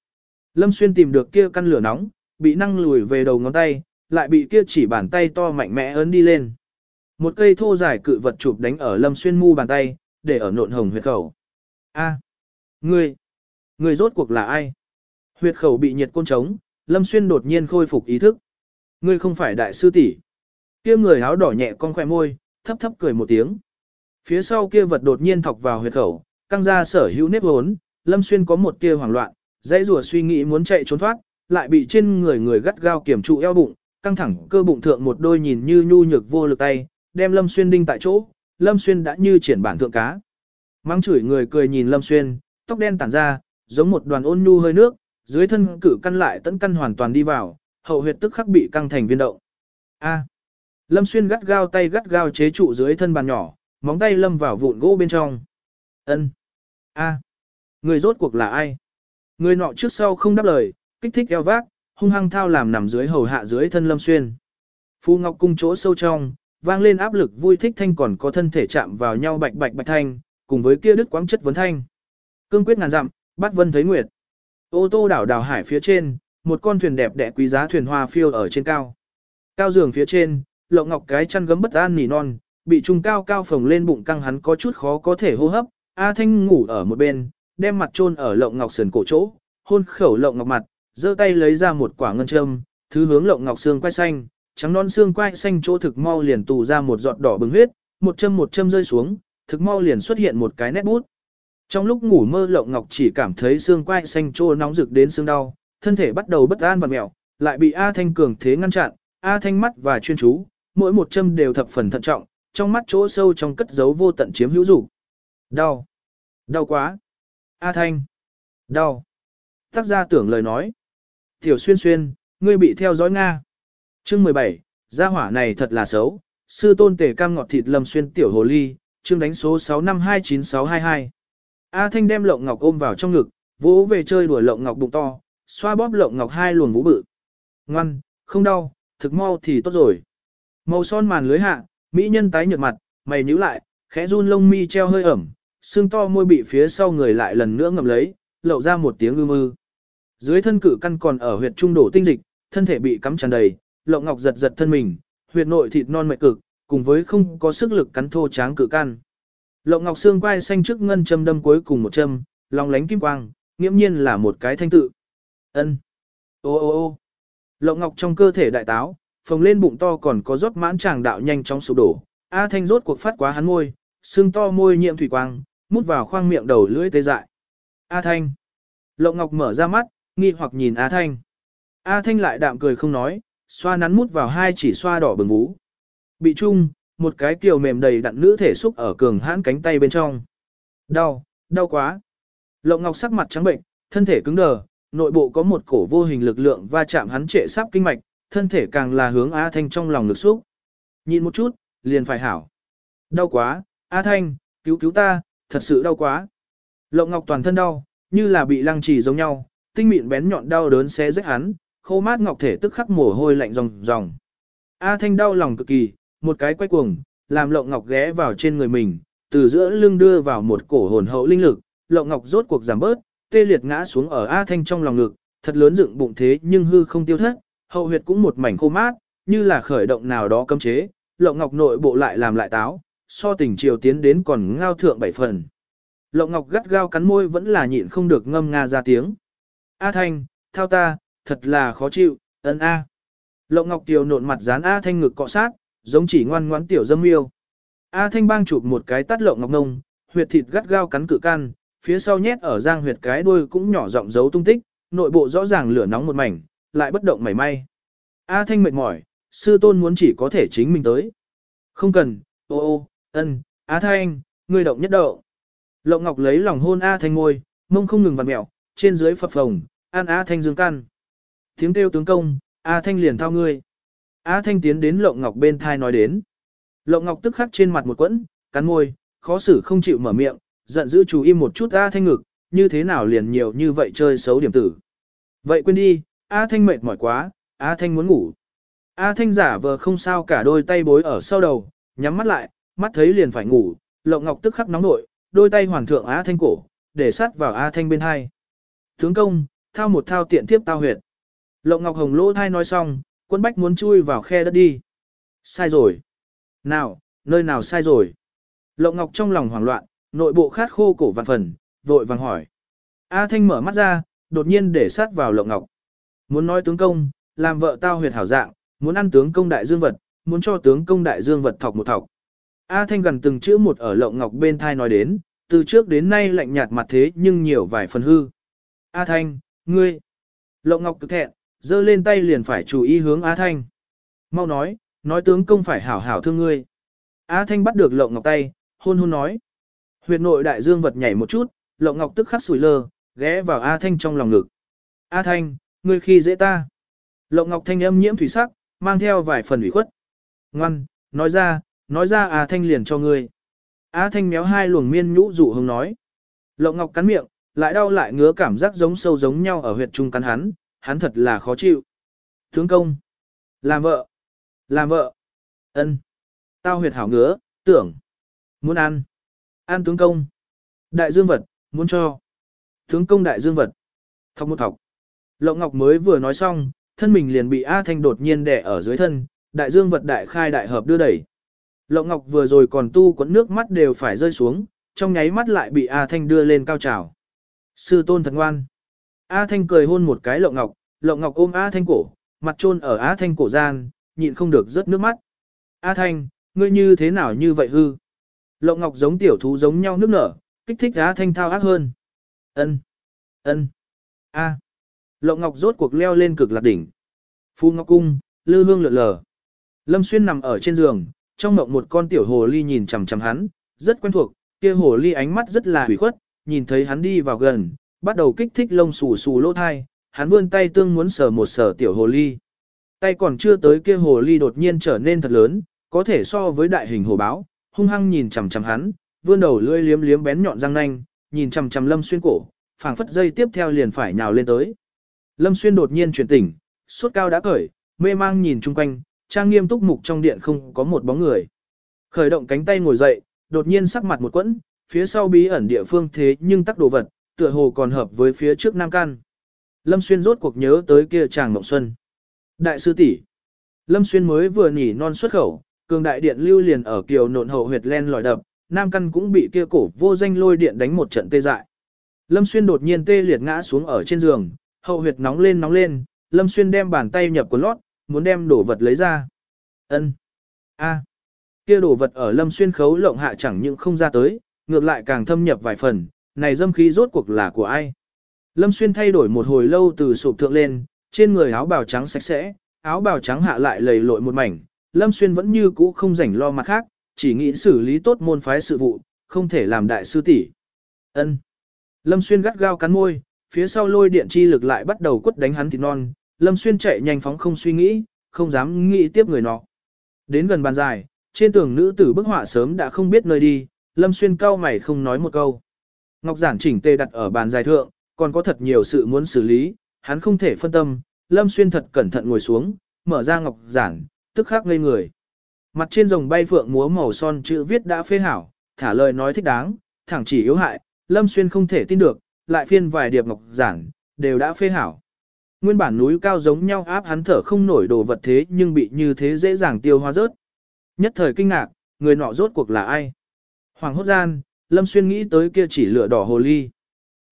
Lâm Xuyên tìm được kia căn lửa nóng, bị năng lùi về đầu ngón tay, lại bị kia chỉ bàn tay to mạnh mẽ ấn đi lên. Một cây thô dài cự vật chụp đánh ở Lâm Xuyên mu bàn tay, để ở nộn hồng huyệt khẩu. A, ngươi, ngươi rốt cuộc là ai? Huyệt khẩu bị nhiệt côn trống, Lâm Xuyên đột nhiên khôi phục ý thức. Ngươi không phải đại sư tỷ. Kia người áo đỏ nhẹ con khoe môi, thấp thấp cười một tiếng. Phía sau kia vật đột nhiên thọc vào huyệt khẩu, căng ra sở hữu nếp hốn, Lâm Xuyên có một tia hoảng loạn, dãy rùa suy nghĩ muốn chạy trốn thoát, lại bị trên người người gắt gao kiểm trụ eo bụng, căng thẳng cơ bụng thượng một đôi nhìn như nhu nhược vô lực tay, đem Lâm Xuyên đinh tại chỗ, Lâm Xuyên đã như triển bản thượng cá. Mang chửi người cười nhìn Lâm Xuyên, tóc đen tản ra, giống một đoàn ôn nhu hơi nước, dưới thân cử căn lại tấn căn hoàn toàn đi vào, hậu huyệt tức khắc bị căng thành viên động. A. Lâm Xuyên gắt gao tay gắt gao chế trụ dưới thân bàn nhỏ, móng tay lâm vào vụn gỗ bên trong. Ân. A. Người rốt cuộc là ai? Người nọ trước sau không đáp lời, kích thích eo vác, hung hăng thao làm nằm dưới hầu hạ dưới thân Lâm Xuyên. Phu Ngọc cung chỗ sâu trong, vang lên áp lực vui thích thanh còn có thân thể chạm vào nhau bạch bạch bạch thanh, cùng với kia đứt quáng chất vấn thanh. Cương quyết ngàn dặm, bắt vân thấy nguyệt. Ô tô đảo đảo hải phía trên, một con thuyền đẹp đẽ quý giá thuyền hoa phiêu ở trên cao. Cao giường phía trên, lộng ngọc cái chăn gấm bất an nỉ non, bị trùng cao cao phồng lên bụng căng hắn có chút khó có thể hô hấp. A Thanh ngủ ở một bên, đem mặt chôn ở lộng ngọc sườn cổ chỗ, hôn khẩu lộng ngọc mặt, giơ tay lấy ra một quả ngân châm, thứ hướng lộng ngọc xương quai xanh, trắng non xương quai xanh chỗ thực mau liền tù ra một giọt đỏ bừng huyết, một châm một châm rơi xuống, thực mau liền xuất hiện một cái nét bút. Trong lúc ngủ mơ lộng ngọc chỉ cảm thấy xương quai xanh chỗ nóng rực đến xương đau, thân thể bắt đầu bất an và mẹo, lại bị A Thanh cường thế ngăn chặn, A Thanh mắt và chuyên chú, mỗi một châm đều thập phần thận trọng, trong mắt chỗ sâu trong cất giấu vô tận chiếm hữu dục. Đau, đau quá. A Thanh, đau. Tác gia tưởng lời nói. Tiểu xuyên xuyên, ngươi bị theo dõi Nga. Chương 17, gia hỏa này thật là xấu, sư tôn tề cam ngọt thịt lâm xuyên tiểu hồ ly, chương đánh số 65296222. A Thanh đem lộng ngọc ôm vào trong ngực, vỗ về chơi đùa lộng ngọc bụng to, xoa bóp lộng ngọc hai luồng vũ bự. Ngoan, không đau, thực mau thì tốt rồi. Màu son màn lưới hạ, mỹ nhân tái nhợt mặt, mày nhíu lại, khẽ run lông mi treo hơi ẩm, xương to môi bị phía sau người lại lần nữa ngậm lấy, lậu ra một tiếng ư mư. Dưới thân cử căn còn ở huyệt trung đổ tinh dịch, thân thể bị cắm tràn đầy, lộng ngọc giật giật thân mình, huyệt nội thịt non mệt cực, cùng với không có sức lực cắn thô tráng cử căn. Lộng ngọc xương quai xanh trước ngân châm đâm cuối cùng một châm, long lánh kim quang, nghiễm nhiên là một cái thanh tự. Ân. Ô ô ô. Lộng ngọc trong cơ thể đại táo, phồng lên bụng to còn có rót mãn chàng đạo nhanh chóng sụp đổ. A thanh rốt cuộc phát quá hắn môi, xương to môi nhiễm thủy quang, mút vào khoang miệng đầu lưỡi tê dại. A thanh. Lộng ngọc mở ra mắt, nghi hoặc nhìn A thanh. A thanh lại đạm cười không nói, xoa nắn mút vào hai chỉ xoa đỏ bừng vú. Bị chung, một cái kiều mềm đầy đặn nữ thể xúc ở cường hãn cánh tay bên trong. Đau, đau quá. Lộng Ngọc sắc mặt trắng bệnh, thân thể cứng đờ, nội bộ có một cổ vô hình lực lượng va chạm hắn trệ sắp kinh mạch, thân thể càng là hướng A Thanh trong lòng lực xúc. Nhìn một chút, liền phải hảo. Đau quá, A Thanh, cứu cứu ta, thật sự đau quá. Lộng Ngọc toàn thân đau, như là bị lăng trì giống nhau, tinh mịn bén nhọn đau đớn xé rách hắn, khô mát ngọc thể tức khắc mồ hôi lạnh ròng ròng. A Thanh đau lòng cực kỳ, một cái quay cuồng, làm lộng ngọc ghé vào trên người mình, từ giữa lưng đưa vào một cổ hồn hậu linh lực, lộng ngọc rốt cuộc giảm bớt, tê liệt ngã xuống ở A Thanh trong lòng ngực, thật lớn dựng bụng thế nhưng hư không tiêu thất, hậu huyệt cũng một mảnh khô mát, như là khởi động nào đó cấm chế, lộng ngọc nội bộ lại làm lại táo, so tình chiều tiến đến còn ngao thượng bảy phần. Lộng ngọc gắt gao cắn môi vẫn là nhịn không được ngâm nga ra tiếng. A Thanh, thao ta, thật là khó chịu, ân A. Lộng ngọc tiều nộn mặt dán A Thanh ngực cọ sát, giống chỉ ngoan ngoãn tiểu dâm yêu. A Thanh bang chụp một cái tắt lộng ngọc nông, huyệt thịt gắt gao cắn cự can, phía sau nhét ở giang huyệt cái đuôi cũng nhỏ rộng giấu tung tích, nội bộ rõ ràng lửa nóng một mảnh, lại bất động mảy may. A Thanh mệt mỏi, sư tôn muốn chỉ có thể chính mình tới. Không cần, ô ô, ân, A Thanh, ngươi động nhất độ, Lộng Ngọc lấy lòng hôn A Thanh ngôi, mông không ngừng vặn mẹo, trên dưới phập phồng, an A Thanh dương căn. Tiếng kêu tướng công, A Thanh liền thao ngươi. A Thanh tiến đến Lộng Ngọc bên thai nói đến. Lộng Ngọc tức khắc trên mặt một quẫn, cắn môi, khó xử không chịu mở miệng, giận dữ chú im một chút A Thanh ngực, như thế nào liền nhiều như vậy chơi xấu điểm tử. Vậy quên đi, A Thanh mệt mỏi quá, A Thanh muốn ngủ. A Thanh giả vờ không sao cả đôi tay bối ở sau đầu, nhắm mắt lại, mắt thấy liền phải ngủ, Lộng Ngọc tức khắc nóng nội, đôi tay hoàn thượng A Thanh cổ, để sát vào A Thanh bên hai. Tướng công, thao một thao tiện tiếp tao huyệt. Lộng Ngọc Hồng lỗ thai nói xong, quân bách muốn chui vào khe đất đi. Sai rồi. Nào, nơi nào sai rồi? Lộng Ngọc trong lòng hoảng loạn, nội bộ khát khô cổ vạn phần, vội vàng hỏi. A Thanh mở mắt ra, đột nhiên để sát vào Lộng Ngọc. Muốn nói tướng công, làm vợ tao huyệt hảo dạng, muốn ăn tướng công đại dương vật, muốn cho tướng công đại dương vật thọc một thọc. A Thanh gần từng chữ một ở lộng ngọc bên thai nói đến, từ trước đến nay lạnh nhạt mặt thế nhưng nhiều vài phần hư. A Thanh, ngươi. Lộng ngọc cực thẹn, giơ lên tay liền phải chú ý hướng A Thanh. Mau nói, nói tướng công phải hảo hảo thương ngươi. A Thanh bắt được lộng ngọc tay, hôn hôn nói. Huyệt nội đại dương vật nhảy một chút, lộng ngọc tức khắc sủi lơ, ghé vào A Thanh trong lòng ngực. A Thanh, ngươi khi dễ ta. Lộng ngọc thanh âm nhiễm thủy sắc, mang theo vài phần ủy khuất. Ngoan, nói ra, nói ra à Thanh liền cho ngươi. á Thanh méo hai luồng miên nhũ dụ hồng nói. Lộng ngọc cắn miệng, lại đau lại ngứa cảm giác giống sâu giống nhau ở huyệt trung cắn hắn, hắn thật là khó chịu. Tướng công. Làm vợ. Làm vợ. ân, Tao huyệt hảo ngứa, tưởng. Muốn ăn. Ăn tướng công. Đại dương vật, muốn cho. Tướng công đại dương vật. Thọc một thọc. Lộng Ngọc mới vừa nói xong, thân mình liền bị A Thanh đột nhiên đè ở dưới thân, đại dương vật đại khai đại hợp đưa đẩy. Lộng Ngọc vừa rồi còn tu quấn nước mắt đều phải rơi xuống, trong nháy mắt lại bị A Thanh đưa lên cao trào. Sư tôn thật ngoan. A Thanh cười hôn một cái Lộng Ngọc, Lộng Ngọc ôm A Thanh cổ, mặt trôn ở A Thanh cổ gian, nhịn không được rớt nước mắt. A Thanh, ngươi như thế nào như vậy hư? Lộng Ngọc giống tiểu thú giống nhau nước nở, kích thích A Thanh thao ác hơn. Ân, ân, A. Lộng Ngọc rốt cuộc leo lên cực lạc đỉnh. Phu Ngọc Cung, lư hương lượn lờ. Lâm Xuyên nằm ở trên giường, trong mộng một con tiểu hồ ly nhìn chằm chằm hắn, rất quen thuộc, kia hồ ly ánh mắt rất là hủy khuất, nhìn thấy hắn đi vào gần, bắt đầu kích thích lông xù xù lỗ thai, hắn vươn tay tương muốn sờ một sờ tiểu hồ ly. Tay còn chưa tới kia hồ ly đột nhiên trở nên thật lớn, có thể so với đại hình hồ báo, hung hăng nhìn chằm chằm hắn, vươn đầu lưỡi liếm liếm bén nhọn răng nanh, nhìn chằm chằm Lâm Xuyên cổ, phảng phất dây tiếp theo liền phải nhào lên tới. Lâm Xuyên đột nhiên chuyển tỉnh, suốt cao đã cởi, mê mang nhìn chung quanh, trang nghiêm túc mục trong điện không có một bóng người. Khởi động cánh tay ngồi dậy, đột nhiên sắc mặt một quẫn, phía sau bí ẩn địa phương thế nhưng tắc đồ vật, tựa hồ còn hợp với phía trước nam can. Lâm Xuyên rốt cuộc nhớ tới kia chàng Mộng Xuân. Đại sư tỷ Lâm Xuyên mới vừa nhỉ non xuất khẩu, cường đại điện lưu liền ở kiều nộn hậu huyệt len lòi đập, nam căn cũng bị kia cổ vô danh lôi điện đánh một trận tê dại. Lâm Xuyên đột nhiên tê liệt ngã xuống ở trên giường, hậu huyệt nóng lên nóng lên, Lâm Xuyên đem bàn tay nhập quần lót, muốn đem đổ vật lấy ra. Ân, A. Kia đổ vật ở Lâm Xuyên khấu lộng hạ chẳng những không ra tới, ngược lại càng thâm nhập vài phần, này dâm khí rốt cuộc là của ai. Lâm Xuyên thay đổi một hồi lâu từ sụp thượng lên, trên người áo bào trắng sạch sẽ, áo bào trắng hạ lại lầy lội một mảnh, Lâm Xuyên vẫn như cũ không rảnh lo mặt khác, chỉ nghĩ xử lý tốt môn phái sự vụ, không thể làm đại sư tỷ. Ân. Lâm Xuyên gắt gao cắn môi, phía sau lôi điện chi lực lại bắt đầu quất đánh hắn thịt non, Lâm Xuyên chạy nhanh phóng không suy nghĩ, không dám nghĩ tiếp người nọ. Đến gần bàn dài, trên tường nữ tử bức họa sớm đã không biết nơi đi, Lâm Xuyên cau mày không nói một câu. Ngọc giản chỉnh tê đặt ở bàn dài thượng, còn có thật nhiều sự muốn xử lý, hắn không thể phân tâm, Lâm Xuyên thật cẩn thận ngồi xuống, mở ra ngọc giản, tức khắc ngây người. Mặt trên rồng bay phượng múa màu son chữ viết đã phê hảo, thả lời nói thích đáng, thẳng chỉ yếu hại, Lâm Xuyên không thể tin được, lại phiên vài điệp ngọc giản, đều đã phê hảo. Nguyên bản núi cao giống nhau áp hắn thở không nổi đồ vật thế nhưng bị như thế dễ dàng tiêu hóa rớt. Nhất thời kinh ngạc, người nọ rốt cuộc là ai? Hoàng hốt gian, Lâm Xuyên nghĩ tới kia chỉ lửa đỏ hồ ly.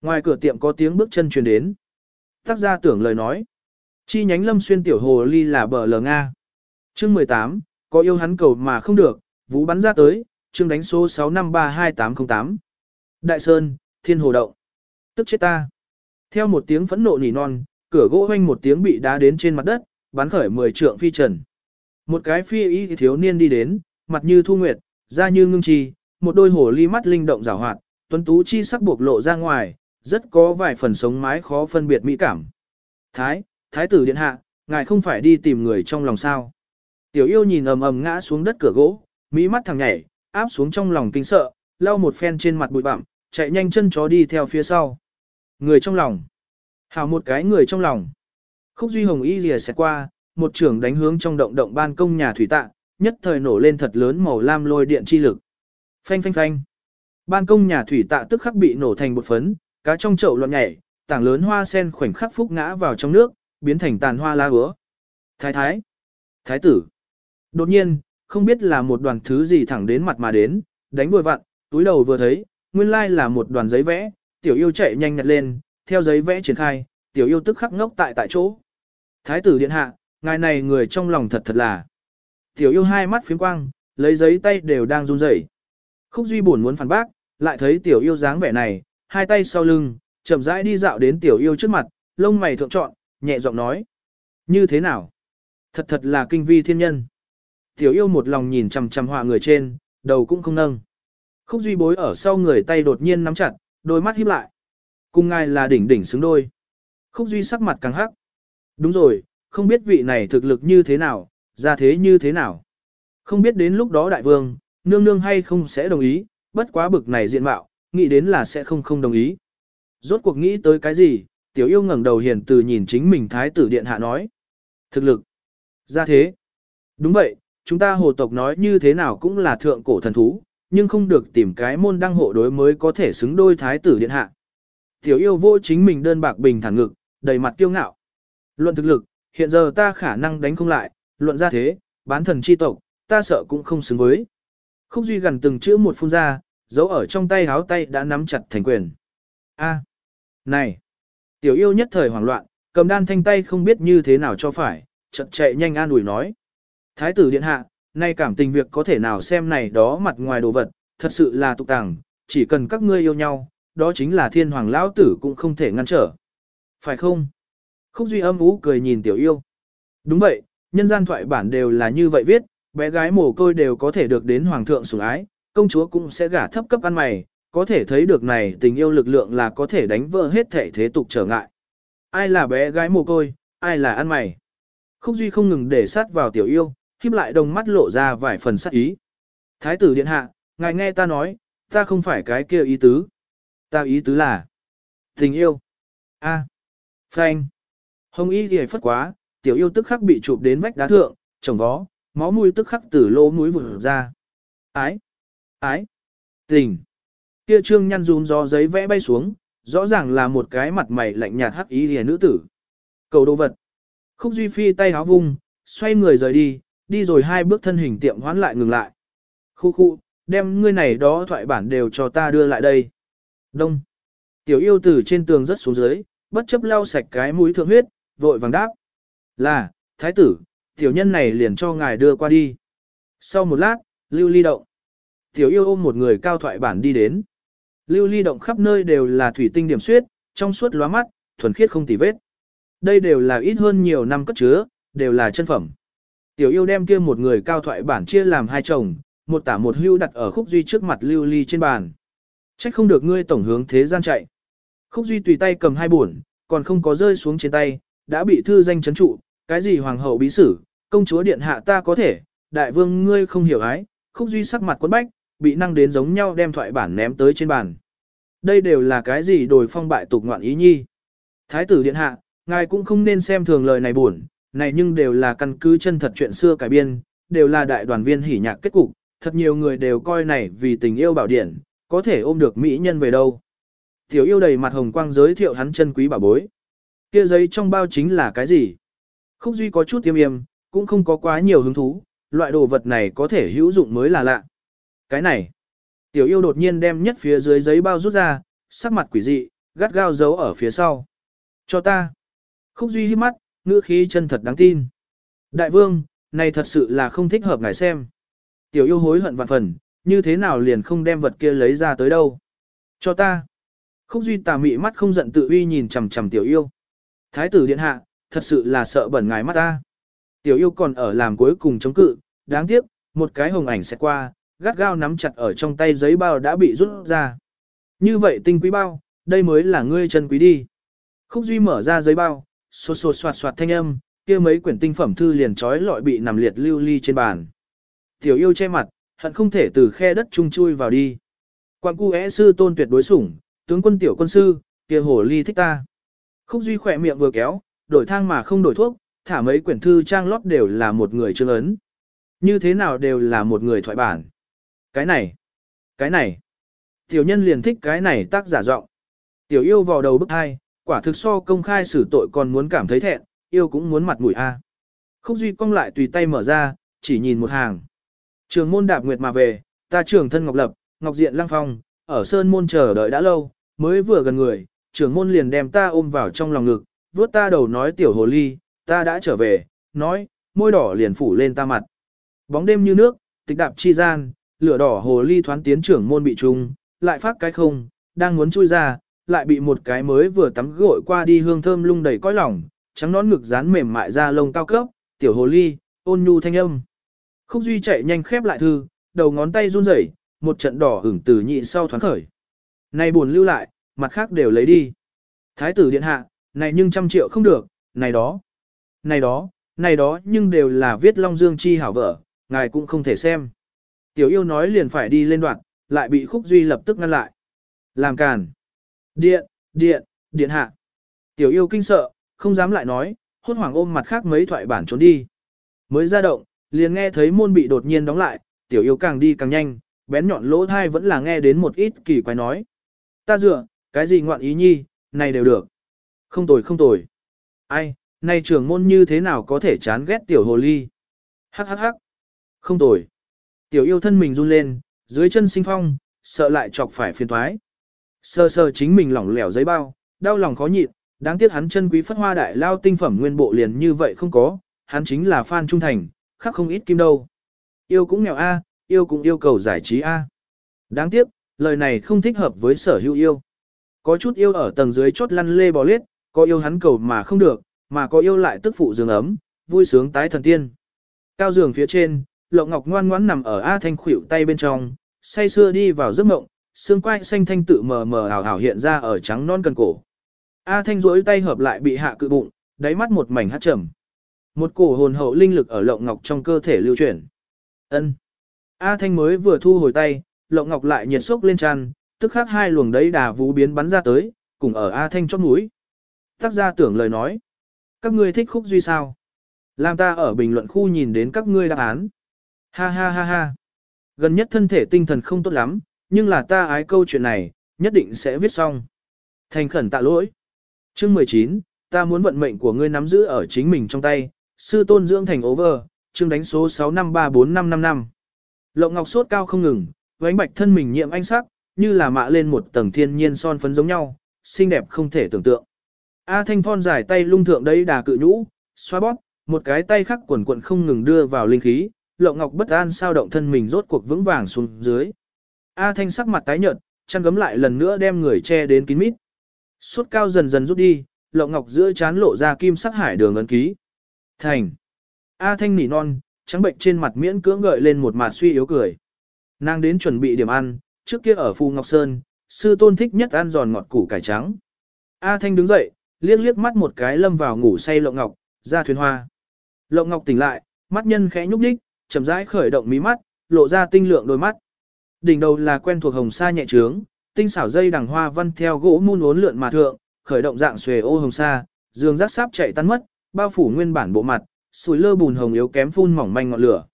Ngoài cửa tiệm có tiếng bước chân truyền đến. Tác gia tưởng lời nói. Chi nhánh Lâm Xuyên tiểu hồ ly là bờ lờ Nga. chương 18, có yêu hắn cầu mà không được, vũ bắn ra tới, chương đánh số 6532808. Đại Sơn, Thiên Hồ Động. Tức chết ta. Theo một tiếng phẫn nộ nỉ non, cửa gỗ hoanh một tiếng bị đá đến trên mặt đất, bắn khởi 10 trượng phi trần. Một cái phi y thiếu niên đi đến, mặt như thu nguyệt, da như ngưng trì, một đôi hồ ly mắt linh động rào hoạt, tuấn tú chi sắc buộc lộ ra ngoài, rất có vài phần sống mái khó phân biệt mỹ cảm. Thái, thái tử điện hạ, ngài không phải đi tìm người trong lòng sao. Tiểu yêu nhìn ầm ầm ngã xuống đất cửa gỗ, mỹ mắt thằng nhảy, áp xuống trong lòng kinh sợ, lau một phen trên mặt bụi bặm, chạy nhanh chân chó đi theo phía sau. Người trong lòng. Hảo một cái người trong lòng. Khúc Duy Hồng y lìa xẹt qua, một trưởng đánh hướng trong động động ban công nhà thủy tạ, nhất thời nổ lên thật lớn màu lam lôi điện chi lực. Phanh phanh phanh. Ban công nhà thủy tạ tức khắc bị nổ thành bột phấn, cá trong chậu loạn nhảy, tảng lớn hoa sen khoảnh khắc phúc ngã vào trong nước, biến thành tàn hoa lá hứa. Thái thái. Thái tử. Đột nhiên, không biết là một đoàn thứ gì thẳng đến mặt mà đến, đánh vừa vặn, túi đầu vừa thấy, nguyên lai là một đoàn giấy vẽ, tiểu yêu chạy nhanh nhặt lên, theo giấy vẽ triển khai, tiểu yêu tức khắc ngốc tại tại chỗ. Thái tử điện hạ, ngài này người trong lòng thật thật là. Tiểu yêu hai mắt phiếm quang, lấy giấy tay đều đang run rẩy. Khúc Duy buồn muốn phản bác, lại thấy tiểu yêu dáng vẻ này, hai tay sau lưng, chậm rãi đi dạo đến tiểu yêu trước mặt, lông mày thượng trọn, nhẹ giọng nói. Như thế nào? Thật thật là kinh vi thiên nhân. Tiểu yêu một lòng nhìn chằm chằm họa người trên, đầu cũng không nâng. Khúc Duy bối ở sau người tay đột nhiên nắm chặt, đôi mắt híp lại. Cùng ngài là đỉnh đỉnh xứng đôi. Khúc Duy sắc mặt càng hắc. Đúng rồi, không biết vị này thực lực như thế nào, ra thế như thế nào. Không biết đến lúc đó đại vương, nương nương hay không sẽ đồng ý, bất quá bực này diện mạo, nghĩ đến là sẽ không không đồng ý. Rốt cuộc nghĩ tới cái gì, tiểu yêu ngẩng đầu hiền từ nhìn chính mình thái tử điện hạ nói. Thực lực. Ra thế. Đúng vậy, chúng ta hồ tộc nói như thế nào cũng là thượng cổ thần thú, nhưng không được tìm cái môn đăng hộ đối mới có thể xứng đôi thái tử điện hạ. Tiểu yêu vô chính mình đơn bạc bình thản ngực, đầy mặt kiêu ngạo. Luận thực lực, hiện giờ ta khả năng đánh không lại, luận ra thế, bán thần chi tộc, ta sợ cũng không xứng với. Khúc Duy gần từng chữ một phun ra, giấu ở trong tay háo tay đã nắm chặt thành quyền. A, này, tiểu yêu nhất thời hoảng loạn, cầm đan thanh tay không biết như thế nào cho phải, chợt chạy nhanh an ủi nói. Thái tử điện hạ, nay cảm tình việc có thể nào xem này đó mặt ngoài đồ vật, thật sự là tục tàng, chỉ cần các ngươi yêu nhau, đó chính là thiên hoàng lão tử cũng không thể ngăn trở. Phải không? Khúc Duy âm ú cười nhìn tiểu yêu. Đúng vậy, nhân gian thoại bản đều là như vậy viết, bé gái mồ côi đều có thể được đến hoàng thượng sủng ái, công chúa cũng sẽ gả thấp cấp ăn mày, có thể thấy được này tình yêu lực lượng là có thể đánh vỡ hết thể thế tục trở ngại. Ai là bé gái mồ côi, ai là ăn mày. Khúc Duy không ngừng để sát vào tiểu yêu, khiếp lại đồng mắt lộ ra vài phần sắc ý. Thái tử điện hạ, ngài nghe ta nói, ta không phải cái kia ý tứ. Ta ý tứ là tình yêu. A. À. Phanh. Hồng y thì phất quá, tiểu yêu tức khắc bị chụp đến vách đá thượng, trồng vó, máu mũi tức khắc từ lỗ mũi vừa ra. Ái. Ái. Tình. Kia trương nhăn rún gió giấy vẽ bay xuống, rõ ràng là một cái mặt mày lạnh nhạt hắc ý thì nữ tử. Cầu đồ vật. Khúc Duy Phi tay háo vung, xoay người rời đi, đi rồi hai bước thân hình tiệm hoán lại ngừng lại. Khu khu, đem ngươi này đó thoại bản đều cho ta đưa lại đây. Đông. Tiểu yêu tử trên tường rất xuống dưới, bất chấp lau sạch cái mũi thượng huyết, vội vàng đáp. Là, thái tử, tiểu nhân này liền cho ngài đưa qua đi. Sau một lát, lưu ly động. Tiểu yêu ôm một người cao thoại bản đi đến. Lưu ly động khắp nơi đều là thủy tinh điểm suyết, trong suốt lóa mắt, thuần khiết không tì vết. Đây đều là ít hơn nhiều năm cất chứa, đều là chân phẩm. Tiểu yêu đem kia một người cao thoại bản chia làm hai chồng, một tả một hưu đặt ở khúc duy trước mặt lưu ly trên bàn. Trách không được ngươi tổng hướng thế gian chạy. Khúc duy tùy tay cầm hai buồn, còn không có rơi xuống trên tay, đã bị thư danh chấn trụ, cái gì hoàng hậu bí sử, công chúa điện hạ ta có thể, đại vương ngươi không hiểu ái, khúc duy sắc mặt quấn bách, bị năng đến giống nhau đem thoại bản ném tới trên bàn. Đây đều là cái gì đổi phong bại tục ngoạn ý nhi. Thái tử điện hạ, ngài cũng không nên xem thường lời này buồn, này nhưng đều là căn cứ chân thật chuyện xưa cải biên, đều là đại đoàn viên hỉ nhạc kết cục, thật nhiều người đều coi này vì tình yêu bảo điển, có thể ôm được mỹ nhân về đâu. Tiểu yêu đầy mặt hồng quang giới thiệu hắn chân quý bảo bối. Kia giấy trong bao chính là cái gì? Khúc Duy có chút tiêm yêm, cũng không có quá nhiều hứng thú, loại đồ vật này có thể hữu dụng mới là lạ. Cái này, tiểu yêu đột nhiên đem nhất phía dưới giấy bao rút ra, sắc mặt quỷ dị, gắt gao giấu ở phía sau. Cho ta. Khúc Duy hít mắt, ngữ khí chân thật đáng tin. Đại vương, này thật sự là không thích hợp ngài xem. Tiểu yêu hối hận vạn phần, như thế nào liền không đem vật kia lấy ra tới đâu. Cho ta. Khúc Duy tà mị mắt không giận tự uy nhìn chằm chằm tiểu yêu. Thái tử điện hạ, thật sự là sợ bẩn ngài mắt ta. Tiểu yêu còn ở làm cuối cùng chống cự, đáng tiếc, một cái hồng ảnh sẽ qua, gắt gao nắm chặt ở trong tay giấy bao đã bị rút ra. Như vậy tinh quý bao, đây mới là ngươi chân quý đi. Khúc Duy mở ra giấy bao, xô xô soạt soạt thanh âm, kia mấy quyển tinh phẩm thư liền trói lọi bị nằm liệt lưu ly trên bàn. Tiểu yêu che mặt, hận không thể từ khe đất trung chui vào đi. Quan cu é sư tôn tuyệt đối sủng, tướng quân tiểu quân sư, kia hồ ly thích ta. Khúc Duy khỏe miệng vừa kéo, đổi thang mà không đổi thuốc, thả mấy quyển thư trang lót đều là một người chương ấn. Như thế nào đều là một người thoại bản. Cái này, cái này. Tiểu nhân liền thích cái này tác giả giọng. Tiểu yêu vào đầu bức hai, quả thực so công khai xử tội còn muốn cảm thấy thẹn, yêu cũng muốn mặt mũi a. Khúc Duy cong lại tùy tay mở ra, chỉ nhìn một hàng. Trường môn đạp nguyệt mà về, ta trưởng thân Ngọc Lập, Ngọc Diện Lăng Phong, ở Sơn môn chờ đợi đã lâu, mới vừa gần người, trưởng môn liền đem ta ôm vào trong lòng ngực, vuốt ta đầu nói tiểu hồ ly, ta đã trở về, nói, môi đỏ liền phủ lên ta mặt. Bóng đêm như nước, tịch đạp chi gian, lửa đỏ hồ ly thoán tiến trưởng môn bị trùng, lại phát cái không, đang muốn chui ra, lại bị một cái mới vừa tắm gội qua đi hương thơm lung đầy cõi lòng, trắng nón ngực dán mềm mại ra lông cao cấp, tiểu hồ ly, ôn nhu thanh âm. Khúc Duy chạy nhanh khép lại thư, đầu ngón tay run rẩy, một trận đỏ hửng từ nhị sau thoáng khởi. Này buồn lưu lại, mặt khác đều lấy đi. Thái tử điện hạ, này nhưng trăm triệu không được, này đó, này đó, này đó nhưng đều là viết Long Dương chi hảo vợ, ngài cũng không thể xem. Tiểu yêu nói liền phải đi lên đoạn, lại bị Khúc Duy lập tức ngăn lại. Làm càn. Điện, điện, điện hạ. Tiểu yêu kinh sợ, không dám lại nói, hốt hoảng ôm mặt khác mấy thoại bản trốn đi. Mới ra động, liền nghe thấy môn bị đột nhiên đóng lại, tiểu yêu càng đi càng nhanh, bén nhọn lỗ thai vẫn là nghe đến một ít kỳ quái nói. Ta dựa, cái gì ngoạn ý nhi, này đều được. Không tồi không tồi. Ai, này trưởng môn như thế nào có thể chán ghét tiểu hồ ly. Hắc hắc hắc. Không tồi. Tiểu yêu thân mình run lên, dưới chân sinh phong, sợ lại chọc phải phiền thoái. Sơ sơ chính mình lỏng lẻo giấy bao, đau lòng khó nhịn, đáng tiếc hắn chân quý phất hoa đại lao tinh phẩm nguyên bộ liền như vậy không có, hắn chính là fan trung thành, khác không ít kim đâu. Yêu cũng nghèo a, yêu cũng yêu cầu giải trí a. Đáng tiếc, lời này không thích hợp với sở hữu yêu. Có chút yêu ở tầng dưới chốt lăn lê bò lết, có yêu hắn cầu mà không được, mà có yêu lại tức phụ giường ấm, vui sướng tái thần tiên. Cao giường phía trên, Lộng Ngọc ngoan ngoãn nằm ở A Thanh khuỷu tay bên trong, say sưa đi vào giấc mộng, xương quai xanh thanh tự mờ mờ ảo ảo hiện ra ở trắng non cần cổ. A Thanh duỗi tay hợp lại bị hạ cự bụng, đáy mắt một mảnh hát trầm. Một cổ hồn hậu linh lực ở Lộng Ngọc trong cơ thể lưu chuyển. Ân. A Thanh mới vừa thu hồi tay, Lộng Ngọc lại nhiệt sốc lên tràn, tức khắc hai luồng đấy đà vũ biến bắn ra tới, cùng ở A Thanh chót mũi. Tác gia tưởng lời nói. Các ngươi thích khúc duy sao? Làm ta ở bình luận khu nhìn đến các ngươi đáp án. Ha ha ha ha. Gần nhất thân thể tinh thần không tốt lắm, nhưng là ta ái câu chuyện này, nhất định sẽ viết xong. Thành khẩn tạ lỗi. Chương 19, ta muốn vận mệnh của ngươi nắm giữ ở chính mình trong tay, sư tôn dưỡng thành over, chương đánh số 6534555. Lộng ngọc sốt cao không ngừng, vánh bạch thân mình nhiệm ánh sắc, như là mạ lên một tầng thiên nhiên son phấn giống nhau, xinh đẹp không thể tưởng tượng. A thanh thon dài tay lung thượng đấy đà cự nhũ, xoa bóp, một cái tay khác quần quận không ngừng đưa vào linh khí, lộng ngọc bất an sao động thân mình rốt cuộc vững vàng xuống dưới. A thanh sắc mặt tái nhợt, chăn gấm lại lần nữa đem người che đến kín mít. Suốt cao dần dần rút đi, lộng ngọc giữa chán lộ ra kim sắc hải đường ấn ký. Thành. A thanh nỉ non, trắng bệnh trên mặt miễn cưỡng gợi lên một mặt suy yếu cười. Nàng đến chuẩn bị điểm ăn, trước kia ở Phù Ngọc Sơn, sư tôn thích nhất ăn giòn ngọt củ cải trắng. A thanh đứng dậy, liếc liếc mắt một cái lâm vào ngủ say lộng ngọc, ra thuyền hoa. Lộng ngọc tỉnh lại, mắt nhân khẽ nhúc đích, chậm rãi khởi động mí mắt, lộ ra tinh lượng đôi mắt. Đỉnh đầu là quen thuộc hồng sa nhẹ trướng, tinh xảo dây đằng hoa văn theo gỗ muôn uốn lượn mà thượng, khởi động dạng xuề ô hồng sa, dương rác sáp chạy tan mất, bao phủ nguyên bản bộ mặt, sủi lơ bùn hồng yếu kém phun mỏng manh ngọn lửa.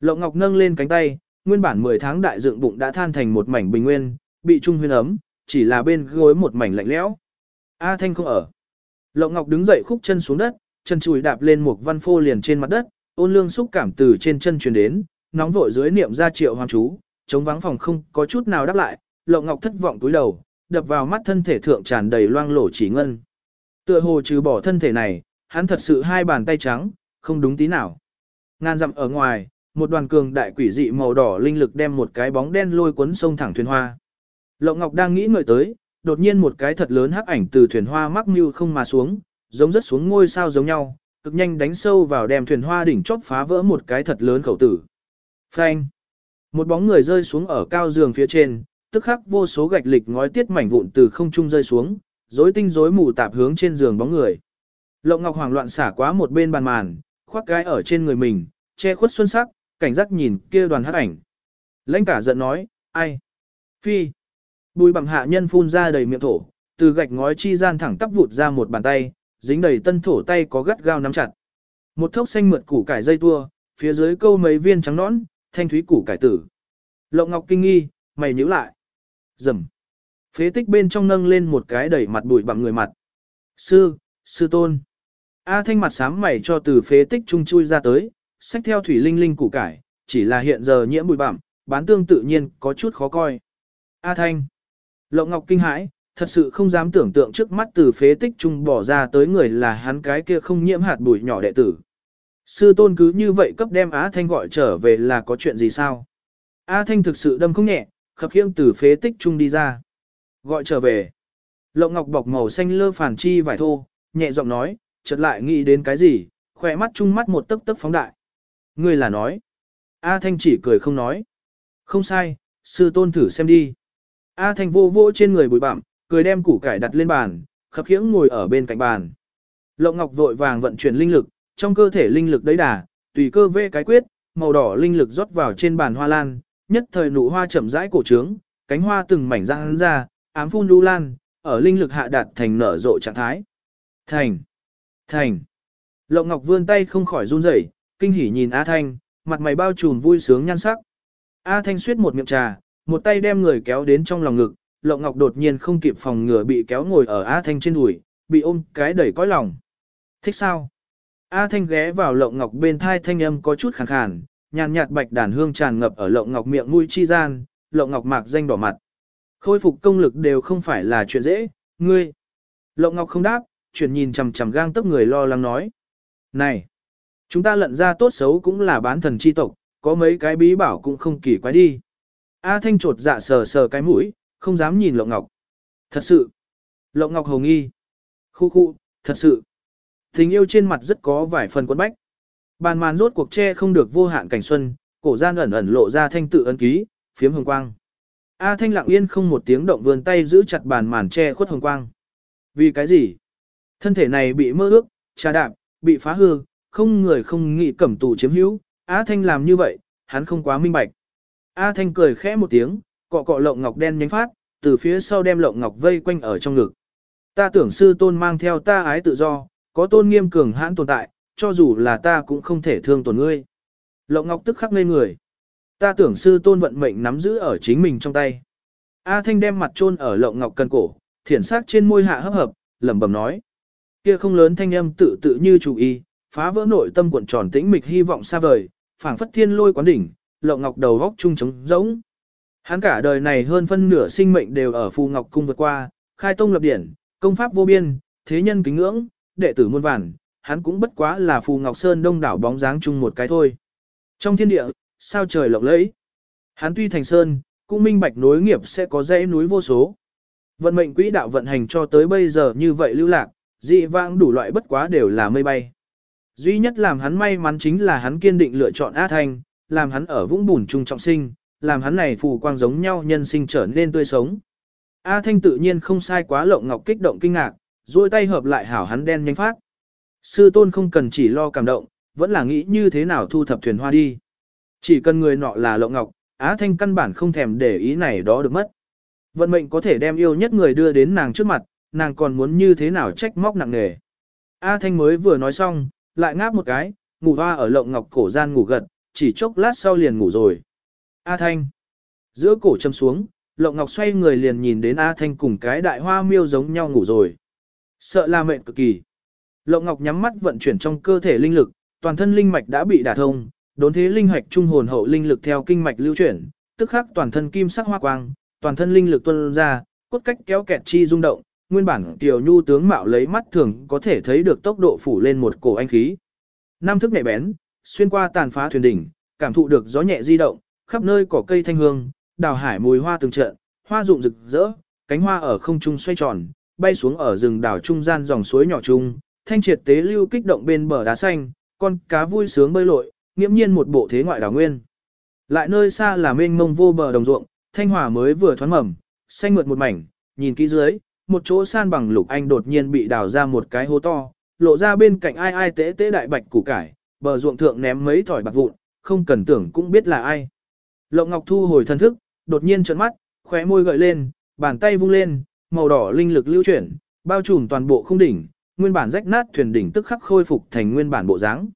Lộng Ngọc nâng lên cánh tay, nguyên bản 10 tháng đại dựng bụng đã than thành một mảnh bình nguyên, bị trung huyên ấm, chỉ là bên gối một mảnh lạnh lẽo. A Thanh không ở. Lộng Ngọc đứng dậy khúc chân xuống đất, chân chùi đạp lên một văn phô liền trên mặt đất, ôn lương xúc cảm từ trên chân truyền đến, nóng vội dưới niệm ra triệu hoàng chú, chống vắng phòng không có chút nào đáp lại, Lộng Ngọc thất vọng túi đầu, đập vào mắt thân thể thượng tràn đầy loang lổ chỉ ngân. Tựa hồ trừ bỏ thân thể này, hắn thật sự hai bàn tay trắng, không đúng tí nào. Ngàn dặm ở ngoài, một đoàn cường đại quỷ dị màu đỏ linh lực đem một cái bóng đen lôi cuốn sông thẳng thuyền hoa. Lộng Ngọc đang nghĩ ngợi tới, đột nhiên một cái thật lớn hắc ảnh từ thuyền hoa mắc mưu không mà xuống, giống rất xuống ngôi sao giống nhau, cực nhanh đánh sâu vào đem thuyền hoa đỉnh chóp phá vỡ một cái thật lớn khẩu tử. Phanh! Một bóng người rơi xuống ở cao giường phía trên, tức khắc vô số gạch lịch ngói tiết mảnh vụn từ không trung rơi xuống, rối tinh rối mù tạp hướng trên giường bóng người. Lộng Ngọc hoảng loạn xả quá một bên bàn màn, khoác cái ở trên người mình, che khuất xuân sắc, cảnh giác nhìn kia đoàn hắc ảnh. Lãnh cả giận nói, ai? Phi! Bùi bằng hạ nhân phun ra đầy miệng thổ, từ gạch ngói chi gian thẳng tắp vụt ra một bàn tay, dính đầy tân thổ tay có gắt gao nắm chặt. Một thốc xanh mượt củ cải dây tua, phía dưới câu mấy viên trắng nõn, thanh thúy củ cải tử. Lộng Ngọc kinh nghi, mày nhíu lại. Rầm. Phế tích bên trong nâng lên một cái đẩy mặt bụi bằng người mặt. Sư, sư tôn. A thanh mặt sám mày cho từ phế tích trung chui ra tới, sách theo thủy linh linh củ cải, chỉ là hiện giờ nhiễm bụi bặm, bán tương tự nhiên có chút khó coi. A thanh. Lộng Ngọc kinh hãi, thật sự không dám tưởng tượng trước mắt từ phế tích trung bỏ ra tới người là hắn cái kia không nhiễm hạt bụi nhỏ đệ tử. Sư tôn cứ như vậy cấp đem Á Thanh gọi trở về là có chuyện gì sao? Á Thanh thực sự đâm không nhẹ, khập khiễng từ phế tích trung đi ra. Gọi trở về. Lộng ngọc bọc màu xanh lơ phản chi vải thô, nhẹ giọng nói, chợt lại nghĩ đến cái gì, khỏe mắt trung mắt một tấc tấc phóng đại. Ngươi là nói. A Thanh chỉ cười không nói. Không sai, sư tôn thử xem đi. A Thanh vô vô trên người bụi bặm, cười đem củ cải đặt lên bàn, khập khiễng ngồi ở bên cạnh bàn. Lộng Ngọc vội vàng vận chuyển linh lực, trong cơ thể linh lực đấy đà, tùy cơ vê cái quyết, màu đỏ linh lực rót vào trên bàn hoa lan, nhất thời nụ hoa chậm rãi cổ trướng, cánh hoa từng mảnh ra ra, ám phun lưu lan, ở linh lực hạ đạt thành nở rộ trạng thái. Thành! Thành! Lộng Ngọc vươn tay không khỏi run rẩy, kinh hỉ nhìn A Thanh, mặt mày bao trùm vui sướng nhan sắc. A Thanh suýt một miệng trà, một tay đem người kéo đến trong lòng ngực, Lộng Ngọc đột nhiên không kịp phòng ngừa bị kéo ngồi ở A Thanh trên đùi, bị ôm cái đẩy cõi lòng. Thích sao? A Thanh ghé vào Lộng Ngọc bên thai thanh âm có chút khàn khàn, nhàn nhạt bạch đàn hương tràn ngập ở Lộng Ngọc miệng mũi chi gian, Lộng Ngọc mạc danh đỏ mặt. Khôi phục công lực đều không phải là chuyện dễ, ngươi. Lộng Ngọc không đáp, chuyển nhìn chằm chằm gang tấp người lo lắng nói. Này, chúng ta lận ra tốt xấu cũng là bán thần chi tộc, có mấy cái bí bảo cũng không kỳ quái đi. A Thanh trột dạ sờ sờ cái mũi, không dám nhìn Lộng Ngọc. Thật sự. Lộng Ngọc hầu nghi. Khu khu, thật sự. Tình yêu trên mặt rất có vài phần quấn bách. Bàn màn rốt cuộc che không được vô hạn cảnh xuân, cổ gian ẩn ẩn lộ ra thanh tự ấn ký, phiếm hồng quang. A Thanh lặng yên không một tiếng động vươn tay giữ chặt bàn màn che khuất hồng quang. Vì cái gì? Thân thể này bị mơ ước, trà đạp, bị phá hư, không người không nghĩ cẩm tù chiếm hữu. A Thanh làm như vậy, hắn không quá minh bạch. A Thanh cười khẽ một tiếng, cọ cọ lộng ngọc đen nhánh phát, từ phía sau đem lộng ngọc vây quanh ở trong ngực. Ta tưởng sư tôn mang theo ta ái tự do, có tôn nghiêm cường hãn tồn tại, cho dù là ta cũng không thể thương tổn ngươi. Lộng ngọc tức khắc ngây người. Ta tưởng sư tôn vận mệnh nắm giữ ở chính mình trong tay. A Thanh đem mặt chôn ở lộng ngọc cần cổ, thiển sắc trên môi hạ hấp hợp, lẩm bẩm nói. Kia không lớn thanh âm tự tự như chủ y, phá vỡ nội tâm cuộn tròn tĩnh mịch hy vọng xa vời, phảng phất thiên lôi quán đỉnh, lộng ngọc đầu góc trung trống rỗng. Hắn cả đời này hơn phân nửa sinh mệnh đều ở Phù Ngọc cung vượt qua, khai tông lập điển, công pháp vô biên, thế nhân kính ngưỡng, đệ tử muôn vàn, hắn cũng bất quá là Phù Ngọc Sơn đông đảo bóng dáng chung một cái thôi. Trong thiên địa, sao trời lộng lẫy. Hắn tuy thành sơn, cũng minh bạch nối nghiệp sẽ có dãy núi vô số. Vận mệnh quỹ đạo vận hành cho tới bây giờ như vậy lưu lạc, dị vãng đủ loại bất quá đều là mây bay. Duy nhất làm hắn may mắn chính là hắn kiên định lựa chọn A Thanh, làm hắn ở vũng bùn trung trọng sinh, làm hắn này phù quang giống nhau nhân sinh trở nên tươi sống. A Thanh tự nhiên không sai quá lộng ngọc kích động kinh ngạc, duỗi tay hợp lại hảo hắn đen nhanh phát. Sư tôn không cần chỉ lo cảm động, vẫn là nghĩ như thế nào thu thập thuyền hoa đi. Chỉ cần người nọ là lộng ngọc, Á Thanh căn bản không thèm để ý này đó được mất. Vận mệnh có thể đem yêu nhất người đưa đến nàng trước mặt, nàng còn muốn như thế nào trách móc nặng nề. A Thanh mới vừa nói xong, lại ngáp một cái, ngủ hoa ở lộng ngọc cổ gian ngủ gật, chỉ chốc lát sau liền ngủ rồi. A Thanh. Giữa cổ châm xuống, lộng ngọc xoay người liền nhìn đến A Thanh cùng cái đại hoa miêu giống nhau ngủ rồi. Sợ là mệnh cực kỳ. Lộng ngọc nhắm mắt vận chuyển trong cơ thể linh lực, toàn thân linh mạch đã bị đả thông, đốn thế linh hạch trung hồn hậu linh lực theo kinh mạch lưu chuyển, tức khắc toàn thân kim sắc hoa quang, toàn thân linh lực tuôn ra, cốt cách kéo kẹt chi rung động, nguyên bản tiểu nhu tướng mạo lấy mắt thường có thể thấy được tốc độ phủ lên một cổ anh khí. Nam thức nhẹ bén, xuyên qua tàn phá thuyền đỉnh, cảm thụ được gió nhẹ di động, khắp nơi cỏ cây thanh hương, đào hải mùi hoa từng trận, hoa rụng rực rỡ, cánh hoa ở không trung xoay tròn, bay xuống ở rừng đảo trung gian dòng suối nhỏ trung, thanh triệt tế lưu kích động bên bờ đá xanh, con cá vui sướng bơi lội, nghiễm nhiên một bộ thế ngoại đảo nguyên. Lại nơi xa là mênh mông vô bờ đồng ruộng, thanh hòa mới vừa thoáng mầm, xanh mượt một mảnh, nhìn kỹ dưới, một chỗ san bằng lục anh đột nhiên bị đào ra một cái hố to, lộ ra bên cạnh ai ai tế tế đại bạch củ cải, bờ ruộng thượng ném mấy thỏi bạc vụn, không cần tưởng cũng biết là ai. Lộng Ngọc thu hồi thân thức, đột nhiên trợn mắt, khóe môi gợi lên, bàn tay vung lên, màu đỏ linh lực lưu chuyển, bao trùm toàn bộ không đỉnh, nguyên bản rách nát thuyền đỉnh tức khắc khôi phục thành nguyên bản bộ dáng.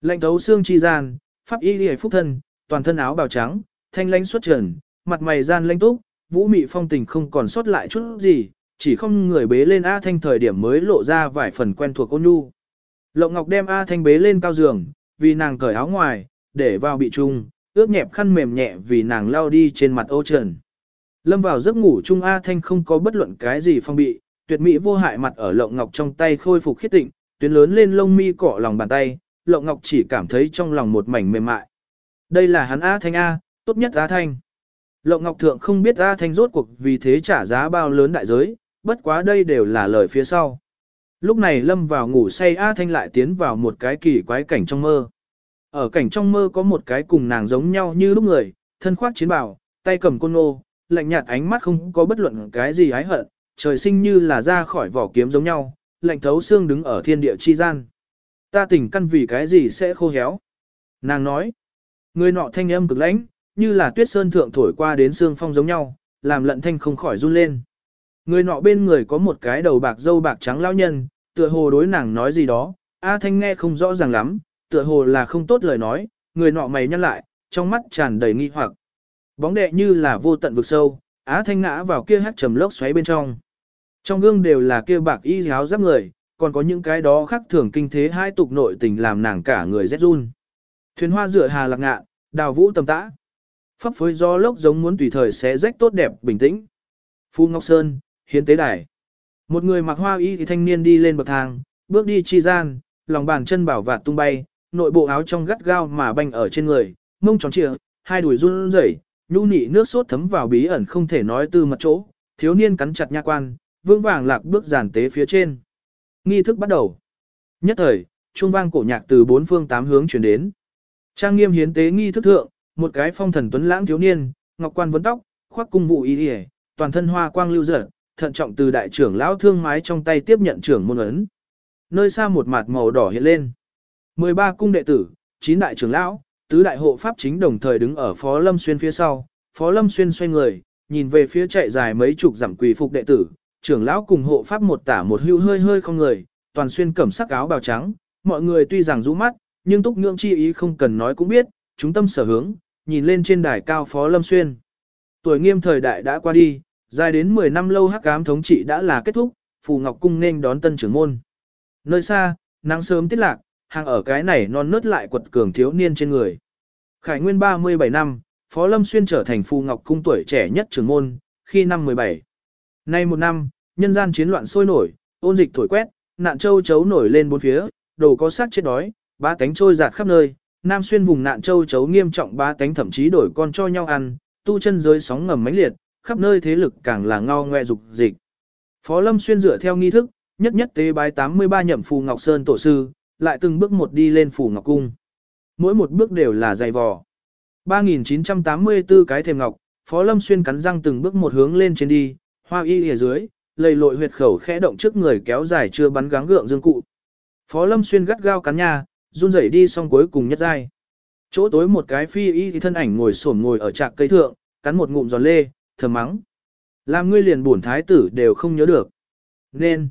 Lệnh thấu xương chi gian, pháp y liễu phúc thân, toàn thân áo bào trắng, thanh lãnh xuất trần, mặt mày gian lãnh túc, vũ mị phong tình không còn sót lại chút gì, chỉ không người bế lên A Thanh thời điểm mới lộ ra vài phần quen thuộc ôn nhu. Lộng Ngọc đem A Thanh bế lên cao giường, vì nàng cởi áo ngoài, để vào bị trung, ướt nhẹp khăn mềm nhẹ vì nàng lao đi trên mặt ô trần. Lâm vào giấc ngủ Trung A Thanh không có bất luận cái gì phong bị, tuyệt mỹ vô hại mặt ở lộng ngọc trong tay khôi phục khiết tịnh, tuyến lớn lên lông mi cọ lòng bàn tay, lộng ngọc chỉ cảm thấy trong lòng một mảnh mềm mại. Đây là hắn A Thanh A, tốt nhất A Thanh. Lộng ngọc thượng không biết A Thanh rốt cuộc vì thế trả giá bao lớn đại giới, bất quá đây đều là lời phía sau. Lúc này lâm vào ngủ say A Thanh lại tiến vào một cái kỳ quái cảnh trong mơ. Ở cảnh trong mơ có một cái cùng nàng giống nhau như lúc người, thân khoác chiến bào, tay cầm côn ô lạnh nhạt ánh mắt không có bất luận cái gì ái hận, trời sinh như là ra khỏi vỏ kiếm giống nhau, lạnh thấu xương đứng ở thiên địa chi gian. Ta tỉnh căn vì cái gì sẽ khô héo. Nàng nói, người nọ thanh âm cực lãnh, như là tuyết sơn thượng thổi qua đến xương phong giống nhau, làm lận thanh không khỏi run lên. Người nọ bên người có một cái đầu bạc dâu bạc trắng lão nhân, tựa hồ đối nàng nói gì đó, A Thanh nghe không rõ ràng lắm, tựa hồ là không tốt lời nói, người nọ mày nhăn lại, trong mắt tràn đầy nghi hoặc. Bóng đệ như là vô tận vực sâu, Á Thanh ngã vào kia hát trầm lốc xoáy bên trong. Trong gương đều là kia bạc y áo giáp người, còn có những cái đó khác thường kinh thế hai tục nội tình làm nàng cả người rét run. Thuyền hoa dựa hà lạc ngạ, đào vũ tầm tã. Phấp phối gió lốc giống muốn tùy thời xé rách tốt đẹp bình tĩnh. Phu Ngọc Sơn, hiến tế đài. Một người mặc hoa y thì thanh niên đi lên bậc thang, bước đi chi gian, lòng bàn chân bảo vạt tung bay, nội bộ áo trong gắt gao mà banh ở trên người, mông tròn trịa, hai đùi run rẩy, nhu nị nước sốt thấm vào bí ẩn không thể nói từ mặt chỗ, thiếu niên cắn chặt nha quan, vương vàng lạc bước giàn tế phía trên. Nghi thức bắt đầu. Nhất thời, chuông vang cổ nhạc từ bốn phương tám hướng chuyển đến. Trang nghiêm hiến tế nghi thức thượng, một cái phong thần tuấn lãng thiếu niên, ngọc quan vấn tóc, khoác cung vụ y y, toàn thân hoa quang lưu dở, thận trọng từ đại trưởng lão thương mái trong tay tiếp nhận trưởng môn ấn. Nơi xa một mặt màu đỏ hiện lên. 13 cung đệ tử, 9 đại trưởng lão, tứ đại hộ pháp chính đồng thời đứng ở Phó Lâm Xuyên phía sau. Phó Lâm Xuyên xoay người, nhìn về phía chạy dài mấy chục dặm quỳ phục đệ tử, trưởng lão cùng hộ pháp một tả một hưu hơi hơi không người, toàn xuyên cẩm sắc áo bào trắng, mọi người tuy rằng rũ mắt, nhưng túc ngưỡng chi ý không cần nói cũng biết, chúng tâm sở hướng, nhìn lên trên đài cao Phó Lâm Xuyên. Tuổi nghiêm thời đại đã qua đi, dài đến 10 năm lâu hắc ám thống trị đã là kết thúc, Phù Ngọc Cung nên đón tân trưởng môn. Nơi xa, nắng sớm tiết lạc, hàng ở cái này non nớt lại quật cường thiếu niên trên người. Khải nguyên 37 năm, Phó Lâm Xuyên trở thành Phù Ngọc Cung tuổi trẻ nhất trưởng môn, khi năm 17. Nay một năm, nhân gian chiến loạn sôi nổi, ôn dịch thổi quét, nạn châu chấu nổi lên bốn phía, đồ có sát chết đói, ba cánh trôi giạt khắp nơi, Nam xuyên vùng nạn châu chấu nghiêm trọng ba cánh thậm chí đổi con cho nhau ăn, tu chân giới sóng ngầm mãnh liệt, khắp nơi thế lực càng là ngao ngoe dục dịch. Phó Lâm xuyên dựa theo nghi thức, nhất nhất tế bái 83 nhậm phù Ngọc Sơn tổ sư, lại từng bước một đi lên phủ Ngọc cung. Mỗi một bước đều là dày vò. 3.984 cái thềm ngọc, Phó Lâm xuyên cắn răng từng bước một hướng lên trên đi, hoa y ở dưới, lầy lội huyệt khẩu khẽ động trước người kéo dài chưa bắn gắng gượng dương cụ. Phó Lâm xuyên gắt gao cắn nhà, run rẩy đi xong cuối cùng nhất giai. Chỗ tối một cái phi y thì thân ảnh ngồi xổm ngồi ở trạc cây thượng, cắn một ngụm giòn lê, thầm mắng. Làm ngươi liền bổn thái tử đều không nhớ được. Nên.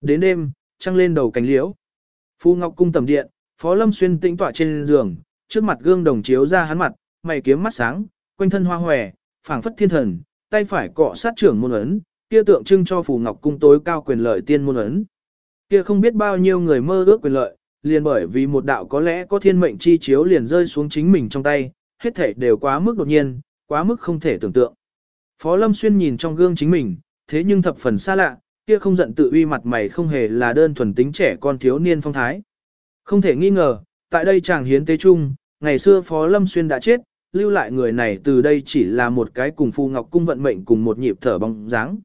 Đến đêm, trăng lên đầu cánh liễu. Phu Ngọc cung tầm điện, Phó Lâm xuyên tĩnh tọa trên giường, trước mặt gương đồng chiếu ra hắn mặt, mày kiếm mắt sáng, quanh thân hoa hòe, phảng phất thiên thần, tay phải cọ sát trưởng môn ấn, kia tượng trưng cho Phù Ngọc cung tối cao quyền lợi tiên môn ấn. Kia không biết bao nhiêu người mơ ước quyền lợi, liền bởi vì một đạo có lẽ có thiên mệnh chi chiếu liền rơi xuống chính mình trong tay, hết thảy đều quá mức đột nhiên, quá mức không thể tưởng tượng. Phó Lâm Xuyên nhìn trong gương chính mình, thế nhưng thập phần xa lạ, kia không giận tự uy mặt mày không hề là đơn thuần tính trẻ con thiếu niên phong thái. Không thể nghi ngờ, tại đây chàng hiến tế chung, ngày xưa Phó Lâm Xuyên đã chết, lưu lại người này từ đây chỉ là một cái cùng Phu Ngọc cung vận mệnh cùng một nhịp thở bóng dáng.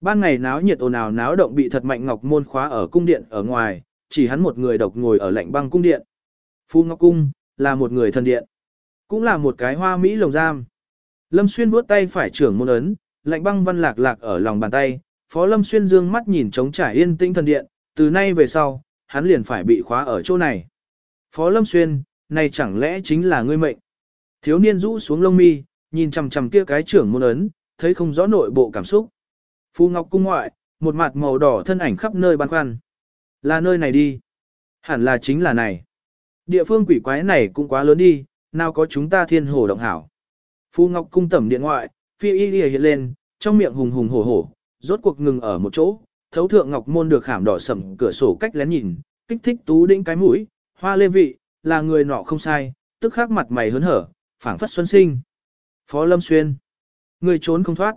Ban ngày náo nhiệt ồn ào náo động bị thật mạnh ngọc môn khóa ở cung điện ở ngoài, chỉ hắn một người độc ngồi ở lạnh băng cung điện. Phu Ngọc cung là một người thần điện, cũng là một cái hoa mỹ lồng giam. Lâm Xuyên vuốt tay phải trưởng môn ấn, lạnh băng văn lạc lạc ở lòng bàn tay, Phó Lâm Xuyên dương mắt nhìn trống trải yên tĩnh thần điện, từ nay về sau, hắn liền phải bị khóa ở chỗ này. Phó Lâm Xuyên, này chẳng lẽ chính là ngươi mệnh? Thiếu niên rũ xuống lông mi, nhìn chằm chằm kia cái trưởng môn ấn, thấy không rõ nội bộ cảm xúc. Phu Ngọc cung ngoại, một mặt màu đỏ thân ảnh khắp nơi băn khoăn. Là nơi này đi. Hẳn là chính là này. Địa phương quỷ quái này cũng quá lớn đi, nào có chúng ta thiên hồ động hảo. Phu Ngọc cung tẩm điện ngoại, phi y lìa hiện lên, trong miệng hùng hùng hổ hổ, rốt cuộc ngừng ở một chỗ, thấu thượng ngọc môn được khảm đỏ sầm cửa sổ cách lén nhìn, kích thích tú đĩnh cái mũi, hoa lê vị, là người nọ không sai, tức khắc mặt mày hớn hở, phảng phất xuân sinh. Phó Lâm Xuyên. người trốn không thoát.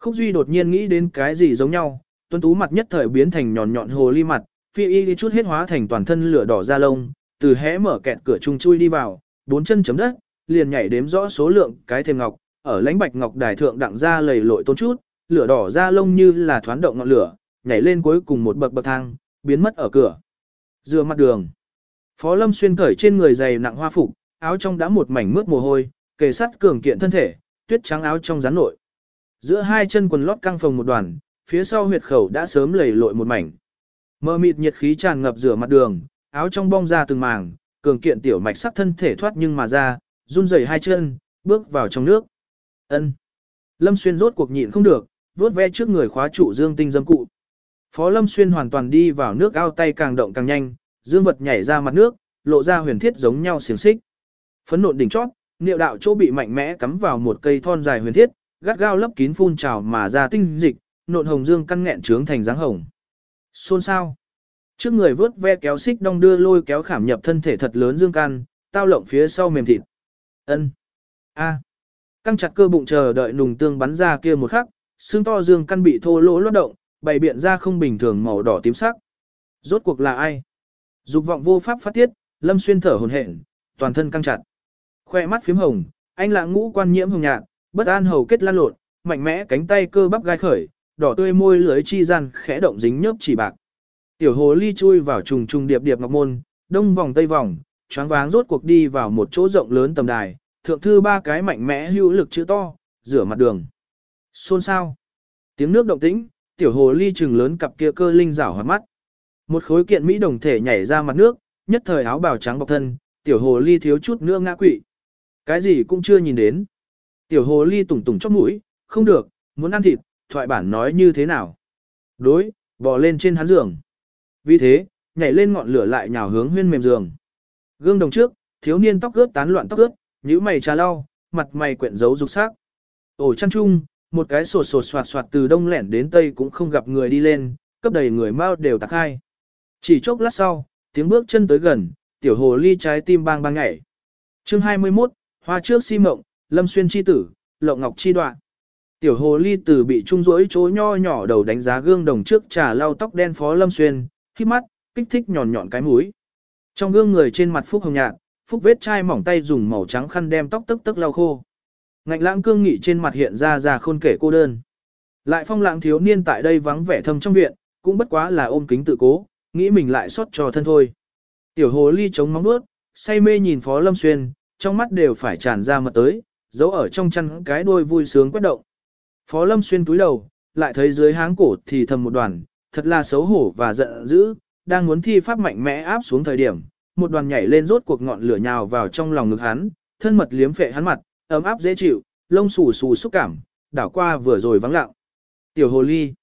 Khúc Duy đột nhiên nghĩ đến cái gì giống nhau, tuấn tú mặt nhất thời biến thành nhọn nhọn hồ ly mặt, phi y đi chút hết hóa thành toàn thân lửa đỏ da lông, từ hé mở kẹt cửa trung chui đi vào, bốn chân chấm đất, liền nhảy đếm rõ số lượng cái thêm ngọc, ở lãnh bạch ngọc đài thượng đặng ra lầy lội tôn chút, lửa đỏ ra lông như là thoán động ngọn lửa, nhảy lên cuối cùng một bậc bậc thang, biến mất ở cửa. Dựa mặt đường. Phó Lâm xuyên cởi trên người dày nặng hoa phục, áo trong đã một mảnh mướt mồ hôi, kề sắt cường kiện thân thể, tuyết trắng áo trong rắn nội. Giữa hai chân quần lót căng phồng một đoàn, phía sau huyệt khẩu đã sớm lầy lội một mảnh. Mơ mịt nhiệt khí tràn ngập rửa mặt đường, áo trong bong ra từng màng, cường kiện tiểu mạch sắc thân thể thoát nhưng mà ra, run rẩy hai chân, bước vào trong nước. Ân. Lâm Xuyên rốt cuộc nhịn không được, vuốt ve trước người khóa trụ Dương Tinh dâm cụ. Phó Lâm Xuyên hoàn toàn đi vào nước ao tay càng động càng nhanh, dương vật nhảy ra mặt nước, lộ ra huyền thiết giống nhau xiềng xích. Phấn nộn đỉnh chót, niệu đạo chỗ bị mạnh mẽ cắm vào một cây thon dài huyền thiết, gắt gao lấp kín phun trào mà ra tinh dịch, nộn hồng dương căn nghẹn trướng thành dáng hồng. Xôn sao? Trước người vớt ve kéo xích đong đưa lôi kéo khảm nhập thân thể thật lớn dương căn, tao lộng phía sau mềm thịt. Ân. A. Căng chặt cơ bụng chờ đợi nùng tương bắn ra kia một khắc, xương to dương căn bị thô lỗ lót động, bày biện ra không bình thường màu đỏ tím sắc. Rốt cuộc là ai? Dục vọng vô pháp phát tiết, Lâm Xuyên thở hổn hển, toàn thân căng chặt. Khoe mắt phím hồng, anh lạ ngũ quan nhiễm hồng nhạt, bất an hầu kết lan lộn, mạnh mẽ cánh tay cơ bắp gai khởi, đỏ tươi môi lưới chi gian khẽ động dính nhớp chỉ bạc. Tiểu hồ ly chui vào trùng trùng điệp điệp ngọc môn, đông vòng tây vòng, choáng váng rốt cuộc đi vào một chỗ rộng lớn tầm đài, thượng thư ba cái mạnh mẽ hữu lực chữ to, rửa mặt đường. Xôn xao Tiếng nước động tĩnh, tiểu hồ ly trừng lớn cặp kia cơ linh rảo hoạt mắt. Một khối kiện mỹ đồng thể nhảy ra mặt nước, nhất thời áo bào trắng bọc thân, tiểu hồ ly thiếu chút nữa ngã quỵ. Cái gì cũng chưa nhìn đến. Tiểu hồ ly tủng tủng chóp mũi, không được, muốn ăn thịt, thoại bản nói như thế nào. Đối, bò lên trên hắn giường. Vì thế, nhảy lên ngọn lửa lại nhào hướng huyên mềm giường. Gương đồng trước, thiếu niên tóc ướt tán loạn tóc ướt, nhíu mày trà lau, mặt mày quyện dấu dục sắc. Ổ chăn chung, một cái sột sột soạt soạt từ đông lẻn đến tây cũng không gặp người đi lên, cấp đầy người mau đều tạc hai. Chỉ chốc lát sau, tiếng bước chân tới gần, tiểu hồ ly trái tim bang bang nhảy. Chương 21, Hoa trước si mộng, Lâm Xuyên chi tử, Lộng Ngọc chi đoạn. Tiểu hồ ly tử bị trung rỗi chỗ nho nhỏ đầu đánh giá gương đồng trước trà lau tóc đen phó Lâm Xuyên, khi mắt, kích thích nhọn nhọn cái mũi. Trong gương người trên mặt phúc hồng nhạt, phúc vết chai mỏng tay dùng màu trắng khăn đem tóc tức tức lau khô. Ngạnh lãng cương nghị trên mặt hiện ra ra khôn kể cô đơn. Lại phong lãng thiếu niên tại đây vắng vẻ thâm trong viện, cũng bất quá là ôm kính tự cố, nghĩ mình lại xót cho thân thôi. Tiểu hồ ly chống móng nuốt, say mê nhìn Phó Lâm Xuyên, trong mắt đều phải tràn ra mật tới, giấu ở trong chăn cái đuôi vui sướng quét động. Phó Lâm Xuyên túi đầu, lại thấy dưới háng cổ thì thầm một đoàn, thật là xấu hổ và giận dữ, đang muốn thi pháp mạnh mẽ áp xuống thời điểm, một đoàn nhảy lên rốt cuộc ngọn lửa nhào vào trong lòng ngực hắn, thân mật liếm phệ hắn mặt, ấm áp dễ chịu, lông xù xù xúc cảm, đảo qua vừa rồi vắng lặng. Tiểu hồ ly.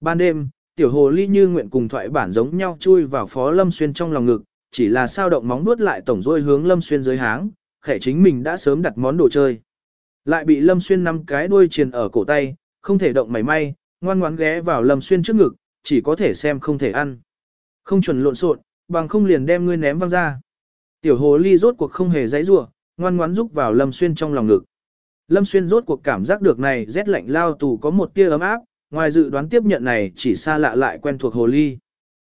Ban đêm, tiểu hồ ly như nguyện cùng thoại bản giống nhau chui vào phó lâm xuyên trong lòng ngực, chỉ là sao động móng nuốt lại tổng rôi hướng lâm xuyên dưới háng, khẽ chính mình đã sớm đặt món đồ chơi. Lại bị lâm xuyên năm cái đuôi triền ở cổ tay, không thể động mảy may, ngoan ngoãn ghé vào lâm xuyên trước ngực, chỉ có thể xem không thể ăn. Không chuẩn lộn xộn, bằng không liền đem ngươi ném văng ra. Tiểu hồ ly rốt cuộc không hề dãy rủa, ngoan ngoãn rúc vào lâm xuyên trong lòng ngực. Lâm xuyên rốt cuộc cảm giác được này rét lạnh lao tù có một tia ấm áp, ngoài dự đoán tiếp nhận này chỉ xa lạ lại quen thuộc hồ ly.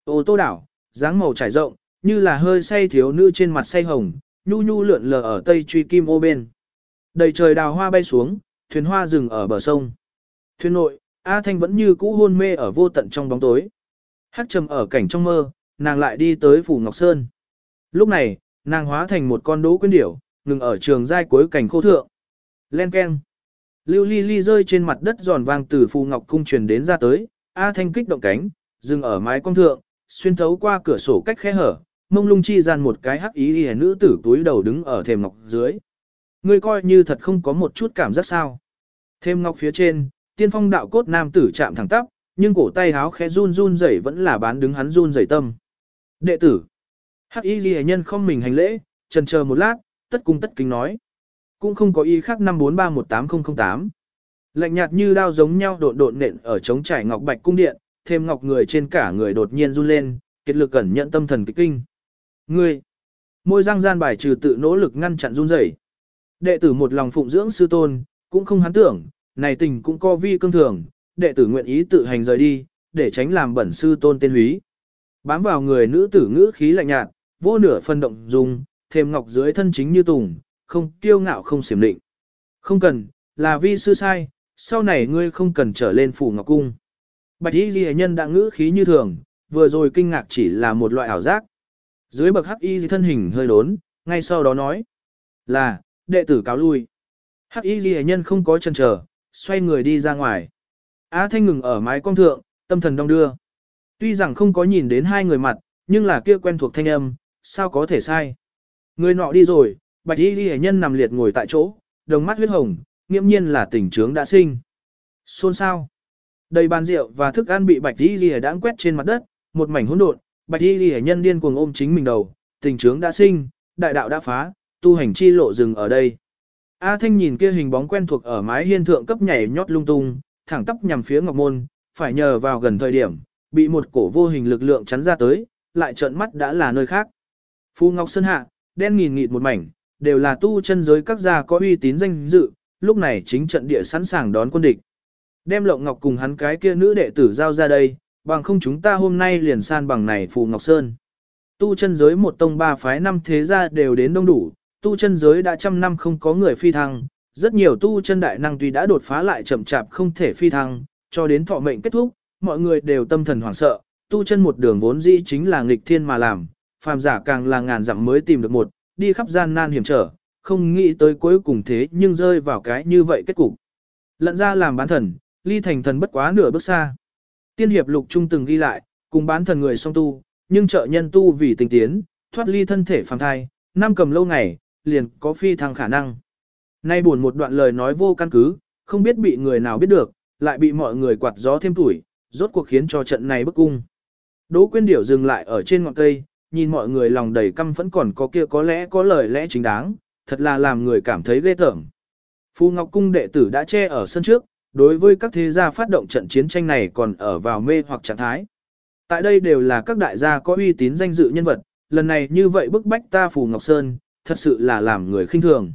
Ô tô đảo, dáng màu trải rộng, như là hơi say thiếu nữ trên mặt say hồng, nhu nhu lượn lờ ở tây truy kim ô bên. Đầy trời đào hoa bay xuống, thuyền hoa dừng ở bờ sông. Thuyền nội, A Thanh vẫn như cũ hôn mê ở vô tận trong bóng tối. Hắc trầm ở cảnh trong mơ, nàng lại đi tới phủ Ngọc Sơn. Lúc này, nàng hóa thành một con đỗ quyên điểu, ngừng ở trường giai cuối cảnh khô thượng. Len keng. Lưu ly ly rơi trên mặt đất giòn vang từ phù ngọc cung truyền đến ra tới, A Thanh kích động cánh, dừng ở mái cong thượng, xuyên thấu qua cửa sổ cách khe hở, mông lung chi gian một cái hắc ý lìa nữ tử túi đầu đứng ở thềm ngọc dưới. Ngươi coi như thật không có một chút cảm giác sao. Thêm ngọc phía trên, tiên phong đạo cốt nam tử chạm thẳng tắp, nhưng cổ tay háo khẽ run run rẩy vẫn là bán đứng hắn run rẩy tâm. Đệ tử. Hắc y ghi nhân không mình hành lễ, trần chờ một lát, tất cung tất kính nói. Cũng không có ý khác 5431808. Lạnh nhạt như đao giống nhau độn độn nện ở trống trải ngọc bạch cung điện, thêm ngọc người trên cả người đột nhiên run lên, kết lực cẩn nhận tâm thần kịch kinh. Ngươi. Môi răng gian bài trừ tự nỗ lực ngăn chặn run rẩy. Đệ tử một lòng phụng dưỡng sư tôn, cũng không hắn tưởng, này tình cũng co vi cương thường, đệ tử nguyện ý tự hành rời đi, để tránh làm bẩn sư tôn tên húy. Bám vào người nữ tử ngữ khí lạnh nhạt, vô nửa phân động dùng, thêm ngọc dưới thân chính như tùng, không kiêu ngạo không xiểm định. Không cần, là vi sư sai, sau này ngươi không cần trở lên phủ ngọc cung. Bạch y ghi nhân đã ngữ khí như thường, vừa rồi kinh ngạc chỉ là một loại ảo giác. Dưới bậc hắc y thân hình hơi đốn, ngay sau đó nói là, đệ tử cáo lui. Hắc y ghi nhân không có chân chờ, xoay người đi ra ngoài. Á thanh ngừng ở mái cong thượng, tâm thần đong đưa. Tuy rằng không có nhìn đến hai người mặt, nhưng là kia quen thuộc thanh âm, sao có thể sai. Người nọ đi rồi, bạch y ghi nhân nằm liệt ngồi tại chỗ, đồng mắt huyết hồng, nghiễm nhiên là tình trướng đã sinh. Xôn sao? Đầy bàn rượu và thức ăn bị bạch y ghi đã quét trên mặt đất, một mảnh hỗn độn, bạch y ghi nhân điên cuồng ôm chính mình đầu, tình trướng đã sinh, đại đạo đã phá, tu hành chi lộ dừng ở đây. A Thanh nhìn kia hình bóng quen thuộc ở mái hiên thượng cấp nhảy nhót lung tung, thẳng tắp nhằm phía Ngọc Môn, phải nhờ vào gần thời điểm, bị một cổ vô hình lực lượng chắn ra tới, lại trợn mắt đã là nơi khác. Phu Ngọc Sơn hạ, đen nghìn nghịt một mảnh, đều là tu chân giới các gia có uy tín danh dự, lúc này chính trận địa sẵn sàng đón quân địch. Đem Lộng Ngọc cùng hắn cái kia nữ đệ tử giao ra đây, bằng không chúng ta hôm nay liền san bằng này Phù Ngọc Sơn. Tu chân giới một tông ba phái năm thế gia đều đến đông đủ, tu chân giới đã trăm năm không có người phi thăng, rất nhiều tu chân đại năng tuy đã đột phá lại chậm chạp không thể phi thăng, cho đến thọ mệnh kết thúc, mọi người đều tâm thần hoảng sợ, tu chân một đường vốn dĩ chính là nghịch thiên mà làm, phàm giả càng là ngàn dặm mới tìm được một, đi khắp gian nan hiểm trở, không nghĩ tới cuối cùng thế nhưng rơi vào cái như vậy kết cục. Lận ra làm bán thần, ly thành thần bất quá nửa bước xa. Tiên hiệp lục trung từng ghi lại, cùng bán thần người song tu, nhưng trợ nhân tu vì tình tiến, thoát ly thân thể phàm thai, năm cầm lâu ngày, liền có phi thăng khả năng. Nay buồn một đoạn lời nói vô căn cứ, không biết bị người nào biết được, lại bị mọi người quạt gió thêm tuổi, rốt cuộc khiến cho trận này bức cung. Đỗ quyên điểu dừng lại ở trên ngọn cây, nhìn mọi người lòng đầy căm phẫn còn có kia có lẽ có lời lẽ chính đáng, thật là làm người cảm thấy ghê tởm. Phu Ngọc Cung đệ tử đã che ở sân trước, đối với các thế gia phát động trận chiến tranh này còn ở vào mê hoặc trạng thái. Tại đây đều là các đại gia có uy tín danh dự nhân vật, lần này như vậy bức bách ta Phù Ngọc Sơn, thật sự là làm người khinh thường.